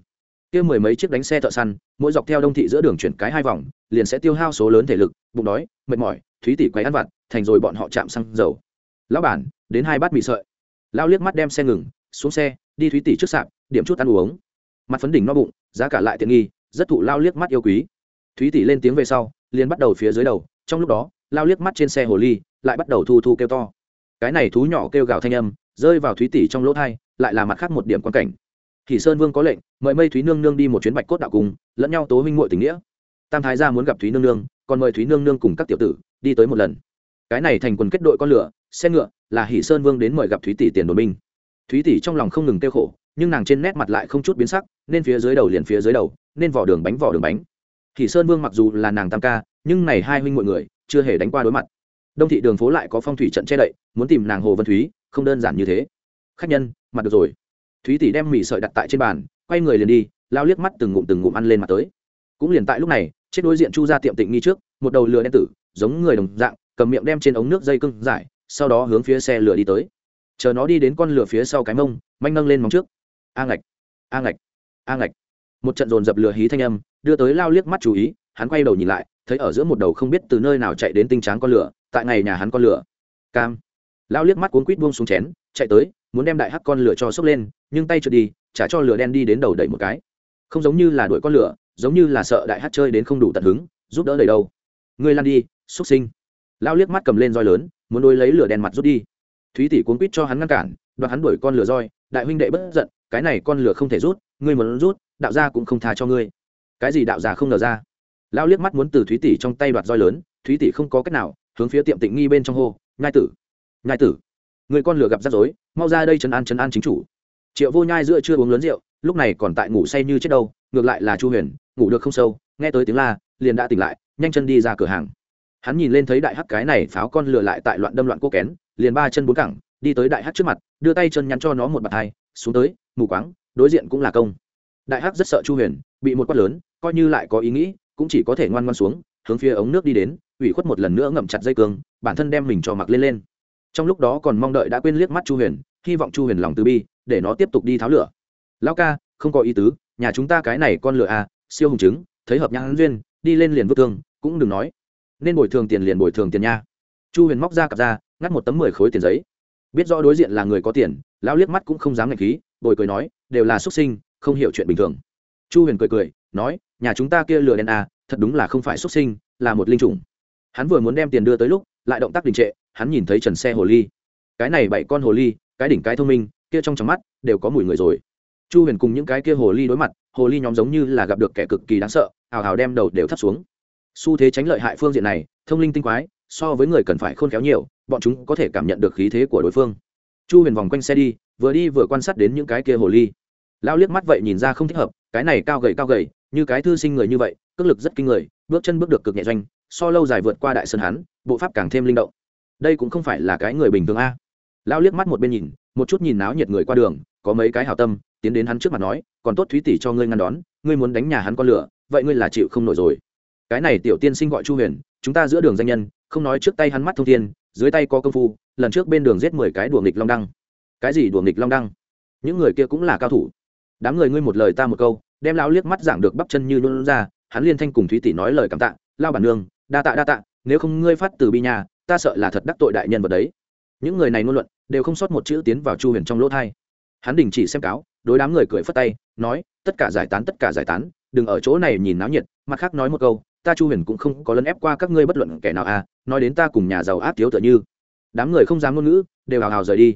A: Kia mười mấy chiếc đánh xe thợ săn, mỗi dọc theo đông thị giữa đường chuyển cái hai vòng, liền sẽ tiêu hao số lớn thể lực, bụng đói, mệt mỏi, thúy tỷ quay ăn vặt, thành rồi bọn họ chạm xăng dầu. Lão bản, đến hai bát mì sợi. Lao liếc mắt đem xe ngừng xuống xe, đi thúy tỷ trước sạp, điểm chút ăn uống. Mặt phấn đỉnh no bụng, giá cả lại tiện nghi, rất thụ lao liếc mắt yêu quý. Thúy tỷ lên tiếng về sau, liền bắt đầu phía dưới đầu, trong lúc đó, lao liếc mắt trên xe hồ ly, lại bắt đầu thu thu kêu to. Cái này thú nhỏ kêu gào thanh âm, rơi vào thúy tỷ trong lỗ thai, lại là mặt khác một điểm quan cảnh. Thì sơn vương có lệnh, mời mây thúy nương nương đi một chuyến bạch cốt đạo cùng, lẫn nhau tố huynh muội tình nghĩa. Tam thái gia muốn gặp thúy nương nương, còn mời thúy nương nương cùng các tiểu tử, đi tới một lần. Cái này thành quần kết đội con lửa, xe ngựa, là hỷ sơn vương đến mời gặp thúy tỷ tiền đồn binh thúy tỷ trong lòng không ngừng tiêu khổ, nhưng nàng trên nét mặt lại không chút biến sắc, nên phía dưới đầu liền phía dưới đầu, nên vỏ đường bánh vỏ đường bánh. Thì sơn vương mặc dù là nàng tam ca, nhưng này hai huynh mọi người, chưa hề đánh qua đối mặt. Đông thị đường phố lại có phong thủy trận che đậy, muốn tìm nàng hồ vân thúy, không đơn giản như thế. Khách nhân, mặt được rồi. Thúy tỷ đem mì sợi đặt tại trên bàn, quay người liền đi, lao liếc mắt từng ngụm từng ngụm ăn lên mặt tới. Cũng liền tại lúc này trên đối diện chu ra tiệm tịnh nghi trước, một đầu lừa đen tử, giống người đồng dạng, cầm miệng đem trên ống nước dây cưng giải, sau đó hướng phía xe lửa đi tới chờ nó đi đến con lửa phía sau cái mông, manh nâng lên móng trước. A ngạch a ngạch a ngạch. Một trận dồn dập lửa hí thanh âm, đưa tới lao liếc mắt chú ý, hắn quay đầu nhìn lại, thấy ở giữa một đầu không biết từ nơi nào chạy đến tinh tráng con lửa, tại ngày nhà hắn con lửa. Cam. Lao liếc mắt cuốn quýt buông xuống chén, chạy tới, muốn đem đại hắc con lửa cho sốc lên, nhưng tay trượt đi trả cho lửa đen đi đến đầu đẩy một cái. Không giống như là đuổi con lửa, giống như là sợ đại hắc chơi đến không đủ tận hứng, giúp đỡ đầy đâu ngươi lan đi xuất sinh. Lao liếc mắt cầm lên roi lớn, muốn đôi lấy lửa đen mặt rút đi thúy tỷ cuốn quýt cho hắn ngăn cản, đoạt hắn đuổi con lửa roi, đại huynh đệ bất giận, cái này con lửa không thể rút, ngươi muốn rút, đạo gia cũng không tha cho ngươi. Cái gì đạo gia không ngờ ra. Lao liếc mắt muốn từ thúy tỷ trong tay đoạt roi lớn, thúy tỷ không có cách nào, hướng phía tiệm tịnh nghi bên trong hô, nhai tử nhai tử, người con lửa gặp rắc rối, mau ra đây trấn an trấn an chính chủ. Triệu vô nhai giữa chưa uống lớn rượu, lúc này còn tại ngủ say như chết đâu, ngược lại là chu huyền, ngủ được không sâu, nghe tới tiếng la, liền đã tỉnh lại, nhanh chân đi ra cửa hàng hắn nhìn lên thấy đại hắc cái này pháo con lửa lại tại loạn đâm loạn cô kén, liền ba chân bốn cẳng, đi tới đại hắc trước mặt, đưa tay chân nhắn cho nó một bạt hai, xuống tới, mù quáng, đối diện cũng là công. Đại hắc rất sợ chu huyền, bị một quát lớn, coi như lại có ý nghĩ, cũng chỉ có thể ngoan ngoan xuống, hướng phía ống nước đi đến, ủy khuất một lần nữa ngậm chặt dây cương, bản thân đem mình cho mặc lên lên. Trong lúc đó còn mong đợi đã quên liếc mắt chu huyền, hy vọng chu huyền lòng từ bi, để nó tiếp tục đi tháo lửa. Lão ca, không có ý tứ, nhà chúng ta cái này con lửa à siêu hùng chứng, thấy hợp nhãn duyên, đi lên liền vứt thương, cũng đừng nói nên bồi thường tiền liền bồi thường tiền nha. Chu huyền móc ra cặp ra, ngắt một tấm mười khối tiền giấy. Biết rõ đối diện là người có tiền, lão liếc mắt cũng không dám ngạch khí, bồi cười nói, đều là xuất sinh, không hiểu chuyện bình thường. Chu huyền cười cười, nói, nhà chúng ta kia lừa đen à thật đúng là không phải xuất sinh, là một linh chủng. Hắn vừa muốn đem tiền đưa tới lúc, lại động tác đình trệ, hắn nhìn thấy trần xe hồ ly. Cái này bảy con hồ ly, cái đỉnh cái thông minh, kia trong trong mắt, đều có mùi người rồi. Chu huyền cùng những cái kia hồ ly đối mặt, hồ ly nhóm giống như là gặp được kẻ cực kỳ đáng sợ, hào hào đem đầu đều thắt xuống xu thế tránh lợi hại phương diện này, thông linh tinh quái, so với người cần phải khôn khéo nhiều, bọn chúng có thể cảm nhận được khí thế của đối phương. Chu huyền vòng quanh xe đi, vừa đi vừa quan sát đến những cái kia hồ ly. Lao liếc mắt vậy nhìn ra không thích hợp, cái này cao gầy cao gầy, như cái thư sinh người như vậy, cước lực rất kinh người, bước chân bước được cực nhẹ doanh, so lâu dài vượt qua đại sơn hắn, bộ pháp càng thêm linh động. Đây cũng không phải là cái người bình thường a. Lao liếc mắt một bên nhìn, một chút nhìn náo nhiệt người qua đường, có mấy cái hào tâm, tiến đến hắn trước mặt nói, còn tốt thúy tỷ cho ngươi ngăn đón, ngươi muốn đánh nhà hắn con lửa, vậy ngươi là chịu không nổi rồi cái này tiểu tiên sinh gọi chu huyền, chúng ta giữa đường danh nhân, không nói trước tay hắn mắt thông thiên, dưới tay có công phu, lần trước bên đường giết mười cái đùa nghịch long đăng. Cái gì đùa nghịch long đăng? Những người kia cũng là cao thủ. Đám người ngươi một lời ta một câu, đem lao liếc mắt giảng được bắp chân như luôn ra, hắn liên thanh cùng thúy tỷ nói lời cảm tạ, lao bản nương, đa tạ đa tạ, nếu không ngươi phát từ bi nhà, ta sợ là thật đắc tội đại nhân vật đấy. Những người này ngôn luận, đều không sót một chữ tiến vào chu huyền trong lỗ thai. Hắn đình chỉ xem cáo, đối đám người cười phất tay, nói, tất cả giải tán, tất cả giải tán, đừng ở chỗ này nhìn náo nhiệt, mặt khác nói một câu ta chu huyền cũng không có lấn ép qua các ngươi bất luận kẻ nào à nói đến ta cùng nhà giàu áp thiếu tựa như. Đám người không dám ngôn ngữ, đều hào hào rời đi.